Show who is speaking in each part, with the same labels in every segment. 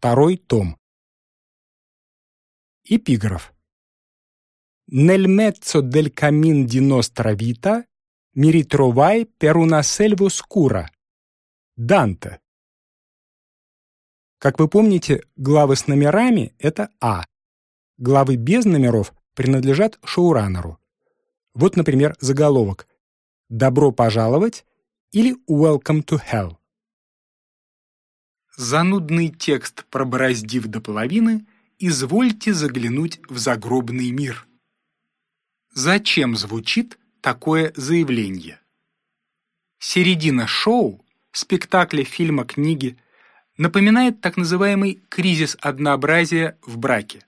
Speaker 1: Второй том. Эпиграф. Nel mezzo del cammin di nostra vita mi ritrovai per una selva scura. Данте. Как вы помните, главы с номерами — это А. Главы без номеров принадлежат шоураннеру. Вот, например, заголовок «Добро пожаловать» или «Welcome to Hell». Занудный текст пробороздив до половины, извольте заглянуть в загробный мир. Зачем звучит такое заявление? Середина шоу, спектакля, фильма, книги напоминает так называемый кризис однообразия в браке.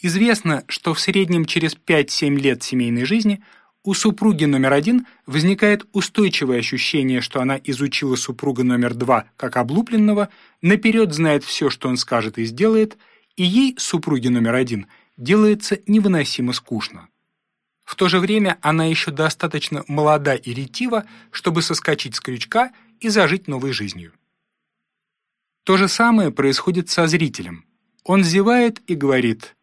Speaker 1: Известно, что в среднем через 5-7 лет семейной жизни у супруги номер один возникает устойчивое ощущение, что она изучила супруга номер два как облупленного, наперед знает все, что он скажет и сделает, и ей, супруге номер один, делается невыносимо скучно. В то же время она еще достаточно молода и ретива, чтобы соскочить с крючка и зажить новой жизнью. То же самое происходит со зрителем. Он зевает и говорит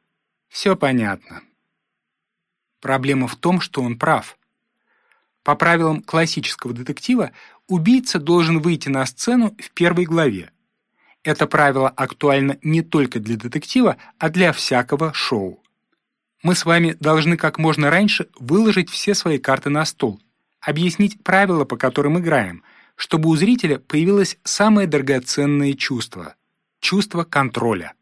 Speaker 1: все понятно. Проблема в том, что он прав. По правилам классического детектива, убийца должен выйти на сцену в первой главе. Это правило актуально не только для детектива, а для всякого шоу. Мы с вами должны как можно раньше выложить все свои карты на стол, объяснить правила, по которым играем, чтобы у зрителя появилось самое драгоценное чувство – чувство контроля.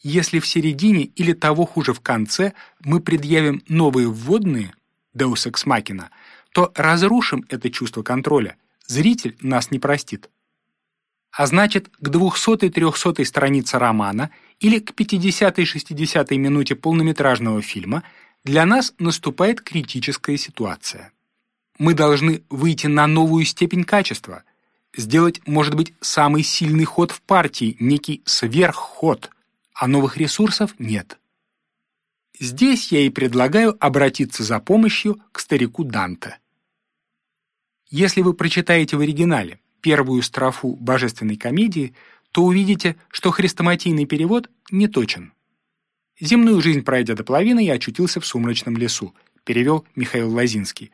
Speaker 1: Если в середине или того хуже в конце мы предъявим новые вводные Deus Ex Machina, то разрушим это чувство контроля. Зритель нас не простит. А значит, к 200-300 странице романа или к 50-60 минуте полнометражного фильма для нас наступает критическая ситуация. Мы должны выйти на новую степень качества, сделать, может быть, самый сильный ход в партии, некий сверхход – а новых ресурсов нет. Здесь я и предлагаю обратиться за помощью к старику Данте. Если вы прочитаете в оригинале первую строфу божественной комедии, то увидите, что хрестоматийный перевод не точен. «Земную жизнь пройдя до половины, я очутился в сумрачном лесу», перевел Михаил Лазинский.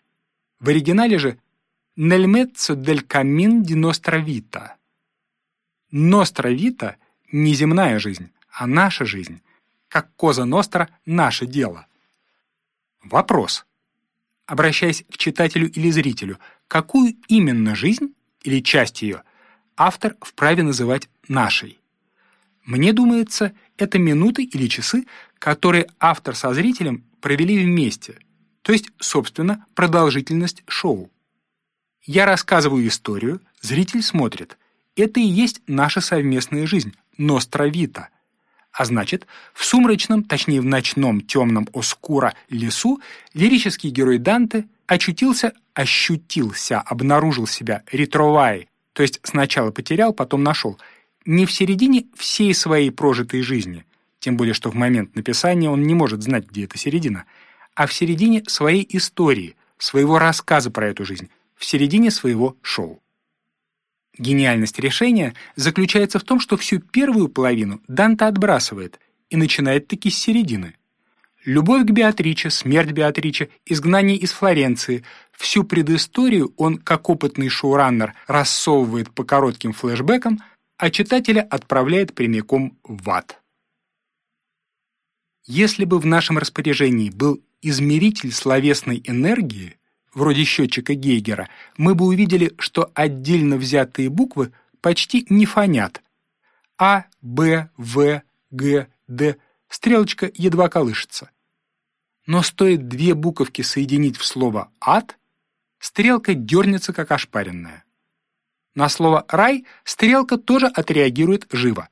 Speaker 1: В оригинале же «Nel mezzo del cammin di nostra vita». «Nostra vita» — неземная жизнь, а наша жизнь, как Коза Ностра, наше дело. Вопрос. Обращаясь к читателю или зрителю, какую именно жизнь или часть ее автор вправе называть нашей? Мне думается, это минуты или часы, которые автор со зрителем провели вместе, то есть, собственно, продолжительность шоу. Я рассказываю историю, зритель смотрит. Это и есть наша совместная жизнь, ностровита. А значит, в сумрачном, точнее в ночном темном оскура лесу лирический герой Данте очутился, ощутился, обнаружил себя. Ретровай, то есть сначала потерял, потом нашел, не в середине всей своей прожитой жизни, тем более что в момент написания он не может знать, где эта середина, а в середине своей истории, своего рассказа про эту жизнь, в середине своего шоу. Гениальность решения заключается в том, что всю первую половину Данте отбрасывает и начинает таки с середины. Любовь к Беатриче, смерть Беатриче, изгнание из Флоренции – всю предысторию он, как опытный шоураннер, рассовывает по коротким флешбекам, а читателя отправляет прямиком в ад. Если бы в нашем распоряжении был измеритель словесной энергии, вроде счетчика Гейгера, мы бы увидели, что отдельно взятые буквы почти не фонят. А, Б, В, Г, Д. Стрелочка едва колышется. Но стоит две буковки соединить в слово «ад», стрелка дернется, как ошпаренная. На слово «рай» стрелка тоже отреагирует живо.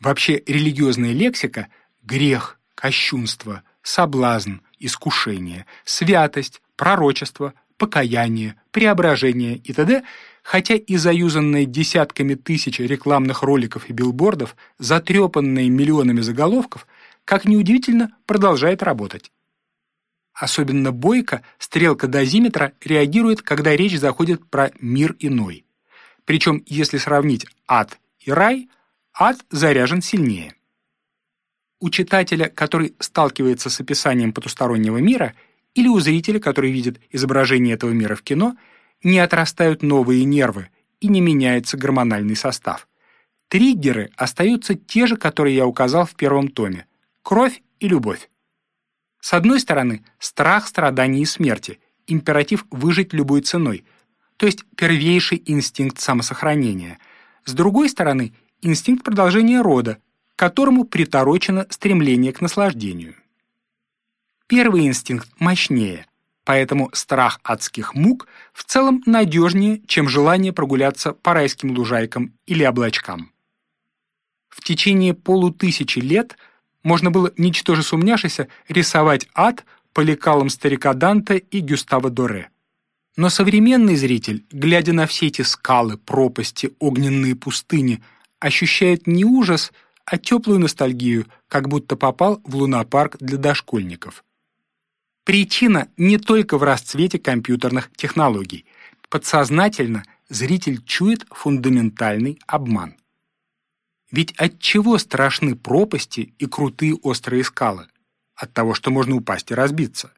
Speaker 1: Вообще религиозная лексика — грех, кощунство, соблазн, искушение, святость, пророчество, покаяние, преображение и т.д., хотя и заюзанные десятками тысяч рекламных роликов и билбордов, затрепанные миллионами заголовков, как неудивительно, продолжает работать. Особенно бойко стрелка дозиметра реагирует, когда речь заходит про мир иной. Причем, если сравнить ад и рай, ад заряжен сильнее. У читателя, который сталкивается с описанием потустороннего мира, или у зрителя, который видит изображение этого мира в кино, не отрастают новые нервы и не меняется гормональный состав. Триггеры остаются те же, которые я указал в первом томе – кровь и любовь. С одной стороны, страх, страдания и смерти, императив выжить любой ценой, то есть первейший инстинкт самосохранения. С другой стороны, инстинкт продолжения рода, которому приторочено стремление к наслаждению. Первый инстинкт мощнее, поэтому страх адских мук в целом надежнее, чем желание прогуляться по райским лужайкам или облачкам. В течение полутысячи лет можно было, ничтоже сумняшися, рисовать ад по лекалам старика Данте и Гюстава Доре. Но современный зритель, глядя на все эти скалы, пропасти, огненные пустыни, ощущает не ужас, а теплую ностальгию, как будто попал в лунопарк для дошкольников. Причина не только в расцвете компьютерных технологий. Подсознательно зритель чует фундаментальный обман. Ведь от чего страшны пропасти и крутые острые скалы? От того, что можно упасть и разбиться.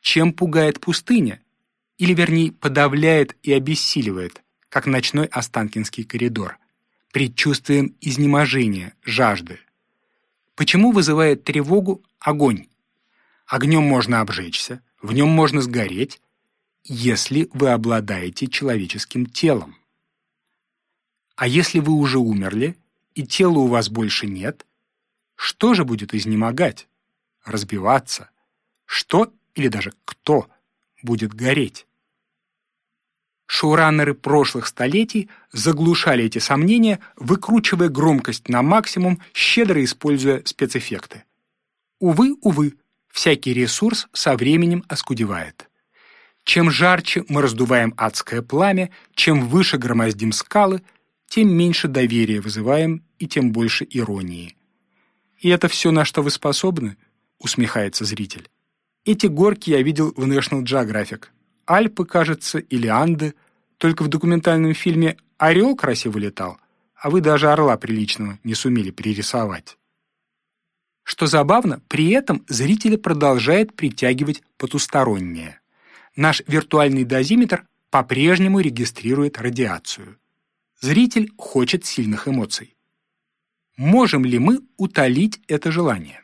Speaker 1: Чем пугает пустыня? Или, вернее, подавляет и обессиливает, как ночной Останкинский коридор, предчувствием изнеможения, жажды. Почему вызывает тревогу огонь? Огнем можно обжечься, в нем можно сгореть, если вы обладаете человеческим телом. А если вы уже умерли, и тела у вас больше нет, что же будет изнемогать, разбиваться? Что или даже кто будет гореть? Шоураннеры прошлых столетий заглушали эти сомнения, выкручивая громкость на максимум, щедро используя спецэффекты. Увы, увы, всякий ресурс со временем оскудевает. Чем жарче мы раздуваем адское пламя, чем выше громоздим скалы, тем меньше доверия вызываем и тем больше иронии. «И это все, на что вы способны?» — усмехается зритель. «Эти горки я видел в National Geographic. Альпы, кажется, или Анды. Только в документальном фильме орел красиво летал, а вы даже орла приличного не сумели пририсовать». Что забавно, при этом зрителя продолжает притягивать потустороннее. Наш виртуальный дозиметр по-прежнему регистрирует радиацию. Зритель хочет сильных эмоций. Можем ли мы утолить это желание?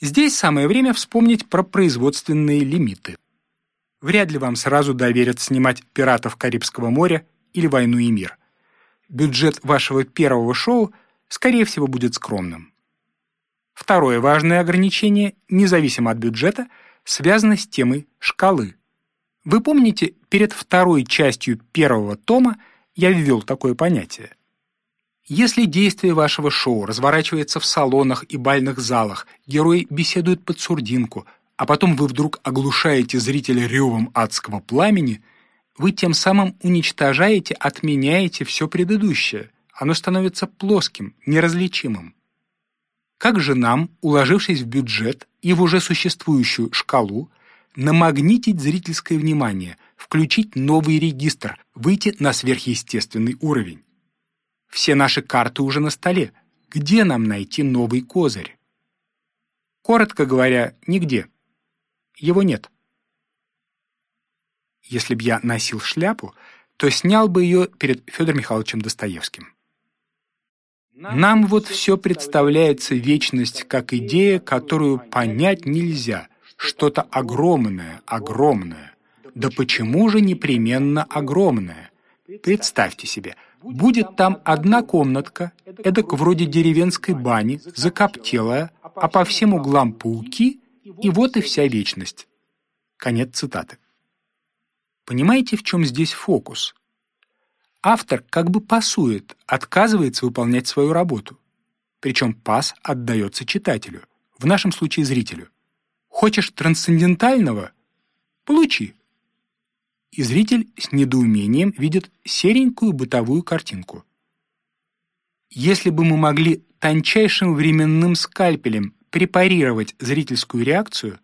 Speaker 1: Здесь самое время вспомнить про производственные лимиты. Вряд ли вам сразу доверят снимать «Пиратов Карибского моря» или «Войну и мир». Бюджет вашего первого шоу, скорее всего, будет скромным. Второе важное ограничение, независимо от бюджета, связано с темой шкалы. Вы помните, перед второй частью первого тома я ввел такое понятие. Если действие вашего шоу разворачивается в салонах и бальных залах, герои беседуют под сурдинку, а потом вы вдруг оглушаете зрителя ревом адского пламени, вы тем самым уничтожаете, отменяете все предыдущее. Оно становится плоским, неразличимым. Как же нам, уложившись в бюджет и в уже существующую шкалу, намагнитить зрительское внимание, включить новый регистр, выйти на сверхъестественный уровень. Все наши карты уже на столе. Где нам найти новый козырь? Коротко говоря, нигде. Его нет. Если б я носил шляпу, то снял бы ее перед Федором Михайловичем Достоевским. Нам вот все представляется вечность как идея, которую понять нельзя, что-то огромное, огромное. Да почему же непременно огромное? Представьте себе, будет там одна комнатка, эдак вроде деревенской бани, закоптелая, а по всем углам пауки, и вот и вся вечность. Конец цитаты. Понимаете, в чем здесь фокус? Автор как бы пасует, отказывается выполнять свою работу. Причем пас отдается читателю, в нашем случае зрителю. Хочешь трансцендентального? Получи и зритель с недоумением видит серенькую бытовую картинку. Если бы мы могли тончайшим временным скальпелем препарировать зрительскую реакцию,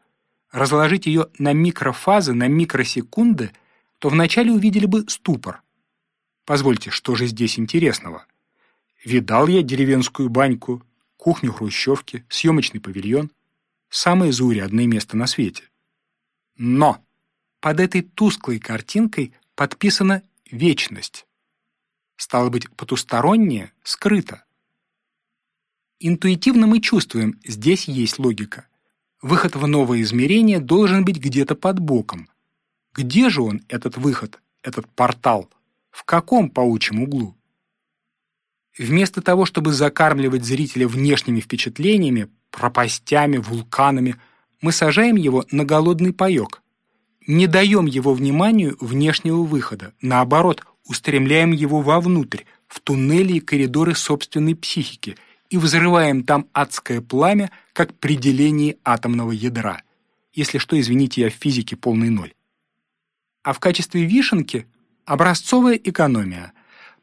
Speaker 1: разложить ее на микрофазы, на микросекунды, то вначале увидели бы ступор. Позвольте, что же здесь интересного? Видал я деревенскую баньку, кухню хрущевки, съемочный павильон. Самое заурядное место на свете. Но под этой тусклой картинкой подписана вечность. Стало быть, потустороннее скрыто. Интуитивно мы чувствуем, здесь есть логика. Выход в новое измерение должен быть где-то под боком. Где же он, этот выход, этот портал? В каком паучьем углу? Вместо того, чтобы закармливать зрителя внешними впечатлениями, пропастями, вулканами, мы сажаем его на голодный паёк. Не даем его вниманию внешнего выхода, наоборот, устремляем его вовнутрь, в туннели и коридоры собственной психики и взрываем там адское пламя, как при делении атомного ядра. Если что, извините, я в физике полный ноль. А в качестве вишенки – образцовая экономия.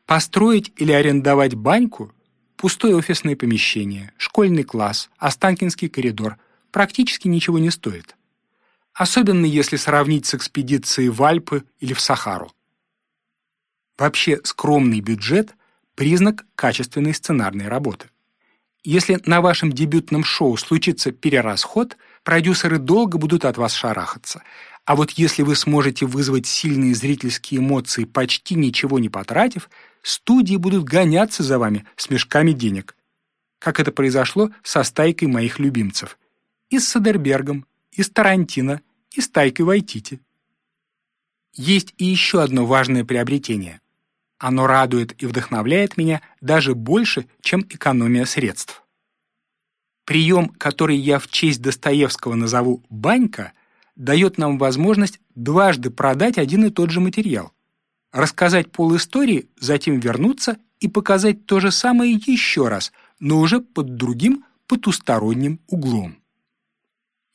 Speaker 1: Построить или арендовать баньку – пустое офисное помещение, школьный класс, Останкинский коридор – практически ничего не стоит. Особенно если сравнить с экспедицией в Альпы или в Сахару. Вообще скромный бюджет – признак качественной сценарной работы. Если на вашем дебютном шоу случится перерасход, продюсеры долго будут от вас шарахаться. А вот если вы сможете вызвать сильные зрительские эмоции, почти ничего не потратив, студии будут гоняться за вами с мешками денег. Как это произошло со стайкой моих любимцев. И с Садербергом, и с Тарантино, и с Тайкой Вайтити. Есть и еще одно важное приобретение. Оно радует и вдохновляет меня даже больше, чем экономия средств. Прием, который я в честь Достоевского назову «банька», дает нам возможность дважды продать один и тот же материал. Рассказать полистории, затем вернуться и показать то же самое еще раз, но уже под другим потусторонним углом.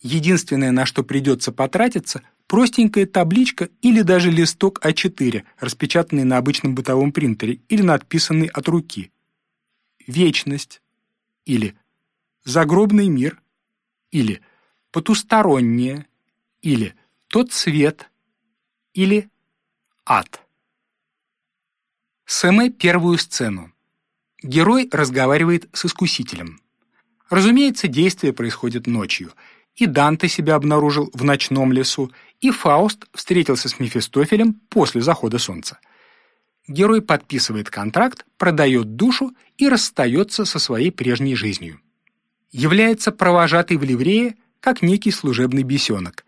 Speaker 1: Единственное, на что придется потратиться – простенькая табличка или даже листок А4, распечатанный на обычном бытовом принтере или надписанный от руки. Вечность или загробный мир или потустороннее или тот свет или ад. Сэмэ первую сцену. Герой разговаривает с искусителем. Разумеется, действие происходит ночью – и Данте себя обнаружил в ночном лесу, и Фауст встретился с Мефистофелем после захода солнца. Герой подписывает контракт, продает душу и расстается со своей прежней жизнью. Является провожатый в ливрее, как некий служебный бесенок.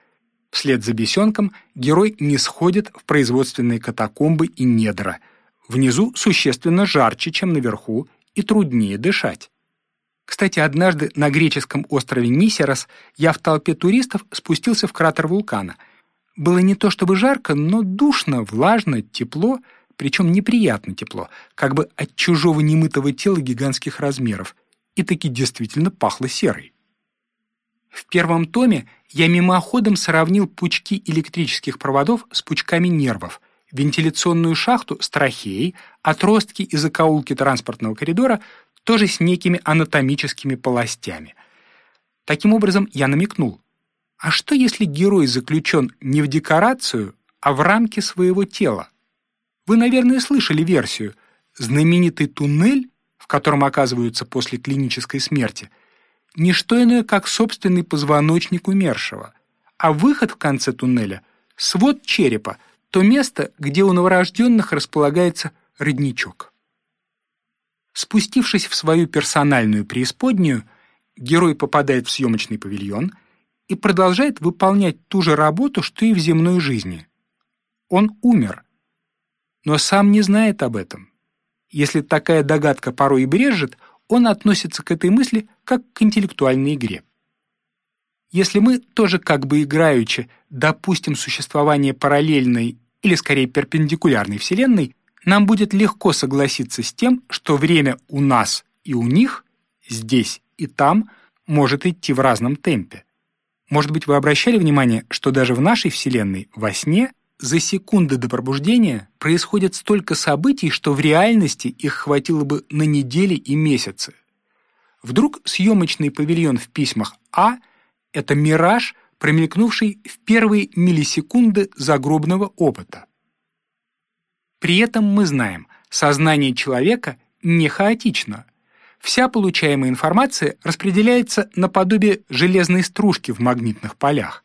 Speaker 1: Вслед за бесенком герой не сходит в производственные катакомбы и недра. Внизу существенно жарче, чем наверху, и труднее дышать. Кстати, однажды на греческом острове Нисерос я в толпе туристов спустился в кратер вулкана. Было не то чтобы жарко, но душно, влажно, тепло, причем неприятно тепло, как бы от чужого немытого тела гигантских размеров, и таки действительно пахло серой. В первом томе я мимоходом сравнил пучки электрических проводов с пучками нервов, вентиляционную шахту с трахеей, отростки и закоулки транспортного коридора тоже с некими анатомическими полостями. Таким образом, я намекнул, а что если герой заключен не в декорацию, а в рамки своего тела? Вы, наверное, слышали версию «знаменитый туннель», в котором оказываются после клинической смерти, не что иное, как собственный позвоночник умершего, а выход в конце туннеля — свод черепа, то место, где у новорожденных располагается родничок. Спустившись в свою персональную преисподнюю, герой попадает в съемочный павильон и продолжает выполнять ту же работу, что и в земной жизни. Он умер, но сам не знает об этом. Если такая догадка порой и брежет, он относится к этой мысли как к интеллектуальной игре. Если мы тоже как бы играючи допустим существование параллельной или скорее перпендикулярной Вселенной, нам будет легко согласиться с тем, что время у нас и у них, здесь и там, может идти в разном темпе. Может быть, вы обращали внимание, что даже в нашей Вселенной во сне за секунды до пробуждения происходит столько событий, что в реальности их хватило бы на недели и месяцы. Вдруг съемочный павильон в письмах А — это мираж, промелькнувший в первые миллисекунды загробного опыта. При этом мы знаем, сознание человека не хаотично. Вся получаемая информация распределяется наподобие железной стружки в магнитных полях.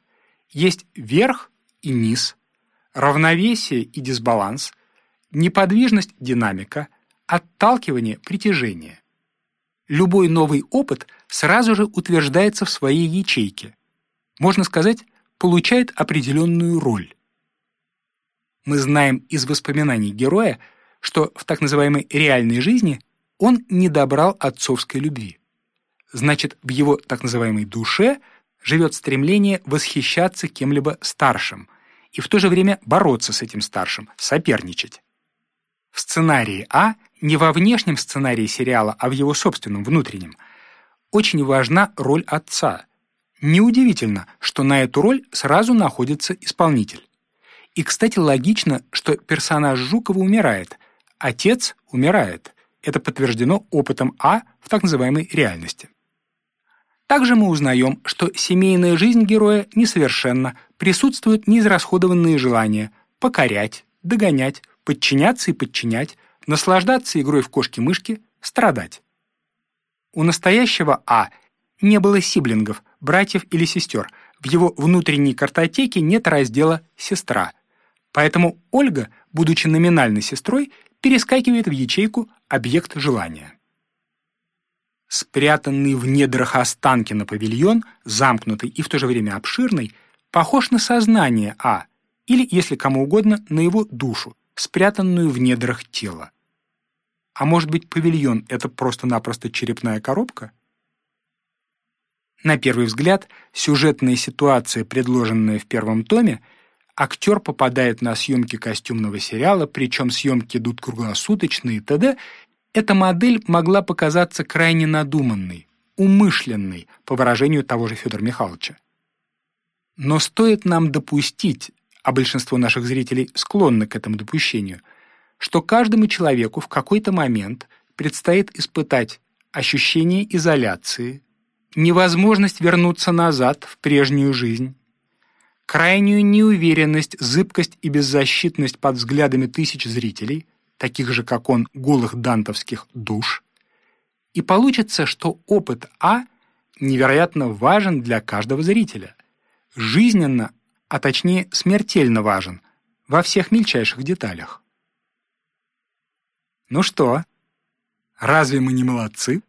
Speaker 1: Есть верх и низ, равновесие и дисбаланс, неподвижность – динамика, отталкивание – притяжение. Любой новый опыт сразу же утверждается в своей ячейке. Можно сказать, получает определенную роль. Мы знаем из воспоминаний героя, что в так называемой реальной жизни он не добрал отцовской любви. Значит, в его так называемой душе живет стремление восхищаться кем-либо старшим и в то же время бороться с этим старшим, соперничать. В сценарии А, не во внешнем сценарии сериала, а в его собственном, внутреннем, очень важна роль отца. Неудивительно, что на эту роль сразу находится исполнитель. И, кстати, логично, что персонаж Жукова умирает, отец умирает. Это подтверждено опытом А в так называемой реальности. Также мы узнаем, что семейная жизнь героя несовершенна, присутствуют неизрасходованные желания покорять, догонять, подчиняться и подчинять, наслаждаться игрой в кошки-мышки, страдать. У настоящего А не было сиблингов, братьев или сестер. В его внутренней картотеке нет раздела «сестра». Поэтому Ольга, будучи номинальной сестрой, перескакивает в ячейку «объект желания». Спрятанный в недрах Останкина павильон, замкнутый и в то же время обширный, похож на сознание А, или, если кому угодно, на его душу, спрятанную в недрах тела. А может быть, павильон — это просто-напросто черепная коробка? На первый взгляд, сюжетная ситуация, предложенная в первом томе, актер попадает на съемки костюмного сериала, причем съемки идут круглосуточные т.д., эта модель могла показаться крайне надуманной, умышленной, по выражению того же Федора Михайловича. Но стоит нам допустить, а большинство наших зрителей склонны к этому допущению, что каждому человеку в какой-то момент предстоит испытать ощущение изоляции, невозможность вернуться назад в прежнюю жизнь, крайнюю неуверенность, зыбкость и беззащитность под взглядами тысяч зрителей, таких же, как он, голых дантовских душ, и получится, что опыт А невероятно важен для каждого зрителя, жизненно а точнее смертельно важен во всех мельчайших деталях. Ну что, разве мы не молодцы?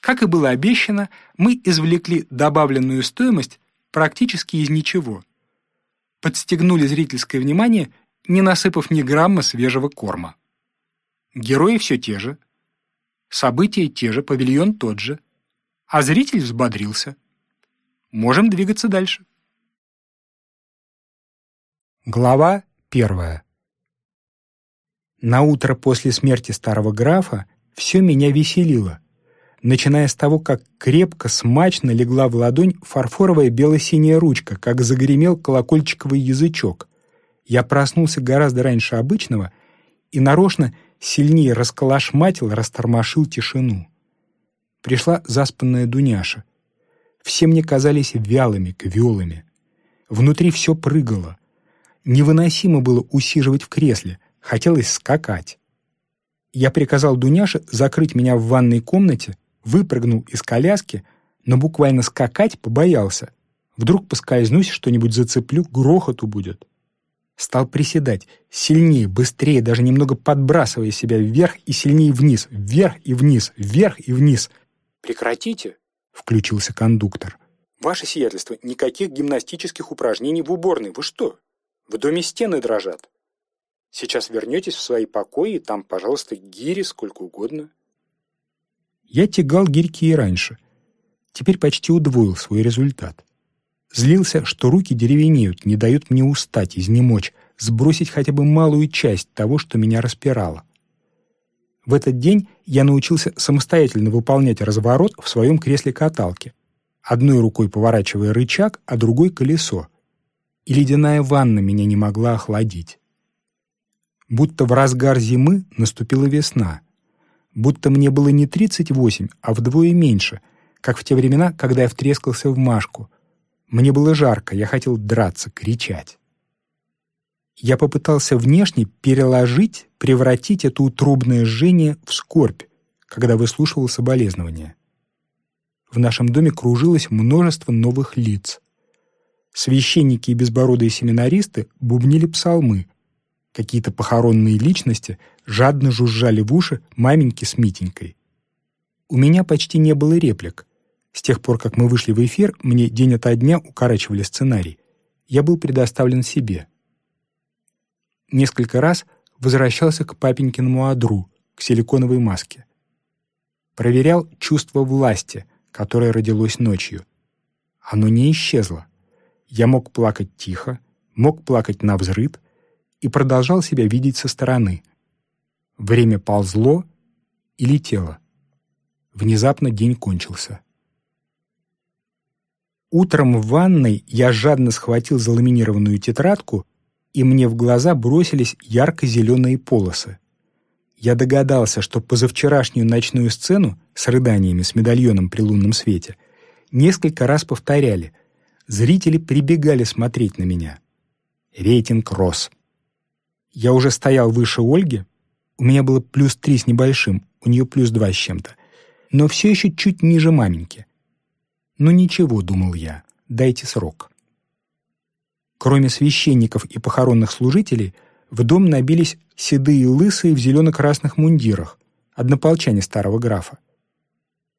Speaker 1: Как и было обещано, мы извлекли добавленную стоимость практически из ничего. Подстегнули зрительское внимание, не насыпав ни грамма свежего корма. Герои все те же, события те же, павильон тот же, а зритель взбодрился. Можем двигаться дальше. Глава первая. На утро после смерти старого графа все меня веселило, начиная с того, как крепко, смачно легла в ладонь фарфоровая бело-синяя ручка, как загремел колокольчиковый язычок. Я проснулся гораздо раньше обычного и нарочно сильнее расколошматил, растормошил тишину. Пришла заспанная Дуняша. Все мне казались вялыми, квелыми. Внутри все прыгало. Невыносимо было усиживать в кресле, хотелось скакать. Я приказал Дуняше закрыть меня в ванной комнате, выпрыгнул из коляски, но буквально скакать побоялся. Вдруг поскользнусь, что-нибудь зацеплю, грохоту будет. Стал приседать, сильнее, быстрее, даже немного подбрасывая себя вверх и сильнее вниз, вверх и вниз, вверх и вниз. «Прекратите!» — включился кондуктор. «Ваше сиятельство, никаких гимнастических упражнений в уборной. Вы что?» В доме стены дрожат. Сейчас вернетесь в свои покои, и там, пожалуйста, гири сколько угодно. Я тягал гирьки и раньше. Теперь почти удвоил свой результат. Злился, что руки деревенеют, не дают мне устать, изнемочь, сбросить хотя бы малую часть того, что меня распирало. В этот день я научился самостоятельно выполнять разворот в своем кресле-каталке, одной рукой поворачивая рычаг, а другой — колесо — и ледяная ванна меня не могла охладить. Будто в разгар зимы наступила весна. Будто мне было не 38, а вдвое меньше, как в те времена, когда я втрескался в Машку. Мне было жарко, я хотел драться, кричать. Я попытался внешне переложить, превратить это утробное жжение в скорбь, когда выслушивал соболезнования. В нашем доме кружилось множество новых лиц. Священники и безбородые семинаристы бубнили псалмы. Какие-то похоронные личности жадно жужжали в уши маменьки с Митенькой. У меня почти не было реплик. С тех пор, как мы вышли в эфир, мне день ото дня укорачивали сценарий. Я был предоставлен себе. Несколько раз возвращался к папенькиному одру, к силиконовой маске. Проверял чувство власти, которое родилось ночью. Оно не исчезло. Я мог плакать тихо, мог плакать на взрыд и продолжал себя видеть со стороны. Время ползло и летело. Внезапно день кончился. Утром в ванной я жадно схватил заламинированную тетрадку, и мне в глаза бросились ярко-зеленые полосы. Я догадался, что позавчерашнюю ночную сцену с рыданиями с медальоном при лунном свете несколько раз повторяли. Зрители прибегали смотреть на меня. Рейтинг рос. Я уже стоял выше Ольги, у меня было плюс три с небольшим, у нее плюс два с чем-то, но все еще чуть ниже маменьки. «Ну ничего», — думал я, — «дайте срок». Кроме священников и похоронных служителей, в дом набились седые лысые в зелено-красных мундирах, однополчане старого графа.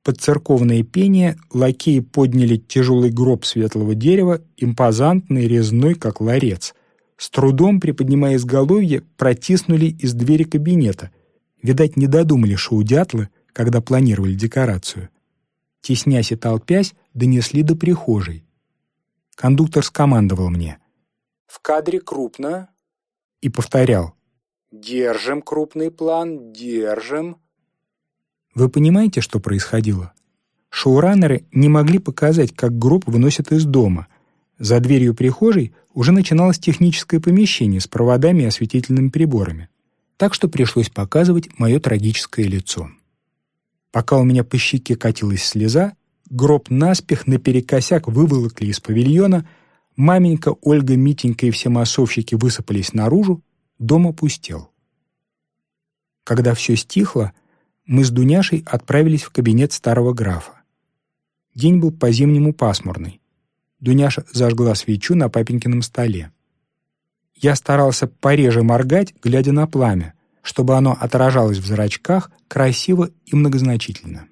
Speaker 1: Под церковное пение лакеи подняли тяжелый гроб светлого дерева, импозантный, резной, как ларец. С трудом, приподнимая изголовье, протиснули из двери кабинета. Видать, не додумали шоу-дятлы, когда планировали декорацию. Теснясь и толпясь, донесли до прихожей. Кондуктор скомандовал мне. «В кадре крупно». И повторял. «Держим крупный план, держим». Вы понимаете, что происходило? Шоураннеры не могли показать, как гроб выносят из дома. За дверью прихожей уже начиналось техническое помещение с проводами и осветительными приборами. Так что пришлось показывать мое трагическое лицо. Пока у меня по щеке катилась слеза, гроб наспех наперекосяк выволокли из павильона, маменька, Ольга, Митенька и все массовщики высыпались наружу, дом опустел. Когда все стихло, мы с Дуняшей отправились в кабинет старого графа. День был по-зимнему пасмурный. Дуняша зажгла свечу на папенькином столе. Я старался пореже моргать, глядя на пламя, чтобы оно отражалось в зрачках красиво и многозначительно.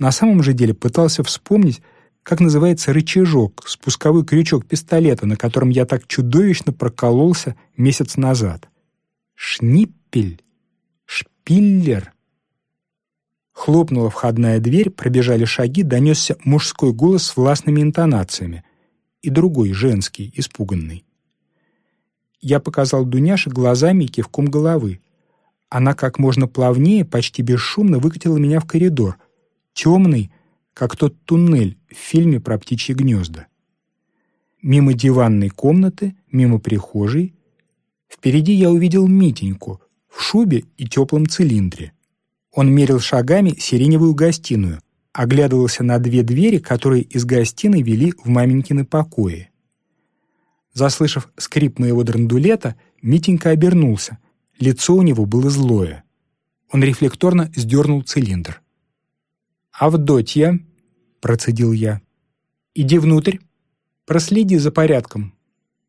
Speaker 1: На самом же деле пытался вспомнить, как называется рычажок, спусковой крючок пистолета, на котором я так чудовищно прокололся месяц назад. Шниппель? Шпиллер? Хлопнула входная дверь, пробежали шаги, донесся мужской голос с властными интонациями и другой, женский, испуганный. Я показал Дуняше глазами и кивком головы. Она как можно плавнее, почти бесшумно выкатила меня в коридор, темный, как тот туннель в фильме про птичьи гнезда. Мимо диванной комнаты, мимо прихожей. Впереди я увидел Митеньку в шубе и теплом цилиндре. Он мерил шагами сиреневую гостиную, оглядывался на две двери, которые из гостиной вели в маменькины покои. Заслышав скрип моего драндулета, Митенька обернулся. Лицо у него было злое. Он рефлекторно сдернул цилиндр. «Авдотья», — процедил я, — «иди внутрь, проследи за порядком.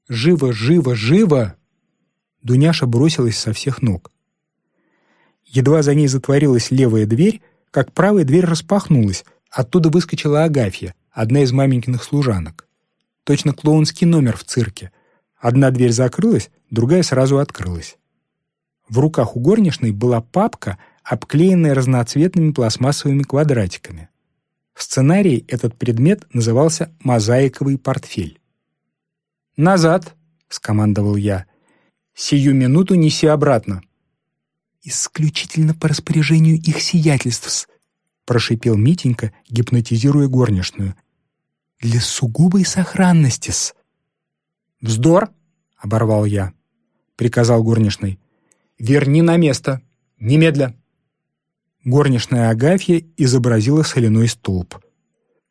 Speaker 1: Живо, живо, живо!» Дуняша бросилась со всех ног. Едва за ней затворилась левая дверь, как правая дверь распахнулась, оттуда выскочила Агафья, одна из маменькиных служанок. Точно клоунский номер в цирке. Одна дверь закрылась, другая сразу открылась. В руках у горничной была папка, обклеенная разноцветными пластмассовыми квадратиками. В сценарии этот предмет назывался «мозаиковый портфель». «Назад!» — скомандовал я. «Сию минуту неси обратно!» исключительно по распоряжению их сиятельств», прошипел Митенька, гипнотизируя горничную. «Для сугубой сохранности-с». «Вздор!» — оборвал я. Приказал горничной. «Верни на место! Немедля!» Горничная Агафья изобразила соляной столб.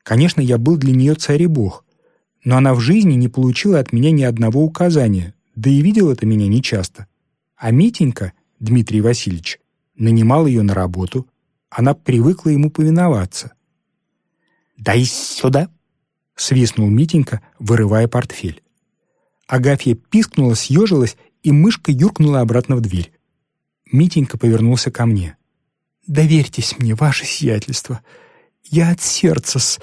Speaker 1: Конечно, я был для нее царь и бог, но она в жизни не получила от меня ни одного указания, да и видел это меня нечасто. А Митенька, Дмитрий Васильевич, нанимал ее на работу, она привыкла ему повиноваться. «Дай сюда!» — свистнул Митенька, вырывая портфель. Агафья пискнула, съежилась, и мышка юркнула обратно в дверь. Митенька повернулся ко мне. «Доверьтесь мне, ваше сиятельство. Я от сердца-с.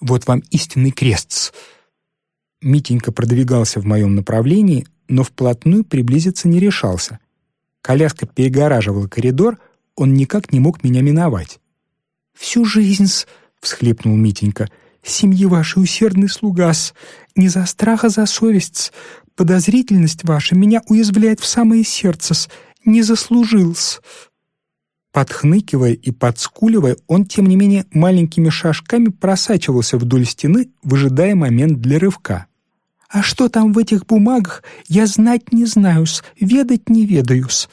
Speaker 1: Вот вам истинный крест-с». Митенька продвигался в моем направлении, но вплотную приблизиться не решался. Коляска перегораживала коридор, он никак не мог меня миновать. «Всю жизнь-с», — всхлипнул Митенька, — «семьи вашей усердный слуга-с, не за страх, а за совесть-с. Подозрительность ваша меня уязвляет в самое сердце-с, не заслужил-с». Подхныкивая и подскуливая, он, тем не менее, маленькими шажками просачивался вдоль стены, выжидая момент для рывка. «А что там в этих бумагах, я знать не знаю-с, ведать не ведаю-с».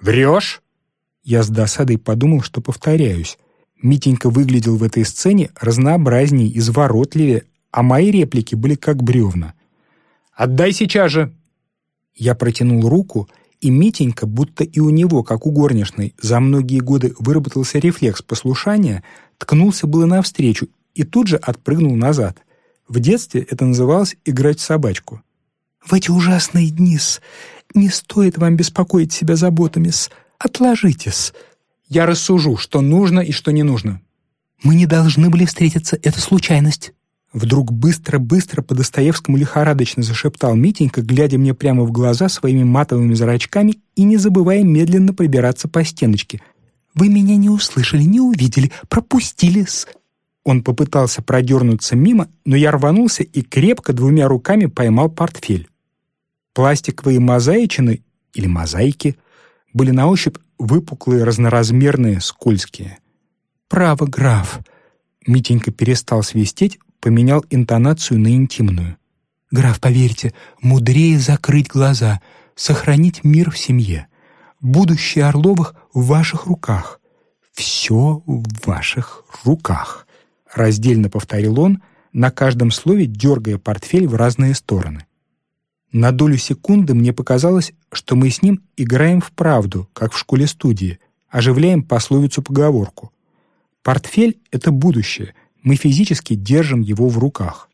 Speaker 2: «Врешь?»
Speaker 1: Я с досадой подумал, что повторяюсь. Митенька выглядел в этой сцене разнообразней, изворотливее, а мои реплики были как бревна.
Speaker 2: «Отдай сейчас же!»
Speaker 1: Я протянул руку, и Митенька, будто и у него, как у горничной, за многие годы выработался рефлекс послушания, ткнулся было навстречу и тут же отпрыгнул назад. В детстве это называлось «играть в собачку». «В эти ужасные дни-с, не стоит вам беспокоить себя заботами-с, отложитесь».
Speaker 2: «Я рассужу, что нужно и что не нужно».
Speaker 1: «Мы не должны были встретиться, это случайность». Вдруг быстро-быстро по Достоевскому лихорадочно зашептал Митенька, глядя мне прямо в глаза своими матовыми зрачками и не забывая медленно пробираться по стеночке. «Вы меня не услышали, не увидели, пропустили-с». Он попытался продернуться мимо, но я рванулся и крепко двумя руками поймал портфель. Пластиковые мозаичины или мозаики были на ощупь выпуклые, разноразмерные, скользкие. «Право, граф!» Митенька перестал свистеть, поменял интонацию на интимную. «Граф, поверьте, мудрее закрыть глаза, сохранить мир в семье. Будущее Орловых в ваших руках. Все в ваших руках», — раздельно повторил он, на каждом слове дергая портфель в разные стороны. На долю секунды мне показалось, что мы с ним играем в правду, как в школе-студии, оживляем пословицу-поговорку. Портфель — это будущее — мы физически держим его в руках.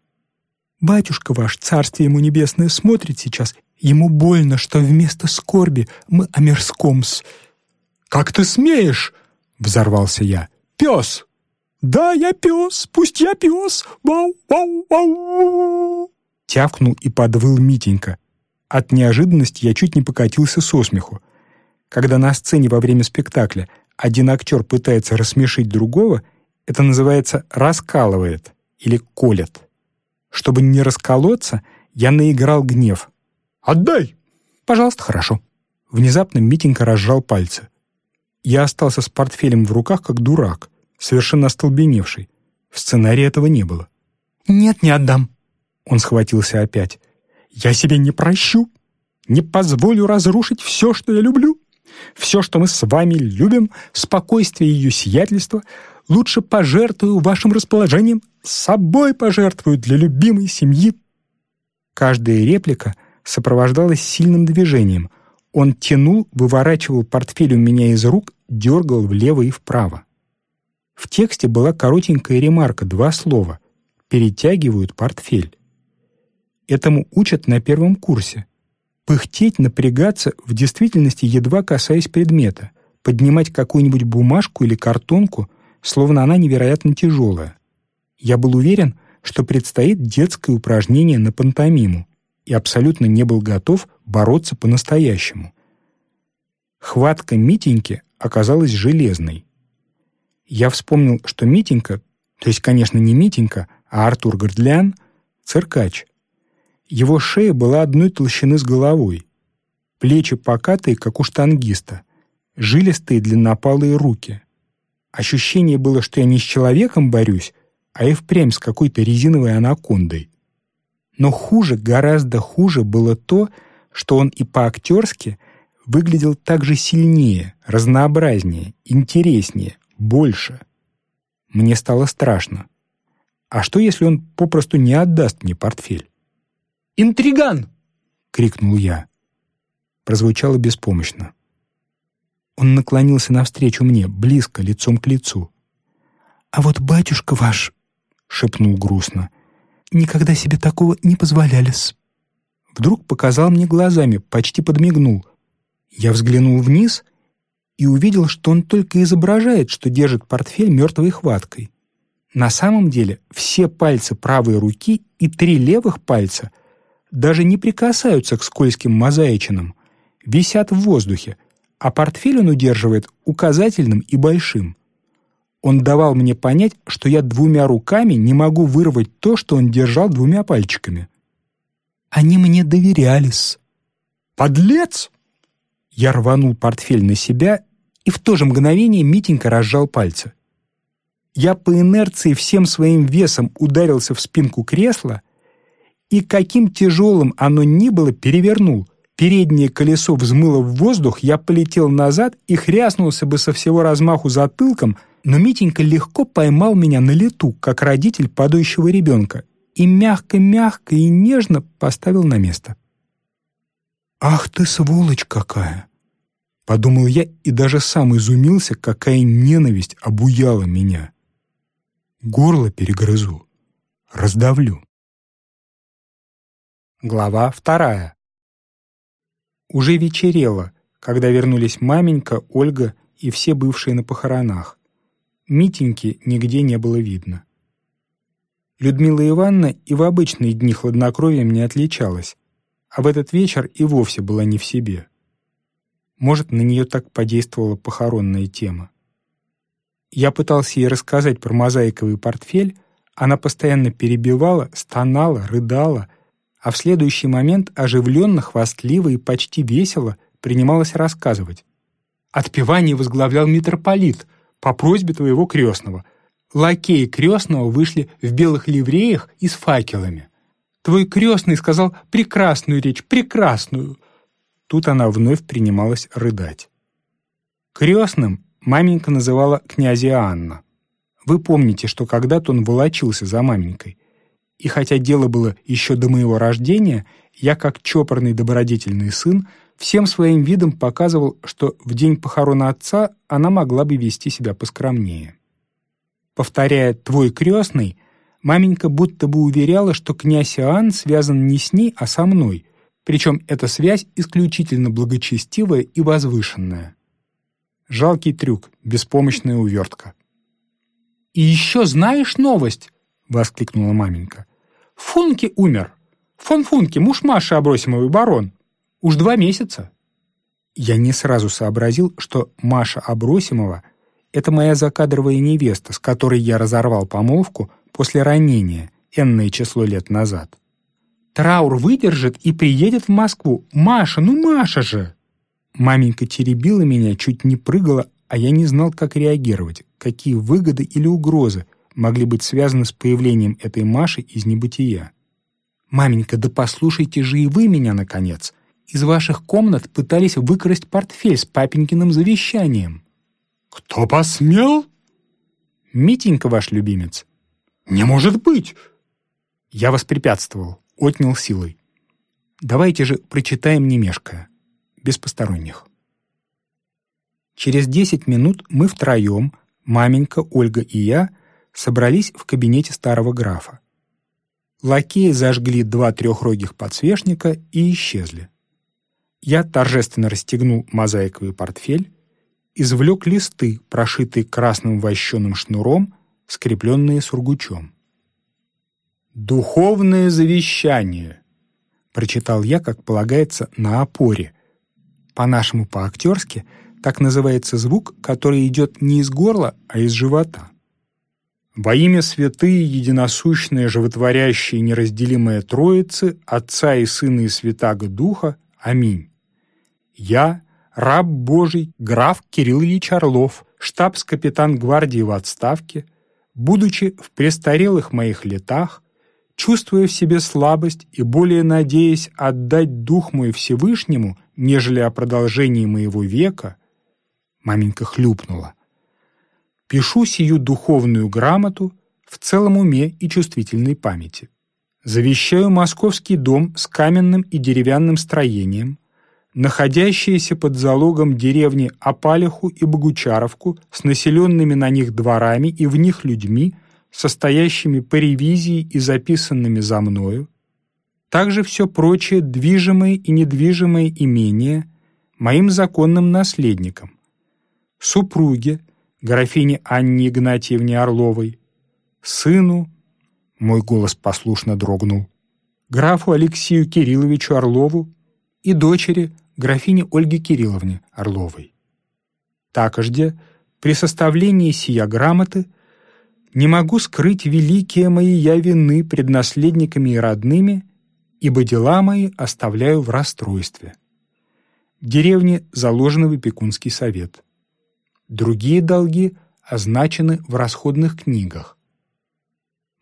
Speaker 1: Батюшка ваш, царствие ему небесное, смотрит сейчас. Ему больно, что вместо скорби мы о мирском-с.
Speaker 2: «Как ты смеешь?» — взорвался я. «Пес!» «Да, я пес, пусть я пес! Вау-вау-вау!»
Speaker 1: Тявкнул и подвыл Митенька. От неожиданности я чуть не покатился со смеху. Когда на сцене во время спектакля один актер пытается рассмешить другого — это называется «раскалывает» или «колет». Чтобы не расколоться, я наиграл гнев.
Speaker 2: «Отдай!»
Speaker 1: «Пожалуйста, хорошо». Внезапно Митенька разжал пальцы. Я остался с портфелем в руках, как дурак, совершенно остолбеневший. В сценарии этого не было. «Нет, не отдам». Он схватился опять. «Я себе не прощу, не позволю разрушить все, что я люблю. Все, что мы с вами любим, спокойствие ее сиятельства, лучше пожертвую вашим расположением, собой пожертвую для любимой семьи». Каждая реплика сопровождалась сильным движением. Он тянул, выворачивал портфель у меня из рук, дергал влево и вправо. В тексте была коротенькая ремарка, два слова. «Перетягивают портфель». Этому учат на первом курсе. Пыхтеть, напрягаться, в действительности едва касаясь предмета, поднимать какую-нибудь бумажку или картонку, словно она невероятно тяжелая. Я был уверен, что предстоит детское упражнение на пантомиму и абсолютно не был готов бороться по-настоящему. Хватка Митеньки оказалась железной. Я вспомнил, что Митенька, то есть, конечно, не Митенька, а Артур Гордлян, циркач. Его шея была одной толщины с головой, плечи покатые, как у штангиста, жилистые длиннопалые руки. Ощущение было, что я не с человеком борюсь, а и впрямь с какой-то резиновой анакондой. Но хуже, гораздо хуже было то, что он и по-актерски выглядел так же сильнее, разнообразнее, интереснее, больше. Мне стало страшно. А что, если он попросту не отдаст мне портфель?
Speaker 2: «Интриган!» крикнул я. Прозвучало беспомощно. Он наклонился навстречу мне, близко, лицом к лицу. «А вот батюшка ваш», — шепнул грустно, — «никогда себе такого не позволяли-с». Вдруг показал мне глазами, почти подмигнул. Я взглянул вниз и увидел, что он только изображает, что держит портфель мертвой хваткой. На самом деле все пальцы правой руки и три левых пальца даже не прикасаются к скользким мозаичинам, висят в воздухе, а портфель он удерживает указательным и большим. Он давал мне понять, что я двумя руками не могу вырвать то, что он держал двумя пальчиками. Они мне доверялись. «Подлец!» Я рванул портфель на себя, и в то же мгновение Митенька разжал пальцы. Я по инерции всем своим весом ударился в спинку кресла и, каким тяжелым оно ни было, перевернул. Переднее колесо взмыло в воздух, я полетел назад и хряснулся бы со всего размаху затылком, но Митенька легко поймал меня на лету, как родитель падающего ребенка, и мягко-мягко и нежно поставил на место. «Ах ты сволочь какая!» Подумал я и даже сам изумился, какая ненависть обуяла меня. Горло перегрызу, раздавлю. Глава вторая. Уже вечерело, когда вернулись маменька, Ольга и все бывшие на похоронах. Митеньки нигде не было видно. Людмила Ивановна и в обычные дни хладнокровием не отличалась, а в этот вечер и вовсе была не в себе. Может, на нее так подействовала похоронная тема. Я пытался ей рассказать про мозаиковый портфель, она постоянно перебивала, стонала, рыдала, а в следующий момент оживленно, хвастливо и почти весело принималась рассказывать. Отпевание возглавлял митрополит по просьбе твоего крестного. Лакеи крестного вышли в белых ливреях и с факелами. Твой крестный сказал прекрасную речь, прекрасную. Тут она вновь принималась рыдать. Крестным маменька называла князя Анна. Вы помните, что когда-то он волочился за маменькой. И хотя дело было еще до моего рождения, я, как чопорный добродетельный сын, всем своим видом показывал, что в день похорона отца она могла бы вести себя поскромнее. Повторяя «твой крестный», маменька будто бы уверяла, что князь Иоанн связан не с ней, а со мной, причем эта связь исключительно благочестивая и возвышенная. Жалкий трюк, беспомощная увертка. «И еще знаешь новость?» — воскликнула маменька. «Функи умер. Фон Функи, муж Маши Абросимовой, барон. Уж два месяца». Я не сразу сообразил, что Маша Абросимова — это моя закадровая невеста, с которой я разорвал помолвку после ранения, энное число лет назад. Траур выдержит и приедет в Москву. Маша, ну Маша же!» Маменька теребила меня, чуть не прыгала, а я не знал, как реагировать, какие выгоды или угрозы могли быть связаны с появлением этой Маши из небытия. «Маменька, да послушайте же и вы меня, наконец! Из ваших комнат пытались выкрасть портфель с папенькиным завещанием».
Speaker 1: «Кто посмел?»
Speaker 2: «Митенька ваш любимец».
Speaker 1: «Не может быть!»
Speaker 2: Я воспрепятствовал отнял силой. Давайте же прочитаем не мешкая, без посторонних. Через десять минут мы втроем, маменька, Ольга и я, собрались в кабинете старого графа. Лакеи зажгли два трехрогих подсвечника и исчезли. Я торжественно расстегнул мозаиковый портфель, извлек листы, прошитые красным вощеным шнуром, скрепленные сургучом. «Духовное завещание», — прочитал я, как полагается, на опоре. По-нашему, по-актерски, так называется звук, который идет не из горла, а из живота. «Во имя святые, единосущные, животворящие, неразделимые Троицы, Отца и Сына и Святаго Духа. Аминь. Я, раб Божий, граф Кирилл Ильич Орлов, штабс-капитан гвардии в отставке, будучи в престарелых моих летах, чувствуя в себе слабость и более надеясь отдать дух мой Всевышнему, нежели о продолжении моего века, маменька хлюпнула. Пишу сию духовную грамоту в целом уме и чувствительной памяти. Завещаю московский дом с каменным и деревянным строением, находящиеся под залогом деревни Апалиху и Богучаровку с населенными на них дворами и в них людьми, состоящими по ревизии и записанными за мною, также все прочее движимое и недвижимое имение моим законным наследникам, супруге, графине Анне Игнатьевне Орловой, сыну, мой голос послушно дрогнул, графу Алексею Кирилловичу Орлову и дочери графине Ольге Кирилловне Орловой. Такожде при составлении сия грамоты не могу скрыть великие мои я вины пред наследниками и родными, ибо дела мои оставляю в расстройстве. Деревне заложено в опекунский совет. Другие долги означены в расходных книгах.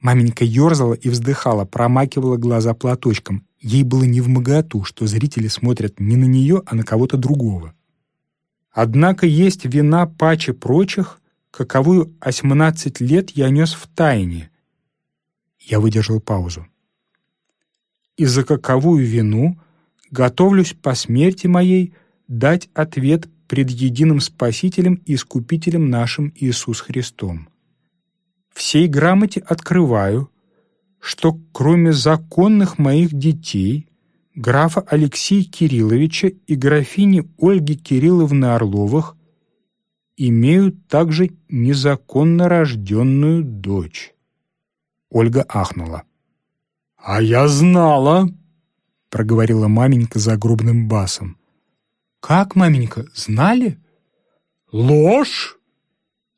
Speaker 2: Маменька ерзала и вздыхала, промакивала глаза платочком. Ей было не в моготу, что зрители смотрят не на нее, а на кого-то другого. Однако есть вина паче прочих, каковую осьмнадцать лет я нес в тайне. Я выдержал паузу. И за каковую вину готовлюсь по смерти моей дать ответ пред единым Спасителем и Искупителем нашим Иисус Христом. В сей грамоте открываю, что кроме законных моих детей, графа Алексея Кирилловича и графини Ольги Кирилловны Орловых, имеют также незаконно рожденную дочь. Ольга ахнула. «А я знала!» — проговорила маменька загробным басом. «Как, маменька, знали?» «Ложь!»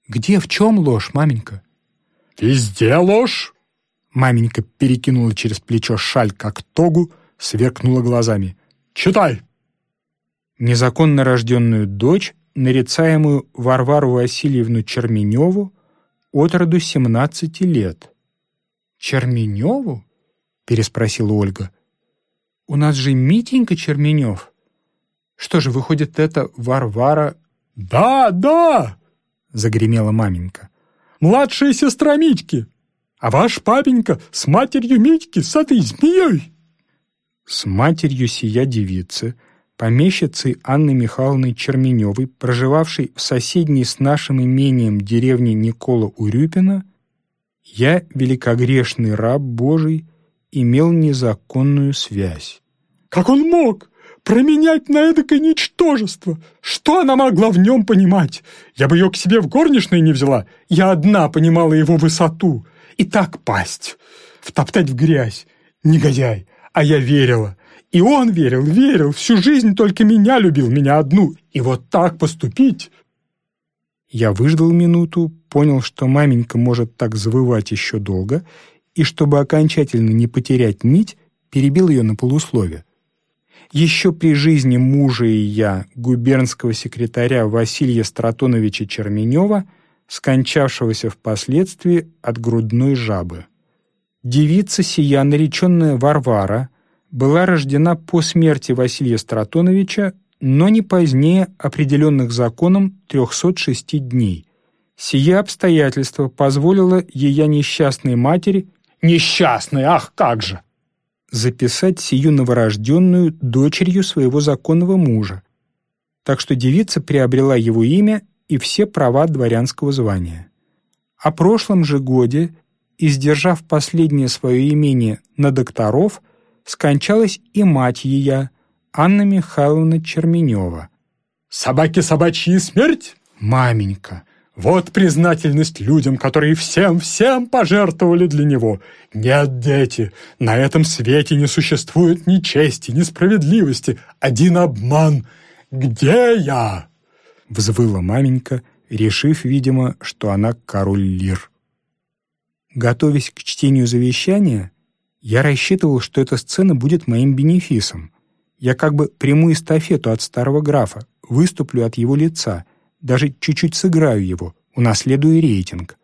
Speaker 2: «Где, в чем ложь, маменька?» «Везде ложь!» Маменька перекинула через плечо шаль, как тогу, сверкнула глазами. «Читай!» Незаконно рожденную дочь, нарицаемую Варвару Васильевну Черменеву, от роду 17 лет. «Черменеву?» — переспросила Ольга. «У нас же Митенька Черменев». Что же, выходит, это Варвара...» «Да, да!» — загремела маменька. «Младшая сестра Митьки! А ваш папенька с матерью Митьки, с этой змеей!» С матерью сия девицы, помещицей Анны Михайловны Черменевой, проживавшей в соседней с нашим имением деревне Никола Урюпина, я, великогрешный раб Божий, имел незаконную связь. «Как он мог? Променять на эдакое ничтожество. Что она могла в нем понимать? Я бы ее к себе в горничной не взяла. Я одна понимала его высоту. И так пасть, втоптать в грязь. Негодяй. А я верила. И он верил, верил, всю жизнь только меня любил, меня одну. И вот так поступить... Я выждал минуту, понял, что маменька может так завывать еще долго, и, чтобы окончательно не потерять нить, перебил ее на полусловие. Еще при жизни мужа и я, губернского секретаря Василия Стратоновича Черменева, скончавшегося впоследствии от грудной жабы. Девица сия, нареченная Варвара, была рождена по смерти Василия Стратоновича, но не позднее определенных законом 306 дней. Сие обстоятельство позволило ее несчастной матери «Несчастной, ах, как же!» Записать сию новорожденную дочерью своего законного мужа, так что девица приобрела его имя и все права дворянского звания. О прошлом же годе, издержав последнее свое имение на докторов, скончалась и мать ее, Анна Михайловна Черменева. «Собаки собачьи смерть?» «Маменька, вот признательность людям, которые всем-всем пожертвовали для него. Нет, дети, на этом свете не существует ни чести, ни справедливости. Один обман. Где я?» Взвыла маменька, решив, видимо, что она король лир. Готовясь к чтению завещания, я рассчитывал, что эта сцена будет моим бенефисом. Я как бы приму эстафету от старого графа, выступлю от его лица — даже чуть-чуть сыграю его, унаследую рейтинг.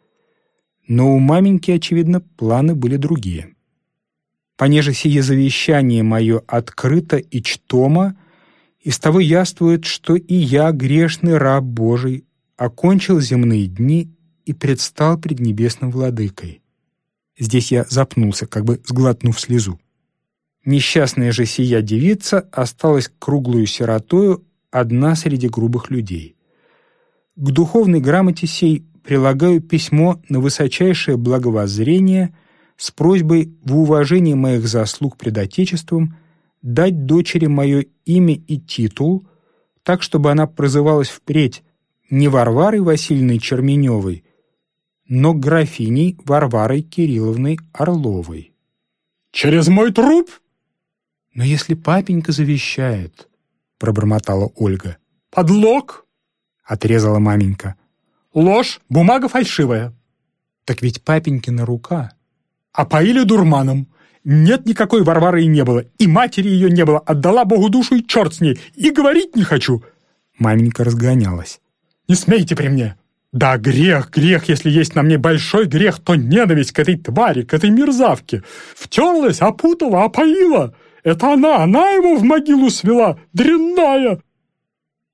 Speaker 2: Но у маменьки, очевидно, планы были другие. Понеже сие завещание мое открыто и чтомо, из того яствует, что и я, грешный раб Божий, окончил земные дни и предстал пред небесным владыкой. Здесь я запнулся, как бы сглотнув слезу. Несчастная же сия девица осталась круглую сиротою одна среди грубых людей. К духовной грамоте сей прилагаю письмо на высочайшее благовоззрение с просьбой в уважении моих заслуг пред Отечеством дать дочери мое имя и титул, так, чтобы она прозывалась впредь не Варварой Васильевной Черменевой, но графиней Варварой Кирилловной Орловой.
Speaker 3: «Через мой труп?»
Speaker 2: «Но если папенька завещает», — пробормотала Ольга.
Speaker 3: «Подлог?»
Speaker 2: — отрезала маменька.
Speaker 3: «Ложь, бумага фальшивая».
Speaker 2: «Так ведь папенькина рука».
Speaker 3: «А поили дурманом. Нет никакой Варвары и не было, и матери ее не было, отдала Богу душу и черт с ней, и говорить не хочу».
Speaker 2: Маменька разгонялась.
Speaker 3: «Не смейте при мне. Да, грех, грех, если есть на мне большой грех, то ненависть к этой твари, к этой мерзавке. Втерлась, опутала, опоила. Это она, она его в могилу свела, дрянная!»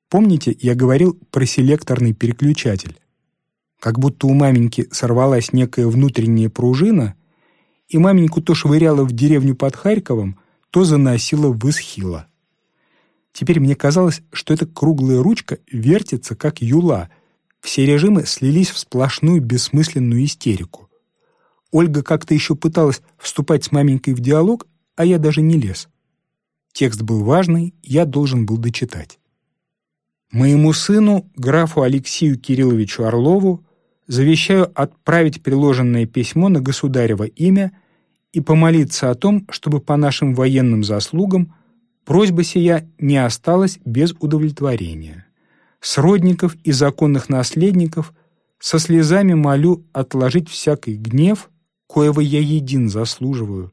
Speaker 2: Помните, я говорил про селекторный переключатель? Как будто у маменьки сорвалась некая внутренняя пружина, и маменьку то швыряла в деревню под Харьковом, то заносила в Исхила. Теперь мне казалось, что эта круглая ручка вертится, как юла. Все режимы слились в сплошную бессмысленную истерику. Ольга как-то еще пыталась вступать с маменькой в диалог, а я даже не лез. Текст был важный, я должен был дочитать. Моему сыну, графу Алексею Кирилловичу Орлову, завещаю отправить приложенное письмо на государево имя и помолиться о том, чтобы по нашим военным заслугам просьба сия не осталась без удовлетворения. Сродников и законных наследников со слезами молю отложить всякий гнев, коего я един заслуживаю,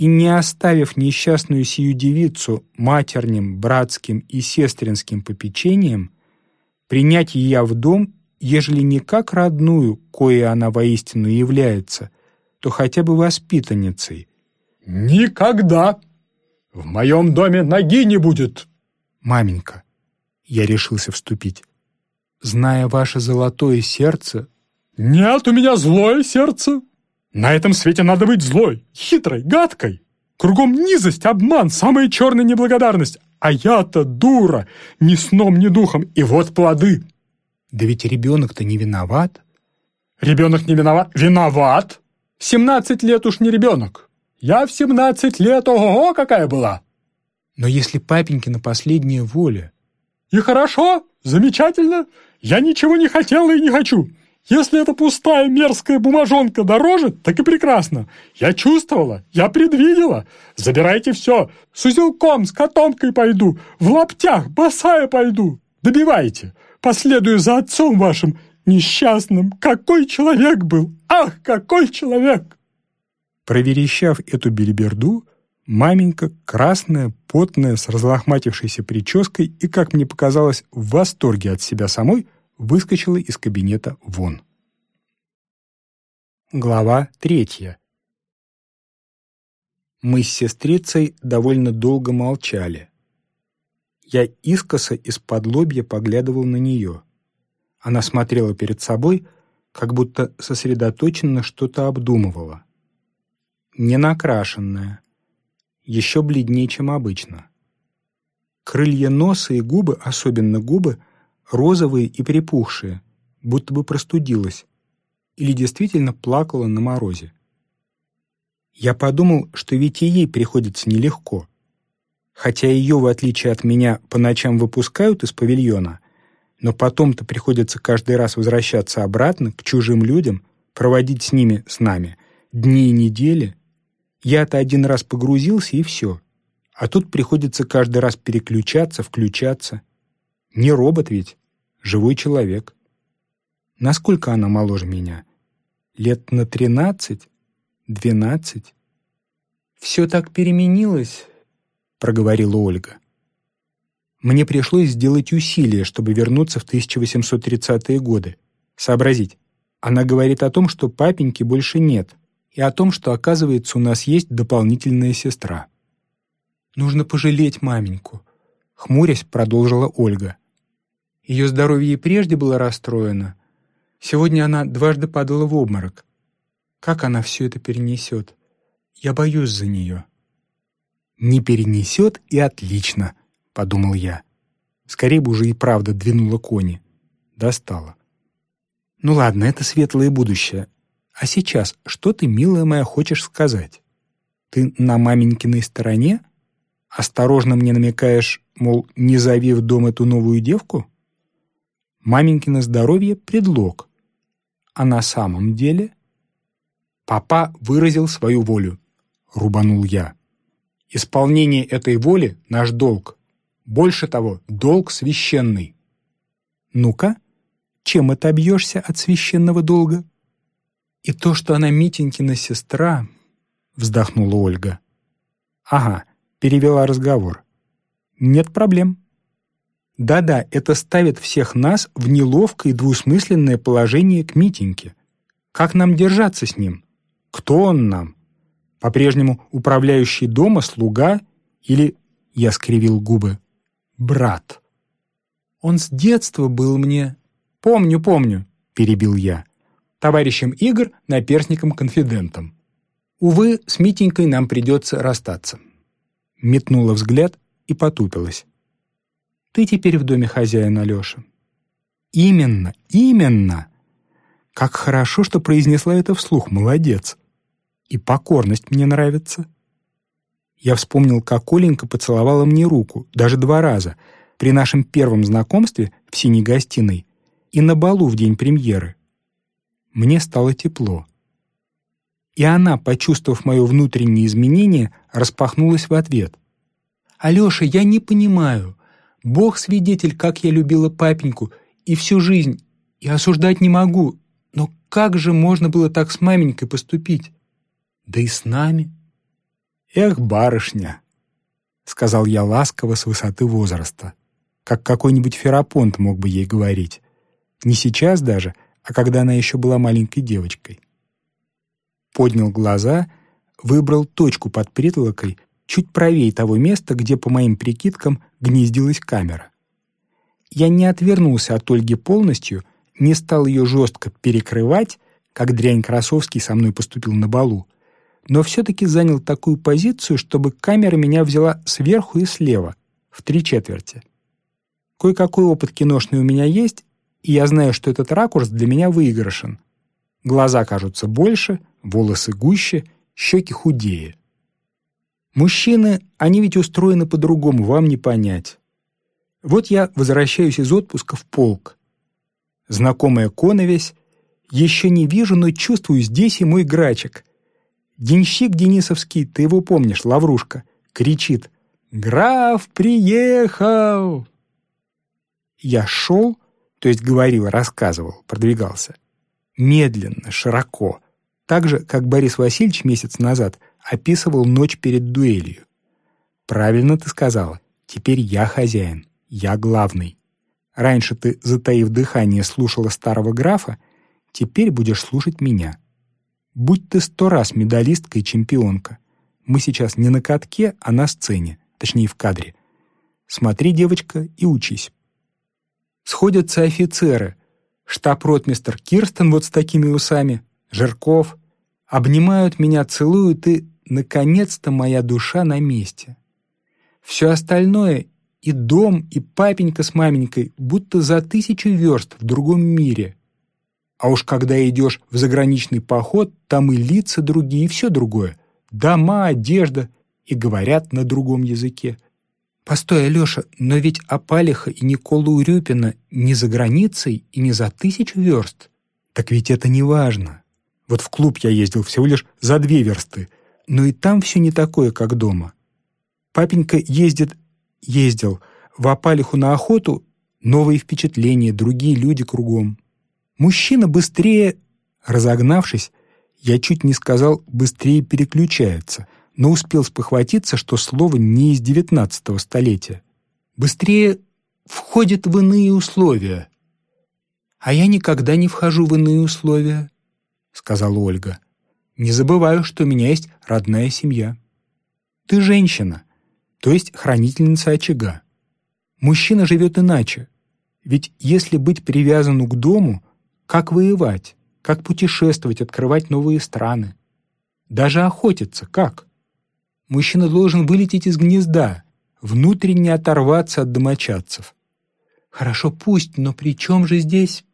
Speaker 2: и не оставив несчастную сию девицу матерним, братским и сестринским попечением, принять ее в дом, ежели не как родную, кое она воистину является, то хотя бы воспитанницей.
Speaker 3: «Никогда! В моем доме ноги не будет!»
Speaker 2: «Маменька!» Я решился вступить. «Зная ваше золотое сердце...»
Speaker 3: «Нет у меня злое сердце!» На этом свете надо быть злой, хитрой, гадкой. Кругом низость, обман, самая черная неблагодарность. А я-то дура, ни сном, ни духом, и вот плоды.
Speaker 2: Да ведь ребенок-то не виноват.
Speaker 3: Ребенок не виноват? Виноват? Семнадцать лет уж не ребенок. Я в семнадцать лет, ого-го, какая была.
Speaker 2: Но если папенькина последняя воля...
Speaker 3: И хорошо, замечательно. Я ничего не хотела и не хочу. Если эта пустая мерзкая бумажонка дорожит, так и прекрасно. Я чувствовала, я предвидела. Забирайте все. С узелком, с котомкой пойду. В лаптях, босая пойду. Добивайте. Последую за отцом вашим, несчастным. Какой человек был! Ах, какой человек!»
Speaker 2: Проверещав эту бельберду, маменька, красная, потная, с разлохматившейся прической и, как мне показалось, в восторге от себя самой, выскочила из кабинета вон. Глава третья. Мы с сестрицей довольно долго молчали. Я искоса из-под лобья поглядывал на нее. Она смотрела перед собой, как будто сосредоточенно что-то обдумывала. Не накрашенная, еще бледнее, чем обычно. Крылья носа и губы, особенно губы, розовые и припухшие, будто бы простудилась, или действительно плакала на морозе. Я подумал, что ведь и ей приходится нелегко. Хотя ее, в отличие от меня, по ночам выпускают из павильона, но потом-то приходится каждый раз возвращаться обратно к чужим людям, проводить с ними, с нами, дни и недели. Я-то один раз погрузился, и все. А тут приходится каждый раз переключаться, включаться. Не робот ведь живой человек. Насколько она моложе меня? Лет на тринадцать? Двенадцать? «Все так переменилось», — проговорила Ольга. Мне пришлось сделать усилие, чтобы вернуться в 1830-е годы. Сообразить. Она говорит о том, что папеньки больше нет, и о том, что, оказывается, у нас есть дополнительная сестра. «Нужно пожалеть маменьку», — хмурясь продолжила Ольга. Ее здоровье и прежде было расстроено. Сегодня она дважды падала в обморок. Как она все это перенесет? Я боюсь за нее». «Не перенесет и отлично», — подумал я. Скорее бы уже и правда двинула кони. Достала. «Ну ладно, это светлое будущее. А сейчас что ты, милая моя, хочешь сказать? Ты на маменькиной стороне? Осторожно мне намекаешь, мол, не зови в дом эту новую девку? Маменькино здоровье — предлог. А на самом деле...» «Папа выразил свою волю», — рубанул я. «Исполнение этой воли — наш долг. Больше того, долг священный». «Ну-ка, чем это обьешься от священного долга?» «И то, что она Митенькина сестра», — вздохнула Ольга. «Ага», — перевела разговор. «Нет проблем». Да-да, это ставит всех нас в неловкое и двусмысленное положение к Митеньке. Как нам держаться с ним? Кто он нам? По-прежнему управляющий дома, слуга или, я скривил губы, брат? Он с детства был мне... Помню, помню, перебил я. Товарищем игр, наперсником-конфидентом. Увы, с Митенькой нам придется расстаться. Метнула взгляд и потупилась. Ты теперь в доме хозяина, Алеша. Именно, именно. Как хорошо, что произнесла это вслух, молодец. И покорность мне нравится. Я вспомнил, как Оленька поцеловала мне руку, даже два раза, при нашем первом знакомстве в синей гостиной и на балу в день премьеры. Мне стало тепло. И она, почувствовав мое внутреннее изменение, распахнулась в ответ. «Алеша, я не понимаю. Бог свидетель, как я любила папеньку и всю жизнь, и осуждать не могу. Но как же можно было так с маменькой поступить? Да и с нами. Эх, барышня, — сказал я ласково с высоты возраста, как какой-нибудь ферапонт мог бы ей говорить. Не сейчас даже, а когда она еще была маленькой девочкой. Поднял глаза, выбрал точку под притолокой чуть правее того места, где, по моим прикидкам, гнездилась камера. Я не отвернулся от Ольги полностью, не стал ее жестко перекрывать, как дрянь Красовский со мной поступил на балу, но все-таки занял такую позицию, чтобы камера меня взяла сверху и слева, в три четверти. Кое-какой опыт киношный у меня есть, и я знаю, что этот ракурс для меня выигрышен. Глаза кажутся больше, волосы гуще, щеки худее. Мужчины, они ведь устроены по-другому, вам не понять. Вот я возвращаюсь из отпуска в полк. Знакомая коновесь. Еще не вижу, но чувствую здесь и мой грачек. Денщик Денисовский, ты его помнишь, Лаврушка, кричит «Граф приехал!» Я шел, то есть говорил, рассказывал, продвигался. Медленно, широко, так же, как Борис Васильевич месяц назад описывал ночь перед дуэлью. Правильно ты сказала. Теперь я хозяин, я главный. Раньше ты, затаив дыхание, слушала старого графа, теперь будешь слушать меня. Будь ты сто раз медалистка и чемпионка. Мы сейчас не на катке, а на сцене, точнее в кадре. Смотри, девочка, и учись. Сходятся офицеры. Штаб-ротмистр Кирстен вот с такими усами, Жирков, обнимают меня, целуют, и, наконец-то, моя душа на месте. Все остальное — и дом, и папенька с маменькой — будто за тысячу верст в другом мире. А уж когда идешь в заграничный поход, там и лица другие, и все другое. Дома, одежда, и говорят на другом языке. Постой, Алеша, но ведь Апалиха и Николу Урюпина не за границей и не за тысячу верст. Так ведь это не важно. Вот в клуб я ездил всего лишь за две версты, но и там все не такое, как дома. Папенька ездит, ездил в Апалиху на охоту, новые впечатления, другие люди кругом. Мужчина быстрее, разогнавшись, я чуть не сказал «быстрее переключается», но успел спохватиться, что слово не из девятнадцатого столетия. Быстрее входит в иные условия. А я никогда не вхожу в иные условия. — сказала Ольга. «Не забываю, что у меня есть родная семья. Ты женщина, то есть хранительница очага. Мужчина живет иначе. Ведь если быть привязанным к дому, как воевать? как путешествовать, открывать новые страны. Даже охотиться как? Мужчина должен вылететь из гнезда, внутренне оторваться от домочадцев. Хорошо, пусть, но при чем же здесь?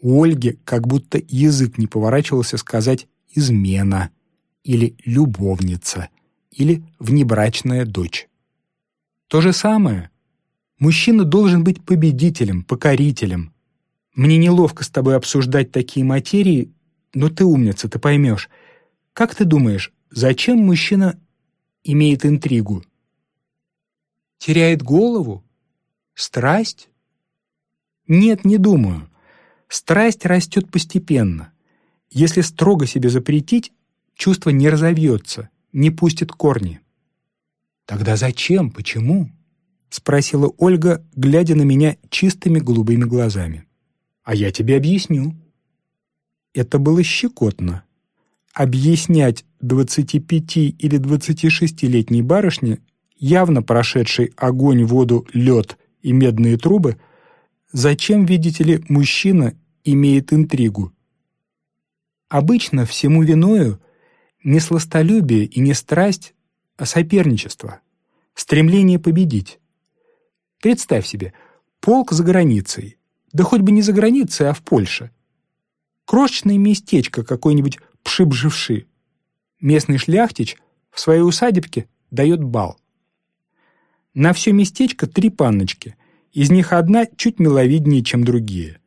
Speaker 2: У Ольги как будто язык не поворачивался сказать «измена» или «любовница» или «внебрачная дочь». То же самое. Мужчина должен быть победителем, покорителем. Мне неловко с тобой обсуждать такие материи, но ты умница, ты поймешь. Как ты думаешь, зачем мужчина имеет интригу? Теряет голову? Страсть? Нет, не думаю. Страсть растет постепенно. Если строго себе запретить, чувство не разовьется, не пустит корни. «Тогда зачем? Почему?» — спросила Ольга, глядя на меня чистыми голубыми глазами. «А я тебе объясню». Это было щекотно. Объяснять 25 или 26-летней барышне, явно прошедшей огонь, воду, лед и медные трубы, зачем, видите ли, мужчина имеет интригу. Обычно всему виною не сластолюбие и не страсть, а соперничество, стремление победить. Представь себе, полк за границей, да хоть бы не за границей, а в Польше. Крошечное местечко какой-нибудь пшибживши. Местный шляхтич в своей усадебке дает бал. На все местечко три панночки, из них одна чуть миловиднее, чем другие.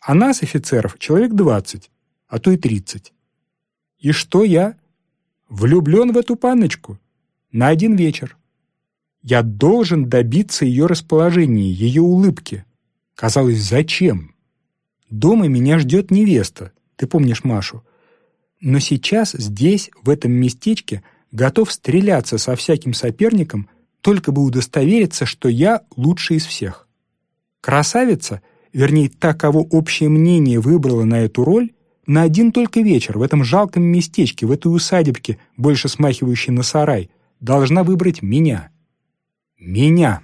Speaker 2: А нас, офицеров, человек двадцать, а то и тридцать. И что я? Влюблен в эту панночку на один вечер. Я должен добиться ее расположения, ее улыбки. Казалось, зачем? Дома меня ждет невеста, ты помнишь Машу. Но сейчас здесь, в этом местечке, готов стреляться со всяким соперником, только бы удостовериться, что я лучший из всех. Красавица, вернее, та, кого общее мнение выбрало на эту роль, на один только вечер в этом жалком местечке, в этой усадебке, больше смахивающей на сарай, должна выбрать меня. Меня.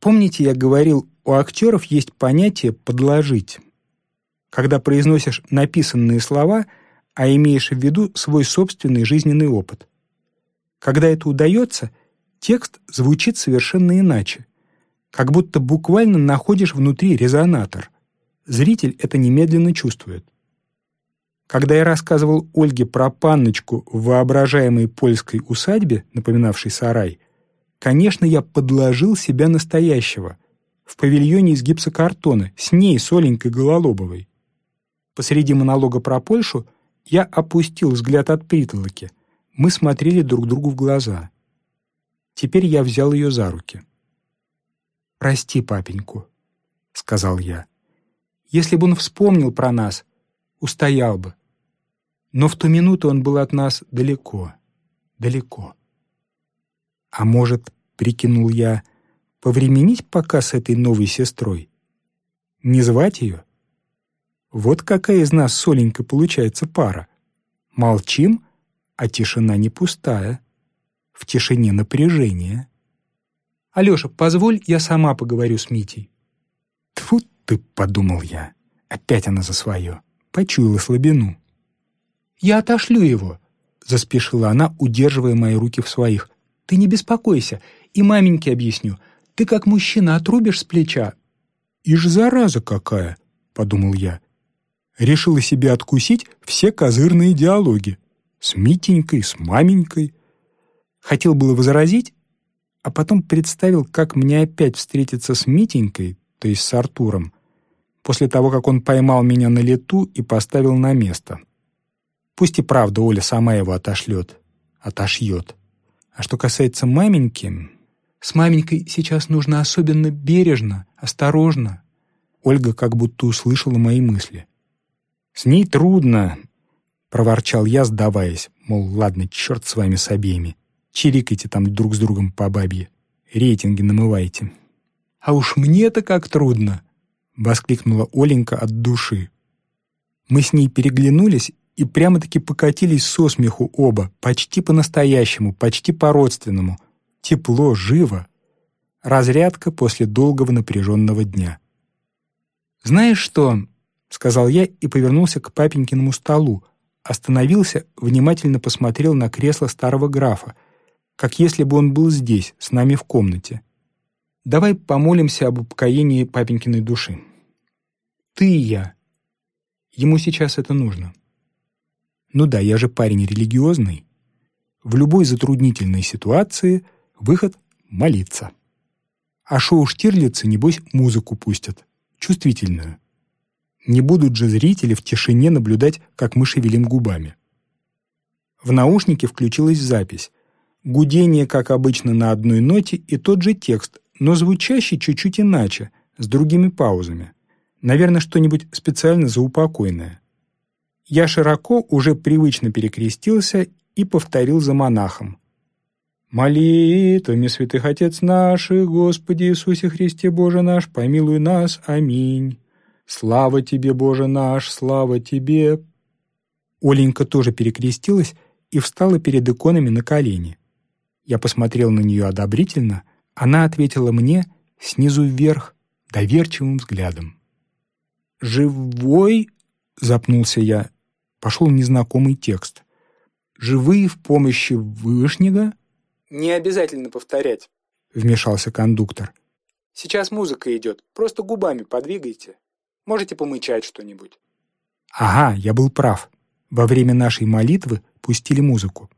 Speaker 2: Помните, я говорил, у актеров есть понятие «подложить». Когда произносишь написанные слова, а имеешь в виду свой собственный жизненный опыт. Когда это удается, текст звучит совершенно иначе. Как будто буквально находишь внутри резонатор. Зритель это немедленно чувствует. Когда я рассказывал Ольге про панночку в воображаемой польской усадьбе, напоминавшей сарай, конечно, я подложил себя настоящего, в павильоне из гипсокартона, с ней, с Оленькой Гололобовой. Посреди монолога про Польшу я опустил взгляд от притолоки. Мы смотрели друг другу в глаза. Теперь я взял ее за руки. «Прости папеньку», — сказал я. «Если бы он вспомнил про нас, устоял бы. Но в ту минуту он был от нас далеко, далеко. А может, прикинул я, повременить пока с этой новой сестрой? Не звать ее? Вот какая из нас с Оленькой получается пара. Молчим, а тишина не пустая. В тишине напряжение. «Алеша, позволь, я сама поговорю с Митей». «Тьфу ты», — подумал я, — опять она за свое почуяла слабину. «Я отошлю его», — заспешила она, удерживая мои руки в своих. «Ты не беспокойся, и маменьке объясню. Ты как мужчина отрубишь с плеча». «Ишь, зараза какая!» — подумал я. Решила себе откусить все козырные диалоги. С Митенькой, с маменькой. Хотел было возразить, а потом представил, как мне опять встретиться с Митенькой, то есть с Артуром, после того, как он поймал меня на лету и поставил на место. Пусть и правда Оля сама его отошлет, отошьет. А что касается маменьки... С маменькой сейчас нужно особенно бережно, осторожно. Ольга как будто услышала мои мысли. «С ней трудно», — проворчал я, сдаваясь, мол, ладно, черт с вами с обеими. Чирикайте там друг с другом по бабье, рейтинги намывайте. «А уж мне-то как трудно!» — воскликнула Оленька от души. Мы с ней переглянулись и прямо-таки покатились со смеху оба, почти по-настоящему, почти по-родственному. Тепло, живо. Разрядка после долгого напряженного дня. «Знаешь что?» — сказал я и повернулся к папенькиному столу, остановился, внимательно посмотрел на кресло старого графа, как если бы он был здесь, с нами в комнате. Давай помолимся об упокоении папенькиной души. Ты и я. Ему сейчас это нужно. Ну да, я же парень религиозный. В любой затруднительной ситуации выход — молиться. А шоу Штирлица, небось, музыку пустят. Чувствительную. Не будут же зрители в тишине наблюдать, как мы шевелим губами. В наушнике включилась запись. Гудение, как обычно, на одной ноте и тот же текст, но звучащий чуть-чуть иначе, с другими паузами. Наверное, что-нибудь специально заупокойное. Я широко уже привычно перекрестился и повторил за монахом. «Молитвами святых Отец наших, Господи Иисусе Христе Боже наш, помилуй нас. Аминь. Слава Тебе, Боже наш, слава Тебе». Оленька тоже перекрестилась и встала перед иконами на колени. Я посмотрел на нее одобрительно, она ответила мне снизу вверх доверчивым взглядом. «Живой?» — запнулся я. Пошел незнакомый текст. «Живые в помощи Вышнего?» «Не обязательно повторять», — вмешался кондуктор. «Сейчас музыка идет, просто губами подвигайте. Можете помычать что-нибудь». Ага, я был прав. Во время нашей молитвы пустили музыку.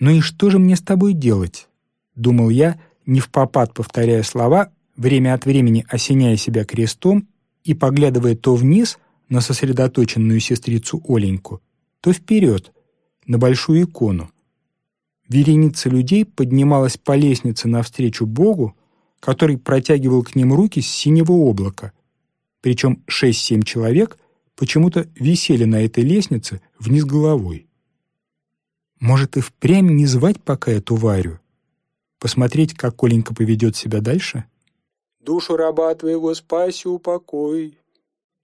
Speaker 2: «Ну и что же мне с тобой делать?» — думал я, не в попад повторяя слова, время от времени осеняя себя крестом и поглядывая то вниз на сосредоточенную сестрицу Оленьку, то вперед, на большую икону. Вереница людей поднималась по лестнице навстречу Богу, который протягивал к ним руки с синего облака. Причем шесть-семь человек почему-то висели на этой лестнице вниз головой. Может, и впрямь не звать пока эту Варю? Посмотреть, как Коленька поведет себя дальше? душу раба твоего спаси, упокой».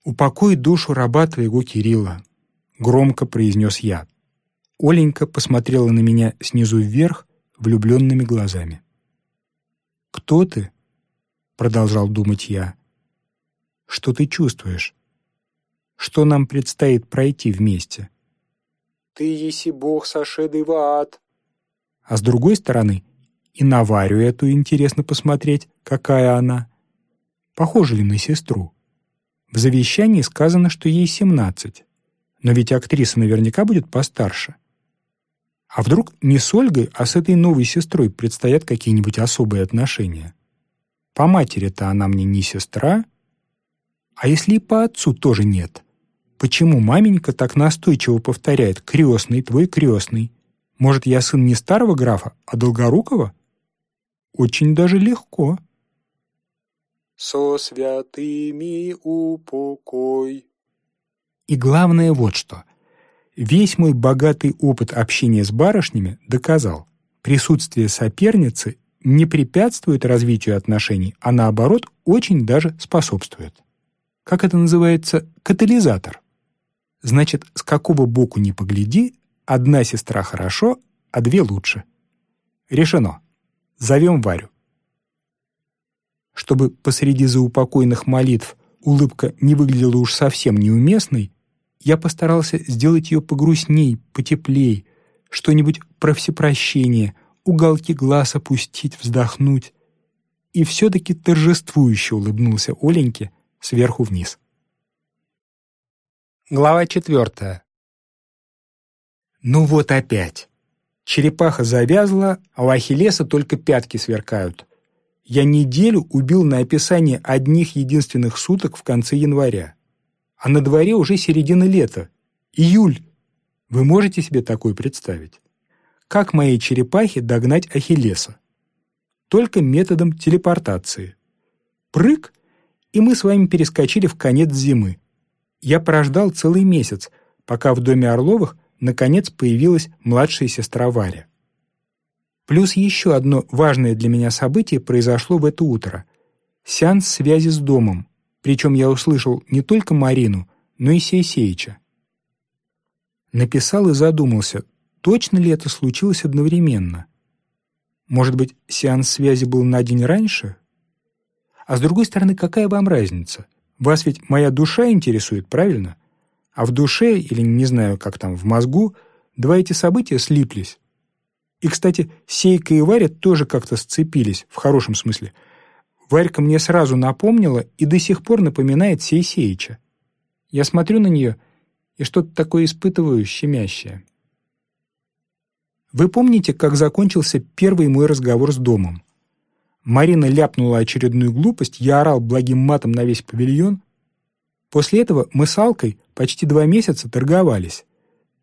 Speaker 2: «Упокой душу раба твоего Кирилла», — громко произнес я. Оленька посмотрела на меня снизу вверх влюбленными глазами. «Кто ты?» — продолжал думать я. «Что ты чувствуешь? Что нам предстоит пройти вместе?» «Ты еси Бог, сошедый в ад». А с другой стороны, и на Варю эту интересно посмотреть, какая она. Похожа ли на сестру? В завещании сказано, что ей 17. Но ведь актриса наверняка будет постарше. А вдруг не с Ольгой, а с этой новой сестрой предстоят какие-нибудь особые отношения? По матери-то она мне не сестра. А если и по отцу тоже нет? Почему маменька так настойчиво повторяет «крестный, твой крестный»? Может, я сын не старого графа, а Долгорукова? Очень даже легко со святыми упокой. И главное вот что. Весь мой богатый опыт общения с барышнями доказал, присутствие соперницы не препятствует развитию отношений, а наоборот очень даже способствует. Как это называется? Катализатор. Значит, с какого боку ни погляди, одна сестра хорошо, а две лучше. Решено. Зовем Варю. Чтобы посреди заупокойных молитв улыбка не выглядела уж совсем неуместной, я постарался сделать ее погрустней, потеплей, что-нибудь про всепрощение, уголки глаз опустить, вздохнуть. И все-таки торжествующе улыбнулся Оленьке сверху вниз. Глава четвертая. Ну вот опять. Черепаха завязла, а у Ахиллеса только пятки сверкают — я неделю убил на описание одних единственных суток в конце января. А на дворе уже середина лета. Июль. Вы можете себе такое представить? Как моей черепахе догнать Ахиллеса? Только методом телепортации. Прыг, и мы с вами перескочили в конец зимы. Я прождал целый месяц, пока в доме Орловых наконец появилась младшая сестра Варя. Плюс еще одно важное для меня событие произошло в это утро. Сеанс связи с домом, причем я услышал не только Марину, но и Сейсеича. Написал и задумался, точно ли это случилось одновременно. Может быть, сеанс связи был на день раньше? А с другой стороны, какая вам разница? Вас ведь моя душа интересует, правильно? А в душе, или не знаю, как там, в мозгу, два эти события слиплись. И, кстати, Сейка и Варя тоже как-то сцепились, в хорошем смысле. Варька мне сразу напомнила и до сих пор напоминает Сейсеича. Я смотрю на нее и что-то такое испытываю щемящее. Вы помните, как закончился первый мой разговор с домом? Марина ляпнула очередную глупость, я орал благим матом на весь павильон. После этого мы с Алкой почти два месяца торговались.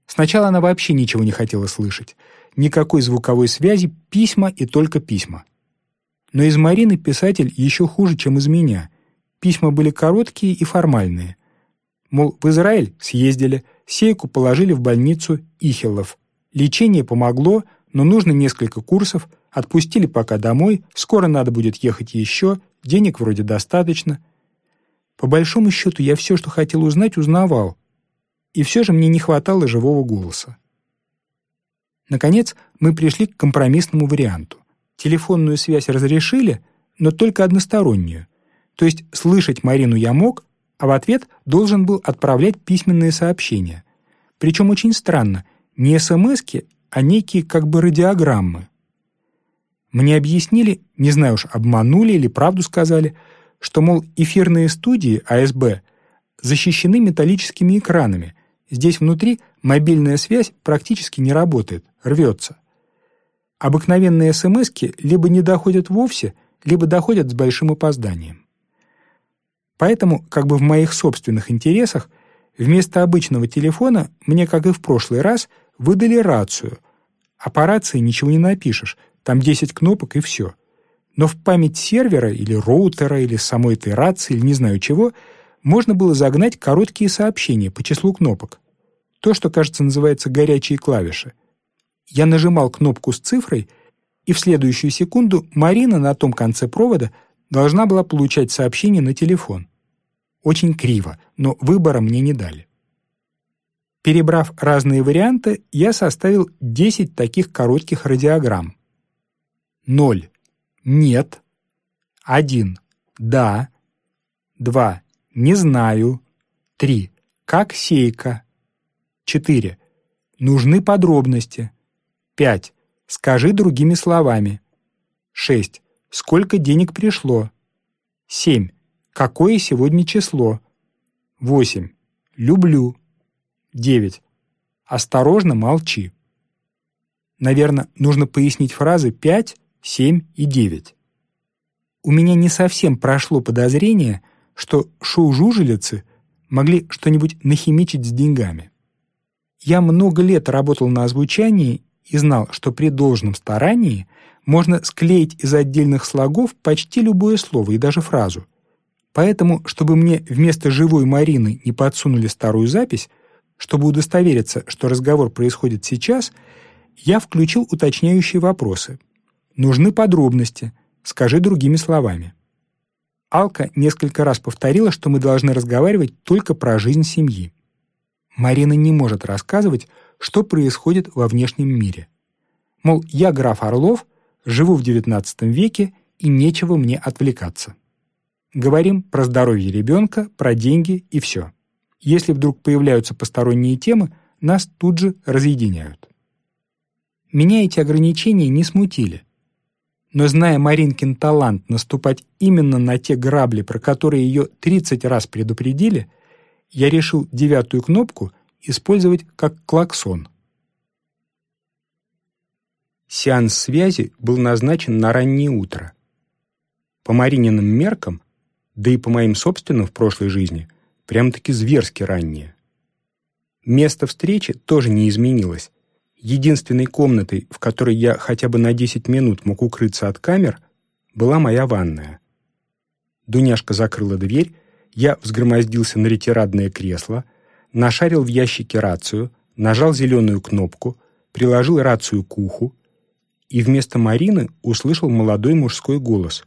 Speaker 2: Сначала она вообще ничего не хотела слышать. Никакой звуковой связи, письма и только письма. Но из Марины писатель еще хуже, чем из меня. Письма были короткие и формальные. Мол, в Израиль съездили, Сейку положили в больницу Ихелов. Лечение помогло, но нужно несколько курсов, отпустили пока домой, скоро надо будет ехать еще, денег вроде достаточно. По большому счету я все, что хотел узнать, узнавал. И все же мне не хватало живого голоса. Наконец, мы пришли к компромиссному варианту. Телефонную связь разрешили, но только одностороннюю. То есть слышать Марину я мог, а в ответ должен был отправлять письменные сообщения. Причем очень странно, не СМСки, а некие как бы радиограммы. Мне объяснили, не знаю уж, обманули или правду сказали, что, мол, эфирные студии АСБ защищены металлическими экранами. Здесь внутри мобильная связь практически не работает, рвется. Обыкновенные СМСки либо не доходят вовсе, либо доходят с большим опозданием. Поэтому, как бы в моих собственных интересах, вместо обычного телефона мне, как и в прошлый раз, выдали рацию. А по рации ничего не напишешь, там 10 кнопок и все. Но в память сервера или роутера, или самой этой рации, или не знаю чего, можно было загнать короткие сообщения по числу кнопок. То, что, кажется, называется горячие клавиши. Я нажимал кнопку с цифрой, и в следующую секунду Марина на том конце провода должна была получать сообщение на телефон. Очень криво, но выбора мне не дали. Перебрав разные варианты, я составил 10 таких коротких радиограмм. 0. Нет. 1. Да. 2. Не знаю. 3. Как сейка. 4. Нужны подробности. 5. Скажи другими словами. 6. Сколько денег пришло? 7. Какое сегодня число? 8. Люблю. 9. Осторожно молчи. Наверное, нужно пояснить фразы 5, 7 и 9. У меня не совсем прошло подозрение, что шоу-жужелицы могли что-нибудь нахимичить с деньгами. Я много лет работал на озвучании и знал, что при должном старании можно склеить из отдельных слогов почти любое слово и даже фразу. Поэтому, чтобы мне вместо живой Марины не подсунули старую запись, чтобы удостовериться, что разговор происходит сейчас, я включил уточняющие вопросы. Нужны подробности, скажи другими словами. Алка несколько раз повторила, что мы должны разговаривать только про жизнь семьи. Марина не может рассказывать, что происходит во внешнем мире. Мол, я граф Орлов, живу в XIX веке, и нечего мне отвлекаться. Говорим про здоровье ребенка, про деньги и все. Если вдруг появляются посторонние темы, нас тут же разъединяют. Меня эти ограничения не смутили. Но зная Маринкин талант наступать именно на те грабли, про которые ее 30 раз предупредили, я решил девятую кнопку использовать как клаксон. Сеанс связи был назначен на раннее утро. По Марининым меркам, да и по моим собственным в прошлой жизни – прям-таки зверски раннее. Место встречи тоже не изменилось. Единственной комнатой, в которой я хотя бы на 10 минут мог укрыться от камер, была моя ванная. Дуняшка закрыла дверь, я взгромоздился на ретирадное кресло, нашарил в ящике рацию, нажал зеленую кнопку, приложил рацию к уху и вместо Марины услышал молодой мужской голос.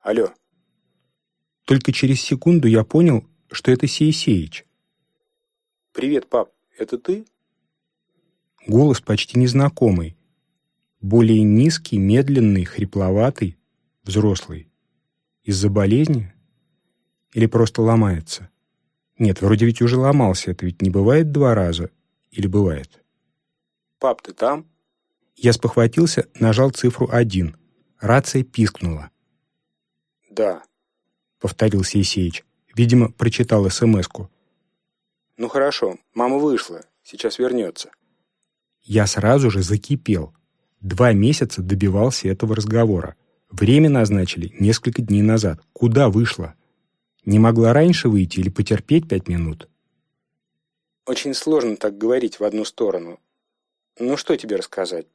Speaker 2: «Алло». Только через секунду я понял, что это Сеисеич. «Привет, пап, это ты?» Голос почти незнакомый, более низкий, медленный, хрипловатый, взрослый. Из-за болезни? Или просто ломается? Нет, вроде ведь уже ломался, это ведь не бывает два раза. Или бывает?
Speaker 1: «Пап, ты там?»
Speaker 2: Я спохватился, нажал цифру один. Рация пискнула.
Speaker 1: «Да», —
Speaker 2: повторил Сейсеич. Видимо, прочитал СМС-ку.
Speaker 1: «Ну хорошо, мама вышла, сейчас вернется».
Speaker 2: Я сразу же закипел. Два месяца добивался этого разговора. Время назначили несколько дней назад. Куда вышла? Не могла раньше выйти или потерпеть пять минут?
Speaker 1: Очень сложно так говорить в одну сторону. Ну что тебе рассказать?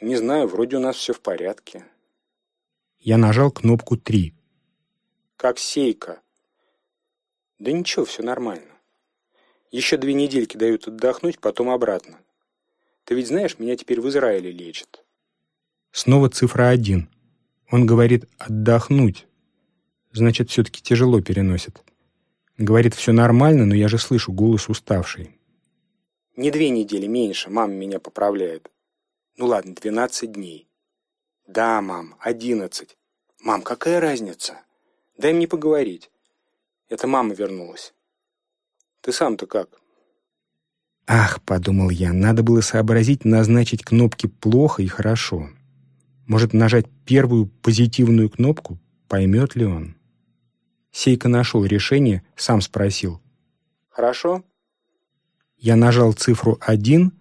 Speaker 1: Не знаю, вроде у нас все в порядке.
Speaker 2: Я нажал кнопку три.
Speaker 1: Как сейка. Да ничего, все нормально. Еще две недельки дают отдохнуть, потом обратно. Ты ведь знаешь, меня теперь в Израиле лечат.
Speaker 2: Снова цифра один. Он говорит «отдохнуть». Значит, все-таки тяжело переносит. Говорит, все нормально, но я же слышу голос уставший.
Speaker 1: Не две недели, меньше. Мама меня поправляет. Ну ладно, двенадцать дней. Да, мам, одиннадцать. Мам, какая разница? Дай мне поговорить. Это мама вернулась. Ты сам-то как?
Speaker 2: Ах, подумал я, надо было сообразить назначить кнопки плохо и хорошо. Может, нажать первую позитивную кнопку? Поймет ли он? Сейка нашел решение, сам спросил.
Speaker 1: «Хорошо?»
Speaker 2: Я нажал цифру один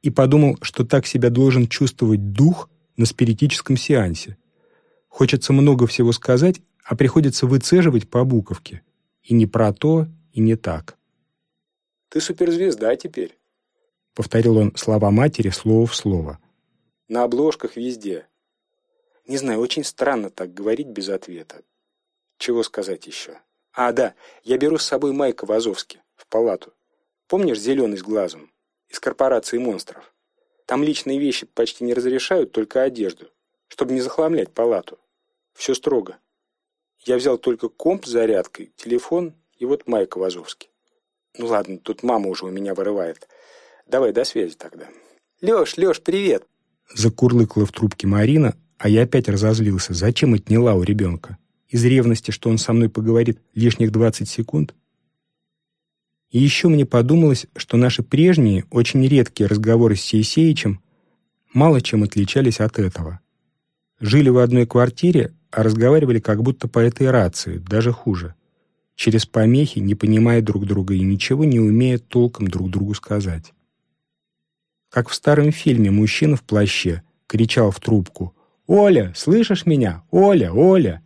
Speaker 2: и подумал, что так себя должен чувствовать дух на спиритическом сеансе. Хочется много всего сказать, а приходится выцеживать по буковке. И не про то, и не так.
Speaker 1: «Ты суперзвезда теперь», —
Speaker 2: повторил он слова матери слово в слово.
Speaker 1: «На обложках везде. Не знаю, очень странно так говорить без ответа. Чего сказать еще? А, да, я беру с собой Майка Вазовски в палату. Помнишь, зеленый с глазом? Из корпорации монстров. Там личные вещи почти не разрешают, только одежду, чтобы не захламлять палату. Все строго. Я взял только комп с зарядкой, телефон и вот Майка Вазовски. Ну ладно, тут мама уже у меня вырывает. Давай, до связи тогда. Леш, Леш, привет!
Speaker 2: Закурлыкала в трубке Марина, а я опять разозлился. Зачем отняла у ребенка? Из ревности, что он со мной поговорит лишних 20 секунд? И еще мне подумалось, что наши прежние, очень редкие разговоры с Сейсеичем мало чем отличались от этого. Жили в одной квартире, а разговаривали как будто по этой рации, даже хуже. Через помехи, не понимая друг друга и ничего не умея толком друг другу сказать. Как в старом фильме мужчина в плаще кричал в трубку «Оля, слышишь меня? Оля, Оля!»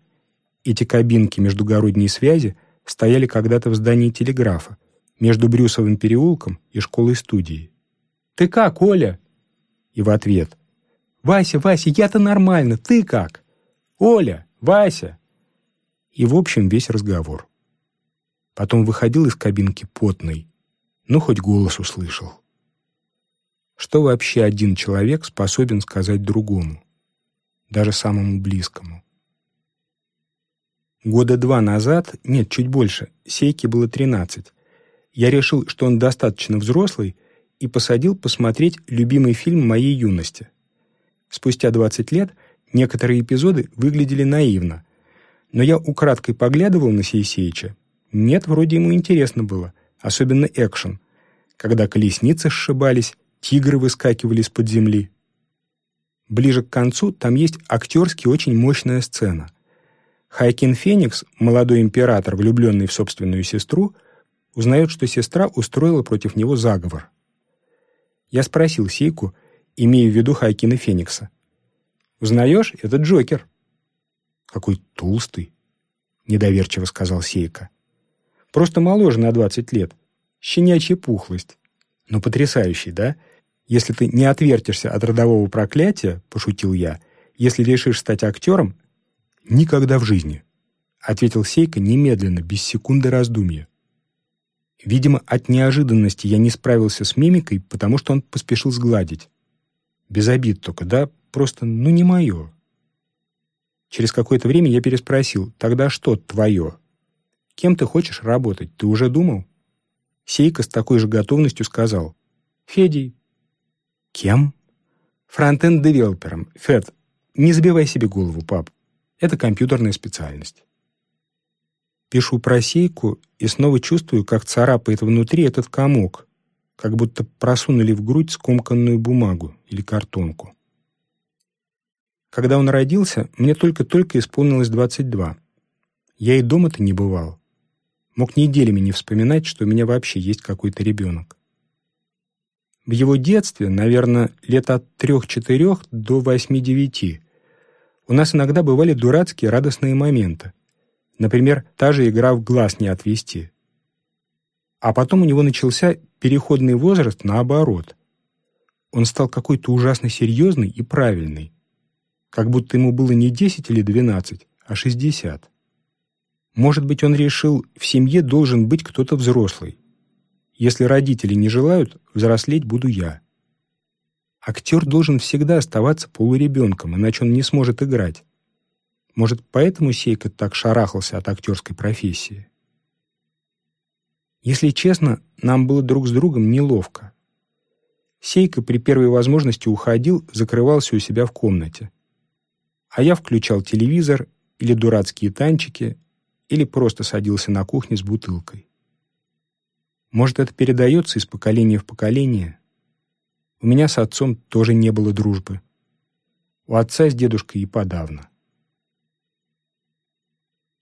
Speaker 2: Эти кабинки междугородней связи стояли когда-то в здании телеграфа, между Брюсовым переулком и школой-студией. «Ты как, Оля?» И в ответ «Вася, Вася, я-то нормально, ты как?» «Оля, Вася!» И в общем весь разговор. Потом выходил из кабинки потный, ну хоть голос услышал. Что вообще один человек способен сказать другому, даже самому близкому? Года два назад, нет, чуть больше, Сейке было 13. Я решил, что он достаточно взрослый, и посадил посмотреть любимый фильм моей юности. Спустя 20 лет некоторые эпизоды выглядели наивно, но я украдкой поглядывал на Сейсеича. Нет, вроде ему интересно было, особенно экшен, когда колесницы сшибались, тигры выскакивали из-под земли. Ближе к концу там есть актерски очень мощная сцена — Хайкин Феникс, молодой император, влюбленный в собственную сестру, узнает, что сестра устроила против него заговор. Я спросил Сейку, имея в виду Хайкина Феникса. «Узнаешь? Это Джокер». «Какой толстый», — недоверчиво сказал Сейка. «Просто моложе на 20 лет. Щенячья пухлость. Но потрясающий, да? Если ты не отвертишься от родового проклятия, — пошутил я, — если решишь стать актером, «Никогда в жизни», — ответил Сейка немедленно, без секунды раздумья. Видимо, от неожиданности я не справился с мимикой, потому что он поспешил сгладить. Без обид только, да? Просто, ну, не мое. Через какое-то время я переспросил, тогда что твое? Кем ты хочешь работать, ты уже думал? Сейка с такой же готовностью сказал. Федей. Кем? Фронтенд-девелопером. Фед, не забивай себе голову, пап. Это компьютерная специальность. Пишу просейку и снова чувствую, как царапает внутри этот комок, как будто просунули в грудь скомканную бумагу или картонку. Когда он родился, мне только-только исполнилось 22. Я и дома-то не бывал. Мог неделями не вспоминать, что у меня вообще есть какой-то ребенок. В его детстве, наверное, лет от трех-четырех до восьми-девяти, у нас иногда бывали дурацкие радостные моменты. Например, та же игра в глаз не отвести. А потом у него начался переходный возраст наоборот. Он стал какой-то ужасно серьезный и правильный. Как будто ему было не 10 или 12, а 60. Может быть, он решил, в семье должен быть кто-то взрослый. Если родители не желают, взрослеть буду я. Актер должен всегда оставаться полуребенком, иначе он не сможет играть. Может, поэтому Сейка так шарахался от актерской профессии? Если честно, нам было друг с другом неловко. Сейка при первой возможности уходил, закрывался у себя в комнате. А я включал телевизор или дурацкие танчики, или просто садился на кухне с бутылкой. Может, это передается из поколения в поколение? У меня с отцом тоже не было дружбы. У отца с дедушкой и подавно.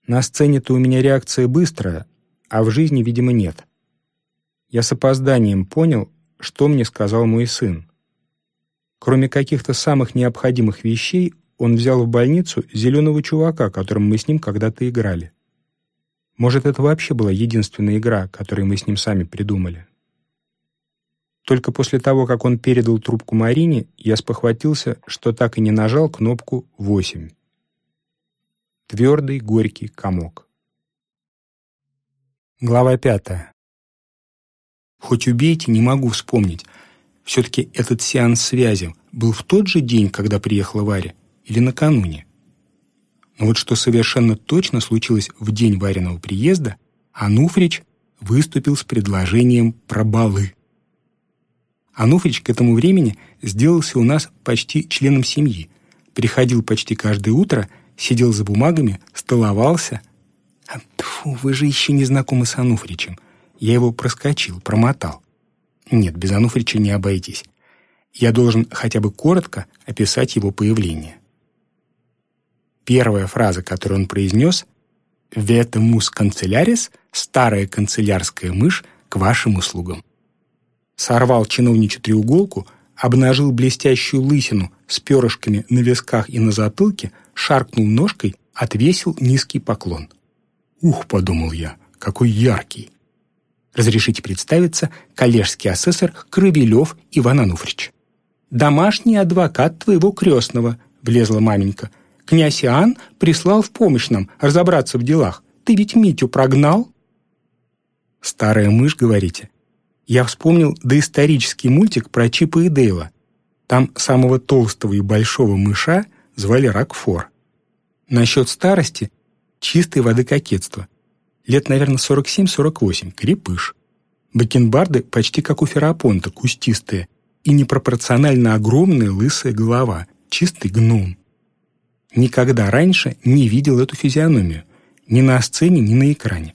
Speaker 2: На сцене-то у меня реакция быстрая, а в жизни, видимо, нет. Я с опозданием понял, что мне сказал мой сын. Кроме каких-то самых необходимых вещей, он взял в больницу зеленого чувака, которым мы с ним когда-то играли. Может, это вообще была единственная игра, которую мы с ним сами придумали. Только после того, как он передал трубку Марине, я спохватился, что так и не нажал кнопку «восемь» твердый горький комок. Глава пятая. Хоть убейте, не могу вспомнить. Все-таки этот сеанс связи был в тот же день, когда приехала Варя, или накануне. Но вот что совершенно точно случилось в день Вариного приезда, Ануфрич выступил с предложением про балы. Ануфрич к этому времени сделался у нас почти членом семьи, приходил почти каждое утро сидел за бумагами, столовался. А, тьфу, вы же еще не знакомы с Ануфричем. Я его проскочил, промотал. Нет, без Ануфрича не обойтись. Я должен хотя бы коротко описать его появление. Первая фраза, которую он произнес «Вета мус канцелярис, старая канцелярская мышь, к вашим услугам». Сорвал чиновничью треуголку, обнажил блестящую лысину с перышками на висках и на затылке, шаркнул ножкой, отвесил низкий поклон. «Ух», — подумал я, — «какой яркий!» «Разрешите представиться, коллежский асессор Кровелев Иван Ануфрич». «Домашний адвокат твоего крестного», — влезла маменька. «Князь Иоанн прислал в помощь нам разобраться в делах. Ты ведь Митю прогнал?» «Старая мышь, говорите?» Я вспомнил доисторический мультик про Чипа и Дейла. Там самого толстого и большого мыша — звали Ракфор. Насчет старости — чистой воды кокетство. Лет, наверное, 47-48, крепыш. Бакенбарды почти как у Ферапонта, кустистые, и непропорционально огромная лысая голова, чистый гном. Никогда раньше не видел эту физиономию, ни на сцене, ни на экране.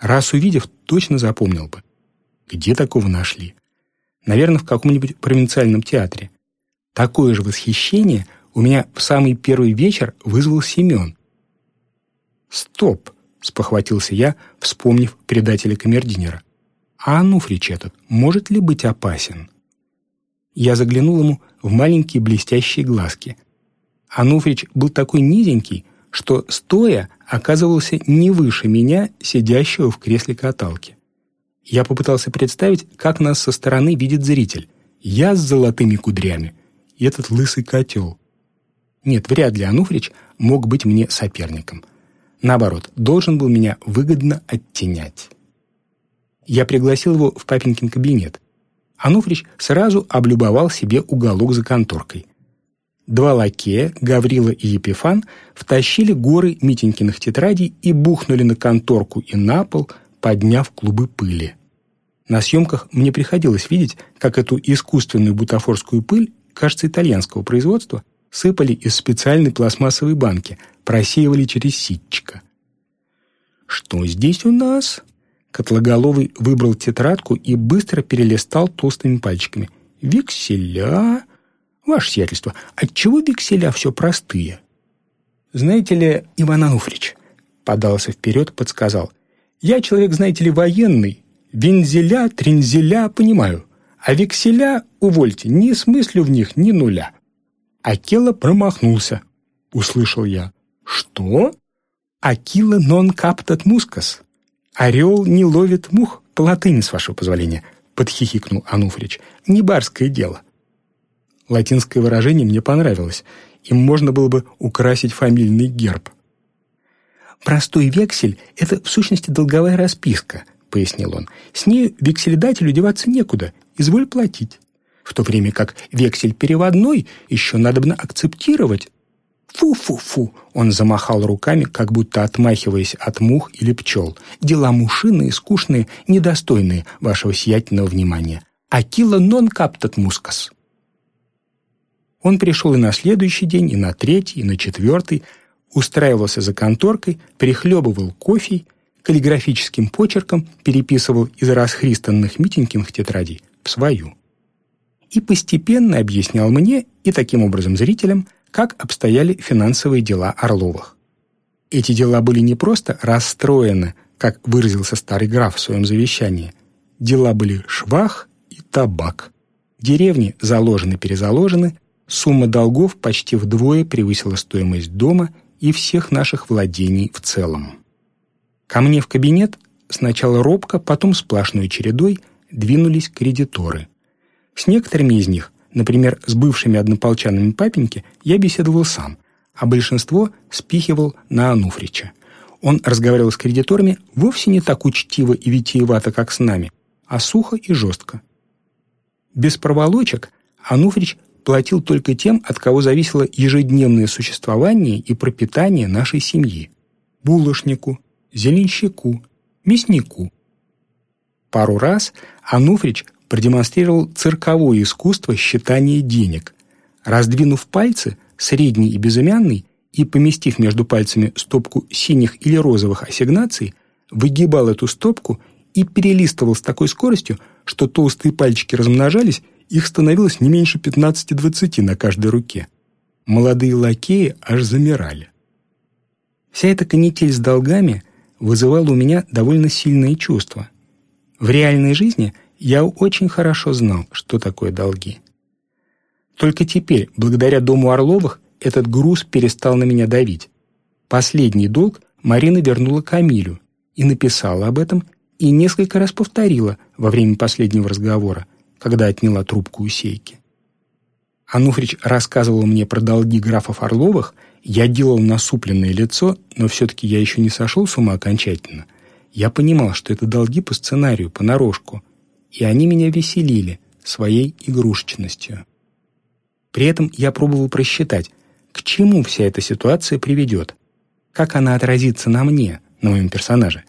Speaker 2: Раз увидев, точно запомнил бы. Где такого нашли? Наверное, в каком-нибудь провинциальном театре. Такое же восхищение у меня в самый первый вечер вызвал Семен. «Стоп!» — спохватился я, вспомнив предателя камердинера. «А Ануфрич этот может ли быть опасен?» Я заглянул ему в маленькие блестящие глазки. Ануфрич был такой низенький, что, стоя, оказывался не выше меня, сидящего в кресле каталки. Я попытался представить, как нас со стороны видит зритель. Я с золотыми кудрями и этот лысый котел. Нет, вряд ли Ануфрич мог быть мне соперником. Наоборот, должен был меня выгодно оттенять. Я пригласил его в папенькин кабинет. Ануфрич сразу облюбовал себе уголок за конторкой. Два лакея, Гаврила и Епифан, втащили горы Митенькиных тетрадей и бухнули на конторку и на пол, подняв клубы пыли. На съемках мне приходилось видеть, как эту искусственную бутафорскую пыль, кажется, итальянского производства, сыпали из специальной пластмассовой банки, просеивали через ситчика. Что здесь у нас?» Котлоголовый выбрал тетрадку и быстро перелистал толстыми пальчиками. «Векселя...» «Ваше сиятельство, отчего векселя все простые?» «Знаете ли, Иван Ануфрич...» Подался вперед, подсказал. «Я человек, знаете ли, военный. Вензеля, трензеля понимаю. А векселя, увольте, не смыслю в них ни нуля». Акела промахнулся. Услышал я. «Что?» «Акила нон каптат мускас». «Орел не ловит мух» по латыни, с вашего позволения, подхихикнул Ануфрич. «Не барское дело». Латинское выражение мне понравилось. Им можно было бы украсить фамильный герб. «Простой вексель — это, в сущности, долговая расписка», — пояснил он. «С ней векселедателю деваться некуда, изволь платить. В то время как вексель переводной еще надобно акцептировать, «Фу-фу-фу!» — он замахал руками, как будто отмахиваясь от мух или пчел. «Дела мушиные, скучные, недостойные вашего сиятельного внимания. Акила нон каптат мускас». Он пришел и на следующий день, и на третий, и на четвертый, устраивался за конторкой, прихлебывал кофе, каллиграфическим почерком переписывал из расхристанных митенькиных тетрадей в свою. И постепенно объяснял мне и таким образом зрителям – как обстояли финансовые дела Орловых. Эти дела были не просто расстроены, как выразился старый граф в своем завещании. Дела были швах и табак. Деревни заложены-перезаложены, сумма долгов почти вдвое превысила стоимость дома и всех наших владений в целом. Ко мне в кабинет сначала робко, потом сплошной чередой двинулись кредиторы. С некоторыми из них Например, с бывшими однополчанами папеньки я беседовал сам, а большинство спихивал на Ануфрича. Он разговаривал с кредиторами вовсе не так учтиво и витиевато, как с нами, а сухо и жестко. Без проволочек Ануфрич платил только тем, от кого зависело ежедневное существование и пропитание нашей семьи – булочнику, зеленщику, мяснику. Пару раз Ануфрич продемонстрировал цирковое искусство считания денег. Раздвинув пальцы, средний и безымянный, и поместив между пальцами стопку синих или розовых ассигнаций, выгибал эту стопку и перелистывал с такой скоростью, что толстые пальчики размножались, их становилось не меньше 15-20 на каждой руке. Молодые лакеи аж замирали. Вся эта канитель с долгами вызывала у меня довольно сильные чувства. В реальной жизни я очень хорошо знал, что такое долги. Только теперь, благодаря дому Орловых, этот груз перестал на меня давить. Последний долг Марина вернула Камилю и написала об этом, и несколько раз повторила во время последнего разговора, когда отняла трубку у сейки. Ануфрич рассказывал мне про долги графов Орловых, я делал насупленное лицо, но все-таки я еще не сошел с ума окончательно. Я понимал, что это долги по сценарию, по понарошку, и они меня веселили своей игрушечностью. При этом я пробовал просчитать, к чему вся эта ситуация приведет, как она отразится на мне, на моем персонаже.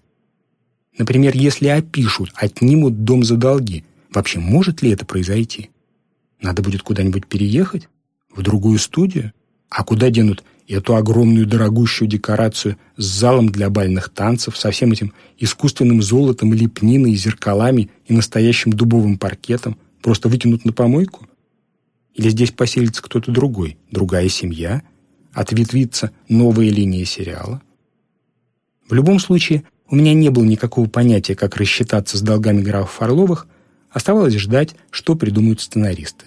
Speaker 2: Например, если опишут, отнимут дом за долги, вообще может ли это произойти? Надо будет куда-нибудь переехать? В другую студию? А куда денут эту огромную дорогущую декорацию с залом для бальных танцев, со всем этим искусственным золотом, лепниной, зеркалами и настоящим дубовым паркетом, просто выкинут на помойку? Или здесь поселится кто-то другой, другая семья, ответвится новая линия сериала? В любом случае, у меня не было никакого понятия, как рассчитаться с долгами графов Орловых, оставалось ждать, что придумают сценаристы.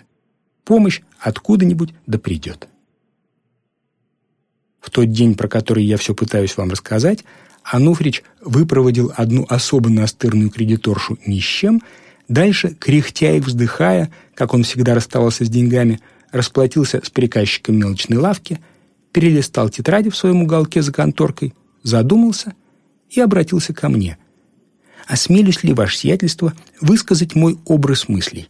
Speaker 2: Помощь откуда-нибудь да придет. В тот день, про который я все пытаюсь вам рассказать, Ануфрич выпроводил одну особо настырную кредиторшу ни с чем, дальше, кряхтя и вздыхая, как он всегда расставался с деньгами, расплатился с приказчиком мелочной лавки, перелистал тетради в своем уголке за конторкой, задумался и обратился ко мне. «Осмелюсь ли, ваше сиятельство, высказать мой образ мыслей?»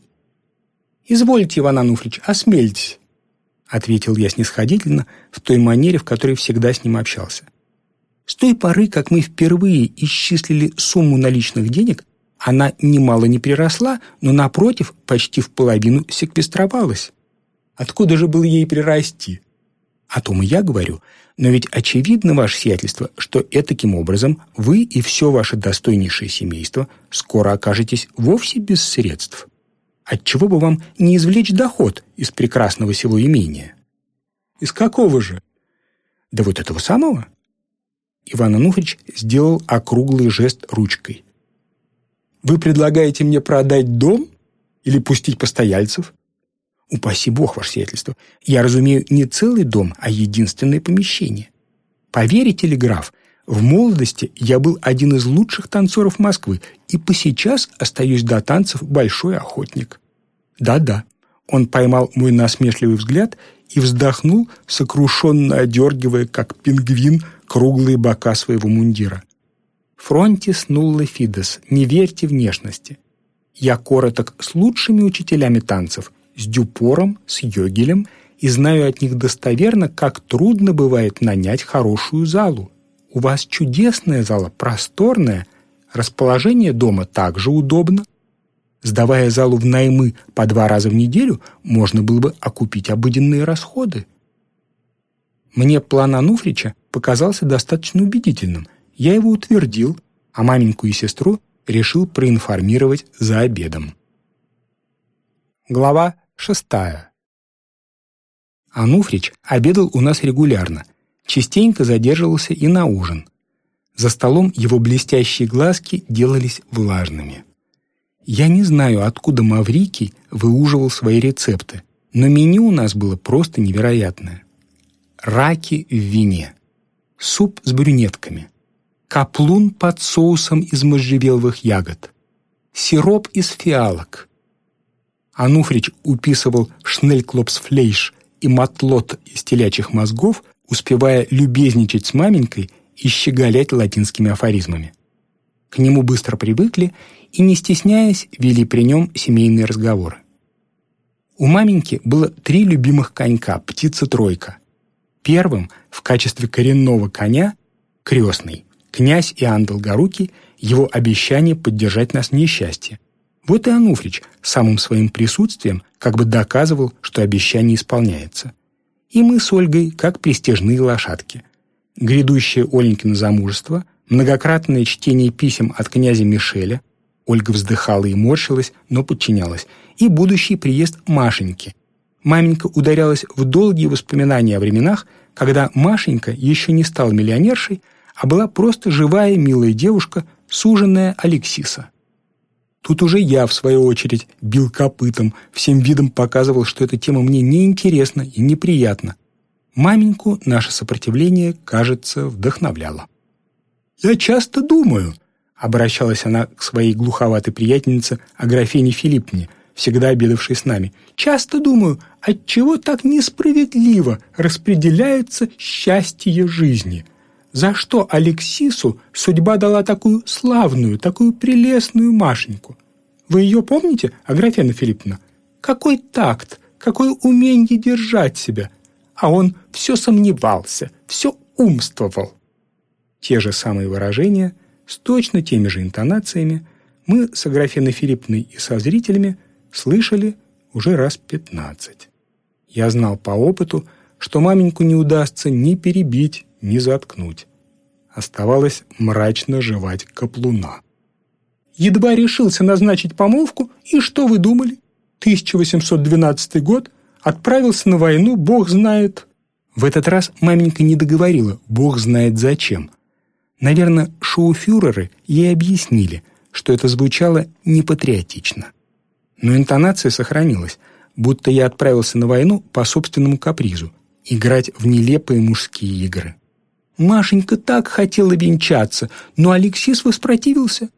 Speaker 2: «Извольте, Иван Ануфрич, осмельтесь». — ответил я снисходительно в той манере, в которой всегда с ним общался. С той поры, как мы впервые исчислили сумму наличных денег, она немало не приросла, но, напротив, почти в половину секвестровалась. Откуда же было ей прирасти? О том и я говорю. Но ведь очевидно, ваше сиятельство, что таким образом вы и все ваше достойнейшее семейство скоро окажетесь вовсе без средств. Отчего бы вам не извлечь доход из прекрасного сего имения?
Speaker 3: Из какого же?
Speaker 2: Да вот этого самого. Иван Ануфрич сделал округлый жест ручкой.
Speaker 3: Вы предлагаете мне продать дом или пустить постояльцев?
Speaker 2: Упаси бог, ваше сиятельство. Я разумею не целый дом, а единственное помещение. Поверите ли, граф, в молодости я был один из лучших танцоров Москвы и по сейчас остаюсь до танцев большой охотник. Да-да, он поймал мой насмешливый взгляд и вздохнул, сокрушенно одергивая, как пингвин, круглые бока своего мундира. Фронтис нулла фидес, не верьте внешности. Я короток с лучшими учителями танцев, с Дюпором, с Йогелем и знаю от них достоверно, как трудно бывает нанять хорошую залу. У вас чудесная зала, просторная, расположение дома также удобно. Сдавая залу в наймы по два раза в неделю, можно было бы окупить обыденные расходы. Мне план Ануфрича показался достаточно убедительным. Я его утвердил, а маменьку и сестру решил проинформировать за обедом. Глава шестая. Ануфрич обедал у нас регулярно, частенько задерживался и на ужин. За столом его блестящие глазки делались влажными. Я не знаю, откуда Маврикий выуживал свои рецепты, но меню у нас было просто невероятное. Раки в вине, суп с брюнетками, каплун под соусом из можжевеловых ягод, сироп из фиалок. Ануфрич уписывал шнельклопсфлейш и матлот из телячьих мозгов, успевая любезничать с маменькой и щеголять латинскими афоризмами. К нему быстро привыкли и, не стесняясь, вели при нем семейные разговоры. У маменьки было три любимых конька, птица-тройка. Первым в качестве коренного коня – крестный, князь Иоанн Долгорукий, его обещание поддержать нас в несчастье. Вот и Ануфрич самым своим присутствием как бы доказывал, что обещание исполняется. И мы с Ольгой как престижные лошадки. Грядущее Оленькино замужество, многократное чтение писем от князя Мишеля, Ольга вздыхала и морщилась, но подчинялась, и будущий приезд Машеньки. Маменька ударялась в долгие воспоминания о временах, когда Машенька еще не стала миллионершей, а была просто живая, милая девушка, суженная Алексиса. Тут уже я, в свою очередь, бил копытом, всем видом показывал, что эта тема мне неинтересна и неприятна. Маменьку наше сопротивление, кажется, вдохновляло. «Я часто думаю», — обращалась она к своей глуховатой приятельнице Аграфене Филиппне, всегда обедавшей с нами, «часто думаю, отчего так несправедливо распределяется счастье жизни». За что Алексису судьба дала такую славную, такую прелестную Машеньку? Вы ее помните, Аграфена Филипповна? Какой такт, какое умение держать себя. А он все сомневался, все умствовал. Те же самые выражения, с точно теми же интонациями, мы с Аграфеной Филипповной и со зрителями слышали уже раз пятнадцать. Я знал по опыту, что маменьку не удастся ни перебить, не заткнуть. Оставалось мрачно жевать каплуна. Едва решился назначить помолвку, и что вы думали? 1812 год, отправился на войну, бог знает. В этот раз маменька не договорила, бог знает зачем. Наверное, шоуфюреры ей объяснили, что это звучало непатриотично. Но интонация сохранилась, будто я отправился на войну по собственному капризу, играть в нелепые мужские игры. Машенька так хотела венчаться, но Алексис воспротивился.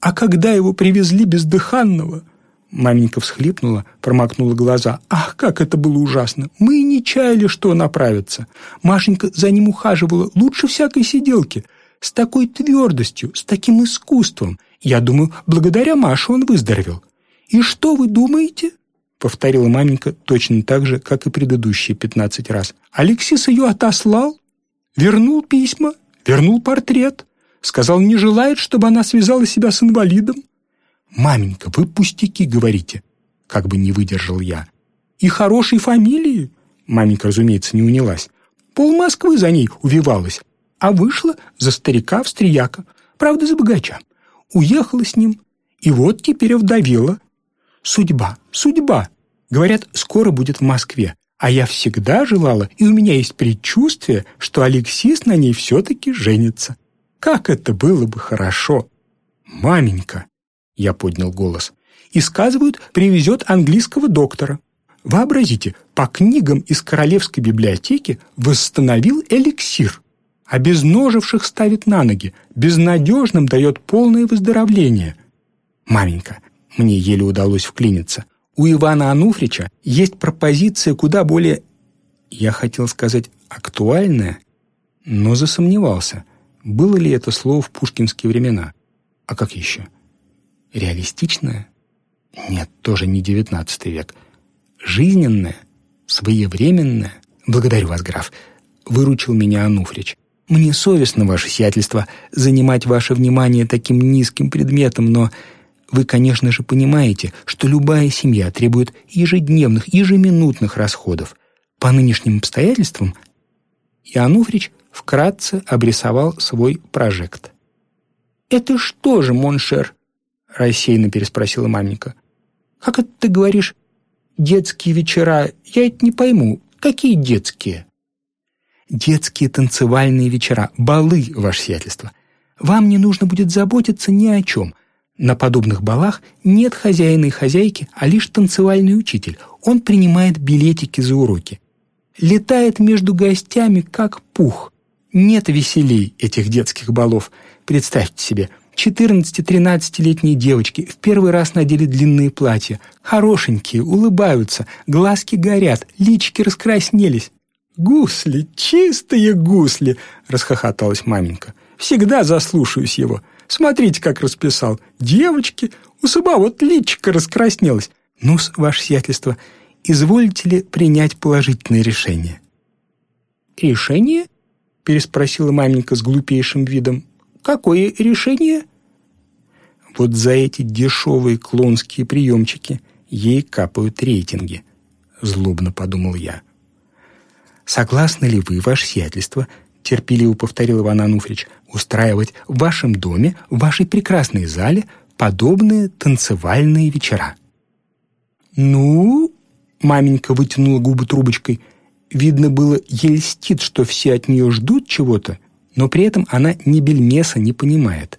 Speaker 2: А когда его привезли бездыханного... Маменька всхлипнула, промокнула глаза. «Ах, как это было ужасно! Мы и не чаяли, что он оправится. Машенька за ним ухаживала лучше всякой сиделки. С такой твердостью, с таким искусством. Я думаю, благодаря Маше он выздоровел. И что вы думаете?» Повторила маменька точно так же, как и предыдущие пятнадцать раз. «Алексис ее отослал?» Вернул письма, вернул портрет. Сказал, не желает, чтобы она связала себя с инвалидом. «Маменька, вы пустяки говорите», — как бы не выдержал я. «И хорошей фамилии?» Маменька, разумеется, не унялась. пол Москвы за ней увивалось, а вышла за старика-австрияка, правда, за богача. Уехала с ним, и вот теперь овдовела. Судьба, судьба. Говорят, скоро будет в Москве. А я всегда желала, и у меня есть предчувствие, что Алексис на ней все-таки женится. Как это было бы хорошо! «Маменька!» — я поднял голос. «И сказывают, привезет английского доктора. Вообразите, по книгам из Королевской библиотеки восстановил эликсир. Обезноживших ставит на ноги, безнадежным дает полное выздоровление. Маменька, мне еле удалось вклиниться. У Ивана Ануфрича есть пропозиция куда более, я хотел сказать, актуальная, но засомневался, было ли это слово в пушкинские времена. А как еще? Реалистичная? Нет, тоже не девятнадцатый век. Жизненная? Своевременная? Благодарю вас, граф. Выручил меня Ануфрич. Мне совестно, ваше сиятельство, занимать ваше внимание таким низким предметом, но вы, конечно же, понимаете, что любая семья требует ежедневных, ежеминутных расходов. По нынешним обстоятельствам и Ануфрич вкратце обрисовал свой прожект. «Это что же, mon cher?» — рассеянно переспросила маменька. «Как это ты говоришь? Детские вечера? Я это не пойму. Какие детские?» детские танцевальные вечера, балы, ваше сиятельство. Вам не нужно будет заботиться ни о чем. На подобных балах нет хозяина и хозяйки, а лишь танцевальный учитель. Он принимает билетики за уроки. Летает между гостями, как пух. Нет веселей этих детских балов. Представьте себе, 14-13-летние девочки в первый раз надели длинные платья. Хорошенькие, улыбаются, глазки горят, личики раскраснелись. «Гусли, чистые гусли!» — расхохоталась маменька. «Всегда заслушаюсь его. Смотрите, как расписал. Девочки, у сыба вот личико раскраснелось. Ну-с, ваше сиятельство, изволите ли принять положительное решение?» «Решение?» — переспросила маменька с глупейшим видом. «Какое решение?» Вот за эти дешевые клонские приемчики ей капают рейтинги. Злобно подумал я. «Согласны ли вы, ваше сиятельство, — терпеливо повторил Иван Ануфрич, — устраивать в вашем доме, в вашей прекрасной зале подобные танцевальные вечера?» «Ну...» — маменька вытянула губы трубочкой. Видно было, ей льстит, что все от нее ждут чего-то, но при этом она ни бельмеса не понимает.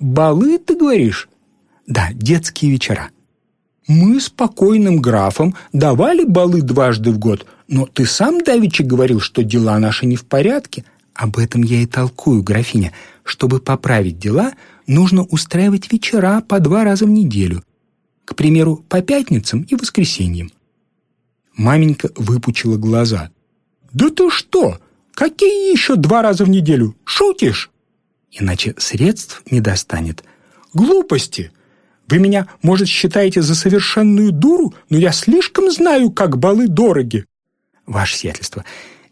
Speaker 2: «Балы, ты говоришь?» «Да, детские вечера. Мы с покойным графом давали балы дважды в год, но ты сам давеча говорил, что дела наши не в порядке. Об этом я и толкую, графиня. Чтобы поправить дела, нужно устраивать вечера по два раза в неделю. К примеру, по пятницам и воскресеньям. Маменька выпучила глаза. «Да ты что? Какие еще два раза в неделю? Шутишь?» «Иначе средств не достанет». «Глупости! Вы меня, может, считаете за совершенную дуру, но я слишком знаю, как балы дороги. Ваше сиятельство,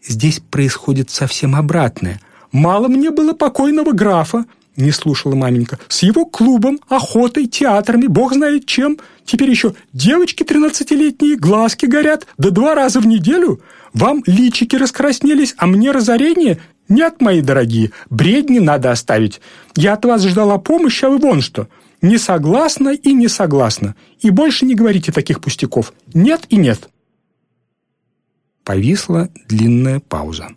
Speaker 2: здесь происходит совсем обратное. Мало мне было покойного графа, не слушала маменька, с его клубом, охотой, театрами, бог знает чем. Теперь еще девочки тринадцатилетние, глазки горят, да два раза в неделю. Вам личики раскраснелись, а мне разорение? Нет, мои дорогие, бредни надо оставить. Я от вас ждала помощи, а вы вон что. Не согласна и не согласна. И больше не говорите таких пустяков. Нет и нет. Повисла длинная пауза.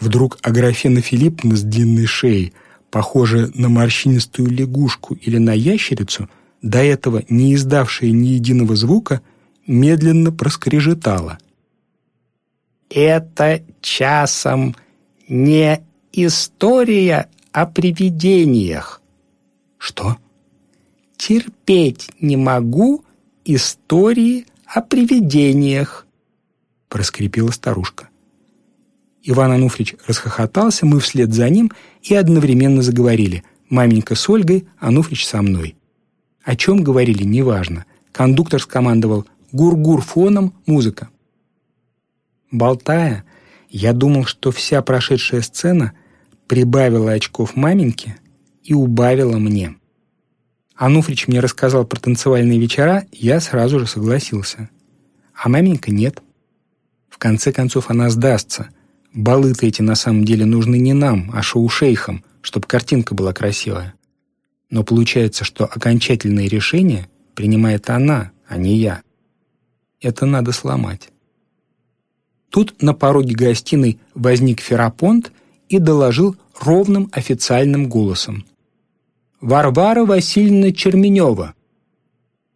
Speaker 2: Вдруг Аграфена Филипповна с длинной шеей, похожая на морщинистую лягушку или на ящерицу, до этого не издавшая ни единого звука, медленно проскрежетала. «Это часом не история о привидениях. Что? Терпеть не могу истории о привидениях, проскрипела старушка. Иван Ануфрич расхохотался, мы вслед за ним и одновременно заговорили. Маменька с Ольгой, Ануфрич со мной. О чем говорили, неважно. Кондуктор скомандовал «Гур-гур фоном, музыка». Болтая, я думал, что вся прошедшая сцена прибавила очков маменьке, и убавила мне. Ануфрич мне рассказал про танцевальные вечера, я сразу же согласился. А маменька нет. В конце концов она сдастся. Балы-то эти на самом деле нужны не нам, а шоу-шейхам, чтобы картинка была красивая. Но получается, что окончательное решение принимает она, а не я. Это надо сломать. Тут на пороге гостиной возник Ферапонт и доложил ровным официальным голосом. «Варвара Васильевна Черменева».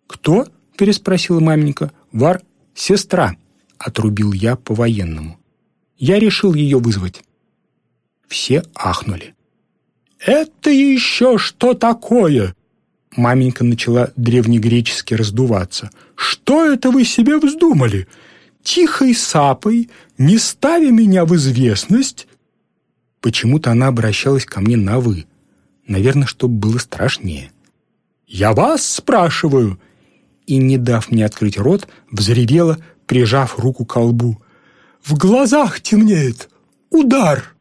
Speaker 2: «Кто?» — переспросила маменька. «Вар... сестра», — отрубил я по-военному. Я решил ее вызвать. Все ахнули. «Это еще что такое?» Маменька начала древнегречески раздуваться. «Что это вы себе вздумали? Тихой сапой, не ставя меня в известность?» Почему-то она обращалась ко мне на «вы». Наверное, чтобы было страшнее. «Я вас спрашиваю!» И, не дав мне открыть рот, взревела, прижав руку к колбу. «В глазах темнеет! Удар!»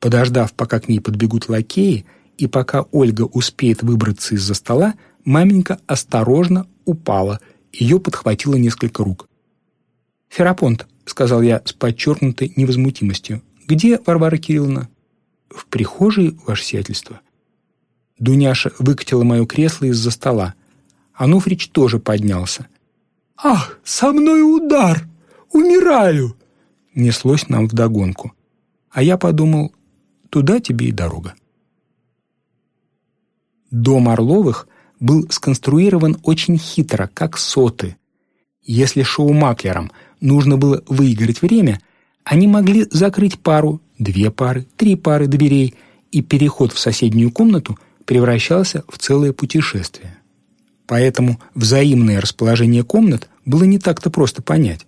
Speaker 2: Подождав, пока к ней подбегут лакеи, и пока Ольга успеет выбраться из-за стола, маменька осторожно упала, ее подхватило несколько рук. «Ферапонт», — сказал я с подчеркнутой невозмутимостью, — «где Варвара Кирилловна?» «В прихожей, ваше сиятельство». Дуняша выкатила мое кресло из-за стола. Ануфрич тоже поднялся. «Ах, со мной удар! Умираю!» Неслось нам вдогонку. А я подумал, туда тебе и дорога. Дом Орловых был сконструирован очень хитро, как соты. Если шоу-маклерам нужно было выиграть время, они могли закрыть пару, две пары, три пары дверей, и переход в соседнюю комнату превращался в целое путешествие. Поэтому взаимное расположение комнат было не так-то просто понять.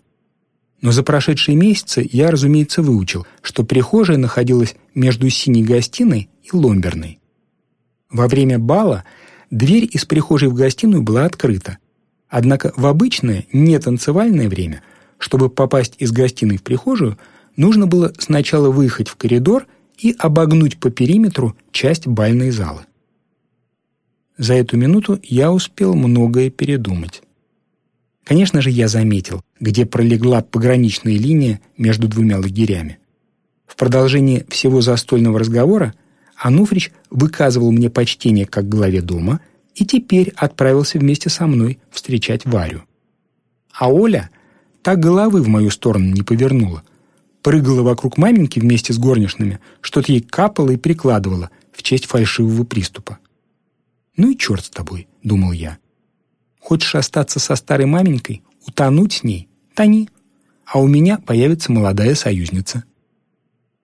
Speaker 2: Но за прошедшие месяцы я, разумеется, выучил, что прихожая находилась между синей гостиной и ломберной. Во время бала дверь из прихожей в гостиную была открыта. Однако в обычное, не танцевальное время, чтобы попасть из гостиной в прихожую, нужно было сначала выехать в коридор и обогнуть по периметру часть бальной залы. За эту минуту я успел многое передумать. Конечно же, я заметил, где пролегла пограничная линия между двумя лагерями. В продолжении всего застольного разговора Ануфрич выказывал мне почтение как главе дома и теперь отправился вместе со мной встречать Варю. А Оля так головы в мою сторону не повернула. Прыгала вокруг маменьки вместе с горничными, что-то ей капало и прикладывала в честь фальшивого приступа. «Ну и черт с тобой», — думал я. Хочешь остаться со старой маменькой, утонуть с ней? Тони. А у меня появится молодая союзница.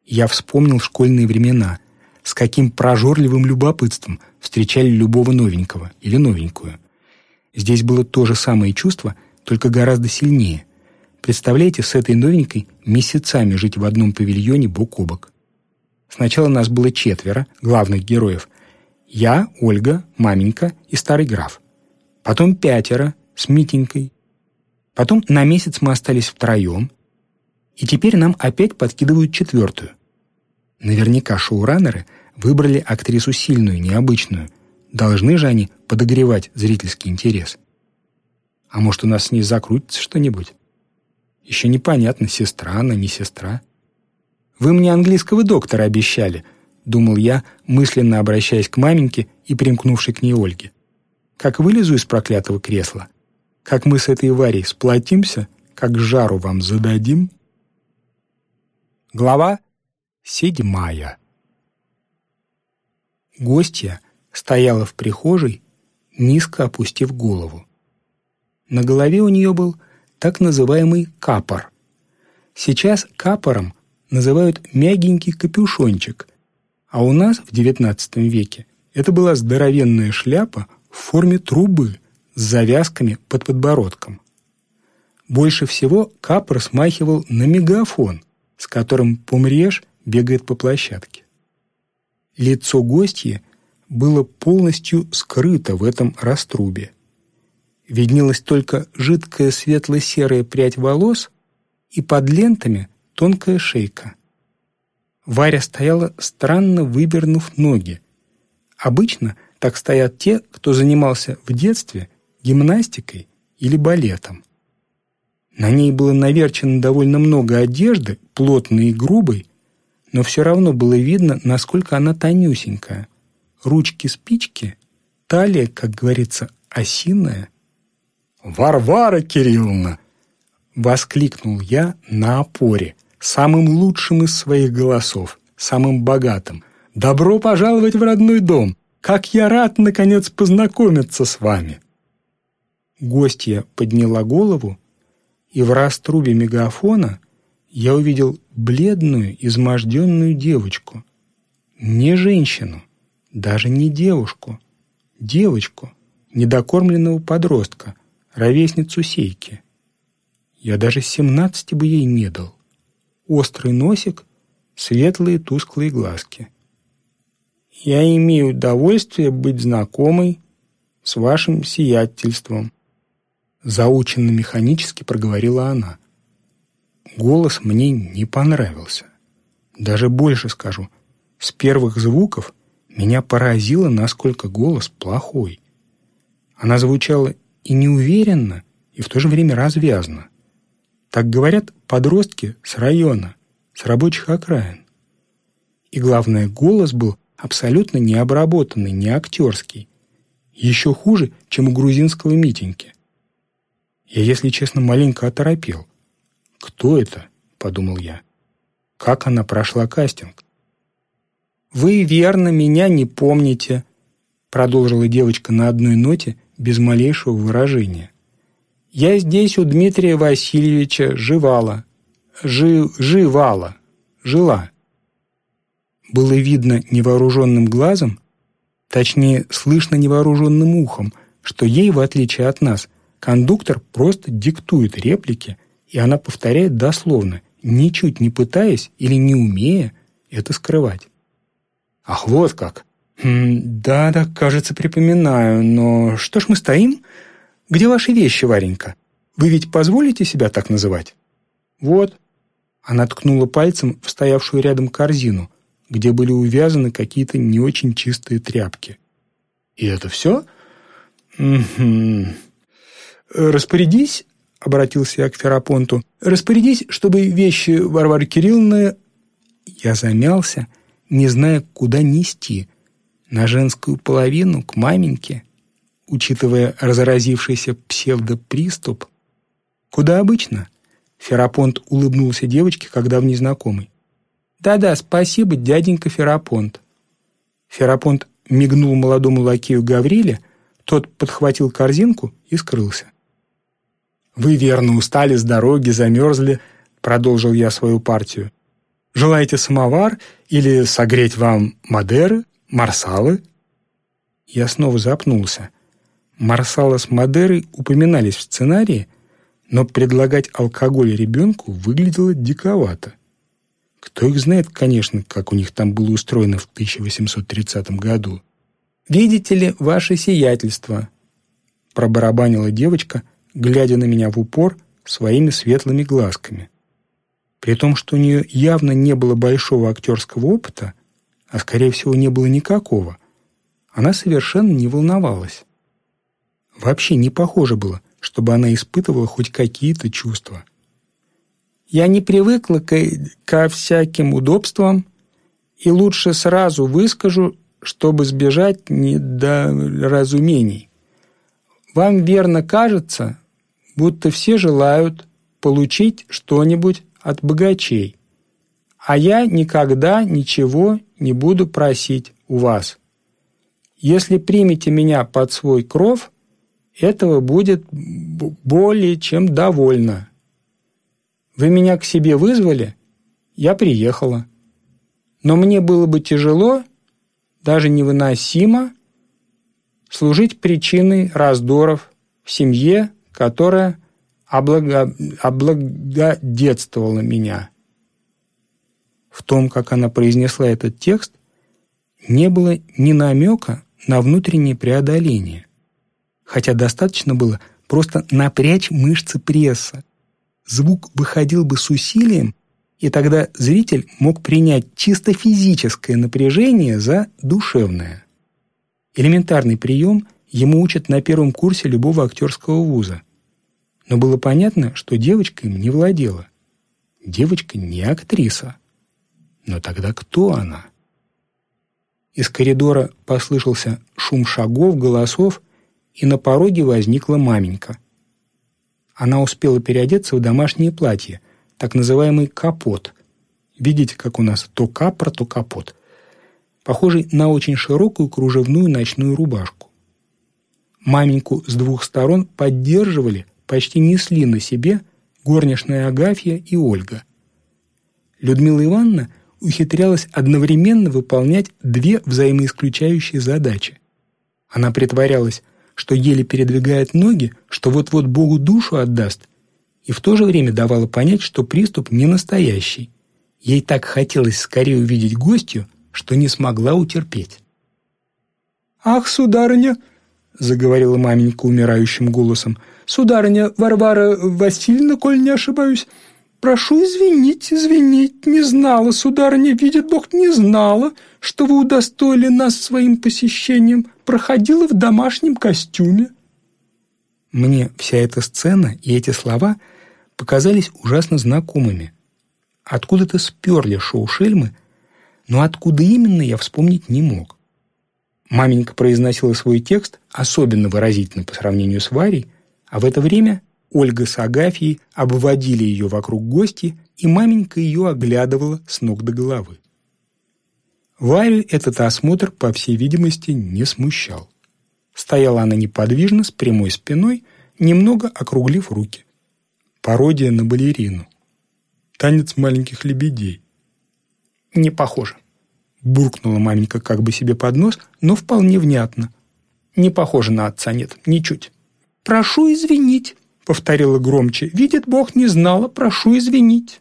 Speaker 2: Я вспомнил школьные времена, с каким прожорливым любопытством встречали любого новенького или новенькую. Здесь было то же самое чувство, только гораздо сильнее. Представляете, с этой новенькой месяцами жить в одном павильоне бок о бок. Сначала нас было четверо, главных героев. Я, Ольга, маменька и старый граф потом пятеро с Митенькой. Потом на месяц мы остались втроем, и теперь нам опять подкидывают четвертую. Наверняка шоураннеры выбрали актрису сильную, необычную. Должны же они подогревать зрительский интерес. А может, у нас с ней закрутится что-нибудь? Еще непонятно, сестра она, не сестра. «Вы мне английского доктора обещали», — думал я, мысленно обращаясь к маменьке и примкнувшей к ней Ольге. Как вылезу из проклятого кресла, как мы с этой Варей сплотимся, как жару вам зададим. Глава седьмая Гостья стояла в прихожей, низко опустив голову. На голове у нее был так называемый капор. Сейчас капором называют мягенький капюшончик, а у нас в XIX веке это была здоровенная шляпа в форме трубы с завязками под подбородком. Больше всего капор смахивал на мегафон, с которым помрешь бегает по площадке. Лицо гостья было полностью скрыто в этом раструбе. Виднелась только жидкая светло-серая прядь волос и под лентами тонкая шейка. Варя стояла, странно выбернув ноги. Обычно так стоят те, кто занимался в детстве гимнастикой или балетом. На ней было наверчено довольно много одежды, плотной и грубой, но все равно было видно, насколько она тонюсенькая. Ручки-спички, талия, как говорится, осиная.
Speaker 3: «Варвара Кирилловна!»
Speaker 2: — воскликнул я на опоре, самым лучшим из своих голосов, самым богатым. «Добро пожаловать в родной дом! Как я рад, наконец, познакомиться с вами!» Гостья подняла голову, и в раструбе мегафона я увидел бледную, изможденную девочку. Не женщину, даже не девушку, девочку, недокормленного подростка, ровесницу Сейки. Я даже семнадцати бы ей не дал. Острый носик, светлые тусклые глазки. Я имею удовольствие быть знакомой с вашим сиятельством. Заученно механически проговорила она. Голос мне не понравился. Даже больше скажу. С первых звуков меня поразило, насколько голос плохой. Она звучала и неуверенно, и в то же время развязно. Так говорят подростки с района, с рабочих окраин. И главное, голос был абсолютно необработанный, не актерский. Еще хуже, чем у грузинского Митеньки. Я, если честно, маленько оторопел. «Кто это?» — подумал я. «Как она прошла кастинг?» «Вы верно меня не помните», — продолжила девочка на одной ноте без малейшего выражения. Я здесь у Дмитрия Васильевича живала. Жи, живала. Жила. Было видно невооруженным глазом, точнее, слышно невооруженным ухом, что ей, в отличие от нас, кондуктор просто диктует реплики, и она повторяет дословно, ничуть не пытаясь или не умея это скрывать. «Ах, вот как!» хм, «Да-да, кажется, припоминаю, но что ж мы стоим?» Где ваши вещи, Варенька? Вы ведь позволите себя так называть?» «Вот». Она ткнула пальцем в стоявшую рядом корзину, где были увязаны какие-то не очень чистые тряпки. «И это все?» «Угу. Распорядись, — обратился я к Ферапонту, — распорядись, чтобы вещи Варвары Кирилловны...» Я замялся, не зная, куда нести. На женскую половину, к маменьке учитывая разразившийся псевдоприступ. «Куда обычно?» Ферапонт улыбнулся девочке, когда в незнакомый. «Да-да, спасибо, дяденька Ферапонт». Ферапонт мигнул молодому лакею Гавриле, тот подхватил корзинку и скрылся. «Вы верно устали с дороги, замерзли», — продолжил я свою партию. «Желаете самовар или согреть вам Мадеры, Марсалы?» Я снова запнулся. Марсала с Мадерой упоминались в сценарии, но предлагать алкоголь ребенку выглядело диковато. Кто их знает, конечно, как у них там было устроено в 1830 году. «Видите ли, ваше сиятельство», — пробарабанила девочка, глядя на меня в упор своими светлыми глазками. При том, что у нее явно не было большого актерского опыта, а, скорее всего, не было никакого, она совершенно не волновалась. Вообще не похоже было, чтобы она испытывала хоть какие-то чувства. «Я не привыкла к, ко всяким удобствам и лучше сразу выскажу, чтобы сбежать недоразумений. Вам верно кажется, будто все желают получить что-нибудь от богачей, а я никогда ничего не буду просить у вас. Если примете меня под свой кров, этого будет более чем довольно. Вы меня к себе вызвали, я приехала. Но мне было бы тяжело, даже невыносимо, служить причиной раздоров в семье, которая облага... облагодетствовала меня. В том, как она произнесла этот текст, не было ни намека на внутреннее преодоление хотя достаточно было просто напрячь мышцы пресса. Звук выходил бы с усилием, и тогда зритель мог принять чисто физическое напряжение за душевное. Элементарный прием ему учат на первом курсе любого актерского вуза. Но было понятно, что девочка им не владела. Девочка не актриса. Но тогда кто она? Из коридора послышался шум шагов, голосов, и на пороге возникла маменька. Она успела переодеться в домашнее платье, так называемый капот. Видите, как у нас то капор, то капот. Похожий на очень широкую кружевную ночную рубашку. Маменьку с двух сторон поддерживали, почти несли на себе горничная Агафья и Ольга. Людмила Ивановна ухитрялась одновременно выполнять две взаимоисключающие задачи. Она притворялась что еле передвигает ноги, что вот-вот Богу душу отдаст, и в то же время давала понять, что приступ не настоящий. Ей так хотелось скорее увидеть гостью, что не смогла утерпеть.
Speaker 3: «Ах, сударыня!» — заговорила маменька умирающим голосом. «Сударыня Варвара Васильевна, коль не ошибаюсь, прошу извинить, извинить, не знала, сударыня, видит Бог, не знала, что вы удостоили нас своим посещением проходила в домашнем костюме».
Speaker 2: Мне вся эта сцена и эти слова показались ужасно знакомыми. Откуда-то сперли шоу Шельмы, но откуда именно я вспомнить не мог. Маменька произносила свой текст особенно выразительно по сравнению с Варей, а в это время Ольга с Агафьей обводили ее вокруг гости, и маменька ее оглядывала с ног до головы. Варю этот осмотр, по всей видимости, не смущал. Стояла она неподвижно, с прямой спиной, немного округлив руки. Пародия на балерину. Танец маленьких лебедей. «Не похоже», — буркнула маменька как бы себе под нос, но вполне внятно. «Не похоже на отца, нет, ничуть».
Speaker 3: «Прошу извинить», — повторила громче. «Видит Бог, не знала, прошу извинить».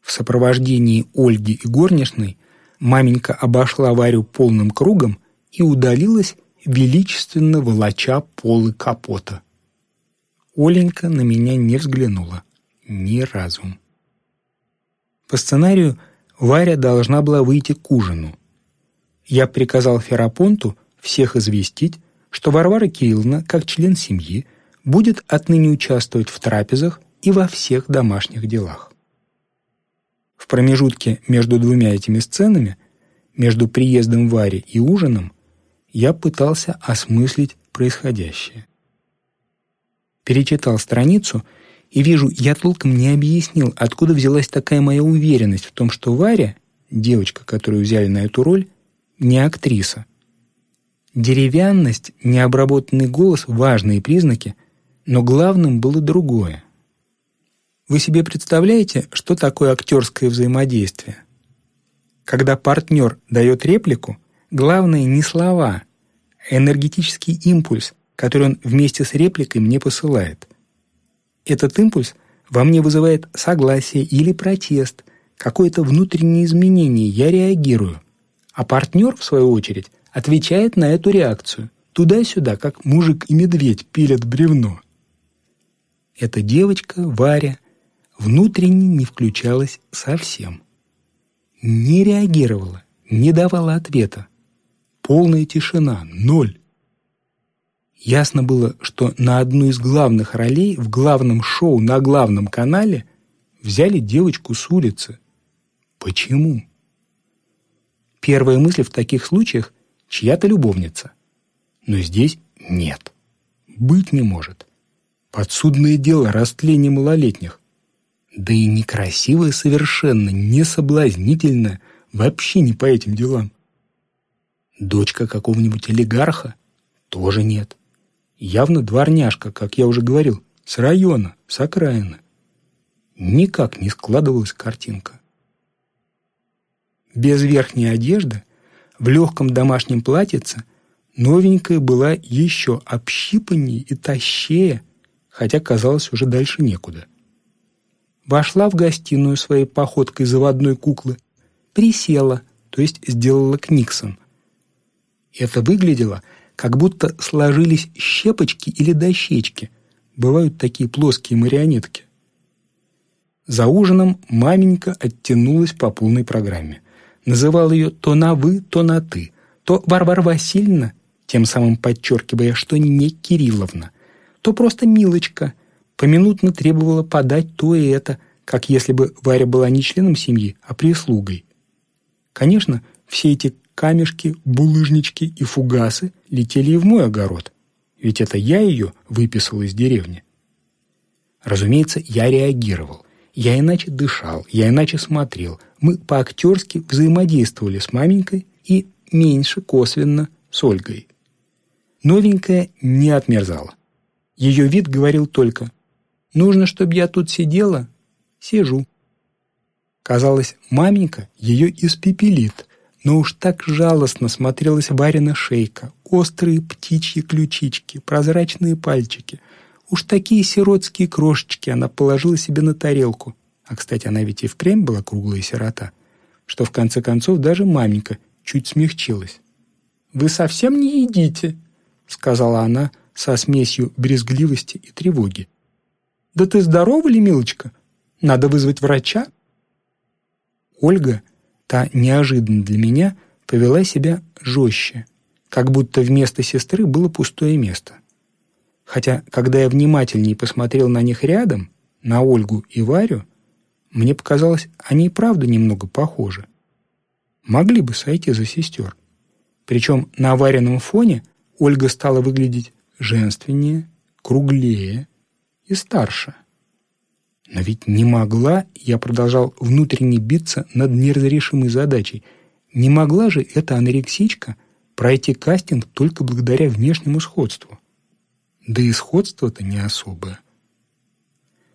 Speaker 2: В сопровождении Ольги и горничной маменька обошла Варю полным кругом и удалилась, величественно волоча полы капота. Оленька на меня не взглянула. Ни разу. По сценарию Варя должна была выйти к ужину. Я приказал Ферапонту всех известить, что Варвара Кирилловна, как член семьи, будет отныне участвовать в трапезах и во всех домашних делах. В промежутке между двумя этими сценами, между приездом Вари и ужином, я пытался осмыслить происходящее. Перечитал страницу и вижу, я толком не объяснил, откуда взялась такая моя уверенность в том, что Варя, девочка, которую взяли на эту роль, не актриса. Деревянность, необработанный голос — важные признаки, но главным было другое. Вы себе представляете, что такое актерское взаимодействие? Когда партнер дает реплику, главное не слова, а энергетический импульс, который он вместе с репликой мне посылает. Этот импульс во мне вызывает согласие или протест, какое-то внутреннее изменение, я реагирую. А партнер, в свою очередь, отвечает на эту реакцию. Туда-сюда, как мужик и медведь пилят бревно. Эта девочка, Варя, внутренне не включалась совсем. Не реагировала, не давала ответа. Полная тишина, ноль. Ясно было, что на одну из главных ролей в главном шоу на главном канале взяли девочку с улицы. Почему? Первая мысль в таких случаях – чья-то любовница. Но здесь нет. Быть не может. Подсудное дело растления малолетних да и некрасивая совершенно, не соблазнительная, вообще не по этим делам. Дочка какого-нибудь олигарха? Тоже нет. Явно дворняжка, как я уже говорил, с района, с окраины. Никак не складывалась картинка. Без верхней одежды, в легком домашнем платьице, новенькая была еще общипаннее и тащее, хотя казалось уже дальше некуда вошла в гостиную своей походкой заводной куклы, присела, то есть сделала книксон. Это выглядело, как будто сложились щепочки или дощечки. Бывают такие плоские марионетки. За ужином маменька оттянулась по полной программе. Называл ее то на «вы», то на «ты», то Варвара Васильевна, тем самым подчеркивая, что не Кирилловна, то просто Милочка, поминутно требовала подать то и это, как если бы Варя была не членом семьи, а прислугой. Конечно, все эти камешки, булыжнички и фугасы летели и в мой огород, ведь это я ее выписал из деревни. Разумеется, я реагировал. Я иначе дышал, я иначе смотрел. Мы по-актерски взаимодействовали с маменькой и меньше косвенно с Ольгой. Новенькая не отмерзала. Ее вид говорил только «Нужно, чтобы я тут сидела? Сижу». Казалось, маменька ее испепелит, но уж так жалостно смотрелась Варина шейка, острые птичьи ключички, прозрачные пальчики. Уж такие сиротские крошечки она положила себе на тарелку. А, кстати, она ведь и впрямь была круглая сирота, что в конце концов даже маменька чуть смягчилась. «Вы совсем не едите?» — сказала она со смесью брезгливости и тревоги. «Да ты здорова ли, милочка? Надо вызвать врача?» Ольга, та неожиданно для меня, повела себя жестче, как будто вместо сестры было пустое место. Хотя, когда я внимательнее посмотрел на них рядом, на Ольгу и Варю, мне показалось, они и правда немного похожи. Могли бы сойти за сестер. Причем на Варином фоне Ольга стала выглядеть женственнее, круглее и старше. Но ведь не могла, я продолжал внутренне биться над неразрешимой задачей, не могла же эта анорексичка пройти кастинг только благодаря внешнему сходству. Да и сходство-то не особое.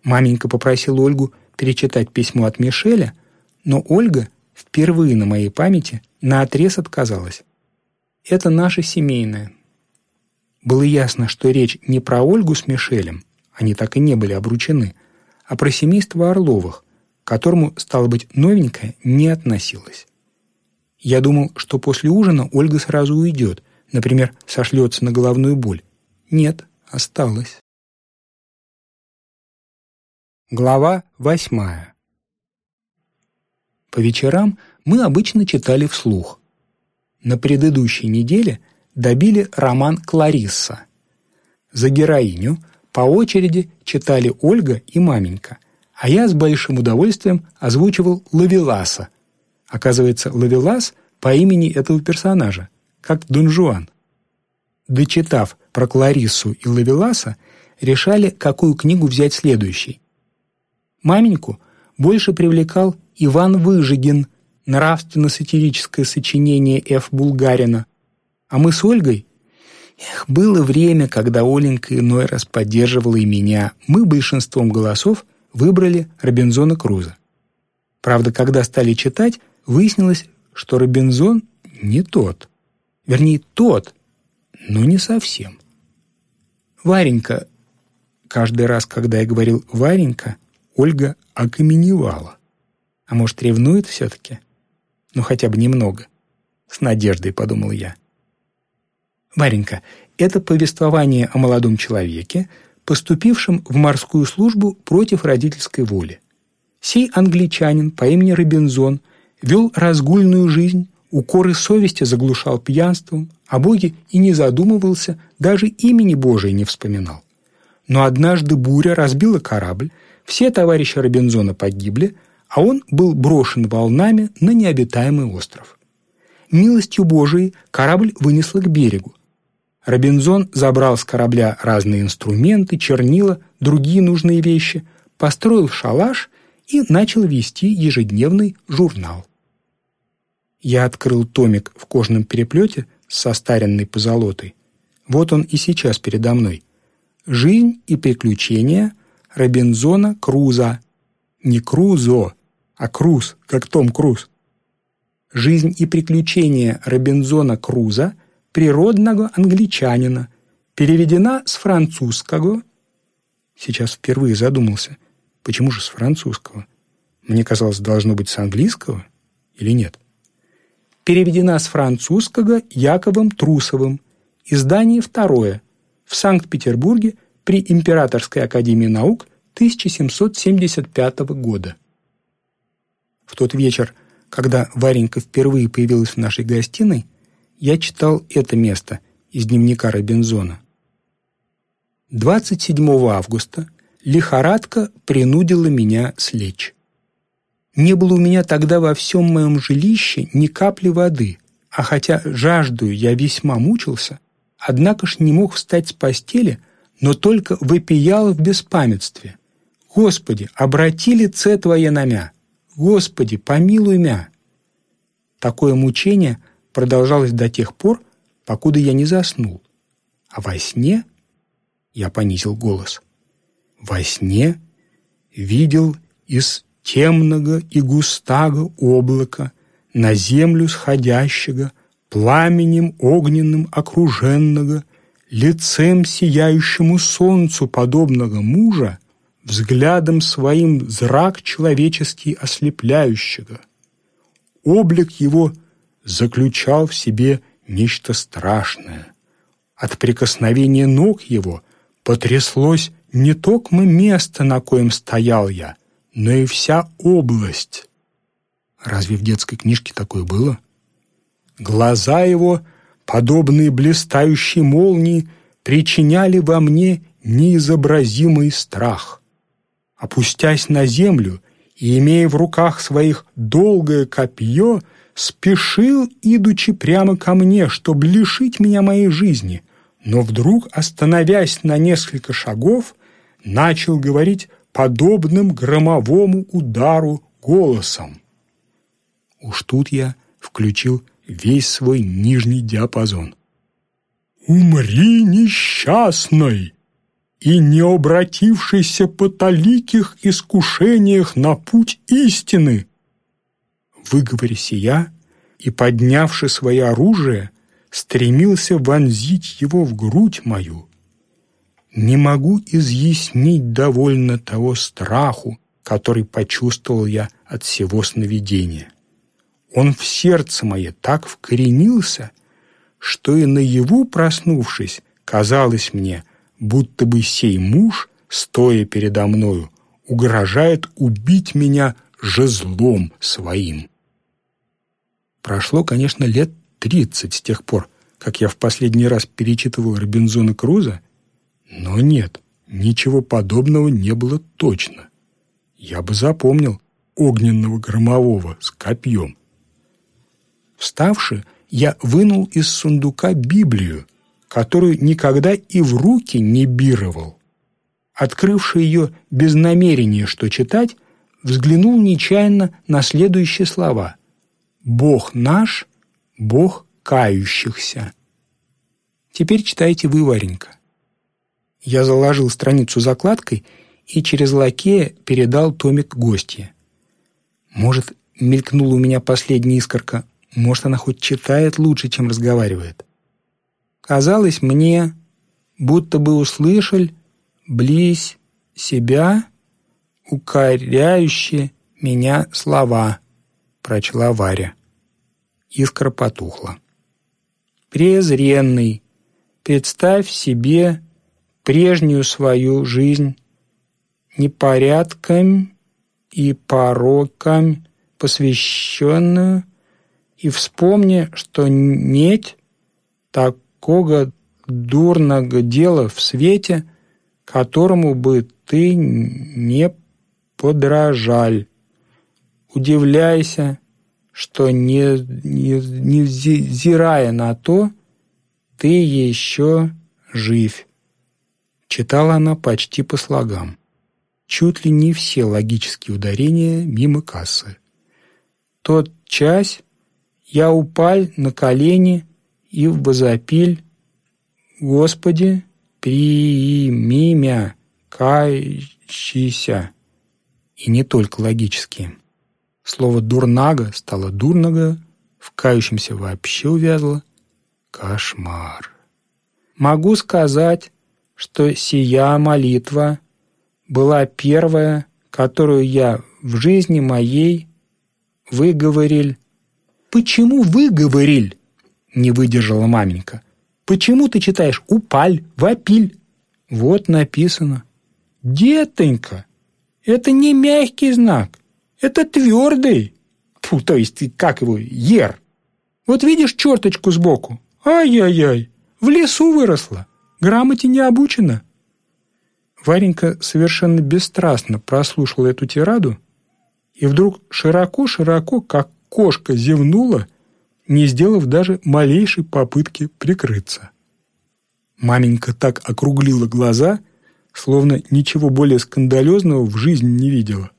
Speaker 2: Маменька попросила Ольгу перечитать письмо от Мишеля, но Ольга впервые на моей памяти наотрез отказалась. Это наше семейное. Было ясно, что речь не про Ольгу с Мишелем, они так и не были обручены, а про семейство Орловых, к которому, стало быть, новенькая не относилась. Я думал, что после ужина Ольга сразу уйдет, например, сошлется на головную боль. Нет, осталась. Глава восьмая. По вечерам мы обычно читали вслух. На предыдущей неделе добили роман «Кларисса». За героиню по очереди читали Ольга и маменька, а я с большим удовольствием озвучивал Лавеласа. Оказывается, Лавелас по имени этого персонажа, как Дон Жуан. Дочитав про Клариссу и Лавеласа, решали, какую книгу взять следующей. Маменьку больше привлекал Иван Выжигин, нравственно-сатирическое сочинение Ф. Булгарина, а мы с Ольгой Эх, было время, когда Оленька иной раз поддерживала и меня. Мы большинством голосов выбрали Робинзона Круза. Правда, когда стали читать, выяснилось, что Робинзон не тот. Вернее, тот, но не совсем. Варенька, каждый раз, когда я говорил «Варенька», Ольга окаменевала. А может, ревнует все-таки? Ну, хотя бы немного. С надеждой, подумал я. Варенька, это повествование о молодом человеке, поступившем в морскую службу против родительской воли. Сей англичанин по имени Робинзон вел разгульную жизнь, укоры совести заглушал пьянством, о Боге и не задумывался, даже имени Божия не вспоминал. Но однажды буря разбила корабль, все товарищи Робинзона погибли, а он был брошен волнами на необитаемый остров. Милостью Божией корабль вынесло к берегу, Робинзон забрал с корабля разные инструменты, чернила, другие нужные вещи, построил шалаш и начал вести ежедневный журнал. Я открыл томик в кожном переплете с состаренной позолотой. Вот он и сейчас передо мной. «Жизнь и приключения Робинзона Круза». Не Крузо, а Круз, как Том Круз. «Жизнь и приключения Робинзона Круза» природного англичанина, переведена с французского. Сейчас впервые задумался, почему же с французского? Мне казалось, должно быть с английского или нет? Переведена с французского Яковом Трусовым. Издание второе. В Санкт-Петербурге при Императорской академии наук 1775 года. В тот вечер, когда Варенька впервые появилась в нашей гостиной, я читал это место из дневника Робинзона. 27 августа лихорадка принудила меня слечь. Не было у меня тогда во всем моем жилище ни капли воды, а хотя жаждую я весьма мучился, однако ж не мог встать с постели, но только выпиял в беспамятстве. «Господи, обрати лице Твое на мя! Господи, помилуй мя!» Такое мучение продолжалось до тех пор, покуда я не заснул. А во сне я понизил голос. Во сне видел из темного и густого облака на землю сходящего, пламенем огненным окруженного, лицем сияющему солнцу подобного мужа, взглядом своим зрак человеческий ослепляющего. Облик его заключал в себе нечто страшное. От прикосновения ног его потряслось не только место, на коем стоял я, но и вся область. Разве в детской книжке такое было? Глаза его, подобные блистающей молнии, причиняли во мне неизобразимый страх. Опустясь на землю и имея в руках своих долгое копье, спешил, идучи прямо ко мне, чтобы лишить меня моей жизни, но вдруг, остановясь на несколько шагов, начал говорить подобным громовому удару голосом. Уж тут я включил весь свой нижний диапазон. «Умри, несчастный!» и не обратившийся по таликих искушениях на путь истины, выговоре сия и, поднявши свое оружие, стремился вонзить его в грудь мою. Не могу изъяснить довольно того страху, который почувствовал я от всего сновидения. Он в сердце мое так вкоренился, что и наяву проснувшись, казалось мне, будто бы сей муж, стоя передо мною, угрожает убить меня жезлом своим. Прошло, конечно, лет тридцать с тех пор, как я в последний раз перечитывал Робинзона Круза, но нет, ничего подобного не было точно. Я бы запомнил огненного громового с копьем. Вставши, я вынул из сундука Библию, которую никогда и в руки не бировал. Открывши ее без намерения что читать, взглянул нечаянно на следующие слова – Бог наш, Бог кающихся. Теперь читайте вы, Варенька. Я заложил страницу закладкой и через лакея передал томик гостье. Может, мелькнула у меня последняя искорка, может, она хоть читает лучше, чем разговаривает. Казалось мне, будто бы услышал близь себя укоряющие меня слова — прочла Варя. Искра потухла. «Презренный, представь себе прежнюю свою жизнь непорядком и пороком посвященную, и вспомни, что нет такого дурного дела в свете, которому бы ты не подражаль удивляйся, что не, не, не зирая на то, ты еще жив. Читала она почти по слогам. Чуть ли не все логические ударения мимо кассы. Тот час я упал на колени и возопиль «Господи, прими мя, кающийся». И не только логические. Слово «дурнага» стало «дурнага», в кающемся вообще увязло. Кошмар. Могу сказать, что сия молитва была первая, которую я в жизни моей выговорил. «Почему выговорил?» — не выдержала маменька. «Почему ты читаешь «упаль», «вопиль»?» Вот написано. «Детонька, это не мягкий знак. Это твердый. Фу, то есть, как его, ер. Вот видишь черточку сбоку? Ай-яй-яй, в лесу выросла. Грамоте не обучена. Варенька совершенно бесстрастно прослушала эту тираду и вдруг широко-широко, как кошка, зевнула, не сделав даже малейшей попытки прикрыться. Маменька так округлила глаза, словно ничего более скандалезного в жизни не видела.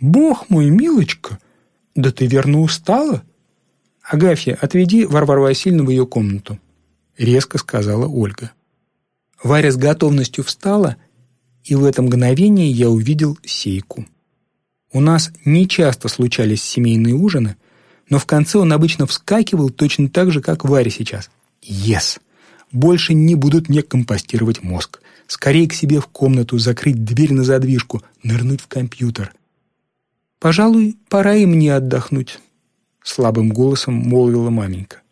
Speaker 2: «Бог мой, милочка, да ты верно устала?» «Агафья, отведи Варвару Васильевну в ее комнату», — резко сказала Ольга. Варя с готовностью встала, и в это мгновение я увидел сейку. У нас не часто случались семейные ужины, но в конце он обычно вскакивал точно так же, как Варя сейчас. «Ес! Больше не будут мне компостировать мозг. Скорее к себе в комнату, закрыть дверь на задвижку, нырнуть в компьютер». «Пожалуй, пора и мне отдохнуть», — слабым голосом молвила маменька.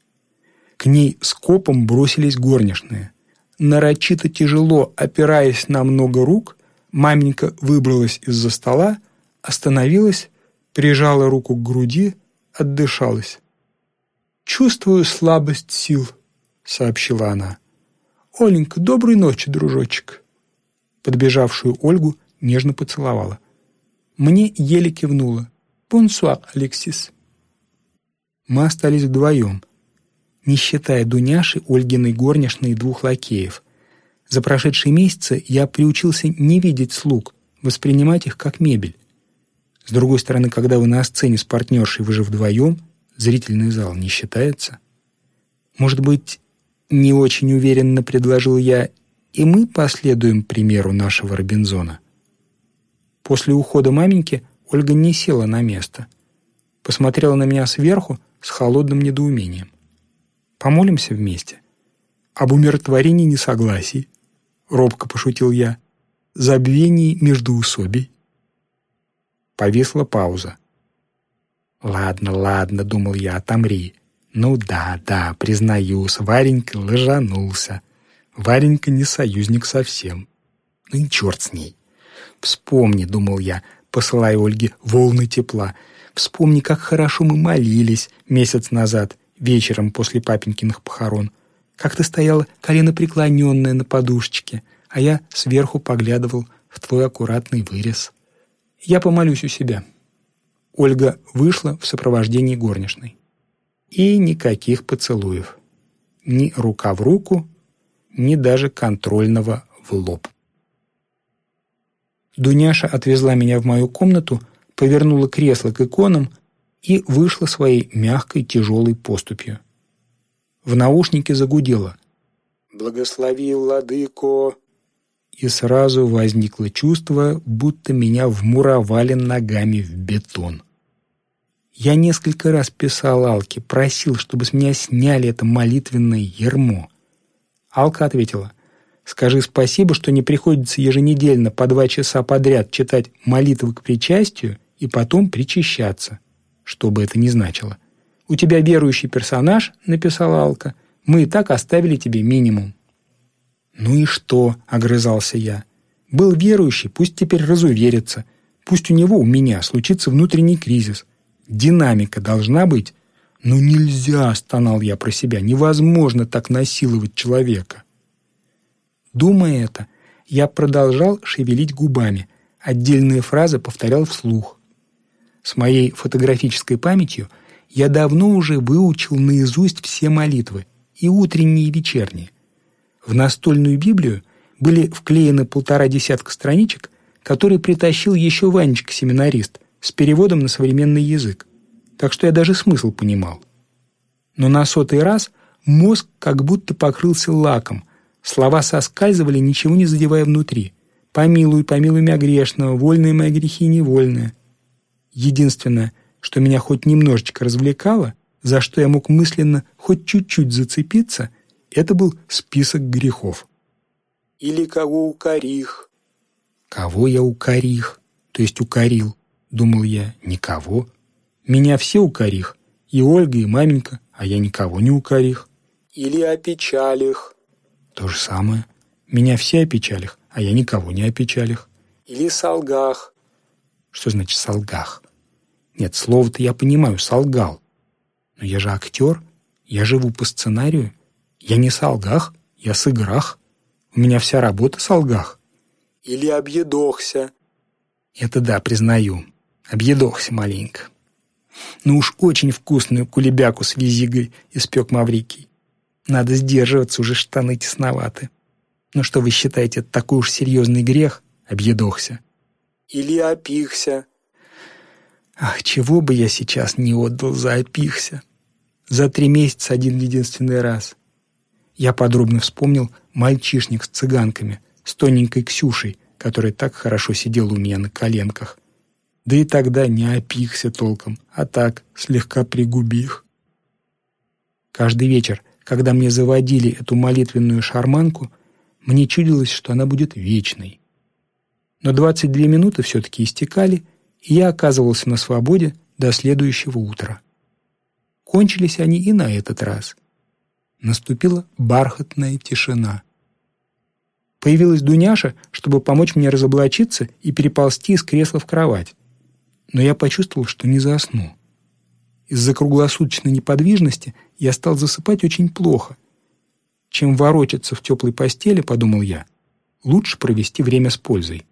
Speaker 2: К ней скопом бросились горничные. Нарочито тяжело, опираясь на много рук, маменька выбралась из-за стола, остановилась, прижала руку к груди, отдышалась. «Чувствую слабость сил», — сообщила она. «Оленька, доброй ночи, дружочек». Подбежавшую Ольгу нежно поцеловала. Мне еле кивнула. «Бонсуар, Алексис». Мы остались вдвоем, не считая Дуняши, Ольгиной горничной и двух лакеев. За прошедшие месяцы я приучился не видеть слуг, воспринимать их как мебель. С другой стороны, когда вы на сцене с партнершей, вы же вдвоем, зрительный зал не считается. Может быть, не очень уверенно предложил я, и мы последуем примеру нашего Робинзона. После ухода маменьки Ольга не села на место. Посмотрела на меня сверху с холодным недоумением. «Помолимся вместе?» «Об умиротворении несогласий», — робко пошутил я, «забвении междуусобий». Повисла пауза. «Ладно, ладно», — думал я, — «отомри». «Ну да, да, признаюсь, Варенька лжанулся. Варенька не союзник совсем. Ну и черт с ней. Вспомни, — думал я, посылая Ольге волны тепла, — вспомни, как хорошо мы молились месяц назад, вечером после папенькиных похорон. Как ты стояла колено преклоненная на подушечке, а я сверху поглядывал в твой аккуратный вырез. Я помолюсь у себя». Ольга вышла в сопровождении горничной. И никаких поцелуев. Ни рука в руку, ни даже контрольного в лоб. Дуняша отвезла меня в мою комнату, повернула кресло к иконам и вышла своей мягкой тяжелой поступью. В наушнике загудело. «Благослови, владыко!» и сразу возникло чувство, будто меня вмуровали ногами в бетон. Я несколько раз писал Алке, просил, чтобы с меня сняли это молитвенное ермо. Алка ответила, «Скажи спасибо, что не приходится еженедельно по два часа подряд читать молитвы к причастию и потом причащаться, что бы это ни значило. У тебя верующий персонаж, — написала Алка, — мы и так оставили тебе минимум». «Ну и что?» — огрызался я. «Был верующий, пусть теперь разуверится. Пусть у него, у меня, случится внутренний кризис. Динамика должна быть. Но нельзя, — стонал я про себя, — невозможно так насиловать человека». Думая это, я продолжал шевелить губами, отдельные фразы повторял вслух. С моей фотографической памятью я давно уже выучил наизусть все молитвы, и утренние, и вечерние. В настольную Библию были вклеены полтора десятка страничек, которые притащил еще Ванечка-семинарист с переводом на современный язык, так что я даже смысл понимал. Но на сотый раз мозг как будто покрылся лаком, слова соскальзывали, ничего не задевая внутри. «Помилуй, помилуй меня грешного, вольные мои грехи невольные». Единственное, что меня хоть немножечко развлекало, за что я мог мысленно хоть чуть-чуть зацепиться — это был список грехов. «Или кого укорих?» «Кого я укорих?» То есть укорил. Думал я, никого. Меня все укорих. И Ольга, и маменька, а я никого не укорих. Или опечалих. То же самое. Меня все опечалих, а я никого не опечалих. Или солгах. Что значит солгах? Нет, слово-то я понимаю, солгал. Но я же актер, я живу по сценарию, я не солгах, я сыграх. У меня вся работа солгах. или объедохся. Это да, признаю, объедохся маленько. Ну уж очень вкусную кулебяку с визигой испек Маврикий. Надо сдерживаться, уже штаны тесноваты. Но что вы считаете, это такой уж серьезный грех? Объедохся. Или опихся. Ах, чего бы я сейчас не отдал за опихся. За три месяца один единственный раз. Я подробно вспомнил мальчишник с цыганками, с тоненькой Ксюшей, которая так хорошо сидела у меня на коленках. Да и тогда не опихся толком, а так, слегка пригубих. Каждый вечер, когда мне заводили эту молитвенную шарманку, мне чудилось, что она будет вечной. Но 22 минуты все-таки истекали, и я оказывался на свободе до следующего утра. Кончились они и на этот раз. Наступила бархатная тишина. Появилась Дуняша, чтобы помочь мне разоблачиться и переползти из кресла в кровать. Но я почувствовал, что не засну. Из-за круглосуточной неподвижности я стал засыпать очень плохо. Чем ворочаться в теплой постели, подумал я, лучше провести время с пользой.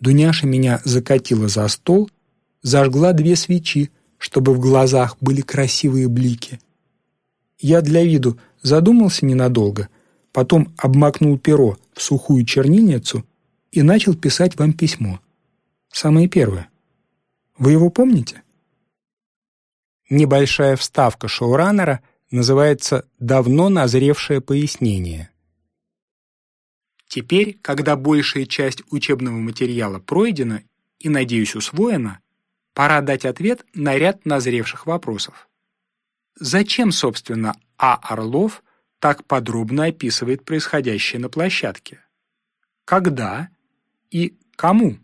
Speaker 2: Дуняша меня закатила за стол, зажгла две свечи, чтобы в глазах были красивые блики. Я для виду задумался ненадолго, потом обмакнул перо в сухую чернильницу и начал писать вам письмо. Самое первое. Вы его помните? Небольшая вставка шоураннера называется «Давно назревшее пояснение». Теперь, когда большая часть учебного материала пройдена и, надеюсь, усвоена, пора дать ответ на ряд назревших вопросов. Зачем, собственно, А. Орлов так подробно описывает происходящее на площадке? Когда и кому?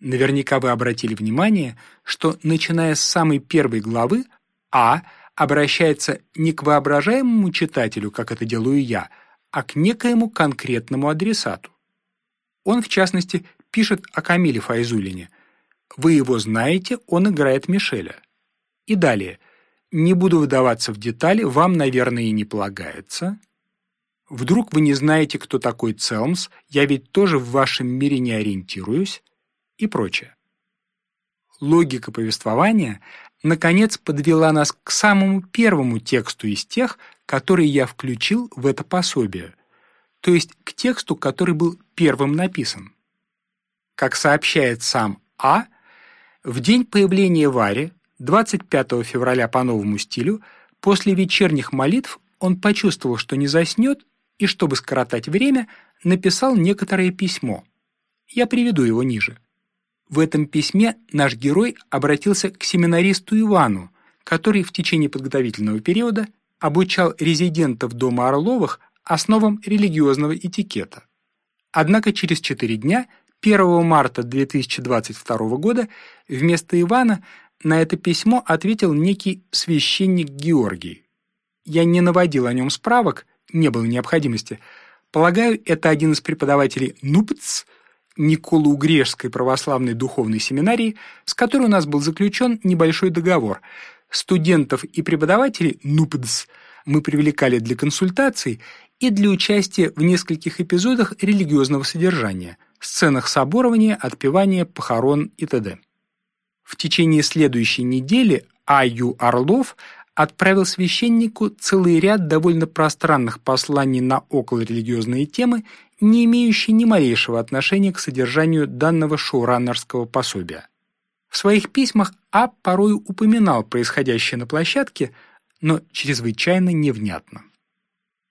Speaker 2: Наверняка вы обратили внимание, что, начиная с самой первой главы, А обращается не к воображаемому читателю, как это делаю я, а к некоему конкретному адресату. Он, в частности, пишет о Камиле Файзулине. Вы его знаете, он играет Мишеля. И далее. Не буду выдаваться в детали, вам, наверное, и не полагается. Вдруг вы не знаете, кто такой Целмс, я ведь тоже в вашем мире не ориентируюсь и прочее. Логика повествования, наконец, подвела нас к самому первому тексту из тех, которые я включил в это пособие, то есть к тексту, который был первым написан. Как сообщает сам А, в день появления Вари, 25 февраля по новому стилю, после вечерних молитв он почувствовал, что не заснет, и, чтобы скоротать время, написал некоторое письмо. Я приведу его ниже. В этом письме наш герой обратился к семинаристу Ивану, который в течение подготовительного периода обучал резидентов дома Орловых основам религиозного этикета. Однако через четыре дня, 1 марта 2022 года, вместо Ивана на это письмо ответил некий священник Георгий. Я не наводил о нем справок, не было необходимости. Полагаю, это один из преподавателей НУПЦ – Николу Грешской православной духовной семинарии, с которой у нас был заключен небольшой договор. Студентов и преподавателей НУПДС мы привлекали для консультаций и для участия в нескольких эпизодах религиозного содержания, сценах соборования, отпевания, похорон и т.д. В течение следующей недели А.Ю. Орлов отправил священнику целый ряд довольно пространных посланий на околорелигиозные темы не имеющий ни малейшего отношения к содержанию данного шоураннерского пособия. В своих письмах А порой упоминал происходящее на площадке, но чрезвычайно невнятно.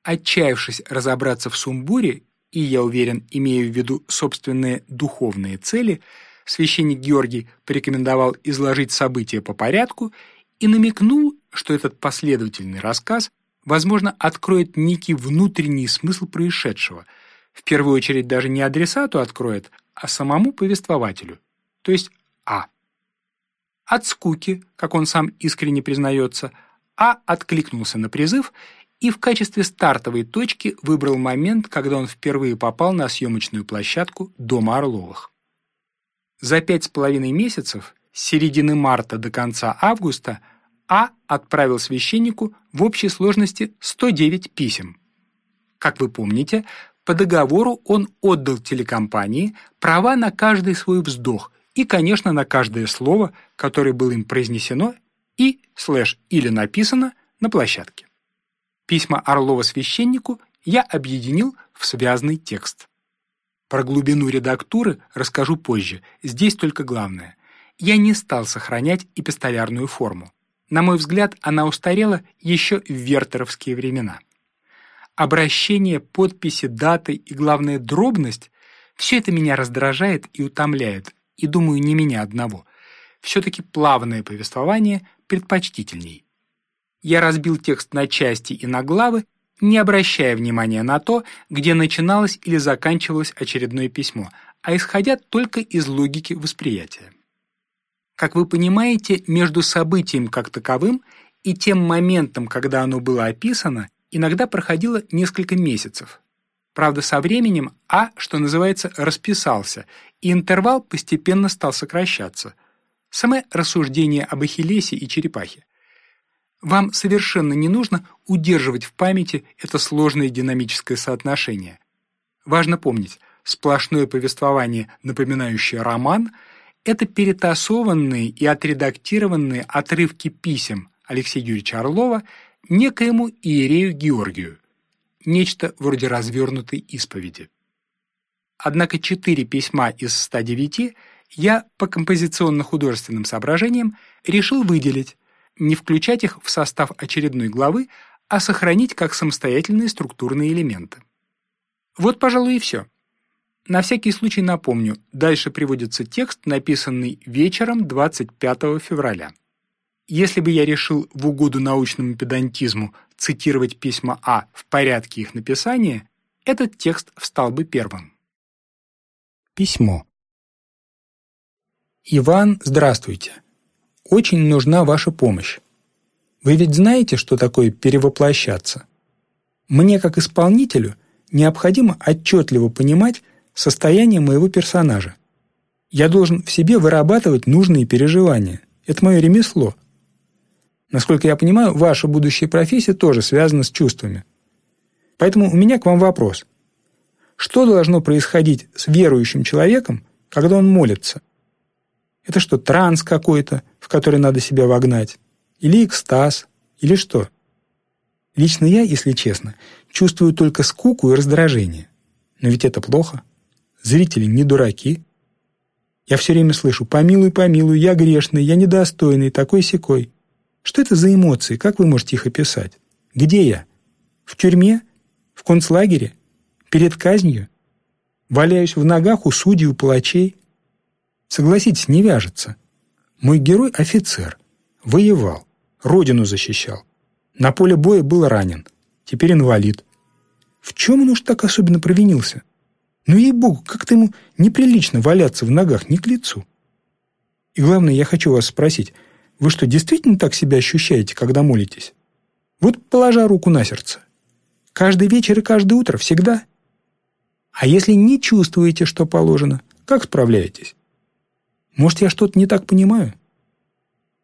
Speaker 2: Отчаявшись разобраться в сумбуре, и, я уверен, имея в виду собственные духовные цели, священник Георгий порекомендовал изложить события по порядку и намекнул, что этот последовательный рассказ, возможно, откроет некий внутренний смысл происшедшего – в первую очередь даже не адресату откроет, а самому повествователю, то есть А. От скуки, как он сам искренне признается, А откликнулся на призыв и в качестве стартовой точки выбрал момент, когда он впервые попал на съемочную площадку Дома Орловых. За пять с половиной месяцев, с середины марта до конца августа, А отправил священнику в общей сложности 109 писем. Как вы помните,
Speaker 1: По договору он отдал телекомпании права на каждый свой вздох и, конечно, на каждое слово, которое было им произнесено и слэш или написано на площадке. Письма Орлова священнику я объединил в связанный текст. Про глубину редактуры расскажу позже, здесь только главное. Я не стал сохранять эпистолярную форму. На мой взгляд, она устарела еще в вертеровские времена. Обращение, подписи, даты и, главное, дробность – все это меня раздражает и утомляет, и, думаю, не меня одного. Все-таки плавное повествование предпочтительней. Я разбил текст на части и на главы, не обращая внимания на то, где начиналось или заканчивалось очередное письмо, а исходя только из логики восприятия. Как вы понимаете, между событием как таковым и тем моментом, когда оно было описано, иногда проходило несколько месяцев. Правда, со временем А, что называется, расписался, и интервал постепенно стал сокращаться. Самое рассуждение об Ахиллесе и черепахе. Вам совершенно не нужно удерживать в памяти это сложное динамическое соотношение. Важно помнить, сплошное повествование, напоминающее роман, это перетасованные и отредактированные отрывки писем Алексея Юрьевича Орлова некоему Иерею Георгию, нечто вроде развернутой исповеди. Однако четыре письма из 109 я по композиционно-художественным соображениям решил выделить, не включать их в состав очередной главы, а сохранить как самостоятельные структурные элементы. Вот, пожалуй, и все. На всякий случай напомню, дальше приводится текст, написанный вечером 25 февраля. Если бы я решил в угоду научному педантизму цитировать письма А в порядке их написания, этот текст встал бы первым. Письмо. Иван, здравствуйте. Очень нужна ваша помощь. Вы ведь знаете, что такое перевоплощаться? Мне, как исполнителю, необходимо отчетливо понимать состояние моего персонажа. Я должен в себе вырабатывать нужные переживания. Это мое ремесло. Насколько я понимаю, ваша будущая профессия тоже связана с чувствами. Поэтому у меня к вам вопрос. Что должно происходить с верующим человеком, когда он молится? Это что, транс какой-то, в который надо себя вогнать? Или экстаз? Или что? Лично я, если честно, чувствую только скуку и раздражение. Но ведь это плохо. Зрители не дураки. Я все время слышу «помилуй, помилуй, я грешный, я недостойный, такой-сякой». Что это за эмоции? Как вы можете их описать? Где я? В тюрьме? В концлагере? Перед казнью? Валяюсь в ногах у судей, у палачей? Согласитесь, не вяжется. Мой герой — офицер. Воевал. Родину защищал. На поле боя был ранен. Теперь инвалид. В чем он уж так особенно провинился? Ну, ей-богу, как-то ему неприлично валяться в ногах не к лицу. И главное, я хочу вас спросить, вы что, действительно так себя ощущаете, когда молитесь? Вот положа руку на сердце. Каждый вечер и каждое утро, всегда. А если не чувствуете, что положено, как справляетесь? Может, я что-то не так понимаю?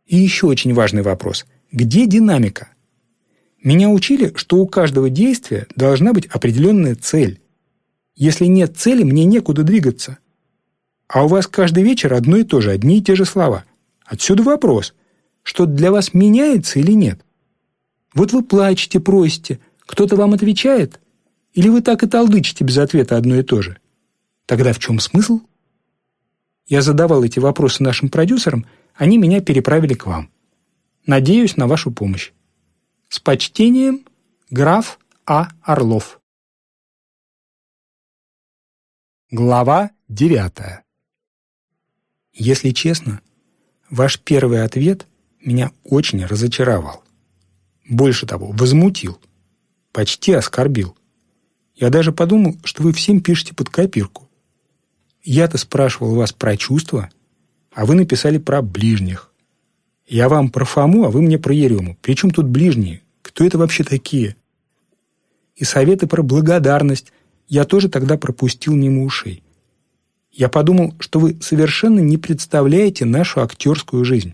Speaker 1: И еще очень важный вопрос. Где динамика? Меня учили, что у каждого действия должна быть определенная цель. Если нет цели, мне некуда двигаться. А у вас каждый вечер одно и то же, одни и те же слова. Отсюда вопрос. Что для вас меняется или нет? Вот вы плачете, просите, кто-то вам отвечает? Или вы так и толдычите без ответа одно и то же? Тогда в чем смысл? Я задавал эти вопросы нашим продюсерам, они меня переправили к вам. Надеюсь на вашу помощь. С почтением, граф А. Орлов. Глава девятая. Если честно, ваш первый ответ меня очень разочаровал. Больше того, возмутил. Почти оскорбил. Я даже подумал, что вы всем пишете под копирку. Я-то спрашивал вас про чувства, а вы написали про ближних. Я вам про Фому, а вы мне про Ерему. Причем тут ближние? Кто это вообще такие? И советы про благодарность я тоже тогда пропустил мимо ушей. Я подумал, что вы совершенно не представляете нашу актерскую жизнь.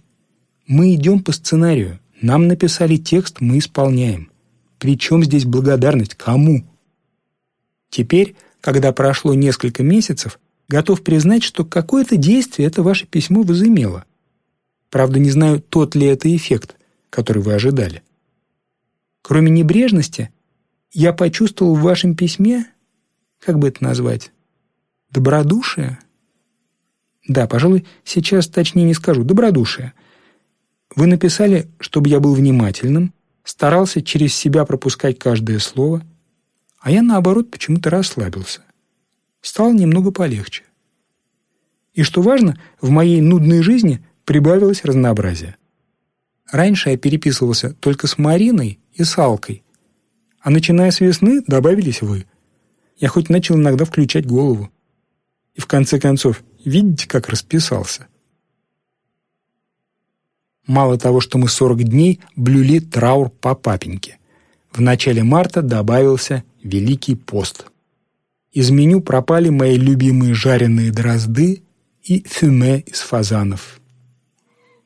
Speaker 1: Мы идем по сценарию. Нам написали текст, мы исполняем. Причем здесь благодарность? Кому?
Speaker 2: Теперь, когда прошло несколько месяцев, готов признать, что какое-то действие это ваше письмо возымело. Правда, не знаю, тот ли это эффект, который вы ожидали. Кроме небрежности, я почувствовал в вашем письме, как бы это назвать, добродушие? Да, пожалуй, сейчас точнее не скажу, добродушие. Вы написали, чтобы я был внимательным, старался через себя пропускать каждое слово, а я, наоборот, почему-то расслабился. Стало немного полегче. И что важно, в моей нудной жизни прибавилось разнообразие. Раньше я переписывался только с Мариной и с Алкой, а начиная с весны добавились вы. Я хоть начал иногда включать голову. И в конце концов, видите, как расписался. Мало того, что мы 40 дней блюли траур по папеньке. В начале марта добавился Великий пост. Из меню пропали мои любимые жареные дрозды и фюме из фазанов.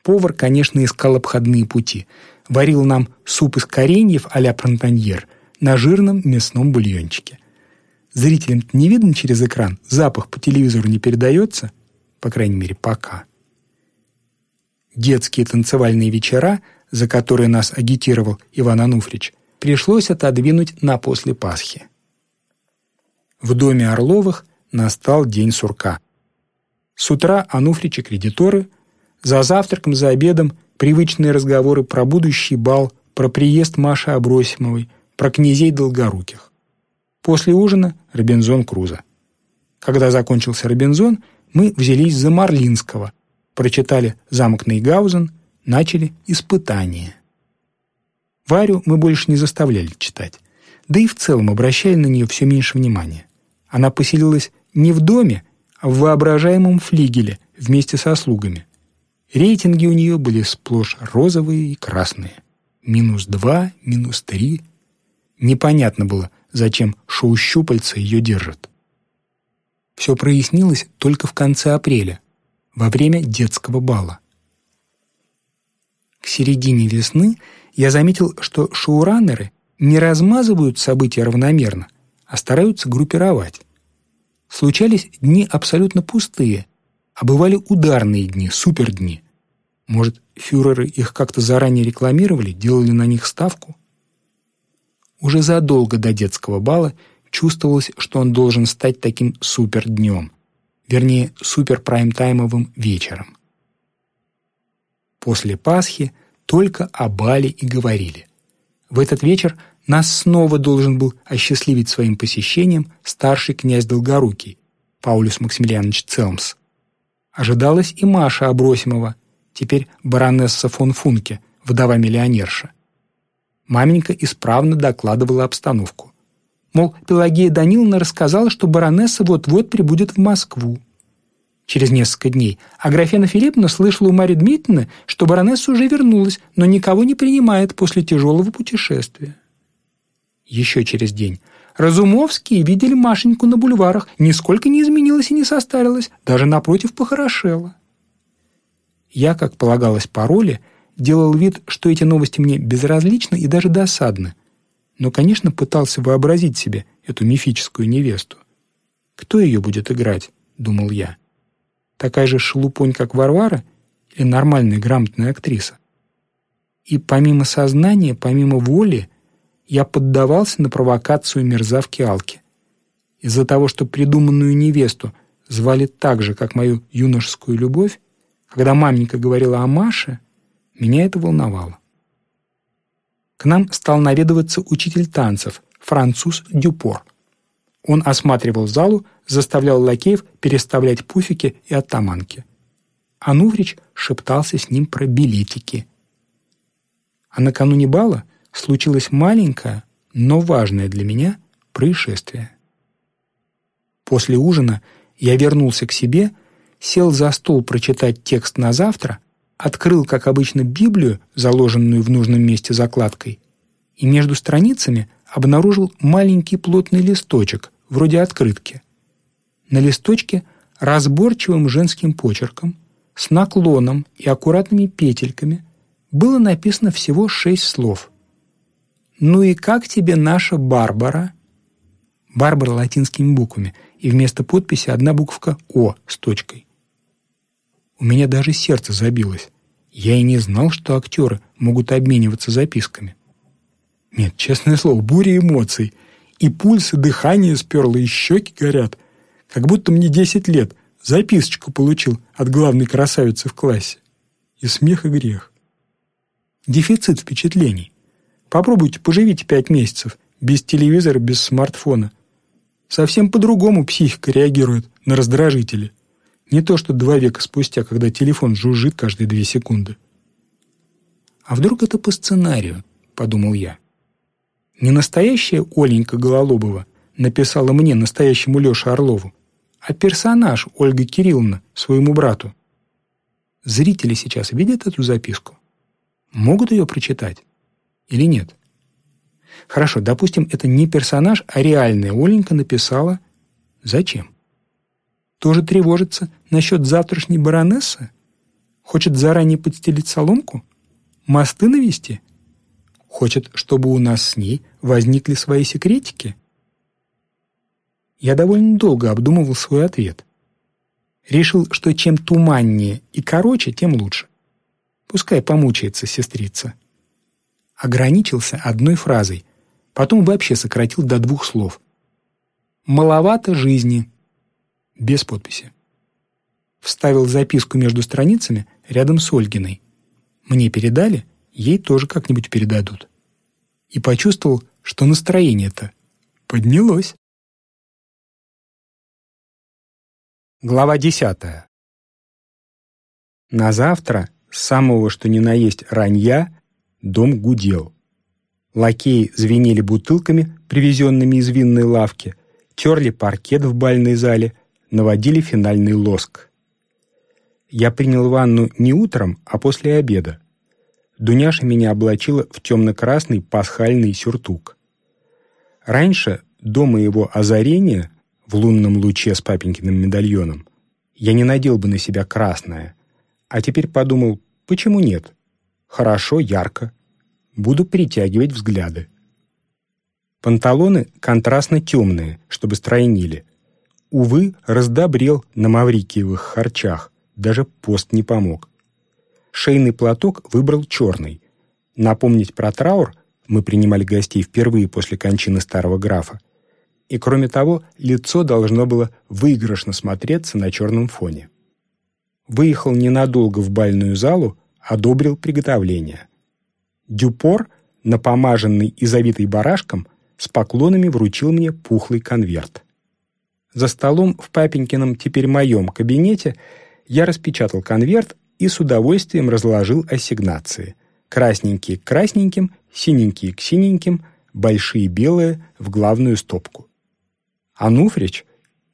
Speaker 2: Повар, конечно, искал обходные пути. Варил нам суп из кореньев а-ля на жирном мясном бульончике. Зрителям не видно через экран, запах по телевизору не передается, по крайней мере, пока. Детские танцевальные вечера, за которые нас агитировал Иван Ануфрич, пришлось отодвинуть на после Пасхи. В доме Орловых настал день сурка. С утра Ануфрич и кредиторы, за завтраком, за обедом привычные разговоры про будущий бал, про приезд Маши Абросимовой, про князей Долгоруких. После ужина – Робинзон Крузо. Когда закончился Робинзон, мы взялись за Марлинского, прочитали «Замок Нейгаузен», начали «Испытание». Варю мы больше не заставляли читать, да и в целом обращали на нее все меньше внимания. Она поселилась не в доме, а в воображаемом флигеле вместе со слугами. Рейтинги у нее были сплошь розовые и красные. Минус два, минус три – Непонятно было, зачем шоу-щупальца ее держат. Все прояснилось только в конце апреля, во время детского бала. К середине весны я заметил, что шоураннеры не размазывают события равномерно, а стараются группировать. Случались дни абсолютно пустые, а бывали ударные дни, супердни. Может, фюреры их как-то заранее рекламировали, делали на них ставку? Уже задолго до детского бала чувствовалось, что он должен стать таким суперднем, вернее, суперпрайм-таймовым вечером. После Пасхи только о бале и говорили. В этот вечер нас снова должен был осчастливить своим посещением старший князь Долгорукий, Паулюс Максимилианович Целмс. Ожидалась и Маша Абросимова, теперь баронесса фон Функе, вдова-миллионерша. Маменька исправно докладывала обстановку. Мол, Пелагея Даниловна рассказала, что баронесса вот-вот прибудет в Москву. Через несколько дней Аграфена Филипповна слышала у Марьи Дмитриевны, что баронесса уже вернулась, но никого не принимает после тяжелого путешествия. Еще через день Разумовские видели Машеньку на бульварах, нисколько не изменилась и не состарилась, даже напротив похорошела. Я, как полагалось по роли, делал вид, что эти новости мне безразличны и даже досадны, но, конечно, пытался вообразить себе эту мифическую невесту. «Кто ее будет играть?» — думал я. «Такая же шелупонь, как Варвара, или нормальная грамотная актриса?» И помимо сознания, помимо воли, я поддавался на провокацию мерзавки Алки. Из-за того, что придуманную невесту звали так же, как мою юношескую любовь, когда маменька говорила о Маше, меня это волновало. К нам стал наведываться учитель танцев, француз Дюпор. Он осматривал залу, заставлял лакеев переставлять пуфики и оттаманки. Ануфрич шептался с ним про билетики. А накануне бала случилось маленькое, но важное для меня происшествие. После ужина я вернулся к себе, сел за стол прочитать текст на завтра, открыл, как обычно, Библию, заложенную в нужном месте закладкой, и между страницами обнаружил маленький плотный листочек, вроде открытки. На листочке разборчивым женским почерком, с наклоном и аккуратными петельками было написано всего шесть слов. «Ну и как тебе наша Барбара?» Барбара латинскими буквами, и вместо подписи одна буковка «О» с точкой. У меня даже сердце забилось. Я и не знал, что актеры могут обмениваться записками. Нет, честное слово, буря эмоций. И пульс, и дыхание сперло, и щеки горят. Как будто мне 10 лет записочку получил от главной красавицы в классе. И смех, и грех. Дефицит впечатлений. Попробуйте, поживите пять месяцев, без телевизора, без смартфона. Совсем по-другому психика реагирует на раздражители. Не то, что два века спустя, когда телефон жужжит каждые две секунды. «А вдруг это по сценарию?» — подумал я. Не настоящая Оленька Гололобова написала мне, настоящему Леше Орлову, а персонаж Ольга Кирилловна своему брату. Зрители сейчас видят эту записку? Могут ее прочитать? Или нет? Хорошо, допустим, это не персонаж, а реальная Оленька написала. Зачем? Тоже тревожится насчет завтрашней баронессы? Хочет заранее подстелить соломку? Мосты навести? Хочет, чтобы у нас с ней возникли свои секретики? Я довольно долго обдумывал свой ответ. Решил, что чем туманнее и короче, тем лучше. Пускай помучается сестрица. Ограничился одной фразой, потом вообще сократил до двух слов. «Маловато жизни», без подписи. Вставил записку между страницами рядом с Ольгиной. Мне передали, ей тоже как-нибудь передадут. И почувствовал, что настроение-то поднялось. Глава десятая. На завтра, самого что ни на есть ранья, дом гудел. Лакеи звенели бутылками, привезенными из винной лавки, терли паркет в бальной зале — наводили финальный лоск. Я принял ванну не утром, а после обеда. Дуняша меня облачила в темно-красный пасхальный сюртук. Раньше, до моего озарения, в лунном луче с папенькиным медальоном, я не надел бы на себя красное, а теперь подумал, почему нет? Хорошо, ярко. Буду притягивать взгляды. Панталоны контрастно темные, чтобы стройнили, увы, раздобрел на маврикиевых харчах, даже пост не помог. Шейный платок выбрал черный. Напомнить про траур мы принимали гостей впервые после кончины старого графа. И кроме того, лицо должно было выигрышно смотреться на черном фоне. Выехал ненадолго в бальную залу, одобрил приготовление. Дюпор, напомаженный и завитый барашком, с поклонами вручил мне пухлый конверт. За столом в папенькином, теперь моем кабинете, я распечатал конверт и с удовольствием разложил ассигнации. Красненькие к красненьким, синенькие к синеньким, большие белые в главную стопку. Ануфрич,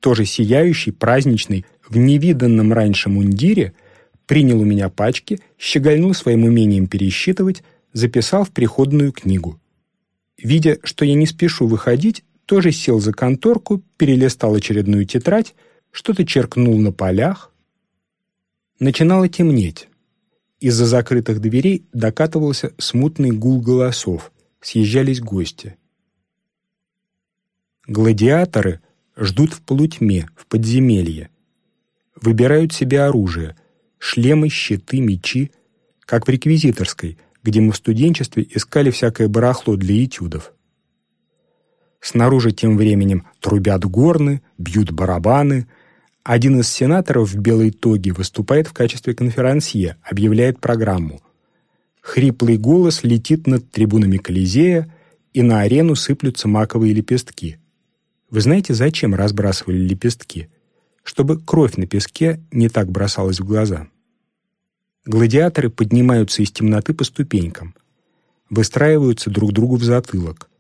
Speaker 2: тоже сияющий, праздничный, в невиданном раньше мундире, принял у меня пачки, щегольнул своим умением пересчитывать, записал в приходную книгу. Видя, что я не спешу выходить, тоже сел за конторку, перелистал очередную тетрадь, что-то черкнул на полях. Начинало темнеть. Из-за закрытых дверей докатывался смутный гул голосов, съезжались гости. Гладиаторы ждут в полутьме, в подземелье. Выбирают себе оружие, шлемы, щиты, мечи, как в реквизиторской, где мы в студенчестве искали всякое барахло для этюдов. Снаружи тем временем трубят горны, бьют барабаны. Один из сенаторов в белой тоге выступает в качестве конферансье, объявляет программу. Хриплый голос летит над трибунами Колизея, и на арену сыплются маковые лепестки. Вы знаете, зачем разбрасывали лепестки? Чтобы кровь на песке не так бросалась в глаза. Гладиаторы поднимаются из темноты по ступенькам, выстраиваются друг другу в затылок.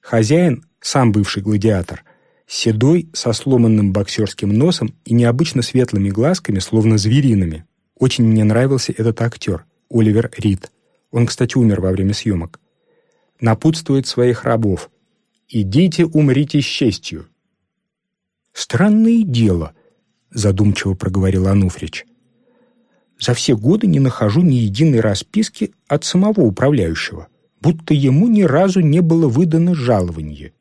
Speaker 2: Хозяин сам бывший гладиатор, седой, со сломанным боксерским носом и необычно светлыми глазками, словно звериными. Очень мне нравился этот актер, Оливер Рид. Он, кстати, умер во время съемок. Напутствует своих рабов. «Идите, умрите с честью». «Странное дело», — задумчиво проговорил Ануфрич. «За все годы не нахожу ни единой расписки от самого управляющего, будто ему ни разу не было выдано жалование.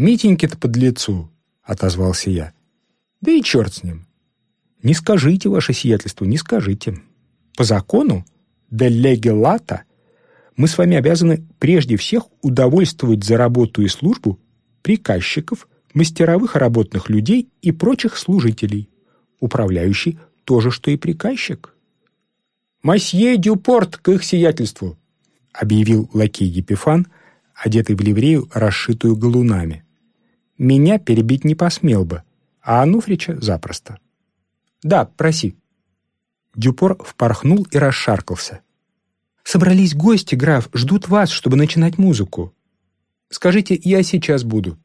Speaker 2: «Митеньки-то под лицу», — отозвался я. «Да и черт с ним». «Не скажите, ваше сиятельство, не скажите. По закону, де легелата, мы с вами обязаны прежде всех удовольствовать за работу и службу приказчиков, мастеровых работных людей и прочих служителей. Управляющий тоже, что и приказчик. «Масье Дюпорт к их сиятельству!» — объявил лакей Епифан, одетый в ливрею, расшитую галунами. «Меня перебить не посмел бы, а Ануфрича запросто». «Да, проси». Дюпор впорхнул и расшаркался. «Собрались гости, граф, ждут вас, чтобы начинать музыку. Скажите, я сейчас буду».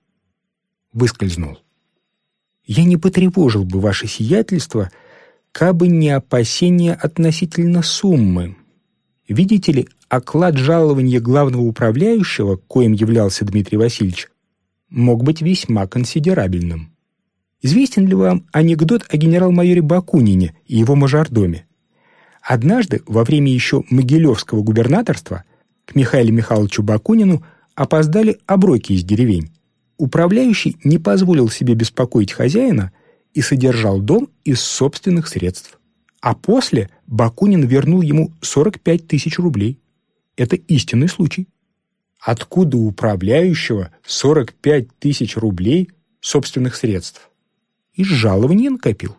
Speaker 2: Выскользнул. «Я не потревожил бы ваше сиятельство, кабы не опасения относительно суммы. Видите ли, оклад жалования главного управляющего, коим являлся Дмитрий Васильевич, мог быть весьма консидерабельным. Известен ли вам анекдот о генерал-майоре Бакунине и его мажордоме? Однажды, во время еще Могилевского губернаторства, к Михаилу Михайловичу Бакунину опоздали оброки из деревень. Управляющий не позволил себе беспокоить хозяина и содержал дом из собственных средств. А после Бакунин вернул ему 45 тысяч рублей. Это истинный случай. Откуда у управляющего 45 тысяч рублей собственных средств? Из жалования накопил.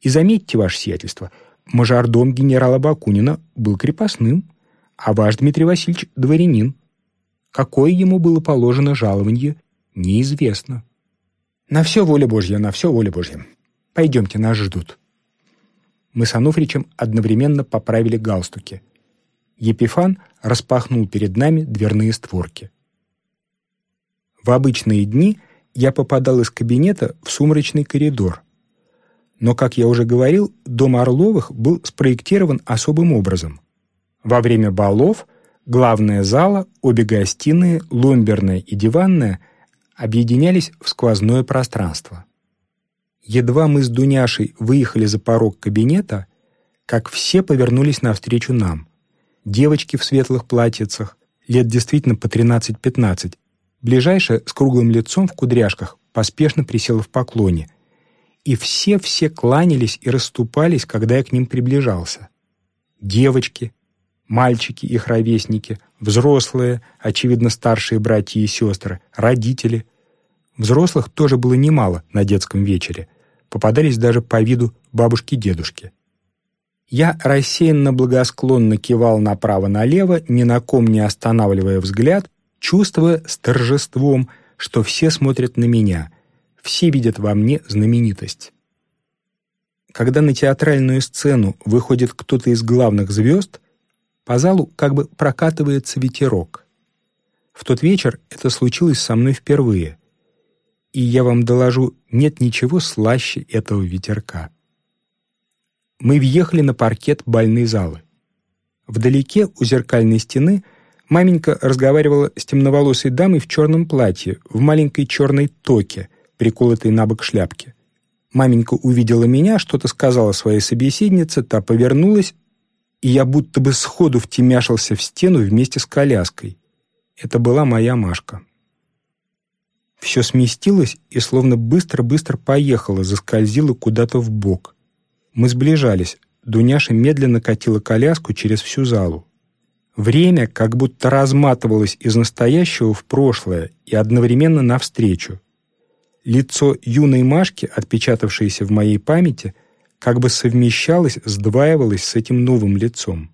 Speaker 2: И заметьте, ваше сиятельство, мажордом генерала Бакунина был крепостным, а ваш Дмитрий Васильевич — дворянин. Какое ему было положено жалование, неизвестно. На все воля Божья, на все воля Божья. Пойдемте, нас ждут. Мы с Ануфричем одновременно поправили галстуки. Епифан распахнул перед нами дверные створки. В обычные дни — я попадал из кабинета в сумрачный коридор. Но, как я уже говорил, дом Орловых был спроектирован особым образом. Во время балов главная зала, обе гостиные, ломберная и диванная объединялись в сквозное пространство. Едва мы с Дуняшей выехали за порог кабинета, как все повернулись навстречу нам. Девочки в светлых платьицах, лет действительно по 13-15, Ближайшая, с круглым лицом в кудряшках, поспешно присела в поклоне. И все-все кланялись и расступались, когда я к ним приближался. Девочки, мальчики, их ровесники, взрослые, очевидно, старшие братья и сестры, родители. Взрослых тоже было немало на детском вечере. Попадались даже по виду бабушки-дедушки. Я рассеянно благосклонно кивал направо-налево, ни на ком не останавливая взгляд, чувствуя с торжеством, что все смотрят на меня, все видят во мне знаменитость. Когда на театральную сцену выходит кто-то из главных звезд, по залу как бы прокатывается ветерок. В тот вечер это случилось со мной впервые, и я вам доложу, нет ничего слаще этого ветерка. Мы въехали на паркет бальной залы. Вдалеке у зеркальной стены Маменька разговаривала с темноволосой дамой в черном платье, в маленькой черной токе, приколотой на бок шляпки. Маменька увидела меня, что-то сказала своей собеседнице, та повернулась, и я будто бы сходу втемяшился в стену вместе с коляской. Это была моя Машка. Все сместилось и словно быстро-быстро поехало, заскользило куда-то в бок. Мы сближались. Дуняша медленно катила коляску через всю залу. Время как будто разматывалось из настоящего в прошлое и одновременно навстречу. Лицо юной Машки, отпечатавшееся в моей памяти, как бы совмещалось, сдваивалось с этим новым лицом.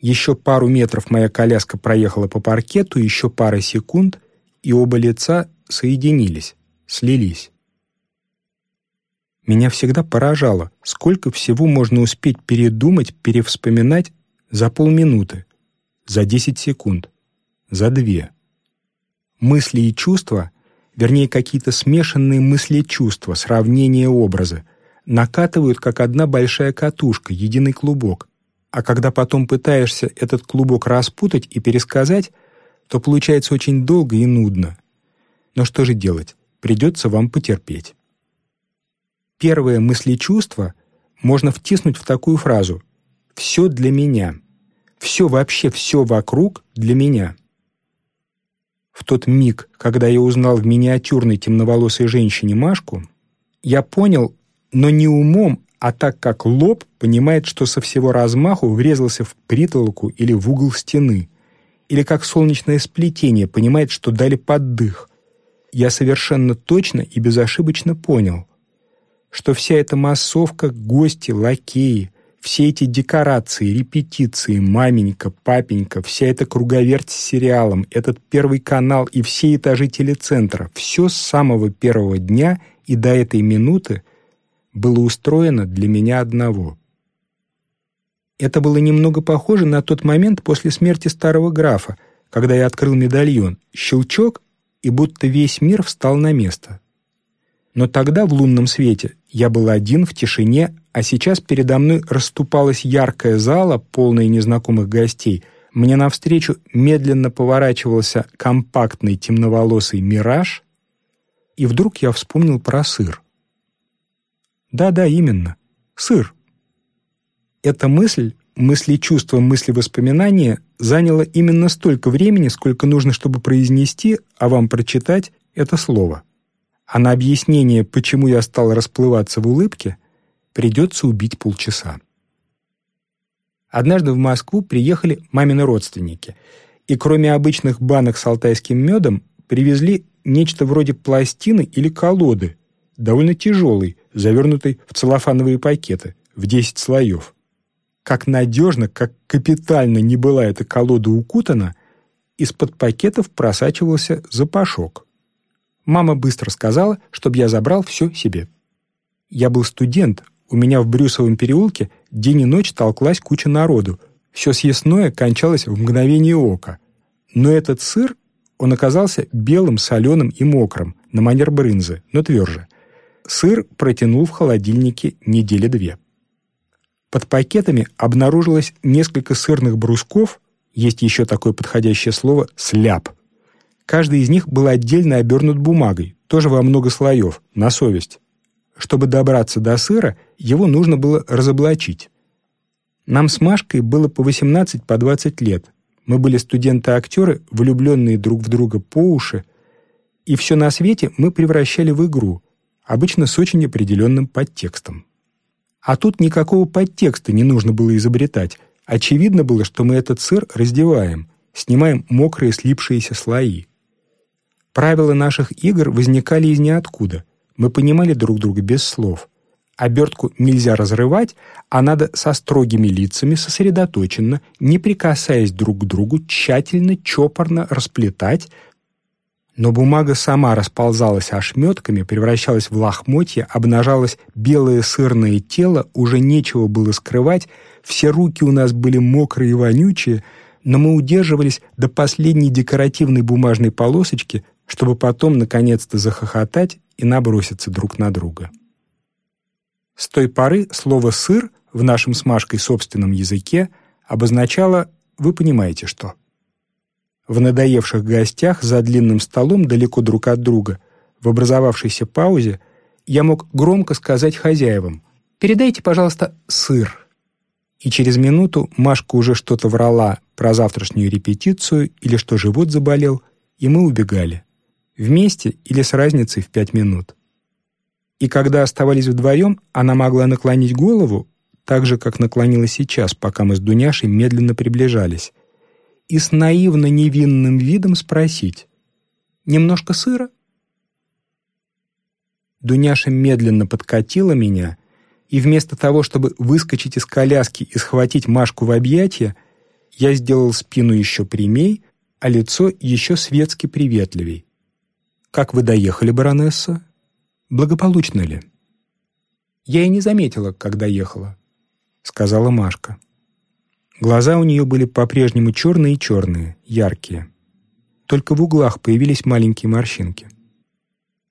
Speaker 2: Еще пару метров моя коляска проехала по паркету, еще пара секунд, и оба лица соединились, слились. Меня всегда поражало, сколько всего можно успеть передумать, перевспоминать за полминуты за 10 секунд, за две. Мысли и чувства, вернее, какие-то смешанные мысли и чувства, сравнения образы, накатывают, как одна большая катушка, единый клубок. А когда потом пытаешься этот клубок распутать и пересказать, то получается очень долго и нудно. Но что же делать? Придется вам потерпеть. Первое мысли-чувство можно втиснуть в такую фразу «все для меня». Все, вообще все вокруг для меня. в тот миг, когда я узнал в миниатюрной темноволосой женщине Машку, я понял, но не умом, а так как лоб понимает, что со всего размаху врезался в притолоку или в угол стены, или как солнечное сплетение понимает, что дали поддых. Я совершенно точно и безошибочно понял, что вся эта массовка, гости, лакеи, все эти декорации, репетиции, маменька, папенька, вся эта круговерть с сериалом, этот первый канал и все этажи телецентра, все с самого первого дня и до этой минуты было устроено для меня одного. Это было немного похоже на тот момент после смерти старого графа, когда я открыл медальон, щелчок, и будто весь мир встал на место. Но тогда в лунном свете я был один в тишине, а сейчас передо мной расступалась яркая зала, полная незнакомых гостей. Мне навстречу медленно поворачивался компактный темноволосый мираж, и вдруг я вспомнил про сыр. Да-да, именно. Сыр. Эта мысль, мысли чувства, мысли воспоминания заняла именно столько времени, сколько нужно, чтобы произнести, а вам прочитать это слово. А на объяснение, почему я стал расплываться в улыбке, придется убить полчаса. Однажды в Москву приехали мамины родственники, и кроме обычных банок с алтайским медом привезли нечто вроде пластины или колоды, довольно тяжелый, завернутый в целлофановые пакеты, в 10 слоев. Как надежно, как капитально не была эта колода укутана, из-под пакетов просачивался запашок. Мама быстро сказала, чтобы я забрал все себе. Я был студент, у меня в Брюсовом переулке день и ночь толклась куча народу, все съестное кончалось в мгновение ока. Но этот сыр, он оказался белым, соленым и мокрым, на манер брынзы, но тверже — Сыр протянул в холодильнике недели две. Под пакетами обнаружилось несколько сырных брусков, есть еще такое подходящее слово «сляп». Каждый из них был отдельно обернут бумагой, тоже во много слоев, на совесть. Чтобы добраться до сыра, его нужно было разоблачить. Нам с Машкой было по 18 по 20 лет. Мы были студенты-актеры, влюбленные друг в друга по уши, и все на свете мы превращали в игру, обычно с очень определенным подтекстом. А тут никакого подтекста не нужно было изобретать. Очевидно было, что мы этот сыр раздеваем, снимаем мокрые слипшиеся слои. Правила наших игр возникали из ниоткуда. Мы понимали друг друга без слов. Обертку нельзя разрывать, а надо со строгими лицами, сосредоточенно, не прикасаясь друг к другу, тщательно, чопорно расплетать, но бумага сама расползалась ошметками, превращалась в лохмотья, обнажалось белое сырное тело, уже нечего было скрывать, все руки у нас были мокрые и вонючие, но мы удерживались до последней декоративной бумажной полосочки, чтобы потом наконец-то захохотать и наброситься друг на друга. С той поры слово «сыр» в нашем с Машкой собственном языке обозначало «вы понимаете что». В надоевших гостях за длинным столом далеко друг от друга, в образовавшейся паузе, я мог громко сказать хозяевам «Передайте, пожалуйста, сыр». И через минуту Машка уже что-то врала про завтрашнюю репетицию или что живот заболел, и мы убегали. Вместе или с разницей в пять минут. И когда оставались вдвоем, она могла наклонить голову, так же, как наклонила сейчас, пока мы с Дуняшей медленно приближались, и с наивно невинным видом спросить «Немножко сыра?» Дуняша медленно подкатила меня, и вместо того, чтобы выскочить из коляски и схватить Машку в объятия, я сделал спину еще прямей, а лицо еще светски приветливей. «Как вы доехали, баронесса? Благополучно ли?» «Я и не заметила, когда ехала», — сказала Машка. Глаза у нее были по-прежнему черные-черные, яркие. Только в углах появились маленькие морщинки.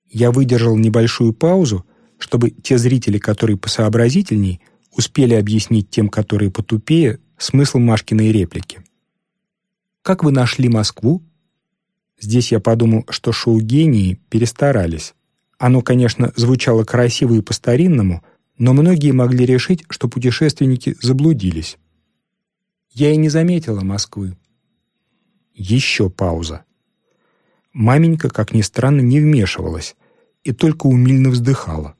Speaker 2: Я выдержал небольшую паузу, чтобы те зрители, которые посообразительней, успели объяснить тем, которые потупее, смысл Машкиной реплики. «Как вы нашли Москву?» Здесь я подумал, что шоу-гении перестарались. Оно, конечно, звучало красиво и по-старинному, но многие могли решить, что путешественники заблудились. Я и не заметила Москвы. Еще пауза. Маменька, как ни странно, не вмешивалась и только умильно вздыхала.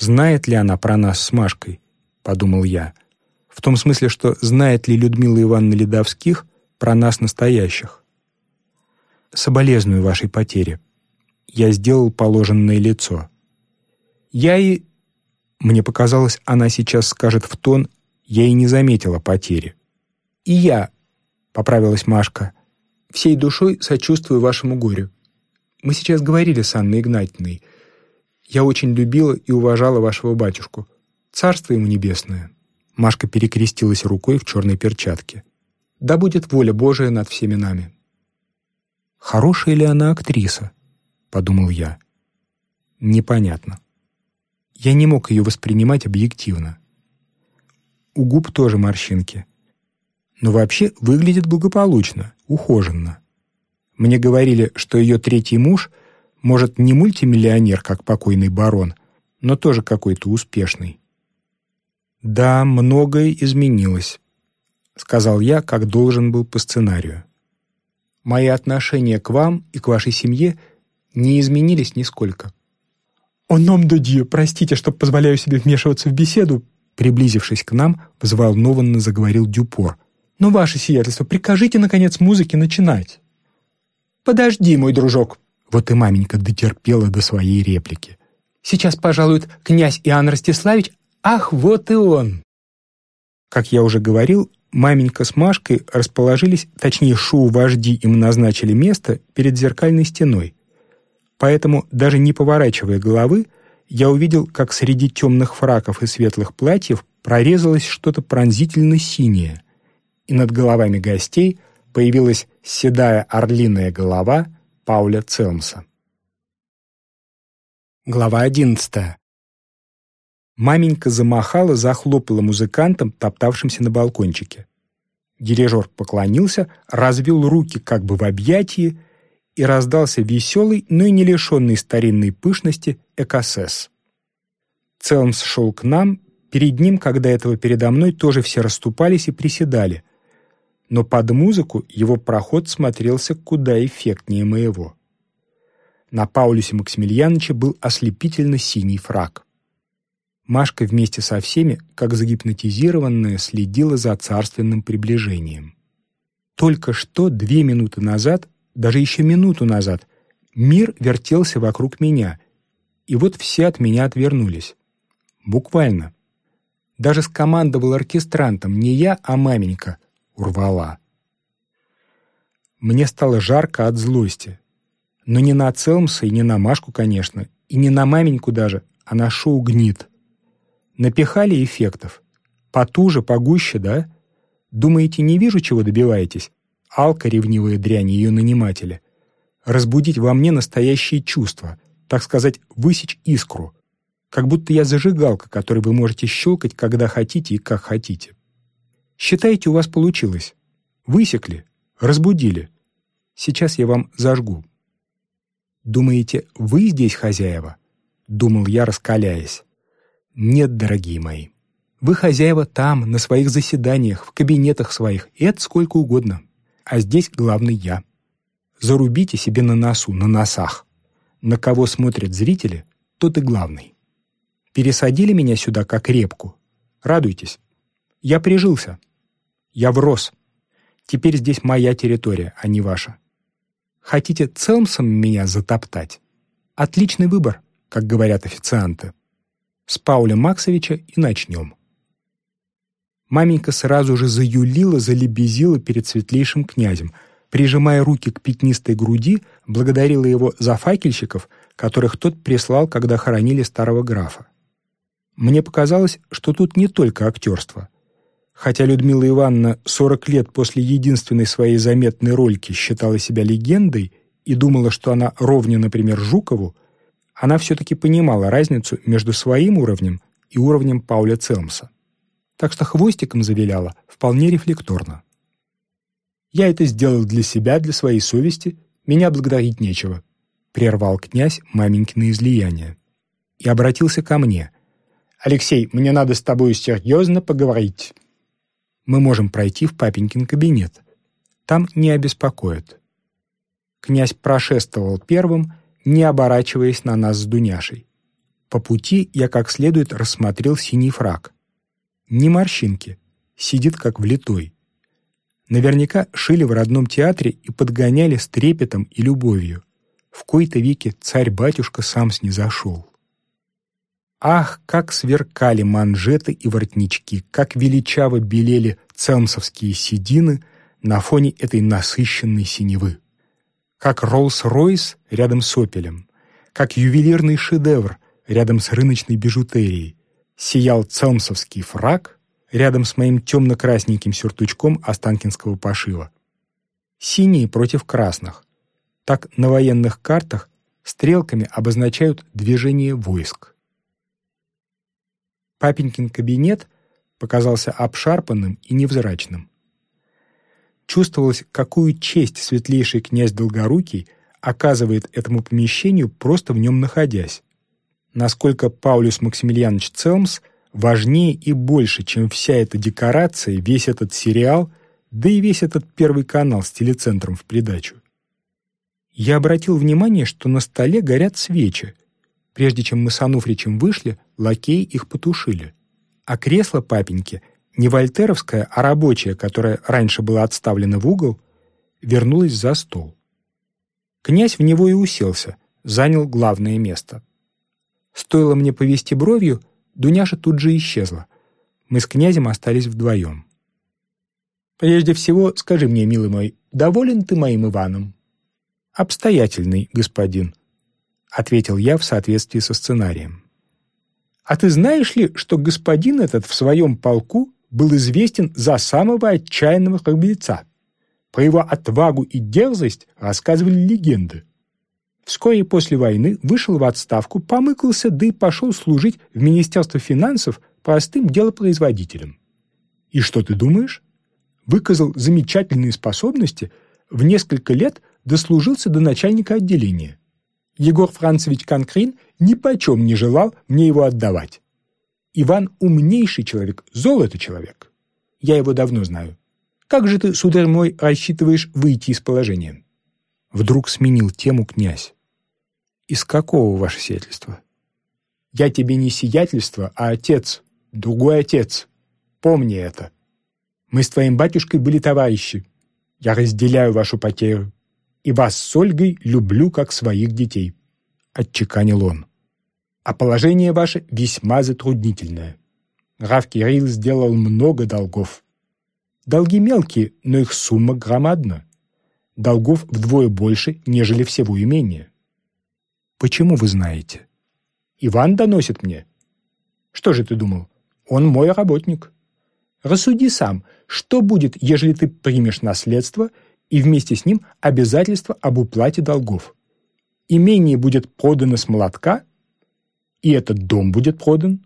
Speaker 2: «Знает ли она про нас с Машкой?» — подумал я. В том смысле, что знает ли Людмила Ивановна Ледовских про нас настоящих? «Соболезную вашей потере». Я сделал положенное лицо. «Я и...» Мне показалось, она сейчас скажет в тон, я и не заметила потери. «И я», — поправилась Машка, — «всей душой сочувствую вашему горю. Мы сейчас говорили с Анной Игнатьевной. Я очень любила и уважала вашего батюшку. Царство ему небесное». Машка перекрестилась рукой в черной перчатке. «Да будет воля Божия над всеми нами». «Хорошая ли она актриса?» — подумал я. «Непонятно». Я не мог ее воспринимать объективно. У губ тоже морщинки. Но вообще выглядит благополучно, ухоженно. Мне говорили, что ее третий муж, может, не мультимиллионер, как покойный барон, но тоже какой-то успешный. «Да, многое изменилось», — сказал я, как должен был по сценарию. «Мои отношения к вам и к вашей семье не изменились нисколько.
Speaker 3: «О ном простите, что позволяю себе вмешиваться в беседу»,
Speaker 2: приблизившись к нам, взволнованно заговорил Дюпор.
Speaker 3: «Но, ваше сиятельство, прикажите, наконец, музыке начинать».
Speaker 1: «Подожди, мой дружок».
Speaker 2: Вот и маменька дотерпела до своей реплики.
Speaker 1: «Сейчас пожалует князь Иоанн Ростиславич. Ах, вот и он!»
Speaker 2: Как я уже говорил, маменька с Машкой расположились, точнее, шоу-вожди им назначили место перед зеркальной стеной, Поэтому, даже не поворачивая головы, я увидел, как среди темных фраков и светлых платьев прорезалось что-то пронзительно синее, и над головами гостей появилась седая орлиная голова Пауля Целмса. Глава одиннадцатая. Маменька замахала, захлопала музыкантам, топтавшимся на балкончике. Дирижер поклонился, развел руки как бы в объятии и раздался веселый, но и не лишенный старинной пышности экосес. Целмс шел к нам, перед ним, когда этого передо мной, тоже все расступались и приседали, но под музыку его проход смотрелся куда эффектнее моего. На Паулюсе Максимiliaновиче был ослепительно синий фраг. Машка вместе со всеми, как загипнотизированная, следила за царственным приближением. Только что, две минуты назад, даже еще минуту назад, мир вертелся вокруг меня, и вот все от меня отвернулись. Буквально. Даже скомандовал оркестрантом не я, а маменька. Урвала. Мне стало жарко от злости. Но не на Целмса и не на Машку, конечно, и не на маменьку даже, а на шоу «Гнит». Напихали эффектов. Потуже, погуще, да? Думаете, не вижу, чего добиваетесь? Алка, ревнивая дрянь ее нанимателя. Разбудить во мне настоящие чувства, так сказать, высечь искру. Как будто я зажигалка, которой вы можете щелкать, когда хотите и как хотите. Считайте, у вас получилось. Высекли, разбудили. Сейчас я вам зажгу. Думаете, вы здесь хозяева? Думал я, раскаляясь. Нет, дорогие мои. Вы хозяева там, на своих заседаниях, в кабинетах своих, и это сколько угодно а здесь главный я. Зарубите себе на носу, на носах. На кого смотрят зрители, тот и главный. Пересадили меня сюда как репку. Радуйтесь. Я прижился. Я врос. Теперь здесь моя территория, а не ваша. Хотите Целмсом меня затоптать? Отличный выбор, как говорят официанты. С Пауля Максовича и начнем. Маменька сразу же заюлила, залебезила перед светлейшим князем, прижимая руки к пятнистой груди, благодарила его за факельщиков, которых тот прислал, когда хоронили старого графа. Мне показалось, что тут не только актерство. Хотя Людмила Ивановна 40 лет после единственной своей заметной рольки считала себя легендой и думала, что она ровня, например, Жукову, она все-таки понимала разницу между своим уровнем и уровнем Пауля Целмса так что хвостиком завиляла вполне рефлекторно. «Я это сделал для себя, для своей совести, меня благодарить нечего», прервал князь маменькино излияние и обратился ко мне. «Алексей, мне надо с тобой серьезно поговорить». «Мы можем пройти в папенькин кабинет. Там не обеспокоят». Князь прошествовал первым, не оборачиваясь на нас с Дуняшей. По пути я как следует рассмотрел синий фраг. Не морщинки, сидит как влитой. Наверняка шили в родном театре и подгоняли с трепетом и любовью. В кои-то веке царь-батюшка сам снизошел. Ах, как сверкали манжеты и воротнички, как величаво белели целмсовские седины на фоне этой насыщенной синевы. Как Роллс-Ройс рядом с Опелем, как ювелирный шедевр рядом с рыночной бижутерией, сиял целмсовский фраг рядом с моим темно-красненьким сюртучком останкинского пошива. Синие против красных. Так на военных картах стрелками обозначают движение войск. Папенькин кабинет показался обшарпанным и невзрачным. Чувствовалось, какую честь светлейший князь Долгорукий оказывает этому помещению, просто в нем находясь. Насколько Паулюс Максимилианович Целмс важнее и больше, чем вся эта декорация, весь этот сериал, да и весь этот первый канал с телецентром в придачу. Я обратил внимание, что на столе горят свечи, Прежде чем мы с Ануфричем вышли, лакеи их потушили. А кресло папеньки, не вольтеровское, а рабочее, которое раньше было отставлено в угол, вернулось за стол. Князь в него и уселся, занял главное место. Стоило мне повести бровью, Дуняша тут же исчезла. Мы с князем остались вдвоем. «Прежде всего, скажи мне, милый мой, доволен ты моим Иваном?» «Обстоятельный, господин», — ответил я в соответствии со сценарием. «А ты знаешь ли, что господин этот в своем полку был известен за самого отчаянного храбреца? Про его отвагу и дерзость рассказывали легенды. Вскоре после войны вышел в отставку, помыкался, да и пошел служить в Министерство финансов простым делопроизводителем. И что ты думаешь? Выказал замечательные способности, в несколько лет дослужился до начальника отделения. Егор Францевич Конкрин ни почем не желал мне его отдавать. Иван умнейший человек, золото человек. Я его давно знаю. Как же ты, сударь мой, рассчитываешь выйти из положения?» Вдруг сменил тему князь. «Из какого, ваше сиятельство?» «Я тебе не сиятельство, а отец, другой отец. Помни это. Мы с твоим батюшкой были товарищи. Я разделяю вашу потерю и вас с Ольгой люблю как своих детей», — отчеканил он. «А положение ваше весьма затруднительное. Граф Кирилл сделал много долгов. Долги мелкие, но их сумма громадна. Долгов вдвое больше, нежели всего имения». «Почему вы знаете?» «Иван доносит мне». «Что же ты думал? Он мой работник». «Рассуди сам, что будет, ежели ты примешь наследство и вместе с ним обязательство об уплате долгов. Имение будет продано с молотка, и этот дом будет продан,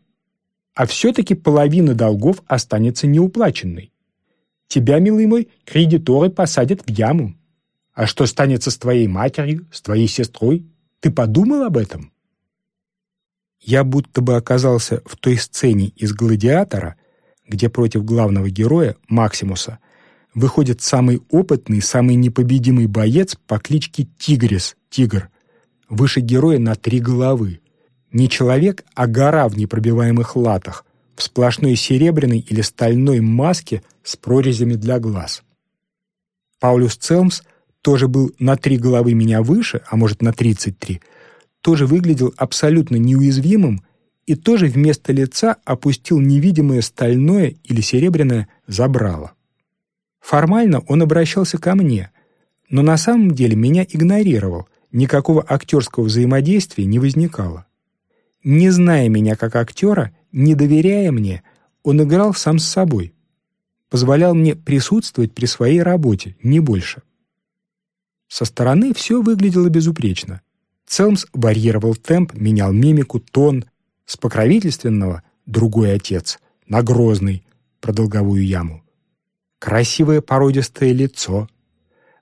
Speaker 2: а все-таки половина долгов останется неуплаченной. Тебя, милый мой, кредиторы посадят в яму. А что станется с твоей матерью, с твоей сестрой? Ты подумал об этом? Я будто бы оказался в той сцене из «Гладиатора», где против главного героя, Максимуса, выходит самый опытный, самый непобедимый боец по кличке Тигрис, Тигр, выше героя на три головы. Не человек, а гора в непробиваемых латах, в сплошной серебряной или стальной маске с прорезями для глаз. Паулюс Целмс тоже был на три головы меня выше, а может на 33, тоже выглядел абсолютно неуязвимым и тоже вместо лица опустил невидимое стальное или серебряное забрало. Формально он обращался ко мне, но на самом деле меня игнорировал, никакого актерского взаимодействия не возникало. Не зная меня как актера, не доверяя мне, он играл сам с собой. Позволял мне присутствовать при своей работе, не больше. Со стороны все выглядело безупречно. Целмс варьировал темп, менял мимику, тон. С покровительственного — другой отец, на грозный, про долговую яму красивое породистое лицо.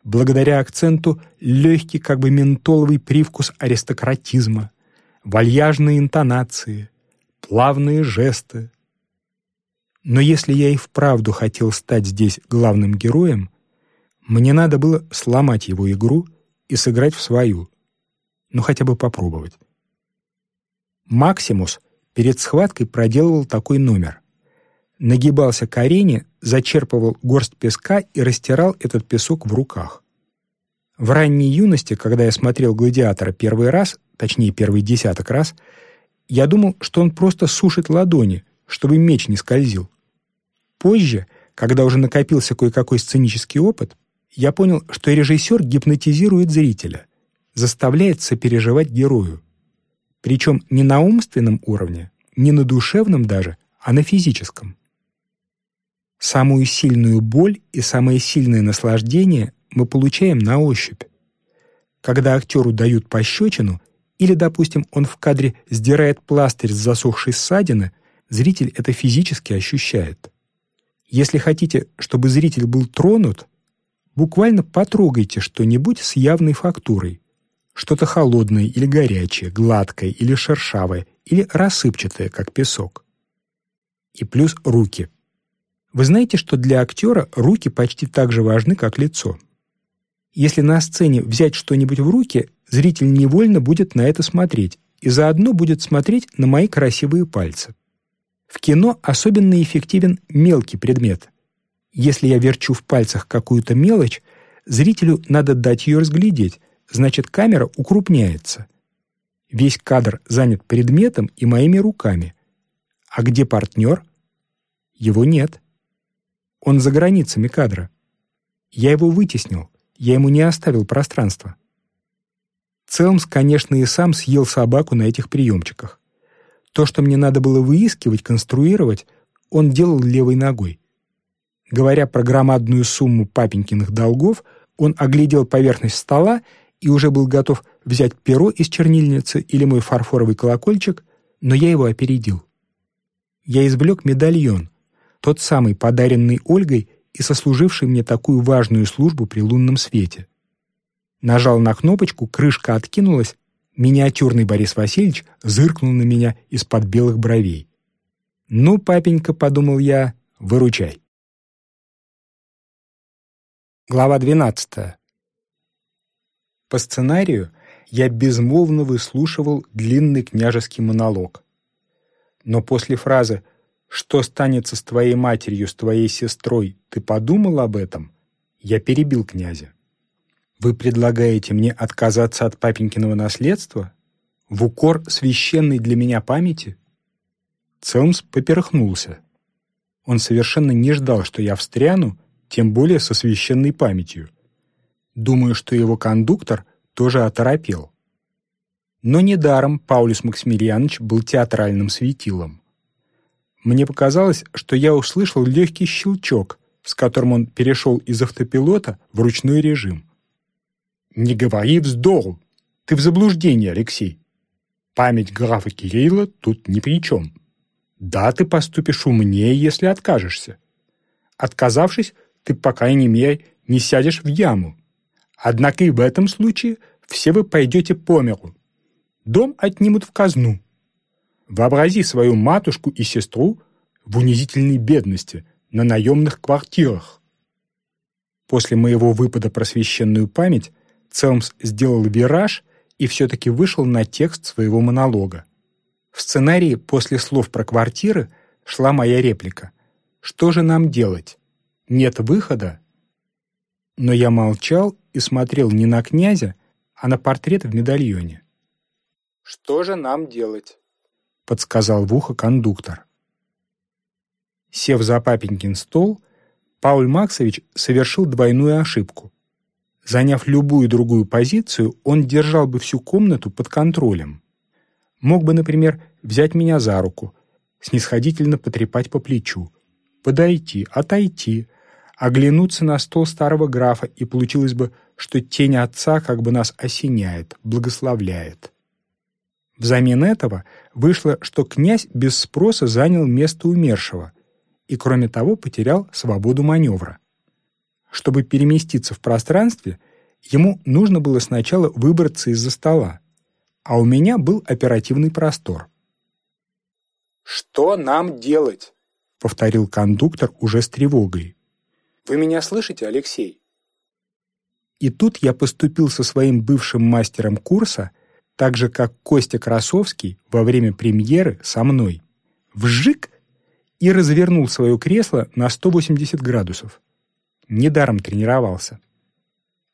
Speaker 2: Благодаря акценту легкий как бы ментоловый привкус аристократизма, вальяжные интонации, плавные жесты. Но если я и вправду хотел стать здесь главным героем, мне надо было сломать его игру и сыграть в свою. Ну, хотя бы попробовать. Максимус перед схваткой проделывал такой номер. Нагибался к арене, зачерпывал горсть песка и растирал этот песок в руках. В ранней юности, когда я смотрел «Гладиатора» первый раз, точнее, первый десяток раз, я думал, что он просто сушит ладони, чтобы меч не скользил. Позже, когда уже накопился кое-какой сценический опыт, я понял, что режиссер гипнотизирует зрителя, заставляет сопереживать герою. Причем не на умственном уровне, не на душевном даже, а на физическом. Самую сильную боль и самое сильное наслаждение мы получаем на ощупь. Когда актеру дают пощечину, или, допустим, он в кадре сдирает пластырь с засохшей ссадины, зритель это физически ощущает. Если хотите, чтобы зритель был тронут, буквально потрогайте что-нибудь с явной фактурой. Что-то холодное или горячее, гладкое или шершавое, или рассыпчатое, как песок. И плюс руки. Вы знаете, что для актера руки почти так же важны, как лицо. Если на сцене взять что-нибудь в руки, зритель невольно будет на это смотреть и заодно будет смотреть на мои красивые пальцы. В кино особенно эффективен мелкий предмет. Если я верчу в пальцах какую-то мелочь, зрителю надо дать ее разглядеть, значит камера укрупняется. Весь кадр занят предметом и моими руками. А где партнер? Его нет. Он за границами кадра. Я его вытеснил, я ему не оставил пространства. Целмс, конечно, и сам съел собаку на этих приемчиках. То, что мне надо было выискивать, конструировать, он делал левой ногой. Говоря про громадную сумму папенькиных долгов, он оглядел поверхность стола и уже был готов взять перо из чернильницы или мой фарфоровый колокольчик, но я его опередил. Я извлек медальон, тот самый, подаренный Ольгой и сослуживший мне такую важную службу при лунном свете. Нажал на кнопочку, крышка откинулась, миниатюрный Борис Васильевич зыркнул на меня из-под белых бровей. «Ну, папенька», — подумал я, — «выручай». Глава 12. По сценарию я безмолвно выслушивал длинный княжеский монолог. Но после фразы «Что станется с твоей матерью, с твоей сестрой, ты подумал об этом?» я перебил князя. Вы предлагаете мне отказаться от папенькиного наследства? В укор священной для меня памяти? Целмс поперхнулся. Он совершенно не ждал, что я встряну, тем более со священной памятью. Думаю, что его кондуктор тоже оторопел. Но недаром Паулюс Максимилианович был театральным светилом. Мне показалось, что я услышал легкий щелчок, с которым он перешел из автопилота в ручной режим. «Не говори вздору! Ты в заблуждении, Алексей. Память графа Кирилла тут ни при чем. Да, ты поступишь умнее, если откажешься. Отказавшись, ты, по крайней мере, не сядешь в яму. Однако и в этом случае все вы пойдете по миру. Дом отнимут в казну. Вообрази свою матушку и сестру в унизительной бедности на наемных квартирах. После моего выпада про священную память Целмс сделал вираж и все-таки вышел на текст своего монолога. В сценарии после слов про квартиры шла моя реплика. «Что же нам делать? Нет выхода?» Но я молчал и смотрел не на князя, а на портрет в медальоне. «Что же нам делать?» — подсказал в ухо кондуктор. Сев за папенькин стол, Пауль Максович совершил двойную ошибку. Заняв любую другую позицию, он держал бы всю комнату под контролем. Мог бы, например, взять меня за руку, снисходительно потрепать по плечу, подойти, отойти, оглянуться на стол старого графа, и получилось бы, что тень отца как бы нас осеняет, благословляет. Взамен этого вышло, что князь без спроса занял место умершего и, кроме того, потерял свободу маневра. Чтобы переместиться в пространстве, ему нужно было сначала выбраться из-за стола, а у меня был оперативный простор. «Что нам делать?» — повторил кондуктор уже с тревогой. «Вы меня слышите, Алексей?» И тут я поступил со своим бывшим мастером курса, так же, как Костя Красовский во время премьеры со мной. Вжик! И развернул свое кресло на 180 градусов. Недаром тренировался.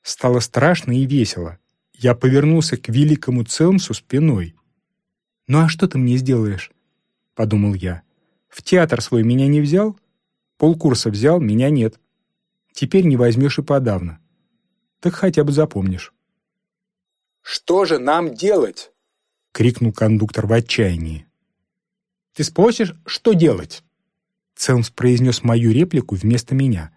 Speaker 2: Стало страшно и весело. Я повернулся к великому Целмсу спиной. «Ну а что ты мне сделаешь?» — подумал я. «В театр свой меня не взял? Полкурса взял, меня нет. Теперь не возьмешь и подавно. Так хотя бы запомнишь».
Speaker 1: «Что же нам делать?»
Speaker 2: — крикнул кондуктор в отчаянии.
Speaker 1: «Ты спросишь, что делать?»
Speaker 2: Целмс произнес мою реплику вместо меня.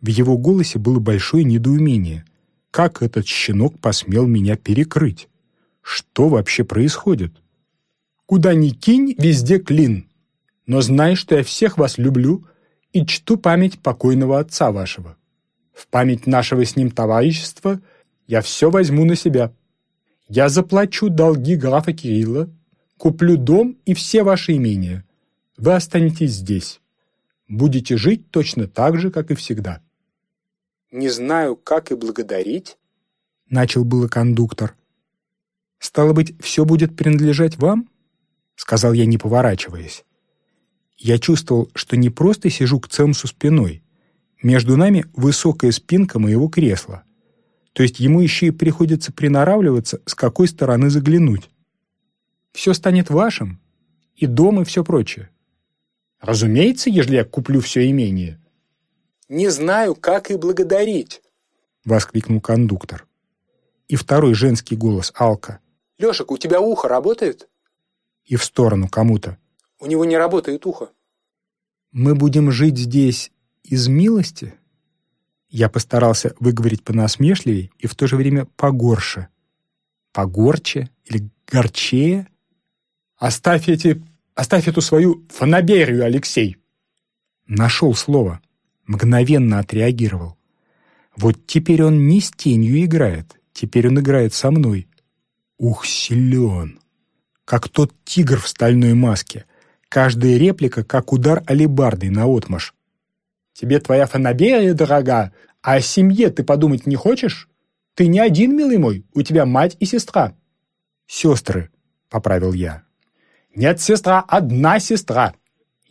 Speaker 2: В его голосе было большое недоумение. Как этот щенок посмел меня перекрыть? Что вообще происходит?
Speaker 1: Куда ни кинь, везде клин. Но знай, что я всех вас люблю и чту память покойного отца вашего. В память нашего с ним товарищества я все возьму на себя. Я заплачу долги графа Кирилла, куплю дом и все ваши имения. Вы останетесь здесь. Будете жить точно так же, как и всегда.
Speaker 2: Не знаю, как и благодарить, — начал было кондуктор. Стало быть, все будет принадлежать вам? — сказал я, не поворачиваясь. Я чувствовал, что не просто сижу к Цемсу спиной. Между нами высокая спинка моего кресла. То есть ему еще и приходится приноравливаться, с какой стороны заглянуть. Все станет вашим, и дом, и все прочее.
Speaker 1: Разумеется, ежели я куплю все имение.
Speaker 2: «Не знаю, как и благодарить», — воскликнул кондуктор. И второй женский голос Алка.
Speaker 1: «Лешек, у тебя ухо работает?»
Speaker 2: и в сторону кому-то.
Speaker 1: «У него не работает ухо».
Speaker 2: «Мы будем жить здесь из милости?» Я постарался выговорить понасмешливее и в то же время погорше. Погорче или горчее?
Speaker 1: «Оставь эти... Оставь эту свою фанаберию, Алексей!»
Speaker 2: Нашел слово. Мгновенно отреагировал. Вот теперь он не с тенью играет. Теперь он играет со мной. Ух, силен! как тот тигр в стальной маске. Каждая реплика, как удар алебардой наотмашь.
Speaker 1: «Тебе твоя фанаберия дорога, а о семье ты подумать не хочешь? Ты не один, милый мой, у тебя мать и сестра».
Speaker 2: «Сестры», — поправил я.
Speaker 1: «Нет, сестра, одна сестра.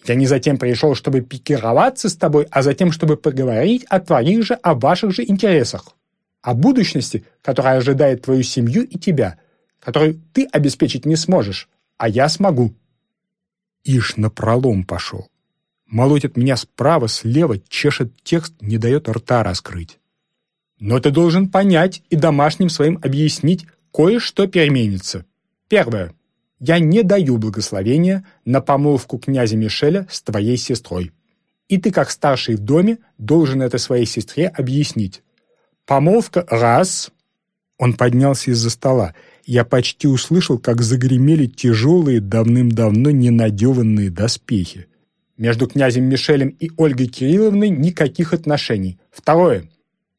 Speaker 1: Я не затем пришел, чтобы пикироваться с тобой, а затем, чтобы поговорить о твоих же, о ваших же интересах. О будущности, которая ожидает твою семью и тебя которую ты обеспечить не сможешь, а я смогу».
Speaker 2: Ишь напролом пошел. Молотит меня справа, слева, чешет текст, не дает рта раскрыть.
Speaker 1: Но ты должен понять и домашним своим объяснить, кое-что переменится. Первое. Я не даю благословения на помолвку князя Мишеля с твоей сестрой. И ты, как старший в доме, должен это своей сестре объяснить. Помолвка раз.
Speaker 2: Он поднялся из-за стола я почти услышал, как загремели тяжелые, давным-давно ненадеванные доспехи.
Speaker 1: Между князем Мишелем и Ольгой Кирилловной никаких отношений. Второе.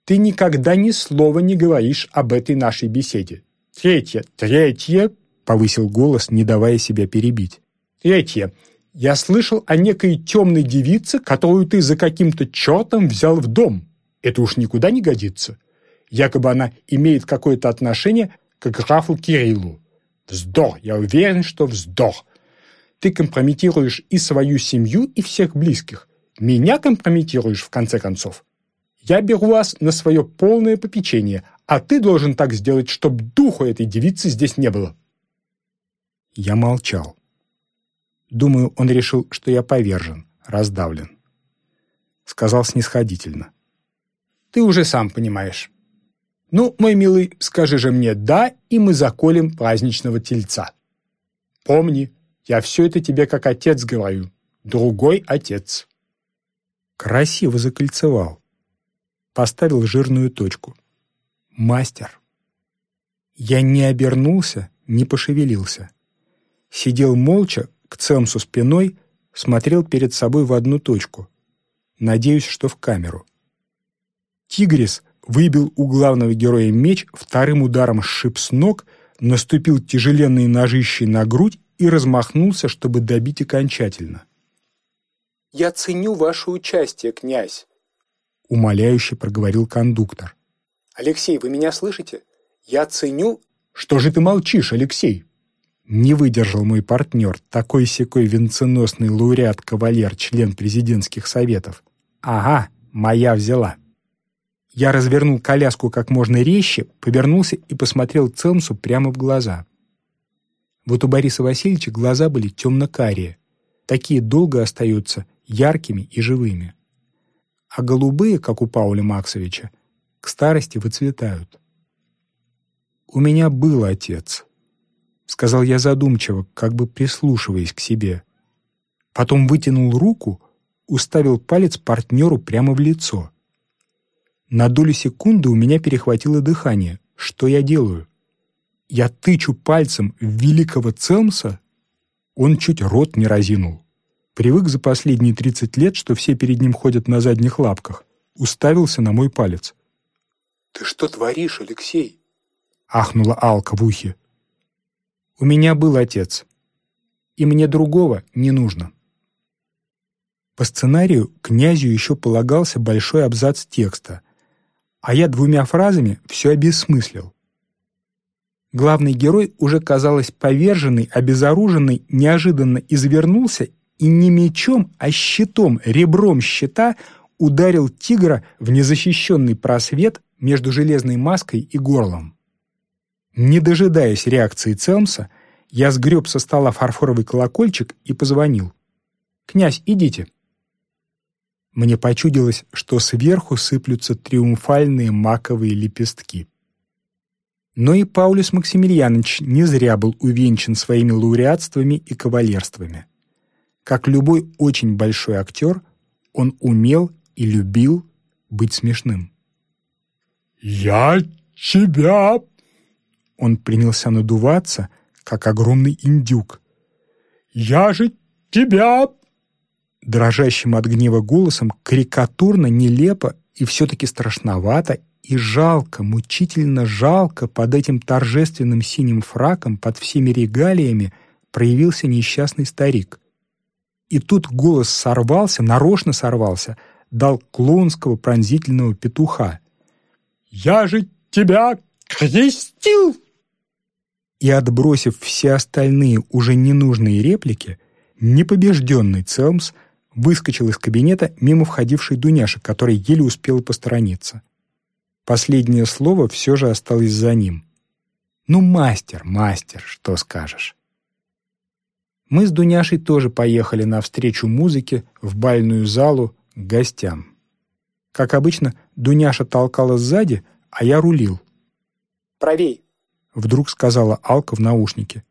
Speaker 1: Ты никогда ни слова не говоришь об этой нашей беседе. Третье. Третье. Повысил голос, не давая себя перебить. Третье. Я слышал о некой темной девице, которую ты за каким-то чертом взял в дом. Это уж никуда не годится. Якобы она имеет какое-то отношение к графу Кириллу. Вздор, я уверен, что вздор. Ты компрометируешь и свою семью, и всех близких. Меня компрометируешь, в конце концов. Я беру вас на свое полное попечение, а ты должен так сделать, чтобы духу этой девицы здесь не было».
Speaker 2: Я молчал. Думаю, он решил, что я повержен, раздавлен. Сказал снисходительно.
Speaker 1: «Ты уже сам понимаешь. Ну, мой милый, скажи же мне «да», и мы заколем праздничного тельца. Помни, я все это тебе как отец говорю. Другой отец.
Speaker 2: Красиво закольцевал. Поставил жирную точку. Мастер. Я не обернулся, не пошевелился. Сидел молча, к Цемсу спиной, смотрел перед собой в одну точку. Надеюсь, что в камеру. Тигрис выбил у главного героя меч, вторым ударом сшиб с ног, наступил тяжеленной ножищей на грудь и размахнулся, чтобы добить окончательно.
Speaker 1: «Я ценю ваше участие, князь», —
Speaker 2: умоляюще проговорил кондуктор.
Speaker 1: Алексей, вы меня слышите? Я ценю...
Speaker 3: Что же ты молчишь, Алексей?
Speaker 2: Не выдержал мой партнер, такой-сякой венценосный лауреат-кавалер, член президентских советов. Ага, моя взяла. Я развернул коляску как можно резче, повернулся и посмотрел Целмсу прямо в глаза. Вот у Бориса Васильевича глаза были темно-карие. Такие долго остаются яркими и живыми. А голубые, как у Пауля Максовича, к старости выцветают. «У меня был отец», — сказал я задумчиво, как бы прислушиваясь к себе. Потом вытянул руку, уставил палец партнеру прямо в лицо. На долю секунды у меня перехватило дыхание. Что я делаю? Я тычу пальцем в великого Целмса? Он чуть рот не разинул. Привык за последние тридцать лет, что все перед ним ходят на задних лапках. Уставился на мой палец.
Speaker 1: «Ты что творишь, Алексей?»
Speaker 2: — ахнула Алка в ухе. «У меня был отец, и мне другого не нужно». По сценарию князю еще полагался большой абзац текста, а я двумя фразами все обесмыслил. Главный герой уже, казалось, поверженный, обезоруженный, неожиданно извернулся и не мечом, а щитом, ребром щита ударил тигра в незащищенный просвет между железной маской и горлом. Не дожидаясь реакции Целмса, я сгреб со стола фарфоровый колокольчик и позвонил. «Князь, идите». Мне почудилось, что сверху сыплются триумфальные маковые лепестки. Но и Паулюс Максимiliaнович не зря был увенчан своими лауреатствами и кавалерствами. Как любой очень большой актер, он умел и любил быть смешным.
Speaker 3: «Я тебя...»
Speaker 2: Он принялся надуваться, как огромный индюк.
Speaker 3: «Я же тебя...»
Speaker 2: Дрожащим от гнева голосом, карикатурно, нелепо и все-таки страшновато и жалко, мучительно жалко под этим торжественным синим фраком, под всеми регалиями проявился несчастный старик. И тут голос сорвался, нарочно сорвался, дал клоунского пронзительного петуха.
Speaker 3: «Я же тебя крестил!»
Speaker 2: И, отбросив все остальные уже ненужные реплики, непобежденный Целмс выскочил из кабинета мимо входившей Дуняши, которая еле успела посторониться. Последнее слово все же осталось за ним. «Ну, мастер, мастер, что скажешь?» Мы с Дуняшей тоже поехали на встречу музыке в бальную залу к гостям. Как обычно, Дуняша толкала сзади, а я рулил.
Speaker 1: «Правей!»
Speaker 2: — вдруг сказала Алка в наушнике.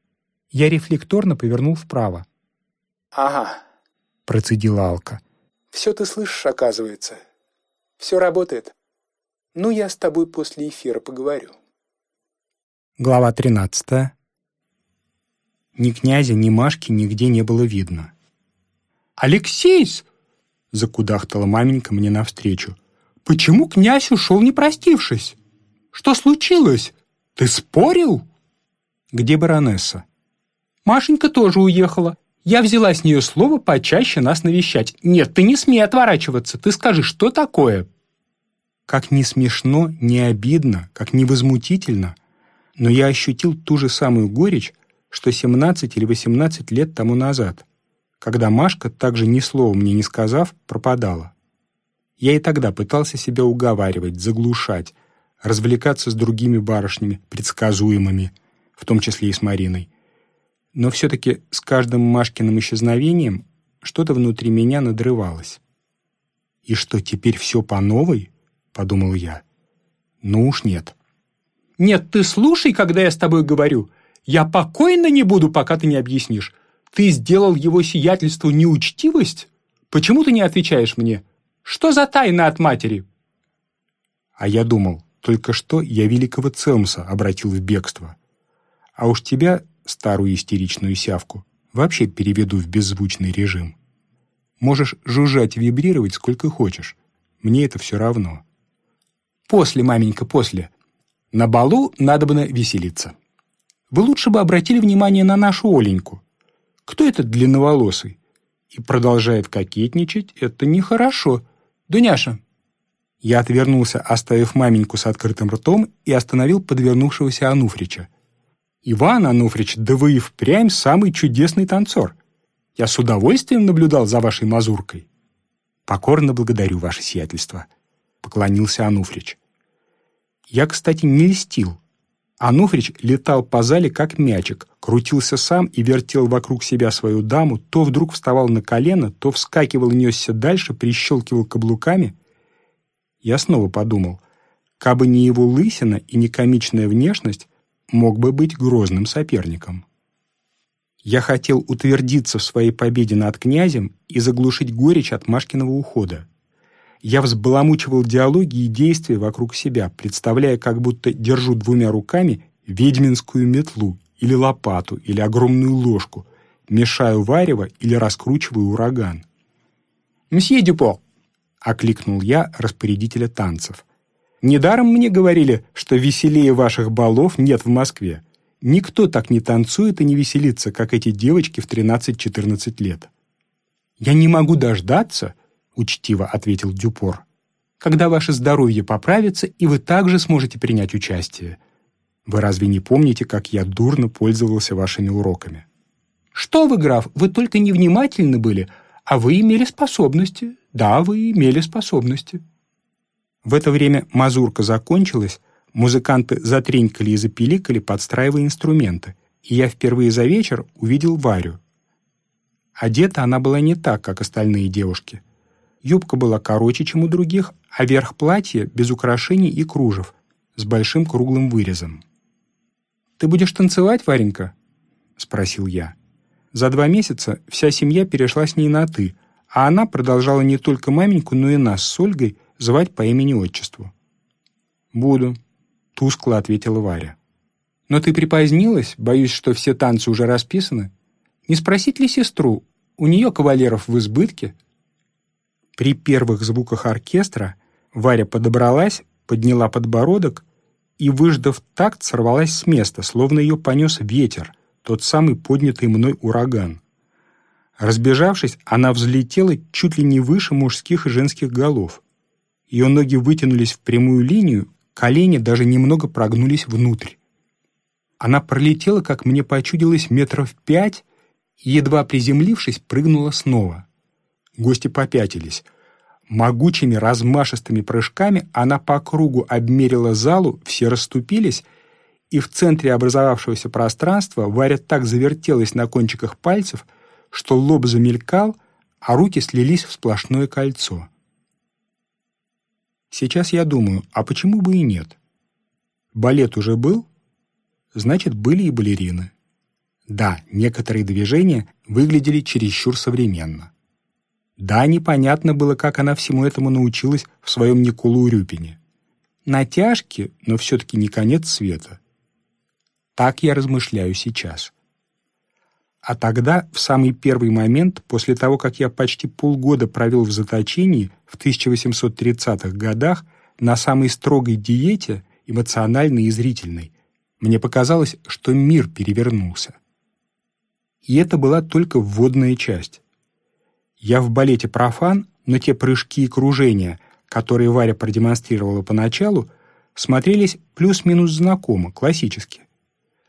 Speaker 2: Я рефлекторно повернул вправо.
Speaker 1: «Ага», —
Speaker 2: процедила Алка.
Speaker 1: «Все ты слышишь, оказывается. Все работает. Ну, я с тобой после эфира поговорю».
Speaker 2: Глава тринадцатая. Ни князя, ни Машки нигде не было видно.
Speaker 3: «Алексейс!» — закудахтала маменька мне навстречу. «Почему князь ушел, не простившись? Что случилось? Ты спорил?»
Speaker 2: «Где баронесса?»
Speaker 3: «Машенька тоже уехала. Я взяла с нее слово почаще нас навещать. Нет, ты не смей отворачиваться. Ты скажи, что такое?»
Speaker 2: Как не смешно, не обидно, как не возмутительно, но я ощутил ту же самую горечь, что 17 или 18 лет тому назад, когда Машка, также ни слова мне не сказав, пропадала. Я и тогда пытался себя уговаривать, заглушать, развлекаться с другими барышнями, предсказуемыми, в том числе и с Мариной. Но все-таки с каждым Машкиным исчезновением что-то внутри меня надрывалось. «И что, теперь все по новой?» — подумал я. «Ну уж нет».
Speaker 3: «Нет, ты слушай, когда я с тобой говорю. Я покойно не буду, пока ты не объяснишь. Ты сделал его сиятельству неучтивость? Почему ты не отвечаешь мне? Что за тайна от матери?»
Speaker 2: А я думал, только что я великого Целмса обратил в бегство. А уж тебя, старую истеричную сявку, вообще переведу в беззвучный режим. Можешь жужжать и вибрировать сколько хочешь. Мне это все равно.
Speaker 3: После, маменька, после. На балу надо бы веселиться. Вы лучше бы обратили внимание на нашу Оленьку. Кто этот длинноволосый? И продолжает кокетничать, это нехорошо. Дуняша,
Speaker 2: Я отвернулся, оставив маменьку с открытым ртом, и остановил подвернувшегося Ануфрича. «Иван Ануфрич, да вы и впрямь самый чудесный танцор. Я с удовольствием наблюдал за вашей мазуркой». «Покорно благодарю ваше сиятельство», — поклонился Ануфрич. Я, кстати, не льстил. Ануфрич летал по зале, как мячик, крутился сам и вертел вокруг себя свою даму, то вдруг вставал на колено, то вскакивал и несся дальше, прищелкивал каблуками. Я снова подумал, кабы не его лысина и не комичная внешность, мог бы быть грозным соперником. Я хотел утвердиться в своей победе над князем и заглушить горечь от Машкиного ухода. Я взбаламучивал диалоги и действия вокруг себя, представляя, как будто держу двумя руками ведьминскую метлу или лопату или огромную ложку, мешаю варево или раскручиваю ураган. «Мсье Дюпо!» — окликнул я распорядителя танцев. «Недаром мне говорили, что веселее ваших балов нет в Москве. Никто так не танцует и не веселится, как эти девочки в 13-14 лет». «Я не могу дождаться», — учтиво ответил Дюпор, «когда ваше здоровье поправится, и вы также сможете принять участие. Вы разве не помните, как я дурно пользовался вашими уроками?» «Что вы, граф, вы только невнимательны были, а вы имели способности. Да, вы имели способности». В это время мазурка закончилась, музыканты затренькали и запиликали, подстраивая инструменты, и я впервые за вечер увидел Варю. Одета она была не так, как остальные девушки — Юбка была короче, чем у других, а верх платья без украшений и кружев, с большим круглым вырезом. «Ты будешь танцевать, Варенька?» — спросил я. За два месяца вся семья перешла с ней на «ты», а она продолжала не только маменьку, но и нас с Ольгой звать по имени-отчеству. «Буду», — тускло ответила Варя. «Но ты припозднилась? Боюсь, что все танцы уже расписаны. Не спросить ли сестру? У нее кавалеров в избытке, при первых звуках оркестра Варя подобралась, подняла подбородок и, выждав такт, сорвалась с места, словно ее понес ветер, тот самый поднятый мной ураган. Разбежавшись, она взлетела чуть ли не выше мужских и женских голов. Ее ноги вытянулись в прямую линию, колени даже немного прогнулись внутрь. Она пролетела, как мне почудилось, метров пять, и, едва приземлившись, прыгнула снова. Гости попятились. Могучими размашистыми прыжками она по кругу обмерила залу, все расступились, и в центре образовавшегося пространства Варя так завертелась на кончиках пальцев, что лоб замелькал, а руки слились в сплошное кольцо. Сейчас я думаю, а почему бы и нет? Балет уже был, значит, были и балерины. Да, некоторые движения выглядели чересчур современно. Да, непонятно было, как она всему этому научилась в своем Николу Рюпине. Натяжки, но все-таки не конец света. Так я размышляю сейчас. А тогда, в самый первый момент, после того, как я почти полгода провел в заточении в 1830-х годах на самой строгой диете, эмоциональной и зрительной, мне показалось, что мир перевернулся. И это была только вводная часть. Я в балете профан, но те прыжки и кружения, которые Варя продемонстрировала поначалу, смотрелись плюс-минус знакомо, классически.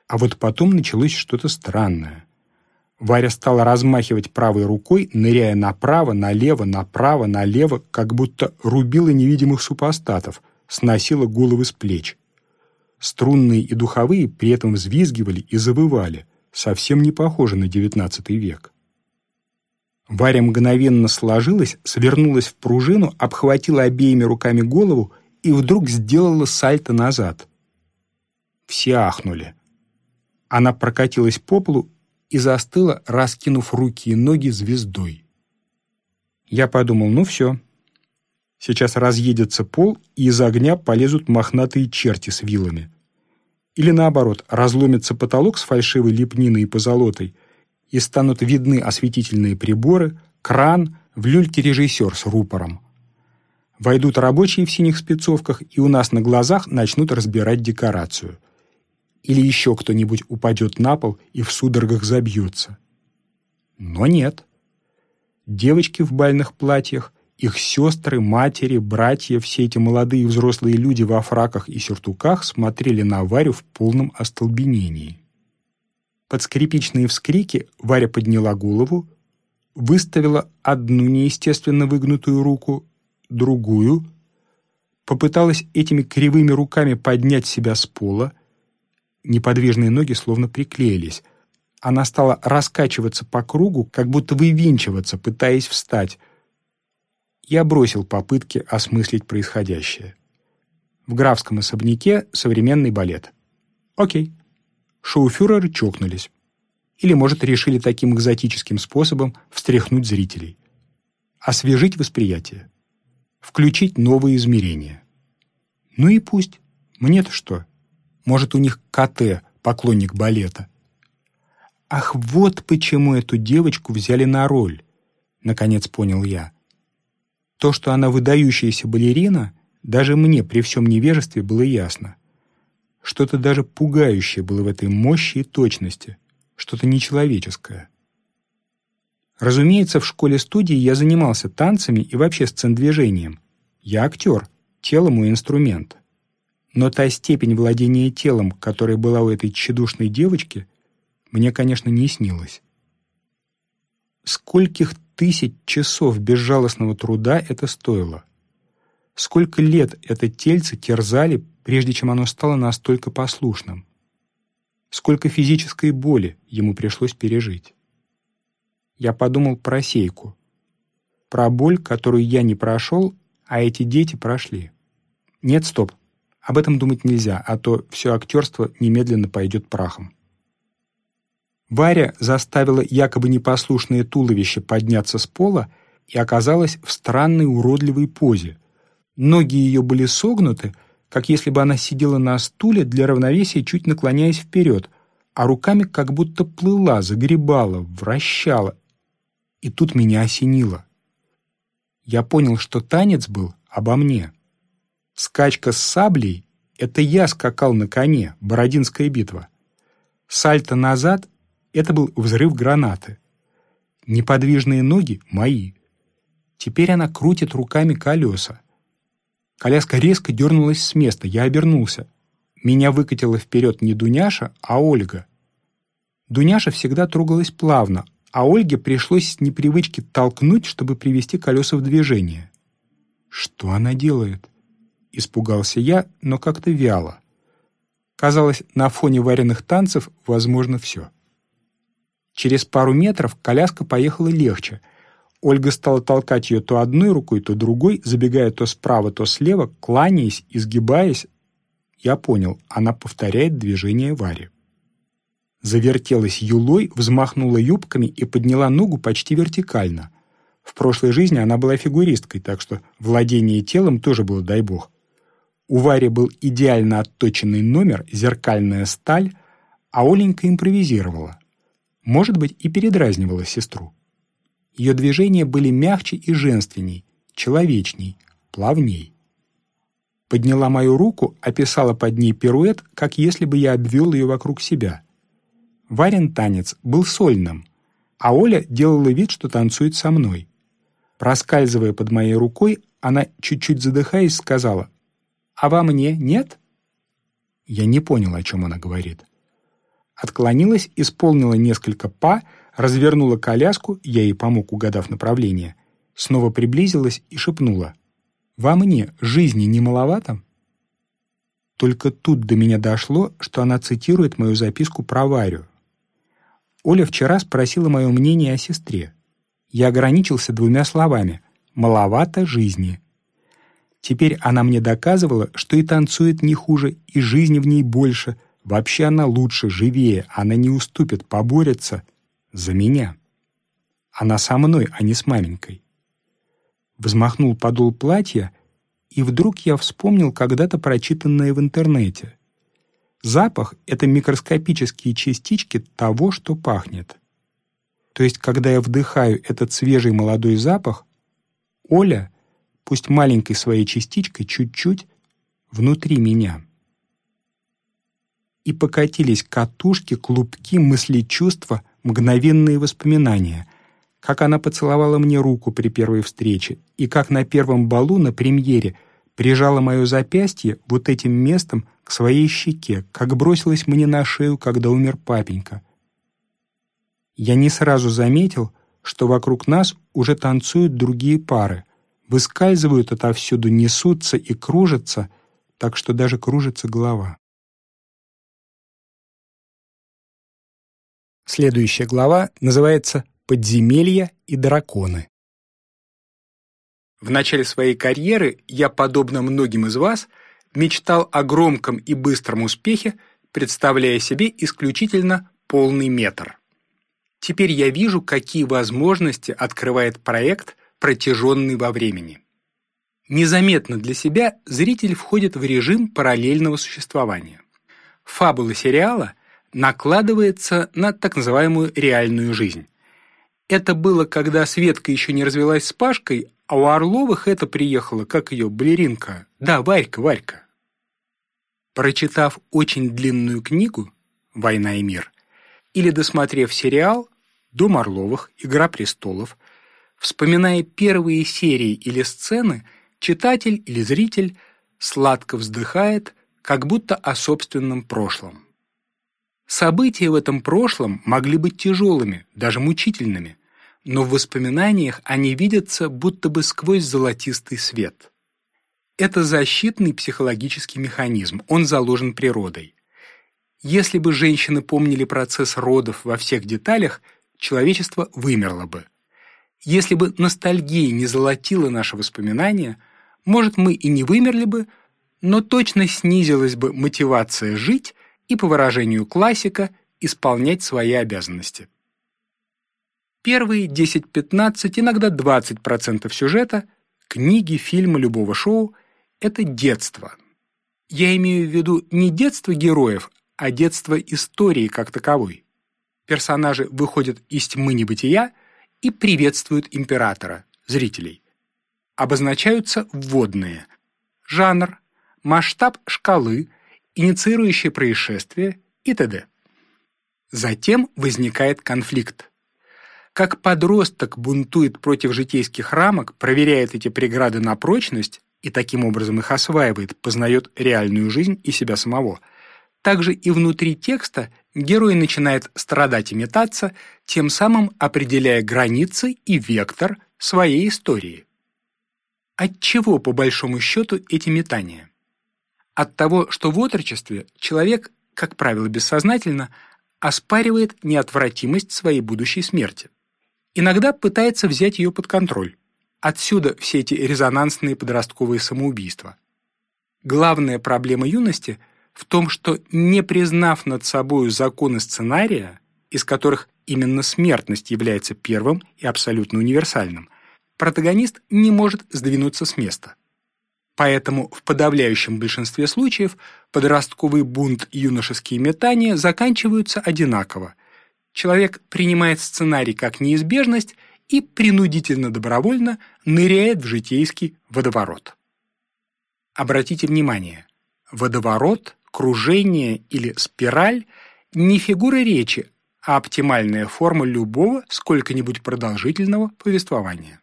Speaker 2: А вот потом началось что-то странное. Варя стала размахивать правой рукой, ныряя направо, налево, направо, налево, как будто рубила невидимых супостатов, сносила головы с плеч. Струнные и духовые при этом взвизгивали и завывали, совсем не похоже на XIX век. Варя мгновенно сложилась, свернулась в пружину, обхватила обеими руками голову и вдруг сделала сальто назад. Все ахнули. Она прокатилась по полу и застыла, раскинув руки и ноги звездой. Я подумал, ну все. Сейчас разъедется пол, и из огня полезут мохнатые черти с вилами. Или наоборот, разломится потолок с фальшивой лепниной и позолотой, и станут видны осветительные приборы, кран, в люльке режиссер с рупором. Войдут рабочие в синих спецовках и у нас на глазах начнут разбирать декорацию. Или еще кто-нибудь упадет на пол и в судорогах забьется. Но нет. Девочки в бальных платьях их сестры, матери, братья, все эти молодые взрослые люди во фраках и сюртуках смотрели на Варю в полном остолбенении. Под скрипичные вскрики Варя подняла голову, выставила одну неестественно выгнутую руку, другую, попыталась этими кривыми руками поднять себя с пола. Неподвижные ноги словно приклеились. Она стала раскачиваться по кругу, как будто вывинчиваться, пытаясь встать. Я бросил попытки осмыслить происходящее. В графском особняке современный балет. Окей. Шоуфюреры чокнулись. Или, может, решили таким экзотическим способом встряхнуть зрителей. Освежить восприятие. Включить новые измерения. Ну и пусть. Мне-то что? Может, у них КТ, поклонник балета. Ах, вот почему эту девочку взяли на роль, наконец понял я. То, что она выдающаяся балерина, даже мне при всем невежестве было ясно. Что-то даже пугающее было в этой мощи и точности, что-то нечеловеческое. Разумеется, в школе-студии я занимался танцами и вообще сцен-движением. Я актер, тело мой инструмент. Но та степень владения телом, которая была у этой тщедушной девочки, мне, конечно, не снилась. Скольких тысяч часов безжалостного труда это стоило? Сколько лет это тельце терзали, прежде чем оно стало настолько послушным? Сколько физической боли ему пришлось пережить? Я подумал про сейку, про боль, которую я не прошел, а эти дети прошли. Нет, стоп, об этом думать нельзя, а то все актерство немедленно пойдет прахом. Варя заставила якобы непослушное туловище подняться с пола и оказалась в странной уродливой позе. Ноги ее были согнуты, как если бы она сидела на стуле для равновесия, чуть наклоняясь вперед, а руками как будто плыла, загребала, вращала. И тут меня осенило. Я понял, что танец был обо мне. Скачка с саблей — это я скакал на коне, Бородинская битва. Сальто назад это был взрыв гранаты. Неподвижные ноги — мои. Теперь она крутит руками колеса. Коляска резко дернулась с места, я обернулся. Меня выкатила вперед не Дуняша, а Ольга. Дуняша всегда трогалась плавно, а Ольге пришлось с непривычки толкнуть, чтобы привести колеса в движение. «Что она делает?» Испугался я, но как-то вяло. Казалось, на фоне вареных танцев возможно все. Через пару метров коляска поехала легче. Ольга стала толкать ее то одной рукой, то другой, забегая то справа, то слева, кланяясь, изгибаясь. Я понял, она повторяет движение Вари. Завертелась юлой, взмахнула юбками и подняла ногу почти вертикально. В прошлой жизни она была фигуристкой, так что владение телом тоже было, дай бог. У Вари был идеально отточенный номер, зеркальная сталь, а Оленька импровизировала может быть, и передразнивала сестру. Ее движения были мягче и женственней, человечней, плавней. Подняла мою руку, описала под ней пируэт, как если бы я обвел ее вокруг себя. Варен танец был сольным, а Оля делала вид, что танцует со мной. Проскальзывая под моей рукой, она, чуть-чуть задыхаясь, сказала, «А во мне нет?» Я не понял, о чем она говорит отклонилась, исполнила несколько па, развернула коляску, я ей помог, угадав направление, снова приблизилась и шепнула. «Во мне жизни не маловато?» Только тут до меня дошло, что она цитирует мою записку про Варю. Оля вчера спросила мое мнение о сестре. Я ограничился двумя словами «маловато жизни». Теперь она мне доказывала, что и танцует не хуже, и жизни в ней больше — Вообще она лучше, живее, она не уступит, поборется за меня. Она со мной, а не с маменькой. Взмахнул подол платья, и вдруг я вспомнил когда-то прочитанное в интернете. Запах — это микроскопические частички того, что пахнет. То есть, когда я вдыхаю этот свежий молодой запах, Оля, пусть маленькой своей частичкой, чуть-чуть, внутри меня и покатились катушки, клубки, мысли, чувства, мгновенные воспоминания. как она поцеловала мне руку при первой встрече и как на первом балу на премьере прижала мое запястье вот этим местом к своей щеке, как бросилась мне на шею, когда умер папенька. Я не сразу заметил, что вокруг нас уже танцуют другие пары, выскальзывают отовсюду, несутся и кружатся, так что даже кружится голова. Следующая глава называется «Подземелья и драконы». В начале своей карьеры я, подобно многим из вас, мечтал о громком и быстром успехе, представляя себе исключительно полный метр. Теперь я вижу, какие возможности открывает проект, протяженный во времени. Незаметно для себя зритель входит в режим параллельного существования. Фабула сериала накладывается на так называемую реальную жизнь. Это было, когда Светка еще не развелась с Пашкой, а у Орловых это приехала, как ее, балеринка. Да, Варька, Варька. Прочитав очень длинную книгу «Война и мир» или досмотрев сериал, Дом Орловых, Игра престолов. Вспоминая первые серии или сцены, читатель или зритель сладко вздыхает, как будто о собственном прошлом. События в этом прошлом могли быть тяжелыми, даже мучительными, но в воспоминаниях они видятся будто бы сквозь золотистый свет. Это защитный психологический механизм, он заложен природой. Если бы женщины помнили процесс родов во всех деталях, человечество вымерло бы. Если бы ностальгия не золотила наши воспоминания, может, мы и не вымерли бы, но точно снизилась бы мотивация жить и, по выражению классика, исполнять свои обязанности. Первые 10-15, иногда 20% сюжета, книги, фильмы, любого шоу — это детство. Я имею в виду не детство героев, а детство истории как таковой персонажи выходят из тьмы небытия и приветствуют императора, зрителей. Обозначаются вводные – жанр, масштаб шкалы, инициирующее происшествие и т.д. Затем возникает конфликт. Как подросток бунтует против житейских рамок, проверяет эти преграды на прочность и таким образом их осваивает, познает реальную жизнь и себя самого – также и внутри текста герой начинает страдать и метаться, тем самым определяя границы и вектор своей истории. От чего, по большому счету, эти метания? От того, что в отрочестве человек, как правило бессознательно, оспаривает неотвратимость своей будущей смерти. Иногда пытается взять ее под контроль. Отсюда все эти резонансные подростковые самоубийства. Главная проблема юности – в том, что не признав над собою законы сценария, из которых именно смертность является первым и абсолютно универсальным, протагонист не может сдвинуться с места. Поэтому в подавляющем большинстве случаев подростковый бунт и юношеские метания заканчиваются одинаково. Человек принимает сценарий как неизбежность и принудительно-добровольно ныряет в житейский водоворот. Обратите внимание, водоворот кружение или спираль не фигура речи, а оптимальная форма любого сколько-нибудь продолжительного повествования.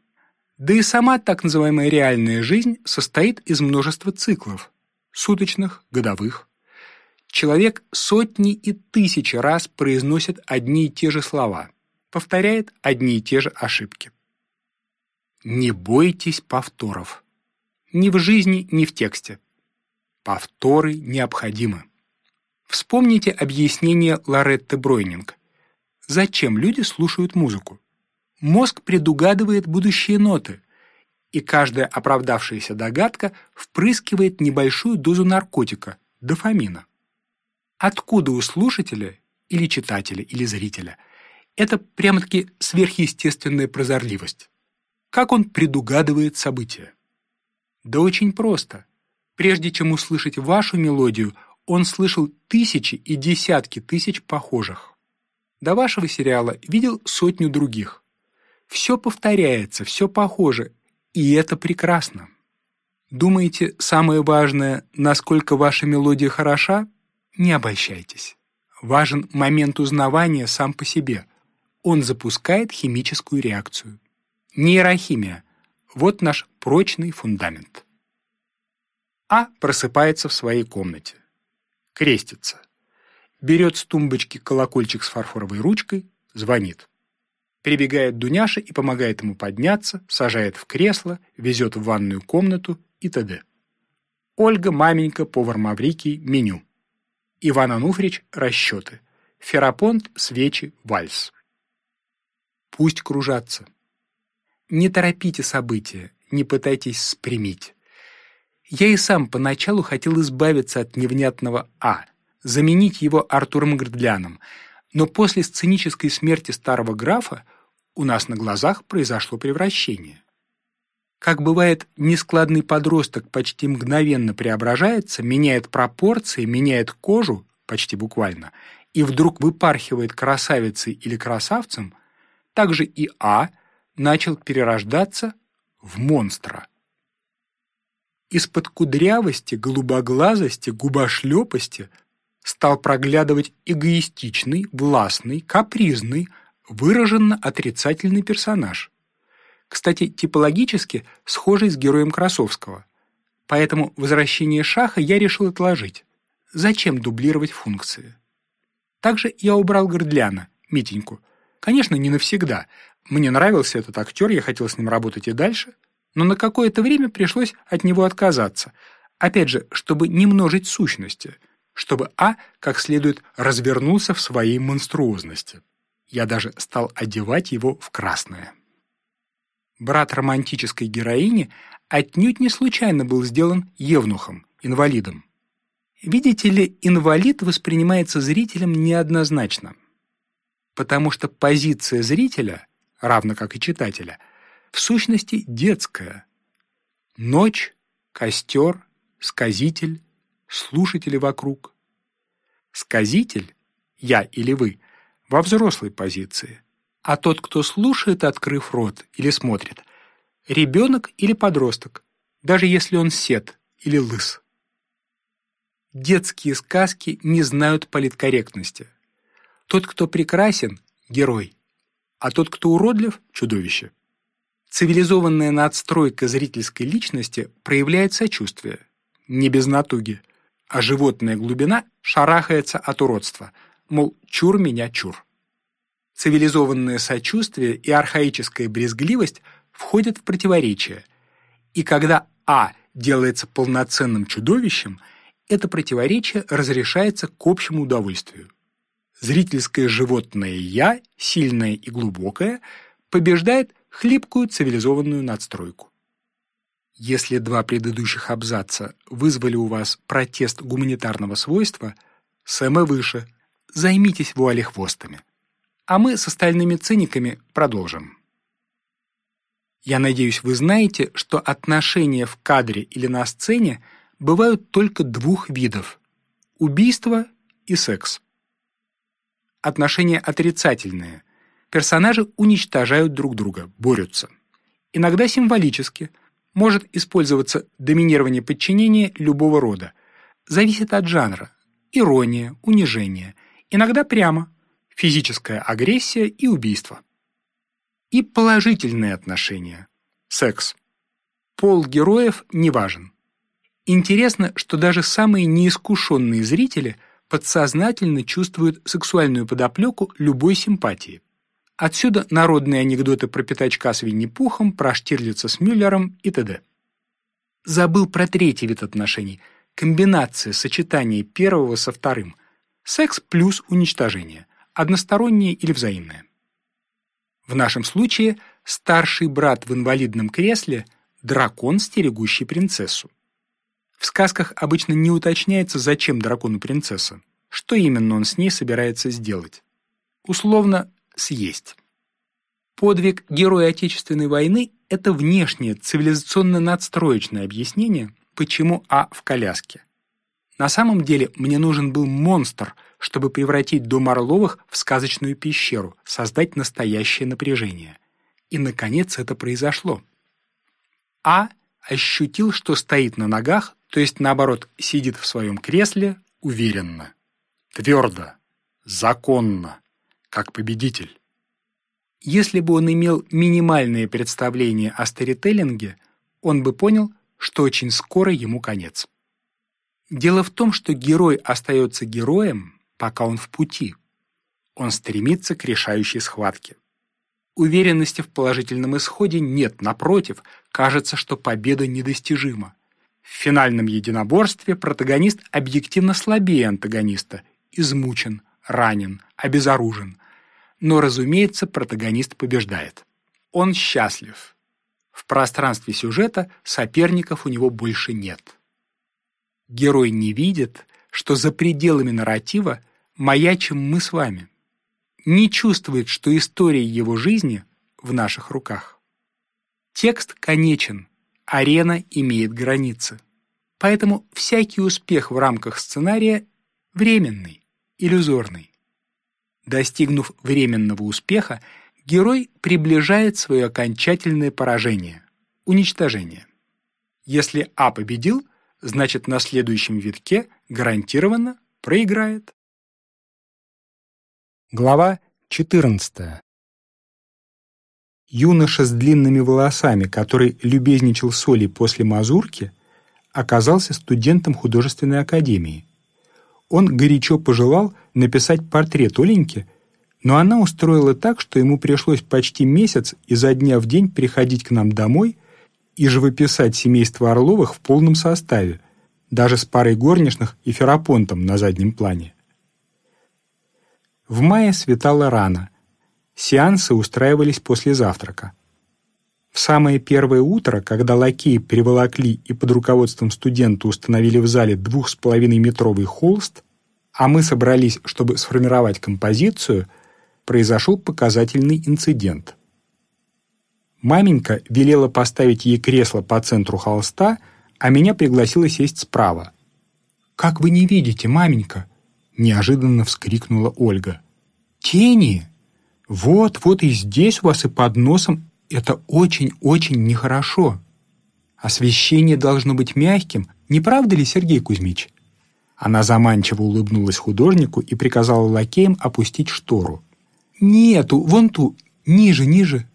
Speaker 2: Да и сама так называемая реальная жизнь состоит из множества циклов – суточных, годовых. Человек сотни и тысячи раз произносит одни и те же слова, повторяет одни и те же ошибки. Не бойтесь повторов. Ни в жизни, ни в тексте. Повторы необходимы. Вспомните объяснение Лоретты Бройнинг. Зачем люди слушают музыку? Мозг предугадывает будущие ноты, и каждая оправдавшаяся догадка впрыскивает небольшую дозу наркотика – дофамина. Откуда у слушателя или читателя или зрителя это прямо-таки сверхъестественная прозорливость? Как он предугадывает события? Да очень просто – Прежде чем услышать вашу мелодию, он слышал тысячи и десятки тысяч похожих. До вашего сериала видел сотню других. Все повторяется, все похоже, и это прекрасно. Думаете, самое важное, насколько ваша мелодия хороша? Не обольщайтесь. Важен момент узнавания сам по себе.
Speaker 1: он запускает химическую реакцию. Нейрохимия – вот наш прочный фундамент. А просыпается в своей комнате. Крестится. Берет с тумбочки колокольчик с фарфоровой ручкой, звонит. Прибегает Дуняша и помогает ему подняться, сажает в кресло, везет в ванную комнату и т.д. Ольга, маменька, повар Маврикий, меню. Иван Ануфрич – расчеты. Ферапонт, свечи, вальс. Пусть кружатся. Не торопите события, не пытайтесь спрямить. Я и сам поначалу хотел избавиться от невнятного «а», заменить его Артуром Грдляном, но после сценической смерти старого графа у нас на глазах произошло превращение. Как бывает, нескладный подросток почти мгновенно преображается, меняет пропорции, меняет кожу, почти буквально, и вдруг выпархивает красавицей или красавцем, так же и А начал перерождаться в монстра. Из-под кудрявости, голубоглазости, губошлепости стал проглядывать эгоистичный, властный, капризный, выраженно отрицательный персонаж. Кстати, типологически схожий с героем Красовского. Поэтому возвращение Шаха я решил отложить. Зачем дублировать функции? Также я убрал Гордляна, Митеньку. Конечно, не навсегда. Мне нравился этот актер, я хотел с ним работать и дальше. Но на какое-то время пришлось от него отказаться. Опять же, чтобы не множить сущности – чтобы А как следует развернулся в своей монструозности. Я даже стал одевать его в красное. Брат романтической героини отнюдь не случайно был сделан евнухом, инвалидом. Видите ли, инвалид воспринимается зрителем неоднозначно, потому что позиция зрителя, равно как и читателя, в сущности детская. Ночь, костер, сказитель, слушатели вокруг. Сказитель, я или вы, во взрослой позиции, а тот, кто слушает, открыв рот или смотрит, ребенок или подросток, даже если он сед или лыс. Детские сказки не знают политкорректности. Тот, кто прекрасен – герой, а тот, кто уродлив – чудовище. Цивилизованная надстройка зрительской личности проявляет сочувствие, не без натуги – а животная глубина шарахается от уродства, мол, чур меня чур. Цивилизованное сочувствие и архаическая брезгливость входят в противоречие, и когда А делается полноценным чудовищем, это противоречие разрешается к общему удовольствию. Зрительское животное «я», сильное и глубокое, побеждает хлипкую цивилизованную надстройку. Если два предыдущих абзаца вызвали у вас протест гуманитарного свойства, Сэма выше. Займитесь вуалехвостами. А мы с остальными циниками продолжим. Я надеюсь, вы знаете, что отношения в кадре или на сцене бывают только двух видов – убийство и секс. Отношения отрицательные. Персонажи уничтожают друг друга, борются. Иногда символически – может использоваться доминирование подчинения любого рода. Зависит от жанра. Ирония, унижение. Иногда прямо. Физическая агрессия и убийство. И положительные отношения. Секс. Пол героев не важен. Интересно, что даже самые неискушенные зрители подсознательно чувствуют сексуальную подоплеку любой симпатии. Отсюда народные анекдоты про пятачка с Винни-Пухом, про Штирлица с Мюллером и т.д. Забыл про третий вид отношений – комбинация сочетания первого со вторым. Секс плюс уничтожение, одностороннее или взаимное. В нашем случае старший брат в инвалидном кресле – дракон, стерегущий принцессу. В сказках обычно не уточняется, зачем дракону принцесса, что именно он с ней собирается сделать. Условно съесть. Подвиг героя Отечественной войны – это внешнее цивилизационно-надстроечное объяснение, почему А в коляске. На самом деле мне нужен был монстр, чтобы превратить дом Орловых в сказочную пещеру, создать настоящее напряжение. И, наконец, это произошло. А ощутил, что стоит на ногах, то есть, наоборот, сидит в своем кресле уверенно, твердо, законно как победитель. Если бы он имел минимальное представление о сторителлинге, он бы понял, что очень скоро ему конец. Дело в том, что герой остается героем, пока он в пути. Он стремится к решающей схватке. Уверенности в положительном исходе нет, напротив, кажется, что победа недостижима. В финальном единоборстве протагонист объективно слабее антагониста, измучен, ранен, обезоружен. Но, разумеется, протагонист побеждает. Он счастлив. В пространстве сюжета соперников у него больше нет. Герой не видит, что за пределами нарратива маячим мы с вами не чувствует, что история его жизни в наших руках. Текст конечен, арена имеет границы. Поэтому всякий успех в рамках сценария временный, иллюзорный. Достигнув временного успеха, герой приближает свое окончательное поражение – уничтожение. Если А победил, значит на следующем витке гарантированно проиграет.
Speaker 2: Глава 14. Юноша с длинными волосами, который любезничал с Олей после мазурки, оказался студентом художественной академии. Он горячо пожелал написать портрет Оленьки, но она устроила так, что ему пришлось почти месяц изо дня в день приходить к нам домой и живописать семейство Орловых в полном составе, даже с парой горничных и ферапонтом на заднем плане. В мае светало рано. Сеансы устраивались после завтрака. В самое первое утро, когда лакеи приволокли и под руководством студента установили в зале двух с половиной метровый холст, а мы собрались, чтобы сформировать композицию, произошел показательный инцидент. Маменька велела поставить ей кресло по центру холста, а меня пригласила сесть справа. «Как вы не видите, маменька?» неожиданно вскрикнула Ольга. «Тени! Вот, вот и здесь у вас и под носом. Это очень-очень нехорошо. Освещение должно быть мягким, не правда ли, Сергей Кузьмич?» Она заманчиво улыбнулась художнику и приказала лакеям опустить штору. «Нету, вон ту, ниже, ниже.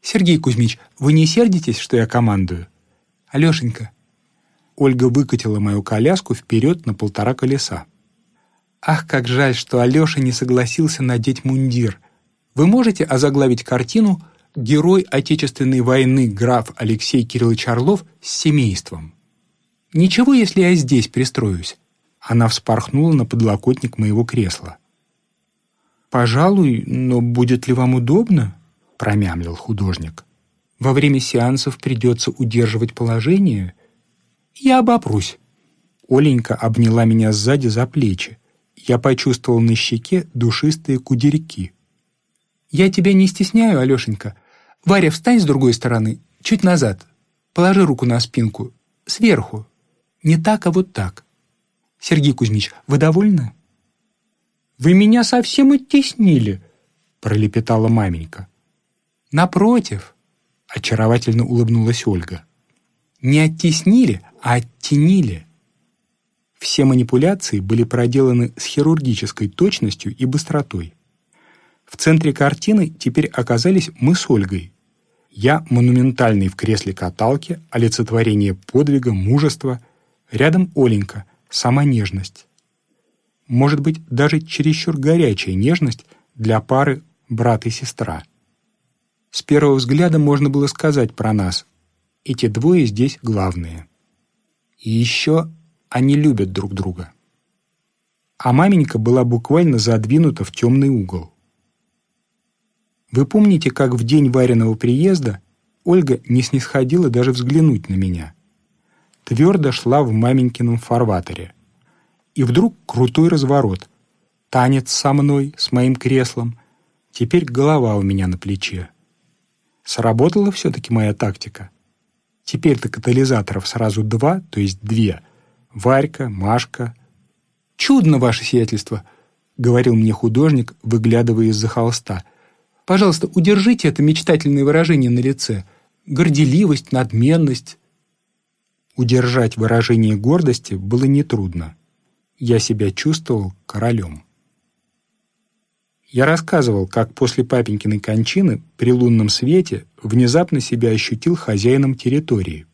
Speaker 2: Сергей Кузьмич, вы не сердитесь, что я командую? Алешенька». Ольга выкатила мою коляску вперед на полтора колеса. Ах, как жаль, что Алёша не согласился надеть мундир. Вы можете озаглавить картину «Герой Отечественной войны граф Алексей Кириллович Орлов с семейством». Ничего, если я здесь пристроюсь. Она вспорхнула на подлокотник моего кресла. «Пожалуй, но будет ли вам удобно?» — промямлил художник. «Во время сеансов придется удерживать положение. Я обопрусь». Оленька обняла меня сзади за плечи я почувствовал на щеке душистые кудерьки. «Я тебя не стесняю, Алешенька. Варя, встань с другой стороны, чуть назад. Положи руку на спинку, сверху. Не так, а вот так. Сергей Кузьмич, вы довольны?» «Вы меня совсем оттеснили», — пролепетала маменька. «Напротив», — очаровательно улыбнулась Ольга. «Не оттеснили, а оттенили». Все манипуляции были проделаны с хирургической точностью и быстротой. В центре картины теперь оказались мы с Ольгой. Я монументальный в кресле каталки, олицетворение подвига, мужества. Рядом Оленька, сама нежность. Может быть, даже чересчур горячая нежность для пары брат и сестра. С первого взгляда можно было сказать про нас. Эти двое здесь главные. И еще они любят друг друга. А маменька была буквально задвинута в темный угол. Вы помните, как в день Вариного приезда Ольга не снисходила даже взглянуть на меня? Твердо шла в маменькином фарватере. И вдруг крутой разворот. Танец со мной, с моим креслом. Теперь голова у меня на плече. Сработала все-таки моя тактика. Теперь-то катализаторов сразу два, то есть две — Варька, Машка. «Чудно, ваше сиятельство», — говорил мне художник, выглядывая из-за холста. «Пожалуйста, удержите это мечтательное выражение на лице. Горделивость, надменность». Удержать выражение гордости было нетрудно. Я себя чувствовал королем. Я рассказывал, как после папенькиной кончины при лунном свете внезапно себя ощутил хозяином территории.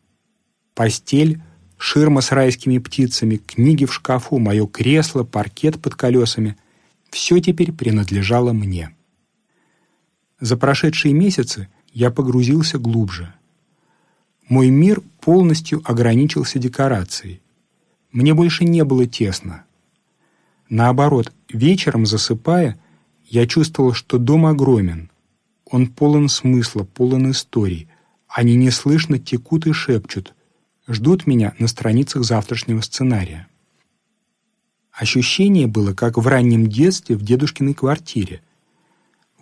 Speaker 2: Постель, ширма с райскими птицами, книги в шкафу, мое кресло, паркет под колесами — все теперь принадлежало мне. За прошедшие месяцы я погрузился глубже. Мой мир полностью ограничился декорацией. Мне больше не было тесно. Наоборот, вечером засыпая — я чувствовал, что дом огромен. Он полон смысла, полон историй. Они неслышно текут и шепчут, ждут меня на страницах завтрашнего сценария. Ощущение было, как в раннем детстве в дедушкиной квартире.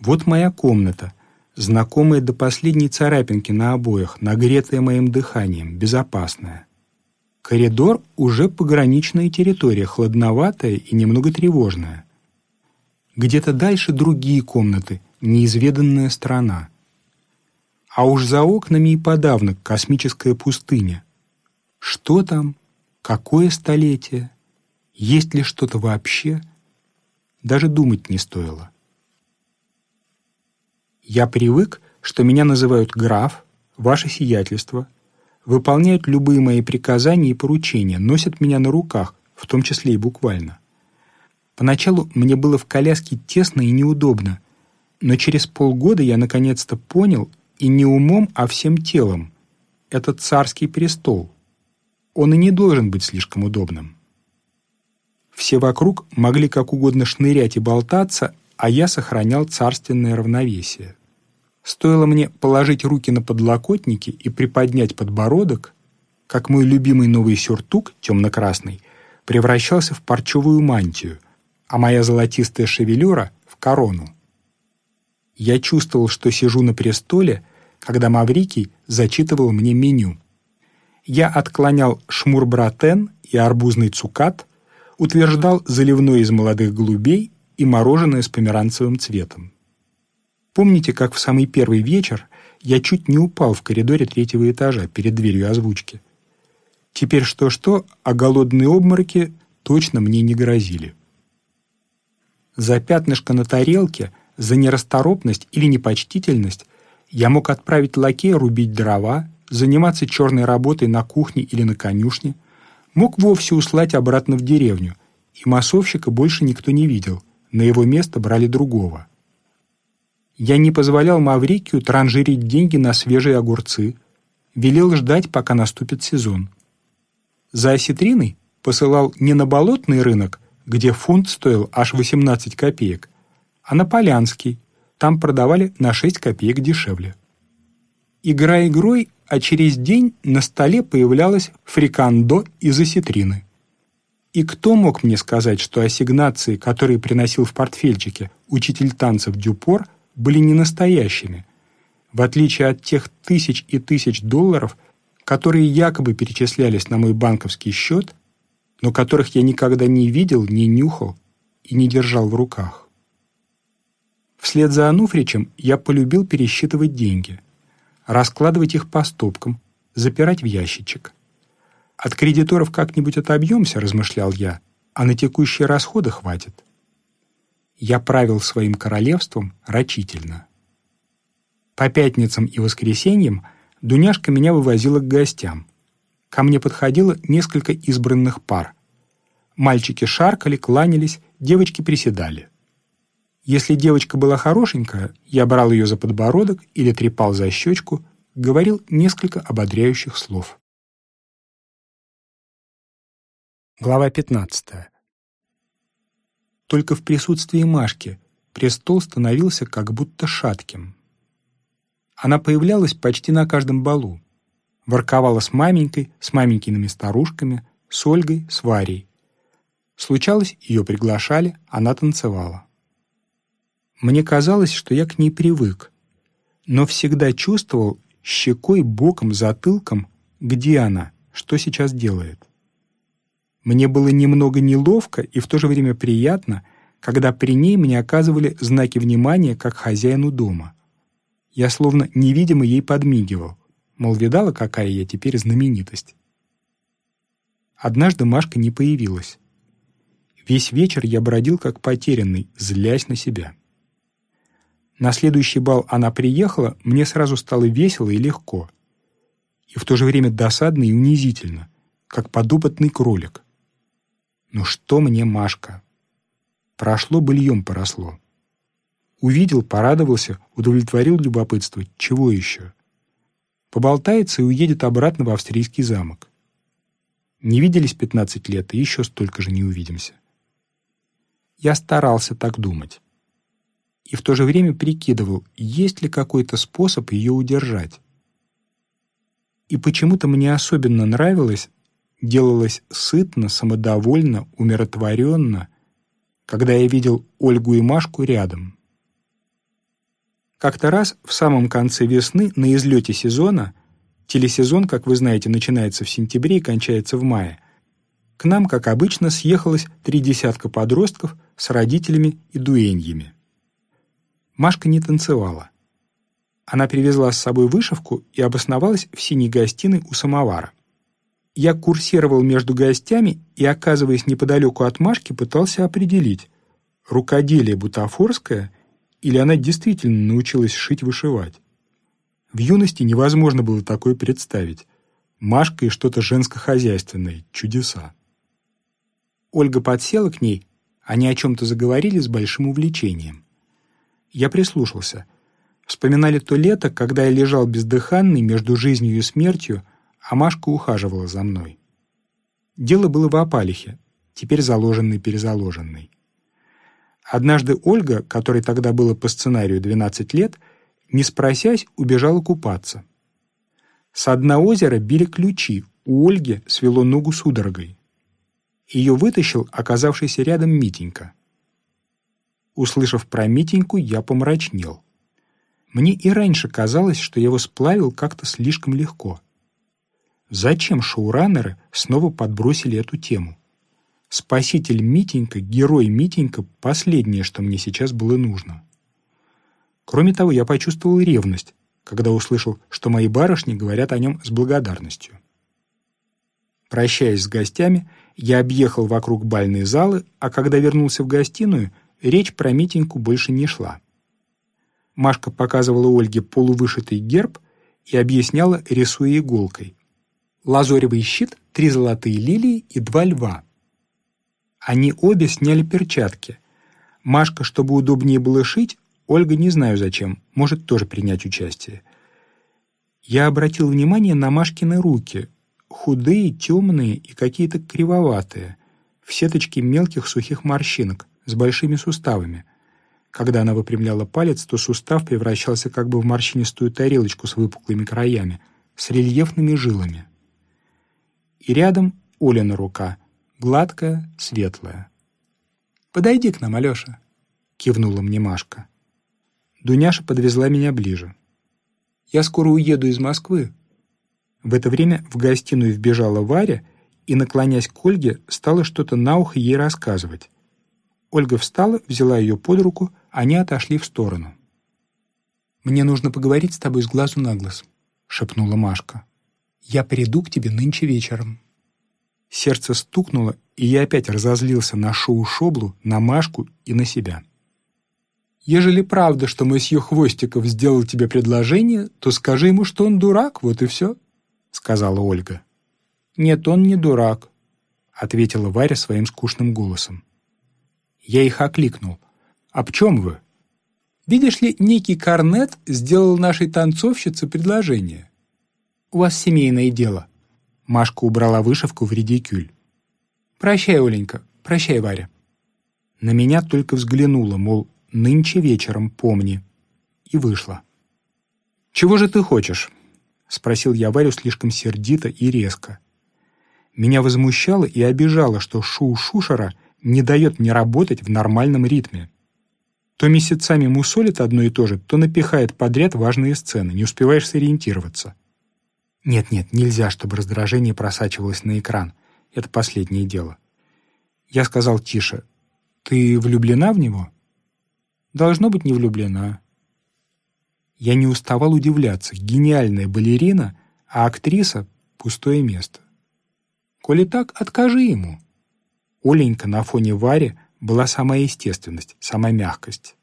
Speaker 2: Вот моя комната, знакомая до последней царапинки на обоях, нагретая моим дыханием, безопасная. Коридор — уже пограничная территория, хладноватая и немного тревожная. Где-то дальше другие комнаты, неизведанная страна. А уж за окнами и подавно космическая пустыня. Что там? Какое столетие? Есть ли что-то вообще? Даже думать не стоило. Я привык, что меня называют граф, ваше сиятельство, выполняют любые мои приказания и поручения, носят меня на руках, в том числе и буквально. Поначалу мне было в коляске тесно и неудобно, но через полгода я наконец-то понял, и не умом, а всем телом. Это царский престол. Он и не должен быть слишком удобным. Все вокруг могли как угодно шнырять и болтаться, а я сохранял царственное равновесие. Стоило мне положить руки на подлокотники и приподнять подбородок, как мой любимый новый сюртук, темно-красный, превращался в парчевую мантию — а моя золотистая шевелюра — в корону. Я чувствовал, что сижу на престоле, когда Маврикий зачитывал мне меню. Я отклонял шмурбратен и арбузный цукат, утверждал заливной из молодых голубей и мороженое с померанцевым цветом. Помните, как в самый первый вечер я чуть не упал в коридоре третьего этажа перед дверью озвучки? Теперь что-что, а голодные обмороки точно мне не грозили. За пятнышко на тарелке, за нерасторопность или непочтительность я мог отправить лакея рубить дрова, заниматься черной работой на кухне или на конюшне, мог вовсе услать обратно в деревню, и массовщика больше никто не видел, на его место брали другого. Я не позволял Маврикию транжирить деньги на свежие огурцы, велел ждать, пока наступит сезон. За осетриной посылал не на болотный рынок, где фунт стоил аж 18 копеек, а на Полянский, там продавали на 6 копеек дешевле. Игра игрой, а через день на столе появлялось фрикандо из осетрины. И кто мог мне сказать, что ассигнации, которые приносил в портфельчике учитель танцев Дюпор, были не настоящими, в отличие от тех тысяч и тысяч долларов, которые якобы перечислялись на мой банковский счет но которых я никогда не видел, не нюхал и не держал в руках. Вслед за Ануфричем я полюбил пересчитывать деньги, раскладывать их по стопкам, запирать в ящичек. От кредиторов как-нибудь отобьемся, размышлял я, а на текущие расходы хватит. Я правил своим королевством рачительно. По пятницам и воскресеньям Дуняшка меня вывозила к гостям. Ко мне подходило несколько избранных пар. Мальчики шаркали, кланялись, девочки приседали. Если девочка была хорошенькая, я брал ее за подбородок или трепал за щечку, говорил несколько ободряющих слов. Глава 15. Только в присутствии Машки престол становился как будто шатким. Она появлялась почти на каждом балу ворковала с маменькой, с маменькиными старушками, с Ольгой, с Варей. Случалось, ее приглашали, она танцевала. Мне казалось, что я к ней привык, но всегда чувствовал щекой, боком, затылком, где она, что сейчас делает. Мне было немного неловко и в то же время приятно, когда при ней мне оказывали знаки внимания как хозяину дома. Я словно невидимо ей подмигивал, Мол, видала, какая я теперь знаменитость. Однажды Машка не появилась. Весь вечер я бродил как потерянный, злясь на себя. На следующий бал она приехала, мне сразу стало весело и легко. И в то же время досадно и унизительно, как подопытный кролик. Ну что мне Машка? Прошло быльем поросло. Увидел, порадовался, удовлетворил любопытство. Чего еще? Поболтается и уедет обратно в австрийский замок. Не виделись 15 лет, и еще столько же не увидимся. Я старался так думать. И в то же время прикидывал, есть ли какой-то способ ее удержать. И почему-то мне особенно нравилось, делалось сытно, самодовольно, умиротворенно, когда я видел Ольгу и Машку рядом. Как-то раз в самом конце весны, на излете сезона, телесезон, как вы знаете, начинается в сентябре и кончается в мае, к нам, как обычно, съехалось три десятка подростков с родителями и дуэньями. Машка не танцевала. Она привезла с собой вышивку и обосновалась в синей гостиной у самовара. Я курсировал между гостями и, оказываясь неподалеку от Машки, пытался определить, рукоделие бутафорское или она действительно научилась шить-вышивать. В юности невозможно было такое представить. Машка и что-то женско-хозяйственное, чудеса. Ольга подсела к ней, они о чем-то заговорили с большим увлечением. Я прислушался. Вспоминали то лето, когда я лежал бездыханный между жизнью и смертью, а Машка ухаживала за мной. Дело было в опалихе, теперь заложенный-перезаложенный. Однажды Ольга, которой тогда было по сценарию 12 лет, не спросясь, убежала купаться. С дна озера били ключи, у Ольги свело ногу судорогой. Ее вытащил оказавшийся рядом Митенька. Услышав про Митеньку, я помрачнел. Мне и раньше казалось, что я его сплавил как-то слишком легко. Зачем шоураннеры снова подбросили эту тему? Спаситель Митенька, герой Митенька — последнее, что мне сейчас было нужно. Кроме того, я почувствовал ревность, когда услышал, что мои барышни говорят о нем с благодарностью. Прощаясь с гостями, я объехал вокруг бальной залы, а когда вернулся в гостиную, речь про Митеньку больше не шла. Машка показывала Ольге полувышитый герб и объясняла, рисуя иголкой. Лазоревый щит, три золотые лилии и два льва — они обе сняли перчатки. Машка, чтобы удобнее было шить, Ольга не знаю зачем, может тоже принять участие. Я обратил внимание на Машкины руки, худые, темные и какие-то кривоватые, в сеточке мелких сухих морщинок с большими суставами. Когда она выпрямляла палец, то сустав превращался как бы в морщинистую тарелочку с выпуклыми краями, с рельефными жилами. И рядом Олина рука — гладкая, светлая. «Подойди к нам, Алеша», — кивнула мне Машка. Дуняша подвезла меня ближе. «Я скоро уеду из Москвы». В это время в гостиную вбежала Варя и, наклонясь к Ольге, стала что-то на ухо ей рассказывать. Ольга встала, взяла ее под руку, они отошли в сторону. «Мне нужно поговорить с тобой с глазу на глаз», — шепнула Машка. «Я приду к тебе нынче вечером». Сердце стукнуло, и я опять разозлился на шоу-шоблу, на Машку и на себя. «Ежели правда, что месье Хвостиков сделал тебе предложение, то скажи ему, что он дурак, вот и все», — сказала Ольга. «Нет, он не дурак», — ответила Варя своим скучным голосом. Я их окликнул. «Об чем вы?» «Видишь ли, некий Корнет сделал нашей танцовщице предложение. У вас семейное дело». Машка убрала вышивку в редикюль. «Прощай, Оленька, прощай, Варя». На меня только взглянула, мол, нынче вечером помни. И вышла. «Чего же ты хочешь?» — спросил я Варю слишком сердито и резко. Меня возмущало и обижало, что Шу-Шушера не дает мне работать в нормальном ритме. То месяцами мусолит одно и то же, то напихает подряд важные сцены, не успеваешь сориентироваться. Нет-нет, нельзя, чтобы раздражение просачивалось на экран. Это последнее дело. Я сказал тише. «Ты влюблена в него?» «Должно быть, не влюблена». Я не уставал удивляться. Гениальная балерина, а актриса — пустое место. «Коли так, откажи ему». Оленька на фоне Вари была самая естественность, самая мягкость.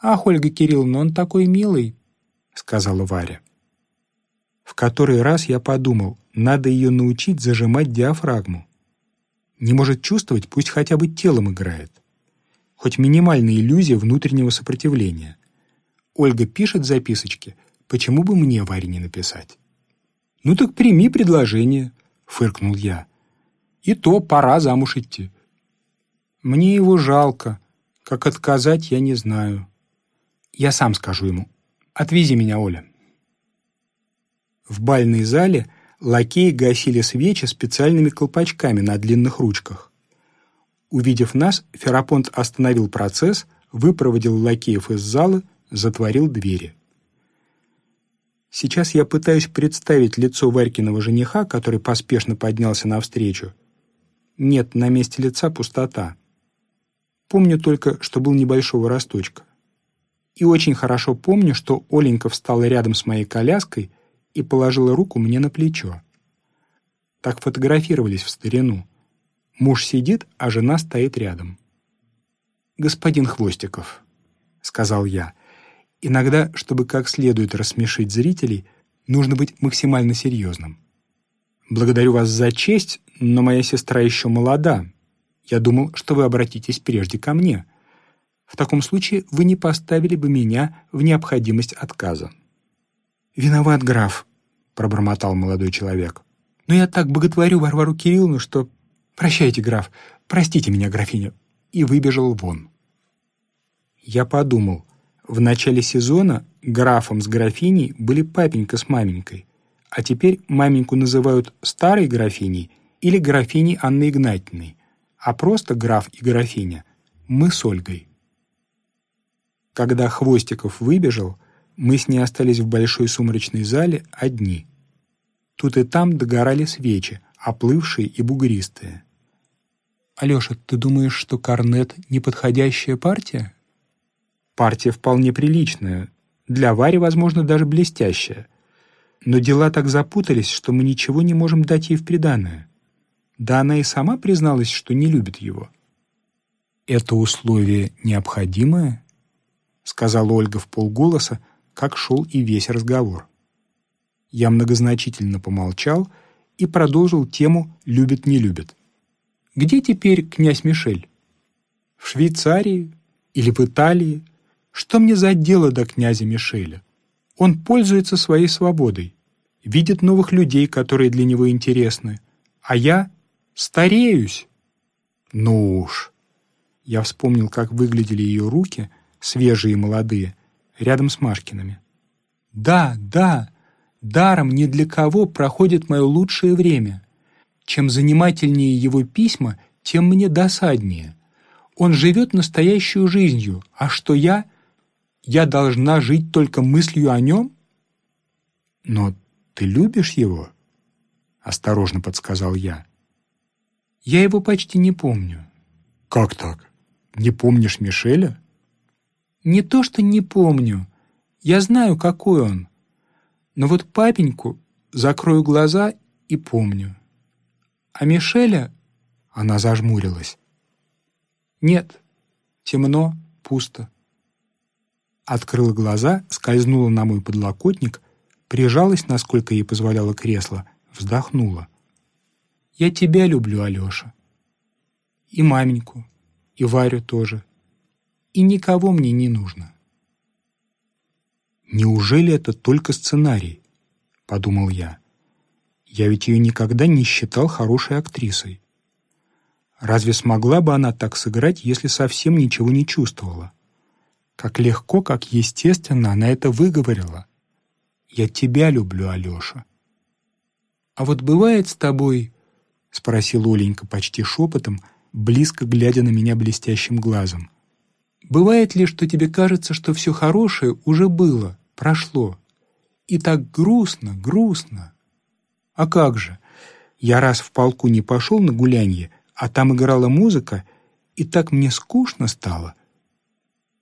Speaker 2: «Ах, Ольга Кирилловна, он такой милый», — сказала Варя. В который раз я подумал, надо ее научить зажимать диафрагму. Не может чувствовать, пусть хотя бы телом играет. Хоть минимальная иллюзия внутреннего сопротивления. Ольга пишет записочки, почему бы мне Варе не написать? «Ну так прими предложение», — фыркнул я. «И то пора замуж идти». «Мне его жалко. Как отказать, я не знаю». «Я сам скажу ему. Отвези меня, Оля». В бальной зале лакеи гасили свечи специальными колпачками на длинных ручках. Увидев нас, Ферапонт остановил процесс, выпроводил лакеев из зала, затворил двери. Сейчас я пытаюсь представить лицо Варькиного жениха, который поспешно поднялся навстречу. Нет, на месте лица пустота. Помню только, что был небольшого росточка. И очень хорошо помню, что Оленька встала рядом с моей коляской и положила руку мне на плечо. Так фотографировались в старину. Муж сидит, а жена стоит рядом. «Господин Хвостиков», — сказал я, — «иногда, чтобы как следует рассмешить зрителей, нужно быть максимально серьезным. Благодарю вас за честь, но моя сестра еще молода. Я думал, что вы обратитесь прежде ко мне. В таком случае вы не поставили бы меня в необходимость отказа». «Виноват, граф», — пробормотал молодой человек. «Но я так боготворю Варвару Кирилловну, что «Прощайте, граф, простите меня, графиня», и выбежал вон. Я подумал, в начале сезона графом с графиней были папенька с маменькой, а теперь маменьку называют старой графиней или графиней Анной Игнатьевной, а просто граф и графиня мы с Ольгой. Когда Хвостиков выбежал, мы с ней остались в большой сумрачной зале одни. Тут и там догорали свечи, оплывшие и бугристые. «Алеша, ты думаешь, что Корнет — неподходящая партия?» «Партия вполне приличная. Для Вари, возможно, даже блестящая. Но дела так запутались, что мы ничего не можем дать ей в приданое. Да она и сама призналась, что не любит его». «Это условие необходимое?» — сказала Ольга в полголоса, как шел и весь разговор. Я многозначительно помолчал и продолжил тему «любит-не любит». Где теперь князь Мишель? В Швейцарии или в Италии? Что мне за дело до князя Мишеля? Он пользуется своей свободой, видит новых людей, которые для него интересны. А я стареюсь. Ну уж. Я вспомнил, как выглядели ее руки, свежие и молодые, рядом с Машкиными. Да, да, даром ни для кого проходит мое лучшее время. Чем занимательнее его письма, тем мне досаднее. Он живет настоящую жизнью, а что я? Я должна жить только мыслью о нем? Но ты любишь его? Осторожно подсказал я. Я его почти не помню. Как так? Не помнишь Мишеля? Не то, что не помню. Я знаю, какой он. Но вот папеньку закрою глаза и помню. А Мишеля...» Она зажмурилась. «Нет, темно, пусто». Открыла глаза, скользнула на мой подлокотник, прижалась, насколько ей позволяло кресло, вздохнула. «Я тебя люблю, Алеша. И маменьку, и Варю тоже. И никого мне не нужно». «Неужели это только сценарий?» — подумал я. Я ведь ее никогда не считал хорошей актрисой. Разве смогла бы она так сыграть, если совсем ничего не чувствовала? Как легко, как естественно она это выговорила. «Я тебя люблю, Алеша». «А вот бывает с тобой...» — спросил Оленька почти шепотом, близко глядя на меня блестящим глазом. «Бывает ли, что тебе кажется, что все хорошее уже было, прошло? И так грустно, грустно?» А как же? Я раз в полку не пошел на гулянье, а там играла музыка, и так мне скучно стало.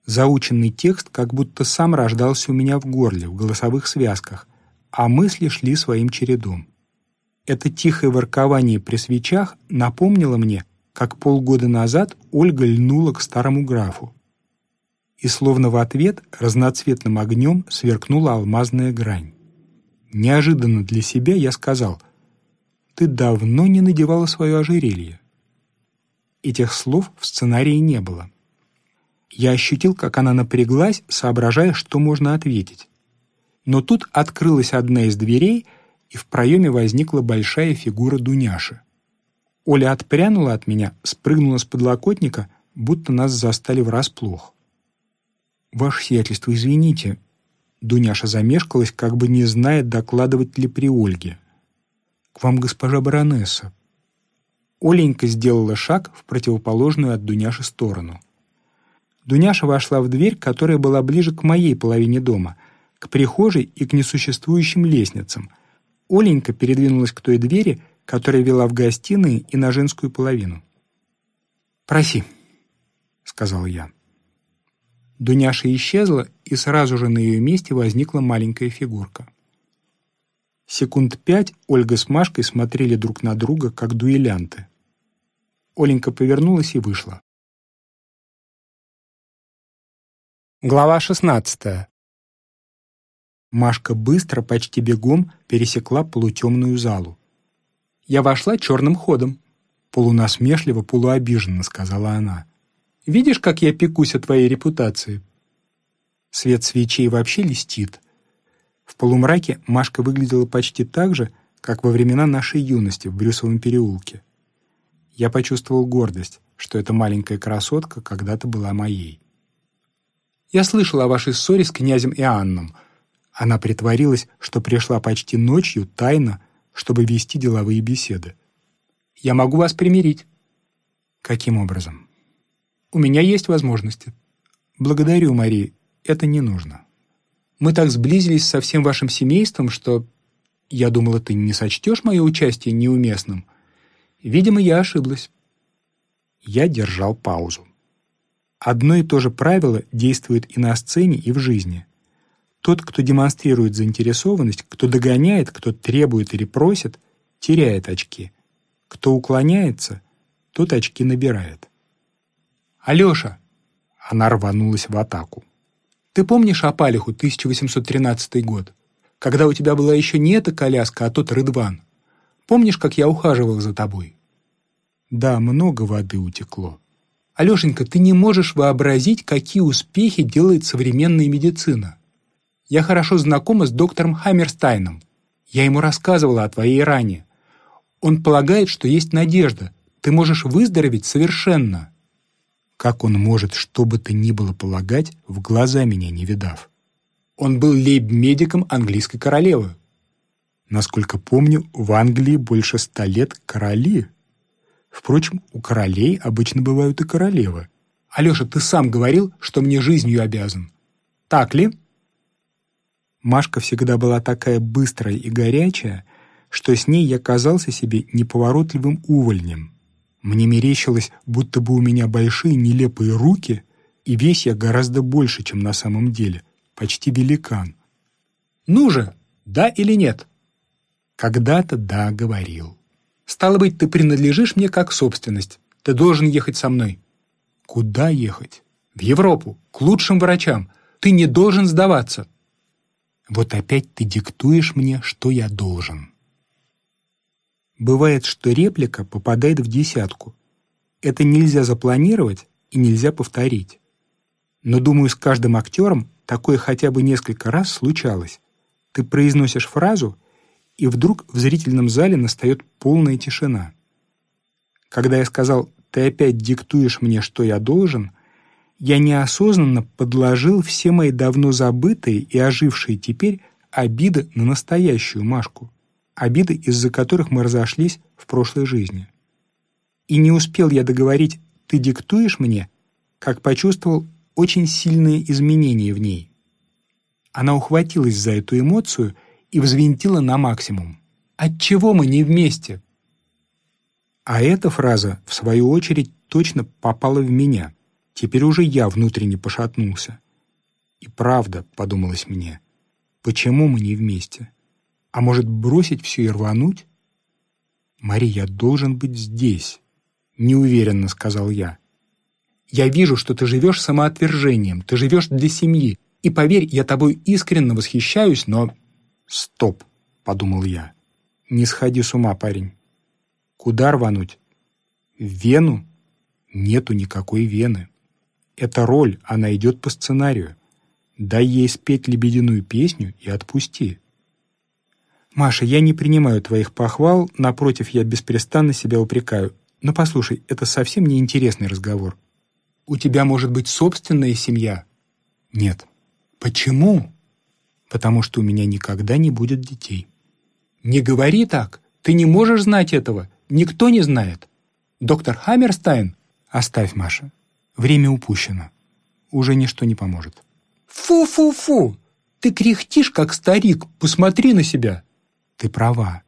Speaker 2: Заученный текст как будто сам рождался у меня в горле, в голосовых связках, а мысли шли своим чередом. Это тихое воркование при свечах напомнило мне, как полгода назад Ольга льнула к старому графу. И словно в ответ разноцветным огнем сверкнула алмазная грань. Неожиданно для себя я сказал, «Ты давно не надевала свое ожерелье». Этих слов в сценарии не было. Я ощутил, как она напряглась, соображая, что можно ответить. Но тут открылась одна из дверей, и в проеме возникла большая фигура Дуняши. Оля отпрянула от меня, спрыгнула с подлокотника, будто нас застали врасплох. «Ваше сиятельство, извините». Дуняша замешкалась, как бы не зная, докладывать ли при Ольге. «К вам госпожа баронесса». Оленька сделала шаг в противоположную от Дуняши сторону. Дуняша вошла в дверь, которая была ближе к моей половине дома, к прихожей и к несуществующим лестницам. Оленька передвинулась к той двери, которая вела в гостиные и на женскую половину. «Проси», — сказал я. Дуняша исчезла, и сразу же на ее месте возникла маленькая фигурка. Секунд пять Ольга с Машкой смотрели друг на друга, как дуэлянты. Оленька повернулась и вышла. Глава шестнадцатая. Машка быстро, почти бегом, пересекла полутемную залу. «Я вошла черным ходом», — полунасмешливо, полуобиженно сказала она. Видишь, как я пекусь о твоей репутации?» Свет свечей вообще листит. В полумраке Машка выглядела почти так же, как во времена нашей юности в Брюсовом переулке. Я почувствовал гордость, что эта маленькая красотка когда-то была моей. «Я слышала о вашей ссоре с князем Иоанном». Она притворилась, что пришла почти ночью, тайно, чтобы вести деловые беседы. «Я могу вас примирить». «Каким образом?» У меня есть возможности. Благодарю, Мари, это не нужно. Мы так сблизились со всем вашим семейством, что... Я думала, ты не сочтешь мое участие неуместным. Видимо, я ошиблась. Я держал паузу. Одно и то же правило действует и на сцене, и в жизни. Тот, кто демонстрирует заинтересованность, кто догоняет, кто требует или просит, теряет очки. Кто уклоняется, тот очки набирает. «Алеша!» Она рванулась в атаку. «Ты помнишь Апалиху, 1813 год? Когда у тебя была еще не эта коляска, а тот Рыдван? Помнишь, как я ухаживал за тобой?» «Да, много воды утекло». «Алешенька, ты не можешь вообразить, какие успехи делает современная медицина. Я хорошо знакома с доктором Хаммерстайном. Я ему рассказывала о твоей ране. Он полагает, что есть надежда. Ты можешь выздороветь совершенно». Как он может что бы то ни было полагать, в глаза меня не видав? Он был лейб-медиком английской королевы. Насколько помню, в Англии больше ста лет короли. Впрочем, у королей обычно бывают и королевы. Алеша, ты сам говорил, что мне жизнью обязан. Так ли? Машка всегда была такая быстрая и горячая, что с ней я казался себе неповоротливым увольнем. Мне мерещилось, будто бы у меня большие нелепые руки, и весь я гораздо больше, чем на самом деле, почти великан. «Ну же, да или нет?» «Когда-то да, говорил». «Стало быть, ты принадлежишь мне как собственность. Ты должен ехать со мной». «Куда ехать?» «В Европу, к лучшим врачам. Ты не должен сдаваться». «Вот опять ты диктуешь мне, что я должен». Бывает, что реплика попадает в десятку. Это нельзя запланировать и нельзя повторить. Но, думаю, с каждым актером такое хотя бы несколько раз случалось. Ты произносишь фразу, и вдруг в зрительном зале настает полная тишина. Когда я сказал «ты опять диктуешь мне, что я должен», я неосознанно подложил все мои давно забытые и ожившие теперь обиды на настоящую Машку обиды, из-за которых мы разошлись в прошлой жизни. И не успел я договорить «ты диктуешь мне», как почувствовал очень сильные изменения в ней. Она ухватилась за эту эмоцию и взвинтила на максимум. «Отчего мы не вместе?» А эта фраза, в свою очередь, точно попала в меня. Теперь уже я внутренне пошатнулся. «И правда», — подумалось мне, — «почему мы не вместе?» А может, бросить все и рвануть? «Мари, я должен быть здесь», — неуверенно сказал я.
Speaker 1: Я вижу, что ты живешь самоотвержением, ты живешь для семьи. И поверь, я тобой искренне восхищаюсь, но...»
Speaker 2: «Стоп», — подумал я. «Не сходи с ума, парень. Куда рвануть? В Вену? Нету никакой Вены. Это роль, она идет по сценарию. Дай ей спеть лебединую песню и отпусти. Маша, я не принимаю твоих похвал, напротив, я беспрестанно себя упрекаю. Но послушай, это совсем не интересный разговор.
Speaker 1: У тебя может быть собственная семья?
Speaker 2: Нет.
Speaker 1: Почему?
Speaker 2: Потому что у меня никогда не будет детей.
Speaker 1: Не говори так. Ты не можешь знать этого. Никто не знает. Доктор Хаммерстайн?
Speaker 2: Оставь, Маша. Время упущено. Уже ничто не поможет.
Speaker 1: Фу-фу-фу! Ты кряхтишь, как старик. Посмотри на себя.
Speaker 2: Ты права.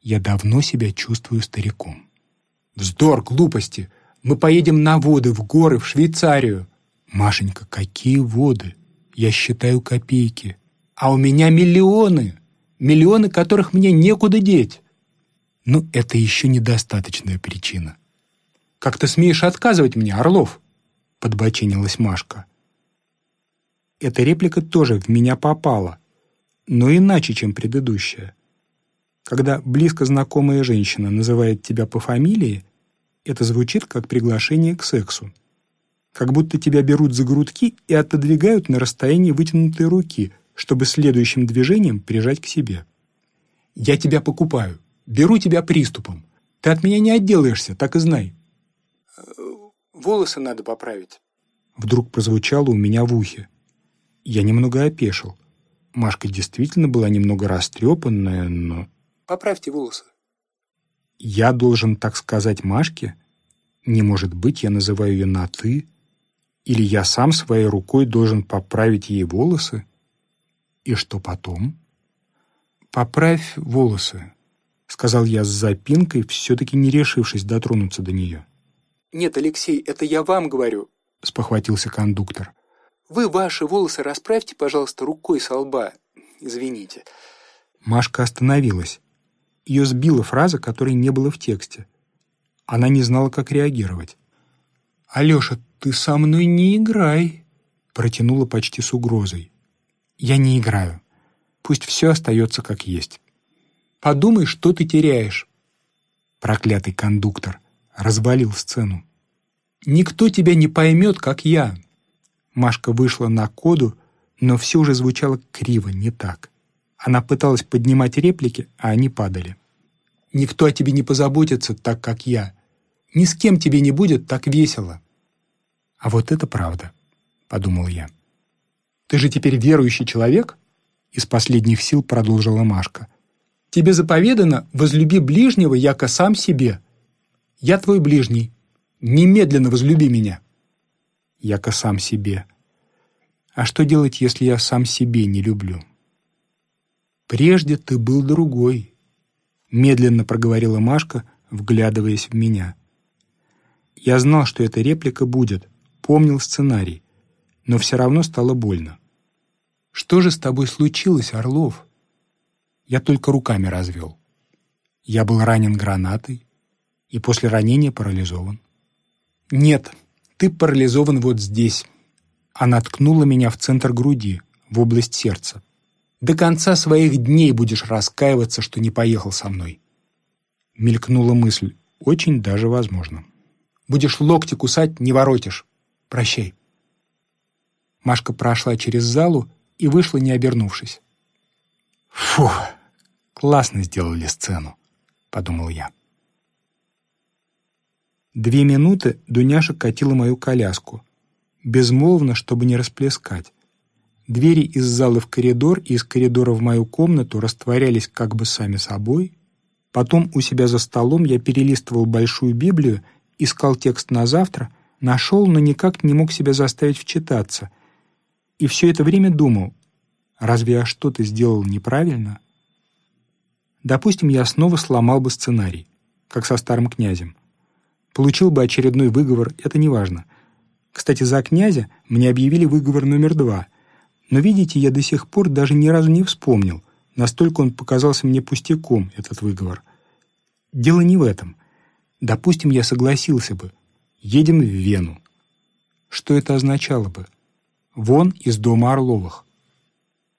Speaker 2: Я давно себя чувствую стариком.
Speaker 1: Вздор, глупости. Мы поедем на воды, в горы, в Швейцарию.
Speaker 2: Машенька, какие воды? Я считаю копейки.
Speaker 1: А у меня миллионы. Миллионы, которых мне некуда деть.
Speaker 2: Ну, это еще недостаточная причина.
Speaker 1: «Как ты смеешь отказывать мне, Орлов?»
Speaker 2: — подбочинилась Машка. Эта реплика тоже в меня попала, но иначе, чем предыдущая. Когда близко знакомая женщина называет тебя по фамилии, это звучит как приглашение к сексу. Как будто тебя берут за грудки и отодвигают на расстоянии вытянутой руки, чтобы следующим движением прижать к себе.
Speaker 1: «Я тебя покупаю. Беру тебя приступом. Ты от меня не отделаешься, так и знай».
Speaker 2: «Волосы надо поправить». Вдруг прозвучало у меня в ухе. Я немного опешил. Машка действительно была немного растрепанная, но...
Speaker 1: «Поправьте волосы».
Speaker 2: Я должен так сказать Машке? Не может быть, я называю ее на «ты». Или я сам своей рукой должен поправить ей волосы? И что потом? «Поправь волосы», — сказал я с запинкой, все-таки не решившись дотронуться до нее.
Speaker 1: «Нет, Алексей, это я вам говорю», — спохватился кондуктор. «Вы ваши волосы расправьте, пожалуйста, рукой со лба. Извините».
Speaker 2: Машка остановилась. Ее сбила фраза, которой не было в тексте. Она не знала, как реагировать.
Speaker 1: «Алеша, ты со мной не играй», —
Speaker 2: протянула почти с угрозой. «Я не играю. Пусть все остается как есть».
Speaker 1: Подумай, что ты теряешь.
Speaker 2: Проклятый кондуктор развалил сцену.
Speaker 1: Никто тебя не поймет, как я.
Speaker 2: Машка вышла на коду, но все уже звучало криво, не так. Она пыталась поднимать реплики, а они падали.
Speaker 1: «Никто о тебе не позаботится так, как я. Ни с кем тебе не будет так весело».
Speaker 2: «А вот это правда», — подумал я.
Speaker 1: «Ты же теперь верующий человек?» Из последних сил продолжила Машка. Тебе заповедано, возлюби ближнего, яко сам себе. Я твой ближний. Немедленно возлюби меня.
Speaker 2: Яко сам себе. А что делать, если я сам себе не люблю? Прежде ты был другой, медленно проговорила Машка, вглядываясь в меня. Я знал, что эта реплика будет, помнил сценарий, но все равно стало больно.
Speaker 1: «Что же с тобой случилось, Орлов?»
Speaker 2: Я только руками развел. Я был ранен гранатой и после ранения парализован.
Speaker 1: «Нет, ты парализован вот здесь».
Speaker 2: Она ткнула меня в центр груди, в область сердца.
Speaker 1: «До конца своих дней будешь раскаиваться, что не поехал со мной».
Speaker 2: Мелькнула мысль, очень даже возможно.
Speaker 1: «Будешь локти кусать, не воротишь. Прощай».
Speaker 2: Машка прошла через залу и вышла, не обернувшись.
Speaker 1: «Фу, классно сделали сцену», — подумал я.
Speaker 2: Две минуты Дуняша катила мою коляску, безмолвно, чтобы не расплескать. Двери из зала в коридор и из коридора в мою комнату растворялись как бы сами собой. Потом у себя за столом я перелистывал большую Библию, искал текст на завтра, нашел, но никак не мог себя заставить вчитаться. И все это время думал, Разве я что-то сделал неправильно? Допустим, я снова сломал бы сценарий, как со старым князем. Получил бы очередной выговор, это не важно. Кстати, за князя мне объявили выговор номер два. Но, видите, я до сих пор даже ни разу не вспомнил, настолько он показался мне пустяком, этот выговор. Дело не в этом. Допустим, я согласился бы. Едем в Вену. что это означало бы. Вон из дома Орловых.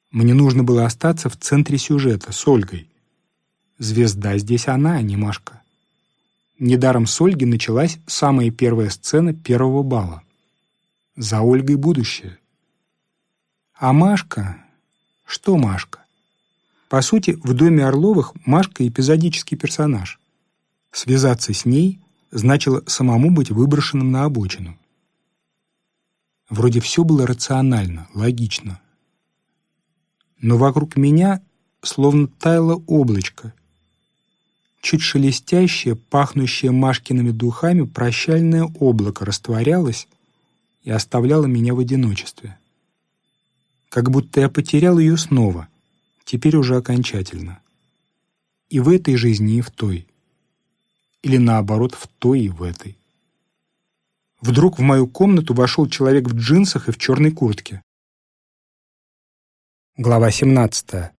Speaker 2: Мне нужно было остаться в центре сюжета с Ольгой. Звезда здесь она, а не Машка. Недаром с Ольги началась самая первая сцена первого бала. За Ольгой будущее. А Машка... Что Машка? По сути, в доме Орловых Машка — эпизодический персонаж. Связаться с ней значило самому быть выброшенным на обочину. Вроде все было рационально, логично. Но вокруг меня словно таяло облачко. Чуть шелестящее, пахнущее Машкиными духами прощальное облако растворялось и оставляло меня в одиночестве. Как будто я потерял ее снова, теперь уже окончательно. И в этой жизни, и в той. Или наоборот, в той и в этой. Вдруг в мою комнату вошел человек в джинсах и в черной куртке. Глава 17.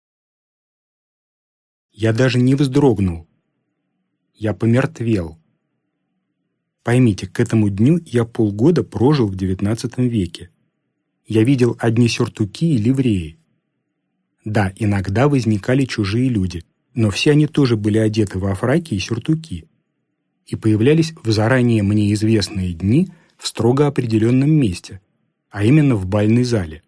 Speaker 2: Я даже не вздрогнул. Я помертвел. Поймите, к этому дню я полгода прожил в XIX веке. Я видел одни сюртуки и ливреи. Да, иногда возникали чужие люди, но все они тоже были одеты во фраки и сюртуки и появлялись в заранее мне известные дни в строго определенном месте, а именно в бальной зале.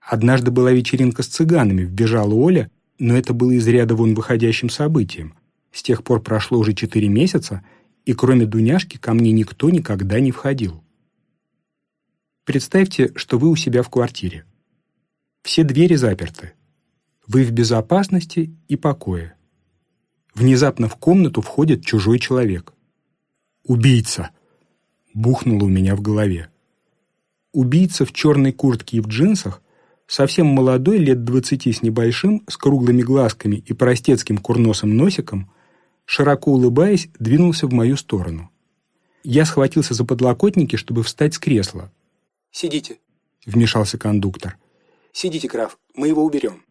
Speaker 2: Однажды была вечеринка с цыганами, вбежала Оля, но это было из ряда вон выходящим событием. С тех пор прошло уже четыре месяца, и кроме Дуняшки ко мне никто никогда не входил. Представьте, что вы у себя в квартире. Все двери заперты. Вы в безопасности и покое. Внезапно в комнату входит чужой человек. «Убийца!» — бухнуло у меня в голове. Убийца в черной куртке и в джинсах, совсем молодой, лет двадцати с небольшим, с круглыми глазками и простецким курносым носиком, широко улыбаясь, двинулся в мою сторону. Я схватился за подлокотники, чтобы встать с кресла.
Speaker 1: «Сидите», —
Speaker 2: вмешался кондуктор.
Speaker 1: «Сидите, граф, мы его уберем».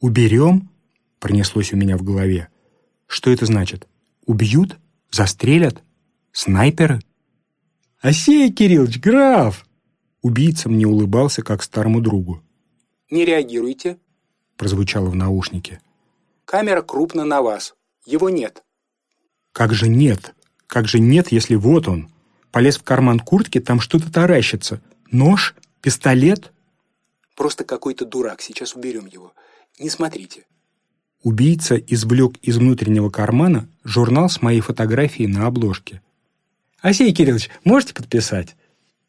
Speaker 2: «Уберем?» — пронеслось у меня в голове. Что это значит? Убьют? Застрелят? Снайперы? «Осей, Кириллович, граф!» Убийца мне улыбался, как старому другу.
Speaker 1: «Не реагируйте», —
Speaker 2: прозвучало в наушнике.
Speaker 1: «Камера крупно на вас. Его нет».
Speaker 2: «Как же нет? Как же нет, если вот он? Полез в карман куртки, там что-то таращится. Нож? Пистолет?»
Speaker 1: «Просто какой-то дурак. Сейчас уберем его. Не смотрите».
Speaker 2: Убийца извлек из внутреннего кармана журнал с моей фотографией на обложке. «Асей Кириллович, можете подписать?»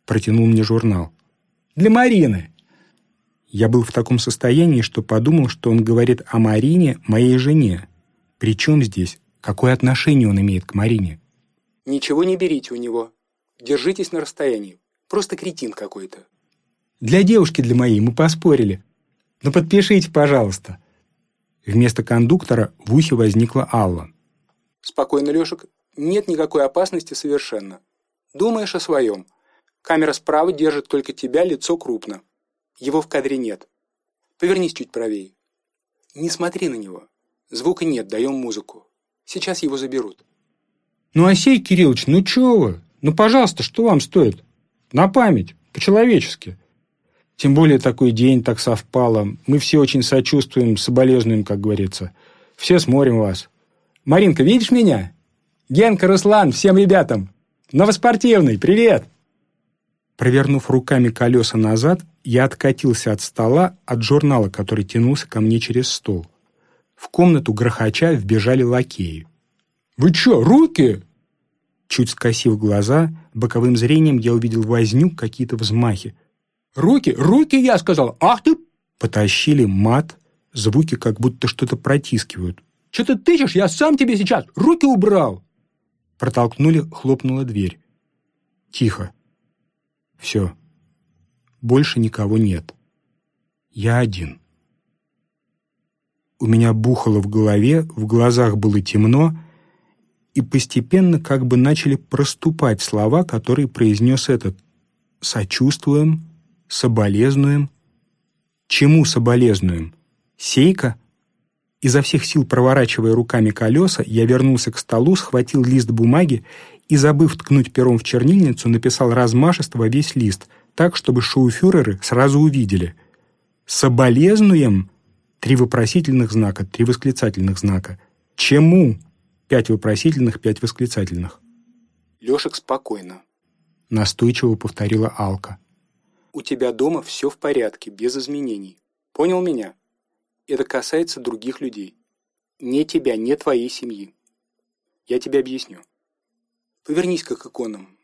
Speaker 2: Протянул мне журнал. «Для Марины». Я был в таком состоянии, что подумал, что он говорит о Марине, моей жене. Причем здесь? Какое отношение он имеет к Марине?
Speaker 1: «Ничего не берите у него. Держитесь на расстоянии. Просто кретин какой-то».
Speaker 2: «Для девушки для моей мы поспорили. Ну подпишите, пожалуйста». Вместо кондуктора в ухе возникла Алла.
Speaker 1: «Спокойно, Лешек. Нет никакой опасности совершенно. Думаешь о своем. Камера справа держит только тебя, лицо крупно. Его в кадре нет. Повернись чуть правее. Не смотри на него. Звука нет, даем музыку. Сейчас его заберут».
Speaker 2: «Ну, Осей Кириллович, ну чего вы? Ну, пожалуйста, что вам стоит? На память, по-человечески». Тем более такой день так совпало. Мы все очень сочувствуем, соболезнуем, как говорится. Все смотрим вас. Маринка, видишь меня? Генка, Руслан, всем ребятам. Новоспортивный, привет!» Провернув руками колеса назад, я откатился от стола, от журнала, который тянулся ко мне через стол. В комнату грохоча вбежали лакеи. «Вы чё, руки?» Чуть скосив глаза, боковым зрением я увидел возню, какие-то взмахи. «Руки, руки, я сказал! Ах ты!» Потащили мат, звуки как будто что-то протискивают. «Что ты тычешь? Я сам тебе сейчас! Руки убрал!» Протолкнули, хлопнула дверь. Тихо. Все. Больше никого нет. Я один. У меня бухало в голове, в глазах было темно, и постепенно как бы начали проступать слова, которые произнес этот «сочувствуем», Соболезнуем. Чему соболезнуем? Сейка? Изо всех сил проворачивая руками колеса, я вернулся к столу, схватил лист бумаги и, забыв ткнуть пером в чернильницу, написал размашисто весь лист, так, чтобы шоуфюреры сразу увидели. «Соболезнуем!» Три вопросительных знака, три восклицательных знака. «Чему?» Пять вопросительных, пять восклицательных.
Speaker 1: Лешек спокойно.
Speaker 2: Настойчиво повторила Алка.
Speaker 1: У тебя дома все в порядке, без изменений. Понял меня? Это касается других людей. Не тебя, не твоей семьи. Я тебе объясню. Повернись-ка к иконам.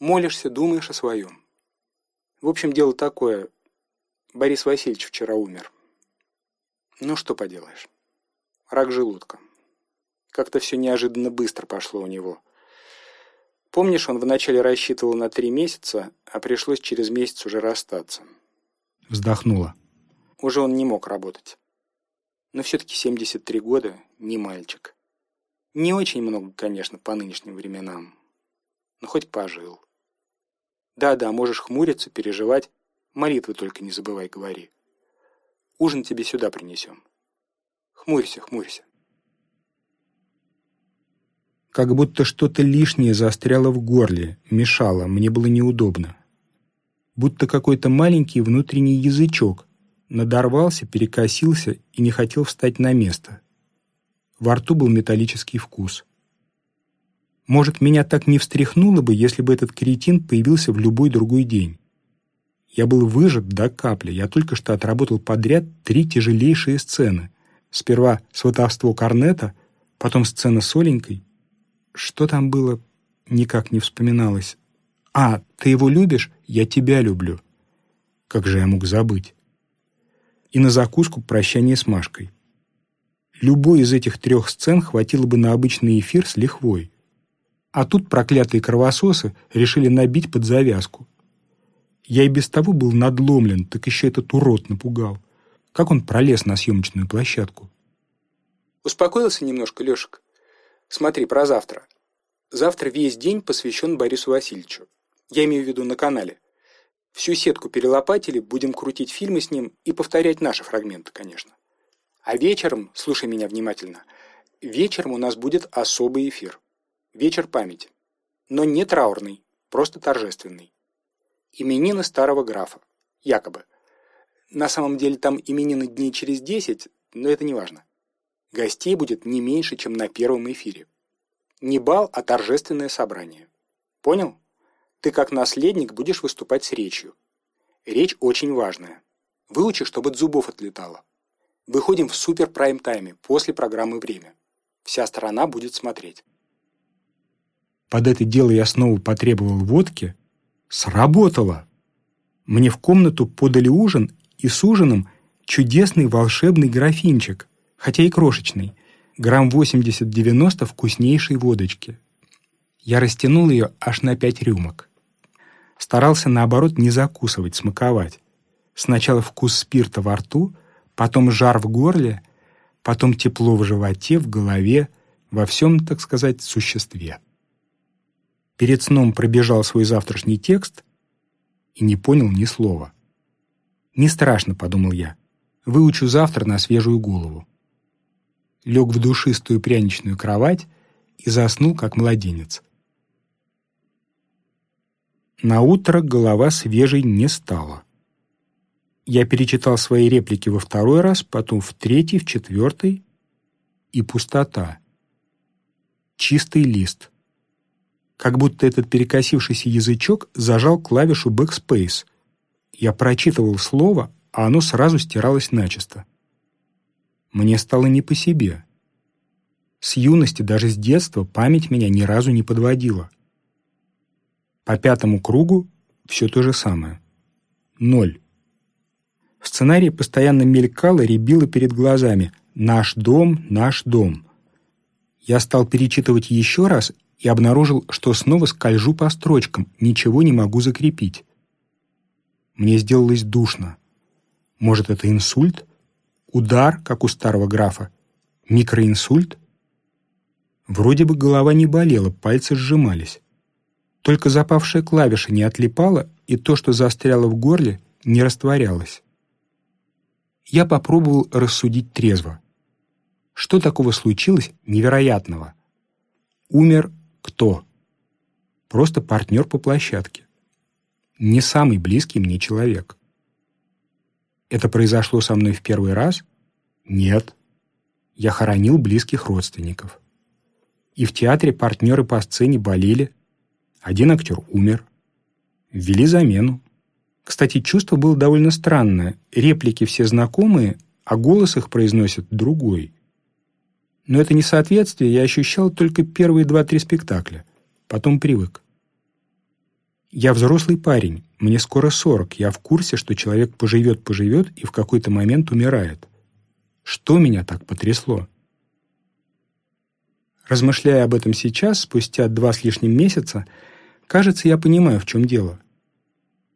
Speaker 1: Молишься, думаешь о своем. В общем, дело такое. Борис Васильевич вчера умер. Ну, что поделаешь. Рак желудка. Как-то все неожиданно быстро пошло у него. Помнишь, он вначале рассчитывал на три месяца, а пришлось через месяц уже расстаться.
Speaker 2: Вздохнула.
Speaker 1: Уже он не мог работать. Но все-таки 73 года — не мальчик. Не очень много, конечно, по нынешним временам. Но хоть пожил. Да-да, можешь хмуриться, переживать. Молитвы только не забывай, говори. Ужин тебе сюда принесем. Хмурься, хмурься.
Speaker 2: Как будто что-то лишнее застряло в горле, мешало, мне было неудобно. Будто какой-то маленький внутренний язычок надорвался, перекосился и не хотел встать на место. Во рту был металлический вкус. Может, меня так не встряхнуло бы, если бы этот кретин появился в любой другой день. Я был выжат до капли. Я только что отработал подряд три тяжелейшие сцены. Сперва сватовство Корнета, потом сцена с Оленькой. Что там было, никак не вспоминалось. «А, ты его любишь? Я тебя люблю». Как же я мог забыть? И на закуску прощание с Машкой. Любой из этих трех сцен хватило бы на обычный эфир с лихвой. А тут проклятые кровососы решили набить под завязку. Я и без того был надломлен, так еще этот урод напугал. Как он пролез на съемочную площадку?
Speaker 1: Успокоился немножко, Лешек? Смотри, про завтра. Завтра весь день посвящен Борису Васильевичу. Я имею в виду на канале. Всю сетку перелопатили, будем крутить фильмы с ним и повторять наши фрагменты, конечно. А вечером, слушай меня внимательно, вечером у нас будет особый эфир. Вечер памяти. Но не траурный, просто торжественный именины старого графа. Якобы. На самом деле там именины дней через десять, но это не важно. Гостей будет не меньше, чем на первом эфире. Не бал, а торжественное собрание. Понял? Ты как наследник будешь выступать с речью. Речь очень важная. Выучи, чтобы от зубов отлетало. Выходим в супер прайм-тайме, после программы «Время». Вся страна будет смотреть.
Speaker 2: Под это дело я снова потребовал водки, Сработало! Мне в комнату подали ужин, и с ужином чудесный волшебный графинчик, хотя и крошечный, грамм 80-90 вкуснейшей водочки. Я растянул ее аж на пять рюмок. Старался, наоборот, не закусывать, смаковать. Сначала вкус спирта во рту, потом жар в горле, потом тепло в животе, в голове, во всем, так сказать, существе. Перед сном пробежал свой завтрашний текст и не понял ни слова. «Не страшно», — подумал я, — «выучу завтра на свежую голову». Лег в душистую пряничную кровать и заснул, как младенец. На утро голова свежей не стала. Я перечитал свои реплики во второй раз, потом в третий, в четвертый, и пустота. Чистый лист — как будто этот перекосившийся язычок зажал клавишу Backspace. Я прочитывал слово, а оно сразу стиралось начисто. Мне стало не по себе. С юности, даже с детства, память меня ни разу не подводила. По пятому кругу все то же самое. Ноль. В сценарии постоянно мелькало, рябило перед глазами «Наш дом, наш дом». Я стал перечитывать еще раз и обнаружил, что снова скольжу по строчкам, ничего не могу закрепить. Мне сделалось душно. Может, это инсульт? Удар, как у старого графа? Микроинсульт? Вроде бы голова не болела, пальцы сжимались. Только запавшая клавиша не отлипала, и то, что застряло в горле, не растворялось. Я попробовал рассудить трезво. Что такого случилось невероятного? Умер кто? Просто партнер по площадке. Не самый близкий мне человек. Это произошло со мной в первый раз? Нет. Я хоронил близких родственников. И в театре партнеры по сцене болели. Один актер умер. Ввели замену. Кстати, чувство было довольно странное. Реплики все знакомые, а голос их произносит другой. Но это несоответствие я ощущал только первые два-три спектакля. Потом привык. Я взрослый парень, мне скоро сорок, я в курсе, что человек поживет-поживет и в какой-то момент умирает. Что меня так потрясло? Размышляя об этом сейчас, спустя два с лишним месяца, кажется, я понимаю, в чем дело.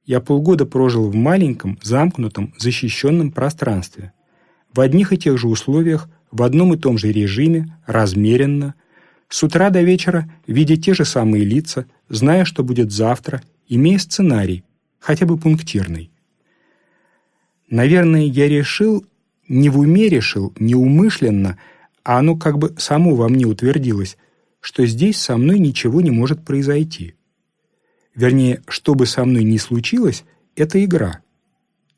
Speaker 2: Я полгода прожил в маленьком, замкнутом, защищенном пространстве. В одних и тех же условиях, в одном и том же режиме, размеренно, с утра до вечера, видя те же самые лица, зная, что будет завтра, имея сценарий, хотя бы пунктирный. Наверное, я решил, не в уме решил, не умышленно, а оно как бы само во мне утвердилось, что здесь со мной ничего не может произойти. Вернее, что бы со мной ни случилось, это игра.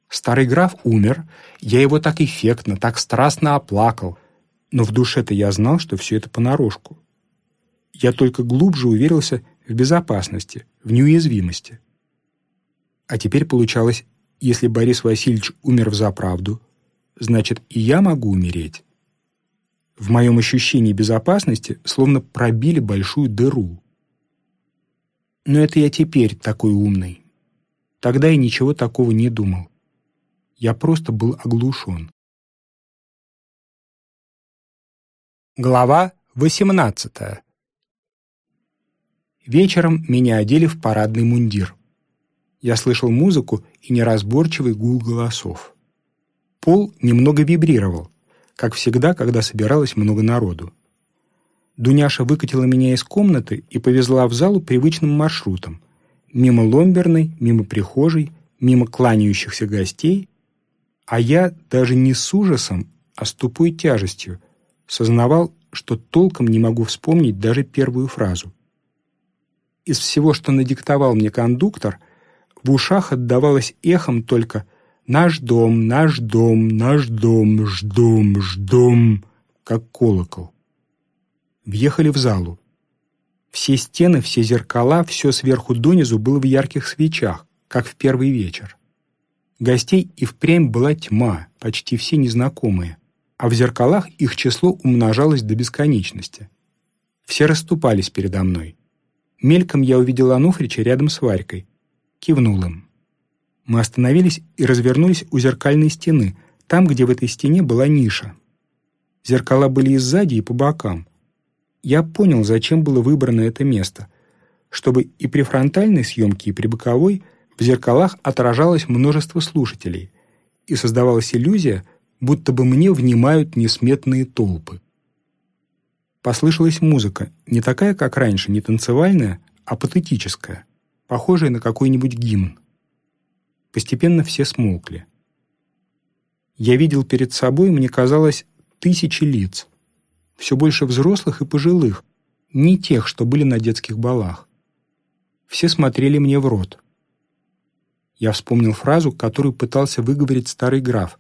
Speaker 2: Старый граф умер, я его так эффектно, так страстно оплакал, но в душе-то я знал, что все это понарошку. Я только глубже уверился в безопасности, в неуязвимости. А теперь получалось, если Борис Васильевич умер в заправду, значит, и я могу умереть. В моем ощущении безопасности словно пробили большую дыру. Но это я теперь такой умный. Тогда я ничего такого не думал. Я просто был оглушен. Глава 18 Вечером меня одели в парадный мундир. Я слышал музыку и неразборчивый гул голосов. Пол немного вибрировал, как всегда, когда собиралось много народу. Дуняша выкатила меня из комнаты и повезла в залу привычным маршрутом. Мимо ломберной, мимо прихожей, мимо кланяющихся гостей. А я даже не с ужасом, а с тупой тяжестью сознавал, что толком не могу вспомнить даже первую фразу. Из всего, что надиктовал мне кондуктор, в ушах отдавалось эхом только «Наш дом, наш дом, наш дом, ждом, ждом», как колокол. Въехали в залу. Все стены, все зеркала, все сверху донизу было в ярких свечах, как в первый вечер. Гостей и впрямь была тьма, почти все незнакомые, а в зеркалах их число умножалось до бесконечности. Все расступались передо мной. Мельком я увидел Ануфрича рядом с Варькой. Кивнул им. Мы остановились и развернулись у зеркальной стены, там, где в этой стене была ниша. Зеркала были и сзади, и по бокам. Я понял, зачем было выбрано это место. Чтобы и при фронтальной съемке, и при боковой в зеркалах отражалось множество слушателей, и создавалась иллюзия, будто бы мне внимают несметные толпы. Послышалась музыка, не такая, как раньше, не танцевальная, а патетическая, похожая на какой-нибудь гимн. Постепенно все смолкли. Я видел перед собой, мне казалось, тысячи лиц. Все больше взрослых и пожилых, не тех, что были на детских балах. Все смотрели мне в рот. Я вспомнил фразу, которую пытался выговорить старый граф.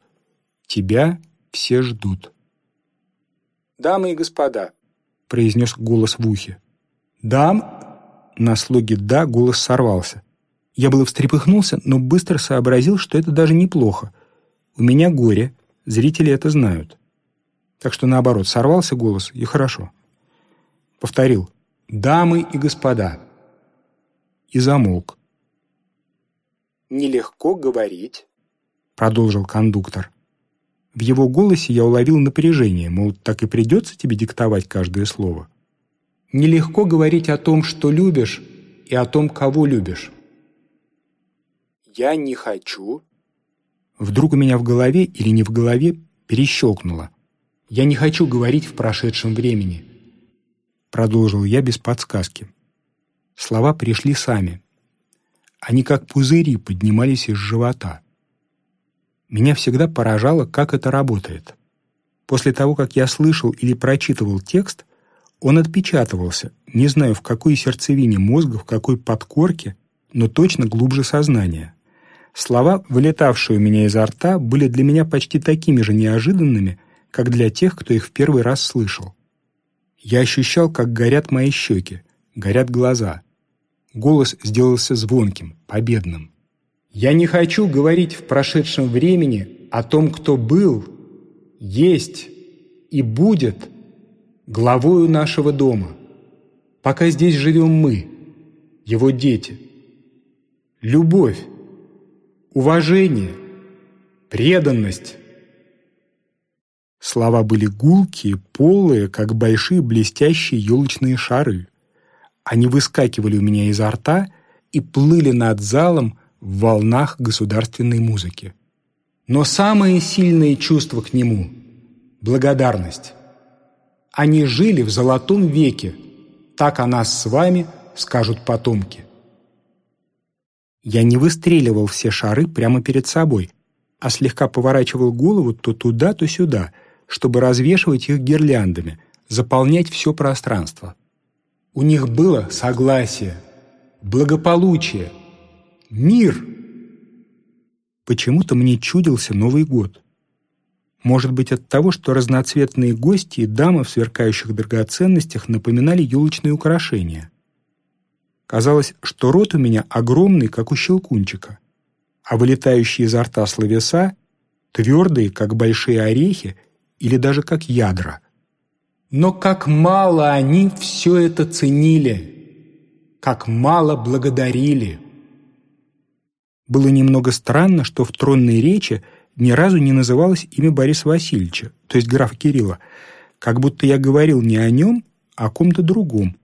Speaker 2: «Тебя все ждут». «Дамы и господа», произнес голос в ухе. «Дам?» На слоге «да» голос сорвался. Я было встрепыхнулся, но быстро сообразил, что это даже неплохо. У меня горе, зрители это знают. Так что наоборот, сорвался голос, и хорошо. Повторил «Дамы и господа» и замолк. «Нелегко говорить», — продолжил кондуктор. В его голосе я уловил напряжение, мол, так и придется тебе диктовать каждое слово. Нелегко говорить о том, что любишь, и о том, кого любишь. «Я не хочу». Вдруг у меня в голове или не в голове перещелкнуло. «Я не хочу говорить в прошедшем времени», — продолжил я без подсказки. Слова пришли сами. Они как пузыри поднимались из живота. Меня всегда поражало, как это работает. После того, как я слышал или прочитывал текст, он отпечатывался, не знаю в какой сердцевине мозга, в какой подкорке, но точно глубже сознания. Слова, вылетавшие у меня изо рта, были для меня почти такими же неожиданными, как для тех, кто их в первый раз слышал. Я ощущал, как горят мои щеки, горят глаза. Голос сделался звонким, победным. «Я не хочу говорить в прошедшем времени о том, кто был, есть и будет главою нашего дома, пока здесь живем мы, его дети. Любовь, уважение, преданность. Слова были гулкие, полые, как большие блестящие елочные шары. Они выскакивали у меня изо рта и плыли над залом в волнах государственной музыки. Но самое сильное чувство к нему — благодарность. Они жили в золотом веке, так о нас с вами скажут потомки. Я не выстреливал все шары прямо перед собой, а слегка поворачивал голову то туда, то сюда, чтобы развешивать их гирляндами, заполнять все пространство. У них было согласие, благополучие, мир. Почему-то мне чудился Новый год. Может быть, от того, что разноцветные гости и дамы в сверкающих драгоценностях напоминали елочные украшения. Казалось, что рот у меня огромный, как у щелкунчика, а вылетающие изо рта словеса твердые, как большие орехи или даже как ядра. Но как мало они все это ценили, как мало благодарили. Было немного странно, что в тронной речи ни разу не называлось имя Бориса Васильевича, то есть графа Кирилла, как будто я говорил не о нем, а о ком-то другом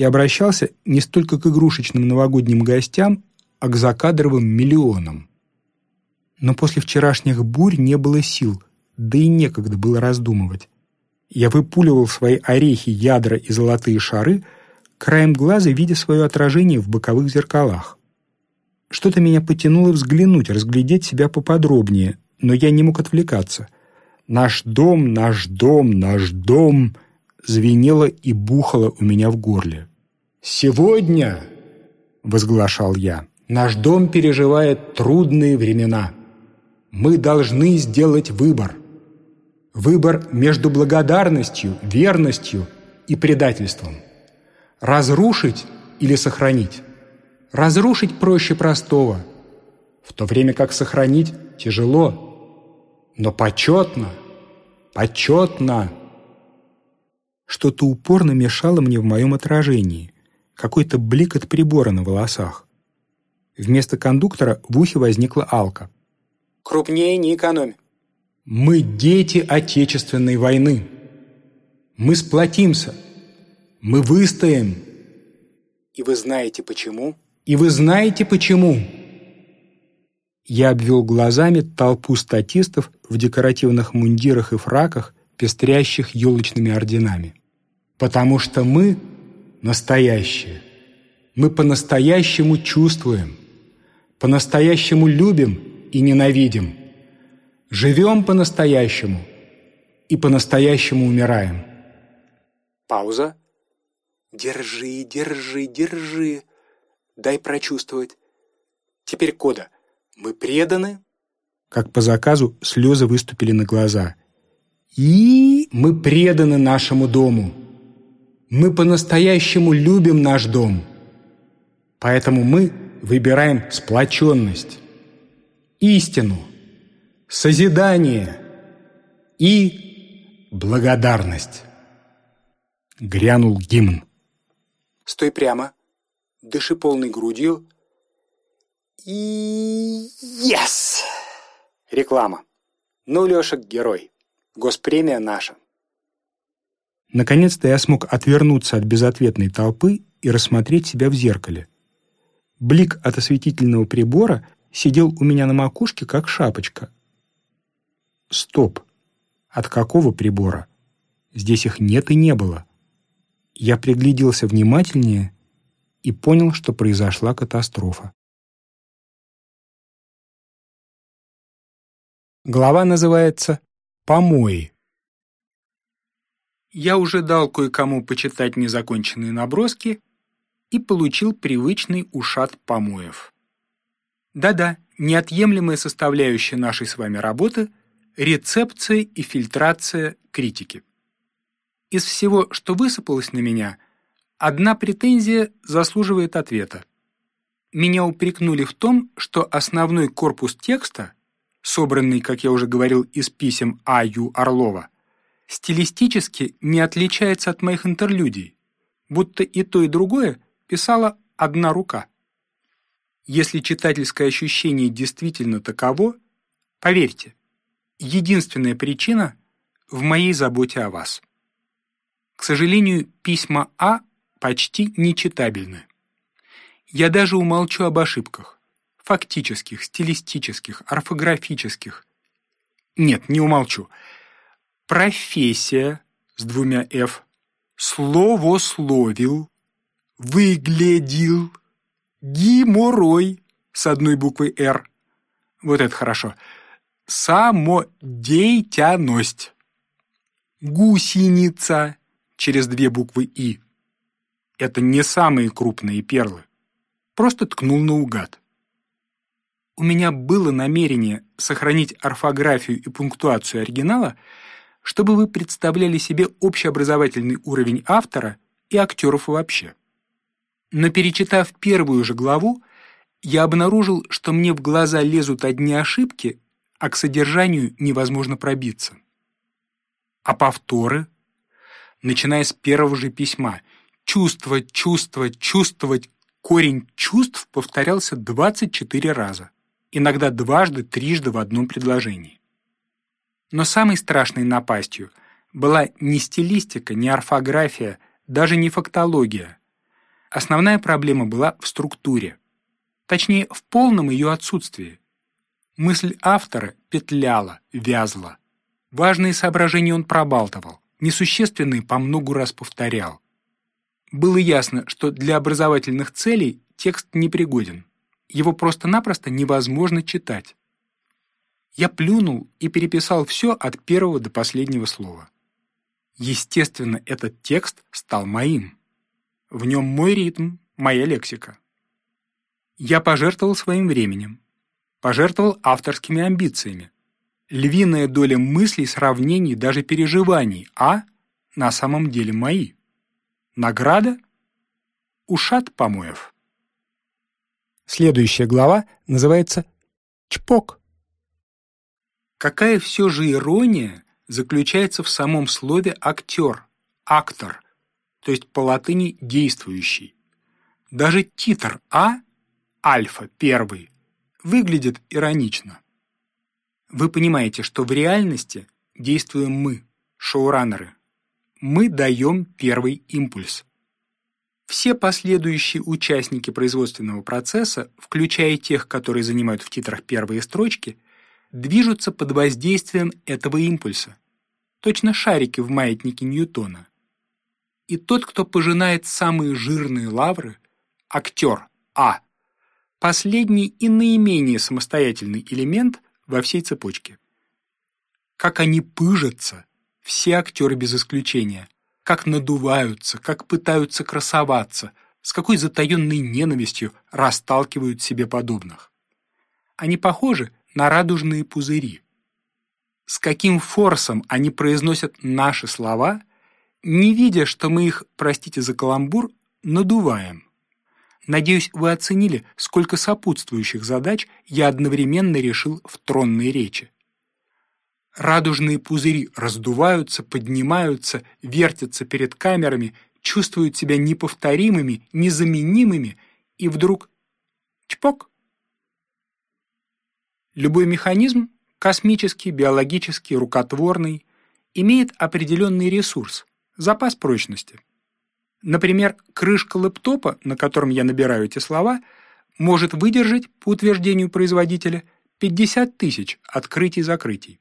Speaker 2: и обращался не столько к игрушечным новогодним гостям, а к закадровым миллионам. Но после вчерашних бурь не было сил, да и некогда было раздумывать. Я выпуливал свои орехи, ядра и золотые шары, краем глаза видя свое отражение в боковых зеркалах. Что-то меня потянуло взглянуть, разглядеть себя поподробнее, но я не мог отвлекаться. «Наш дом, наш дом, наш дом!» звенело и бухало у меня в горле. «Сегодня, — возглашал я, — наш дом переживает трудные времена. Мы должны сделать выбор. Выбор между благодарностью, верностью и предательством. Разрушить или сохранить? Разрушить проще простого, в то время как сохранить тяжело, но почетно, почетно. Что-то упорно мешало мне в моем отражении — какой-то блик от прибора на волосах. Вместо кондуктора в ухе возникла Алка.
Speaker 1: «Крупнее не экономь».
Speaker 2: «Мы дети Отечественной войны. Мы сплотимся. Мы выстоим».
Speaker 1: «И вы знаете почему?»
Speaker 2: «И вы знаете почему?» Я обвел глазами толпу статистов в декоративных мундирах и фраках, пестрящих елочными орденами. «Потому что мы настоящее. Мы по-настоящему чувствуем, по-настоящему любим и ненавидим, живем по-настоящему и по-настоящему умираем.
Speaker 1: Пауза. Держи, держи, держи. Дай прочувствовать. Теперь кода. Мы преданы?
Speaker 2: Как по заказу слезы выступили на глаза. И мы преданы нашему дому. Мы по-настоящему любим наш дом. Поэтому мы выбираем сплоченность, истину, созидание и благодарность. Грянул гимн.
Speaker 1: Стой прямо, дыши полной грудью. И... Yes! Реклама. Ну, Леша, герой. Госпремия наша.
Speaker 2: Наконец-то я смог отвернуться от безответной толпы и рассмотреть себя в зеркале. Блик от осветительного прибора сидел у меня на макушке, как шапочка. Стоп! От какого прибора? Здесь их нет и не было. Я пригляделся внимательнее и понял, что произошла катастрофа. Глава называется «Помои».
Speaker 1: Я уже дал кое-кому почитать незаконченные наброски и получил привычный ушат помоев. Да-да, неотъемлемая составляющая нашей с вами работы – рецепция и фильтрация критики. Из всего, что высыпалось на меня, одна претензия заслуживает ответа. Меня упрекнули в том, что основной корпус текста, собранный, как я уже говорил, из писем А. Ю. Орлова, стилистически не отличается от моих интерлюдий, будто и то, и другое писала одна рука. Если читательское ощущение действительно таково, поверьте, единственная причина в моей заботе о вас. К сожалению, письма А почти нечитабельны. Я даже умолчу об ошибках. Фактических, стилистических, орфографических. Нет, не умолчу. Профессия с двумя «ф», словословил, выглядел, геморрой с одной буквой «р». Вот это хорошо. Самодеятельность. Гусеница через две буквы «и». Это не самые крупные перлы просто ткнул наугад. У меня было намерение сохранить орфографию и пунктуацию оригинала, чтобы вы представляли себе общеобразовательный уровень автора и актеров вообще. Но перечитав первую же главу, я обнаружил, что мне в глаза лезут одни ошибки, а к содержанию невозможно пробиться. А повторы? Начиная с первого же письма. Чувствовать, чувствовать, чувствовать, Корень чувств повторялся 24 раза, иногда дважды, трижды в одном предложении. Но самой страшной напастью была не стилистика, не орфография, даже не фактология. Основная проблема была в структуре, точнее, в полном ее отсутствии. Мысль автора петляла, вязла. Важные соображения он пробалтывал, несущественные по многу раз повторял. Было ясно, что для образовательных целей текст непригоден. Его просто-напросто невозможно читать. Я плюнул и переписал все от первого до последнего слова. Естественно, этот текст стал моим. В нем мой ритм, моя лексика. Я пожертвовал своим временем, пожертвовал авторскими амбициями. Львиная доля мыслей, сравнений, даже переживаний, а на самом деле мои. Награда — ушат помоев.
Speaker 2: Следующая глава называется «Чпок».
Speaker 1: Какая все же ирония заключается в самом слове «актер», «актор», то есть по латыни «действующий». Даже титр «А», альфа, первый, выглядит иронично. Вы понимаете, что в реальности действуем мы, шоураннеры, мы даем первый импульс. Все последующие участники производственного процесса, включая тех, которые занимают в титрах первые строчки, движутся под воздействием этого импульса. Точно шарики в маятнике Ньютона. И тот, кто пожинает самые жирные лавры, актер А, последний и наименее самостоятельный элемент во всей цепочке. Как они пыжатся, все актеры без исключения. Как надуваются, как пытаются красоваться, с какой затаенной ненавистью расталкивают себе подобных. Они похожи на радужные пузыри. С каким форсом они произносят наши слова, не видя, что мы их, простите за каламбур, надуваем. Надеюсь, вы оценили, сколько сопутствующих задач я одновременно решил в тронной речи. Радужные пузыри раздуваются, поднимаются, вертятся перед камерами, чувствуют себя неповторимыми, незаменимыми, и вдруг — чпок! Любой механизм — космический, биологический, рукотворный — имеет определенный ресурс — запас прочности. Например, крышка лэптопа, на котором я набираю эти слова, может выдержать, по утверждению производителя, 50 тысяч открытий-закрытий.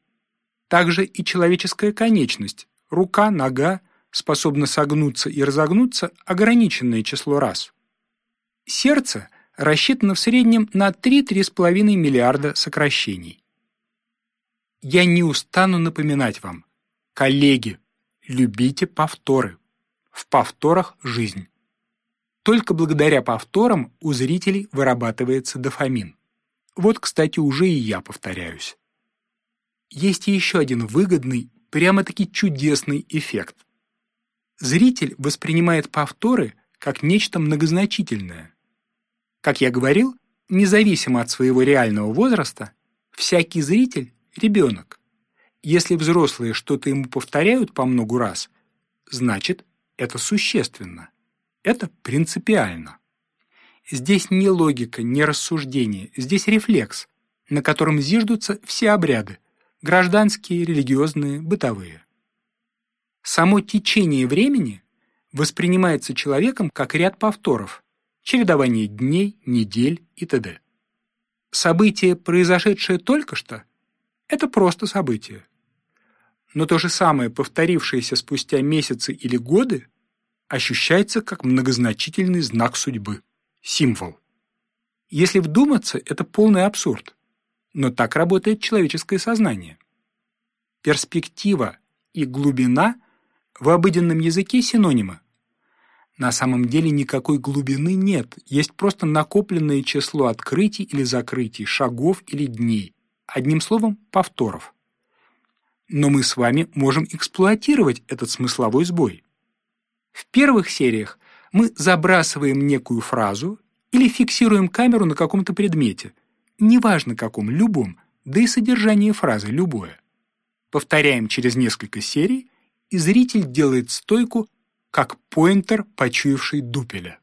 Speaker 1: Также и человеческая конечность, рука, нога, способна согнуться и разогнуться ограниченное число раз. Сердце рассчитано в среднем на 3-3,5 миллиарда сокращений. Я не устану напоминать вам, коллеги, Любите повторы. В повторах жизнь. Только благодаря повторам у зрителей вырабатывается дофамин. Вот, кстати, уже и я повторяюсь. Есть еще один выгодный, прямо-таки чудесный эффект. Зритель воспринимает повторы как нечто многозначительное. Как я говорил, независимо от своего реального возраста, всякий зритель – ребенок. Если взрослые что-то ему повторяют по многу раз, значит, это существенно. Это принципиально. Здесь не логика, не рассуждение, здесь рефлекс, на котором зиждутся все обряды – гражданские, религиозные, бытовые. Само течение времени воспринимается человеком как ряд повторов, чередование дней, недель и т.д. Событие, произошедшее только что, это просто событие. Но то же самое, повторившееся спустя месяцы или годы, ощущается как многозначительный знак судьбы, символ. Если вдуматься, это полный абсурд. Но так работает человеческое сознание. Перспектива и глубина в обыденном языке синонимы. На самом деле никакой глубины нет, есть просто накопленное число открытий или закрытий, шагов или дней. Одним словом, повторов. Но мы с вами можем эксплуатировать этот смысловой сбой. В первых сериях мы забрасываем некую фразу или фиксируем камеру на каком-то предмете, неважно каком, любом, да и содержание фразы любое. Повторяем через несколько серий, и зритель делает стойку, как поинтер, почуявший дупеля.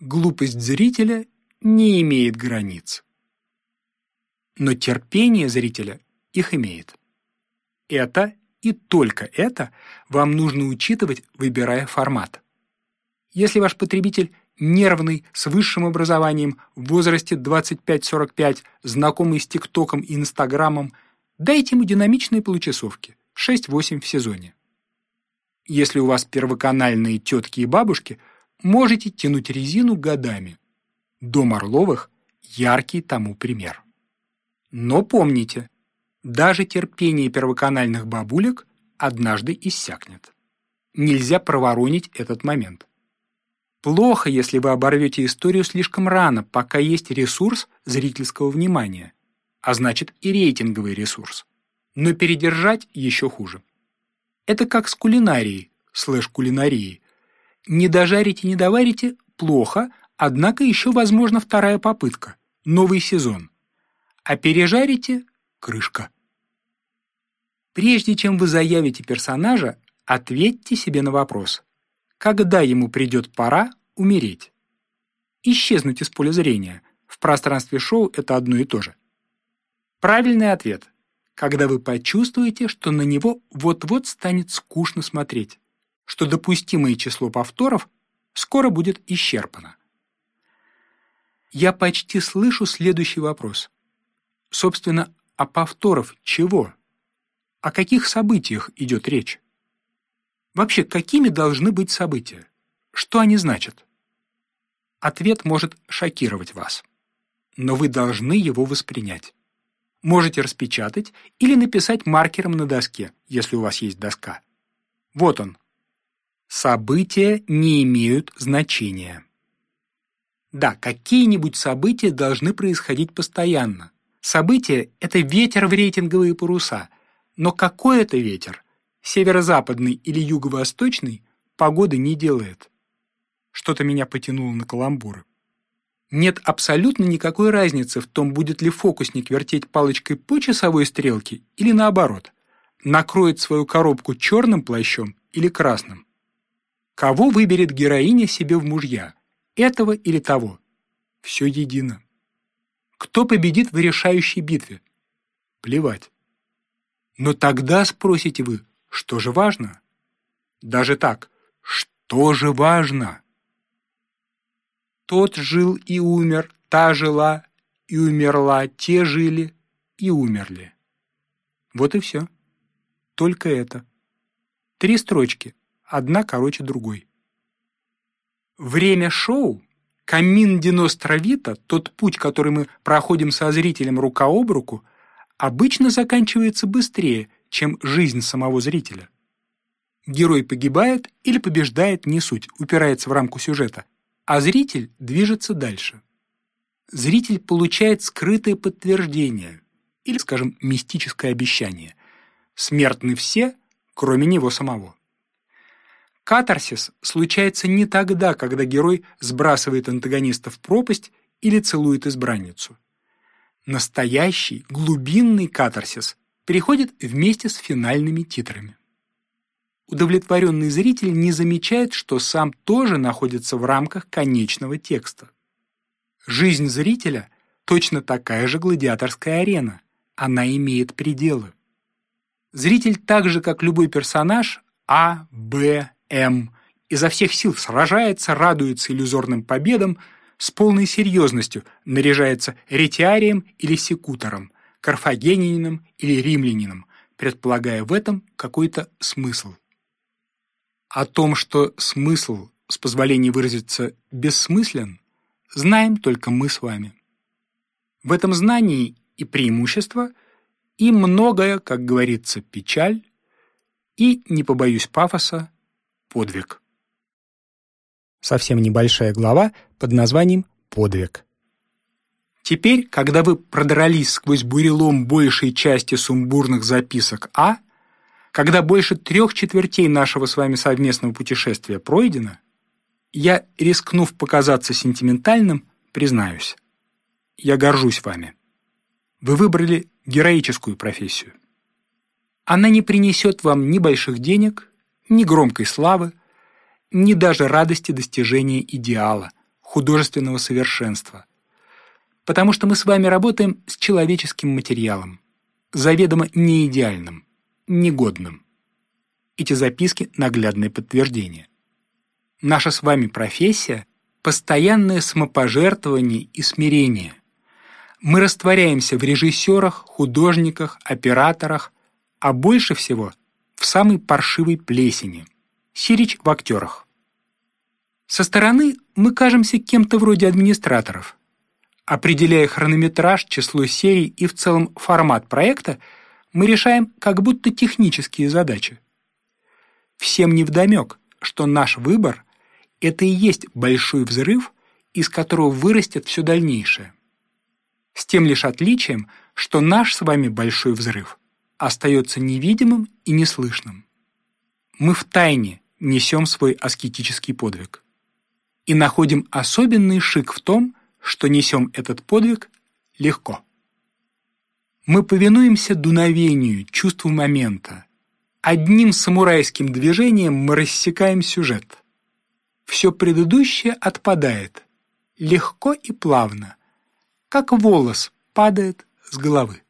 Speaker 1: Глупость зрителя не имеет границ. Но терпение зрителя их имеет. Это и только это вам нужно учитывать, выбирая формат. Если ваш потребитель нервный, с высшим образованием, в возрасте 25-45, знакомый с ТикТоком и Инстаграмом, дайте ему динамичные получасовки, 6-8 в сезоне. Если у вас первоканальные тетки и бабушки, можете тянуть резину годами. Дом Орловых – яркий тому пример. Но помните, даже терпение первоканальных бабулек однажды иссякнет. Нельзя проворонить этот момент. Плохо, если вы оборвете историю слишком рано, пока есть ресурс зрительского внимания, а значит и рейтинговый ресурс. Но передержать еще хуже. Это как с кулинарией, слэш-кулинарией. Не дожарите, не доварите – плохо, однако еще возможна вторая попытка – новый сезон. А пережарите – крышка. Прежде чем вы заявите персонажа, ответьте себе на вопрос, когда ему придет пора умереть. Исчезнуть из поля зрения. В пространстве шоу это одно и то же. Правильный ответ – когда вы почувствуете, что на него вот-вот станет скучно смотреть, что допустимое число повторов скоро будет исчерпано. Я почти слышу следующий вопрос. Собственно, а повторов чего? О каких событиях идет речь? Вообще, какими должны быть события? Что они значат? Ответ может шокировать вас, но вы должны его воспринять. Можете распечатать или написать маркером на доске, если у вас есть доска. Вот он. События не имеют значения. Да, какие-нибудь события должны происходить постоянно. События — это ветер в рейтинговые паруса — но какой это ветер? Северо-западный или юго-восточный погоды не делает. Что-то меня потянуло на каламбуры. Нет абсолютно никакой разницы в том, будет ли фокусник вертеть палочкой по часовой стрелке или наоборот, накроет свою коробку черным плащом или красным. Кого выберет героиня себе в мужья? Этого или того? Все едино. Кто победит в решающей битве? Плевать. Но тогда спросите вы, что же важно? Даже так, что же важно? Тот жил и умер, та жила и умерла, те жили и умерли. Вот и все. Только это. Три строчки, одна короче другой. Время шоу Камин Диностровита, тот путь, который мы проходим со зрителем рука об руку, обычно заканчивается быстрее, чем жизнь самого зрителя. Герой погибает или побеждает, не суть, упирается в рамку сюжета, а зритель движется дальше. Зритель получает скрытое подтверждение или, скажем, мистическое обещание. Смертны все, кроме него самого. Катарсис случается не тогда, когда герой сбрасывает антагониста в пропасть или целует избранницу. Настоящий, глубинный катарсис приходит вместе с финальными титрами. Удовлетворенный зритель не замечает, что сам тоже находится в рамках конечного текста. Жизнь зрителя точно такая же гладиаторская арена, она имеет пределы. Зритель так же, как любой персонаж А, Б, М, изо всех сил сражается, радуется иллюзорным победам, с полной серьезностью наряжается ретиарием или секутором, карфагенинином или римлянином, предполагая в этом какой-то смысл. О том, что смысл, с позволения выразиться, бессмыслен, знаем только мы с вами. В этом знании и преимущество, и многое, как говорится, печаль, и, не побоюсь пафоса, подвиг.
Speaker 2: Совсем небольшая глава под названием «Подвиг».
Speaker 1: Теперь, когда вы продрались сквозь бурелом большей части сумбурных записок А, когда больше трех четвертей нашего с вами совместного путешествия пройдено, я, рискнув показаться сентиментальным, признаюсь. Я горжусь вами. Вы выбрали героическую профессию. Она не принесет вам ни больших денег, ни громкой славы, ни даже радости достижения идеала, художественного совершенства. Потому что мы с вами работаем с человеческим материалом, заведомо неидеальным, негодным. Эти записки – наглядное подтверждение. Наша с вами профессия – постоянное самопожертвование и смирение. Мы растворяемся в режиссерах, художниках, операторах, а больше всего в самой паршивой плесени. Сирич в актерах. Со стороны мы кажемся кем-то вроде администраторов. Определяя хронометраж, число серий и в целом формат проекта, мы решаем как будто технические задачи. Всем невдомек, что наш выбор это и есть большой взрыв, из которого вырастет все дальнейшее. С тем лишь отличием, что наш с вами большой взрыв остается невидимым и неслышным. Мы в тайне несем свой аскетический подвиг. И находим особенный шик в том, что несем этот подвиг легко. Мы повинуемся дуновению, чувству момента. Одним самурайским движением мы рассекаем сюжет – все предыдущее отпадает, легко и плавно, как волос падает с головы.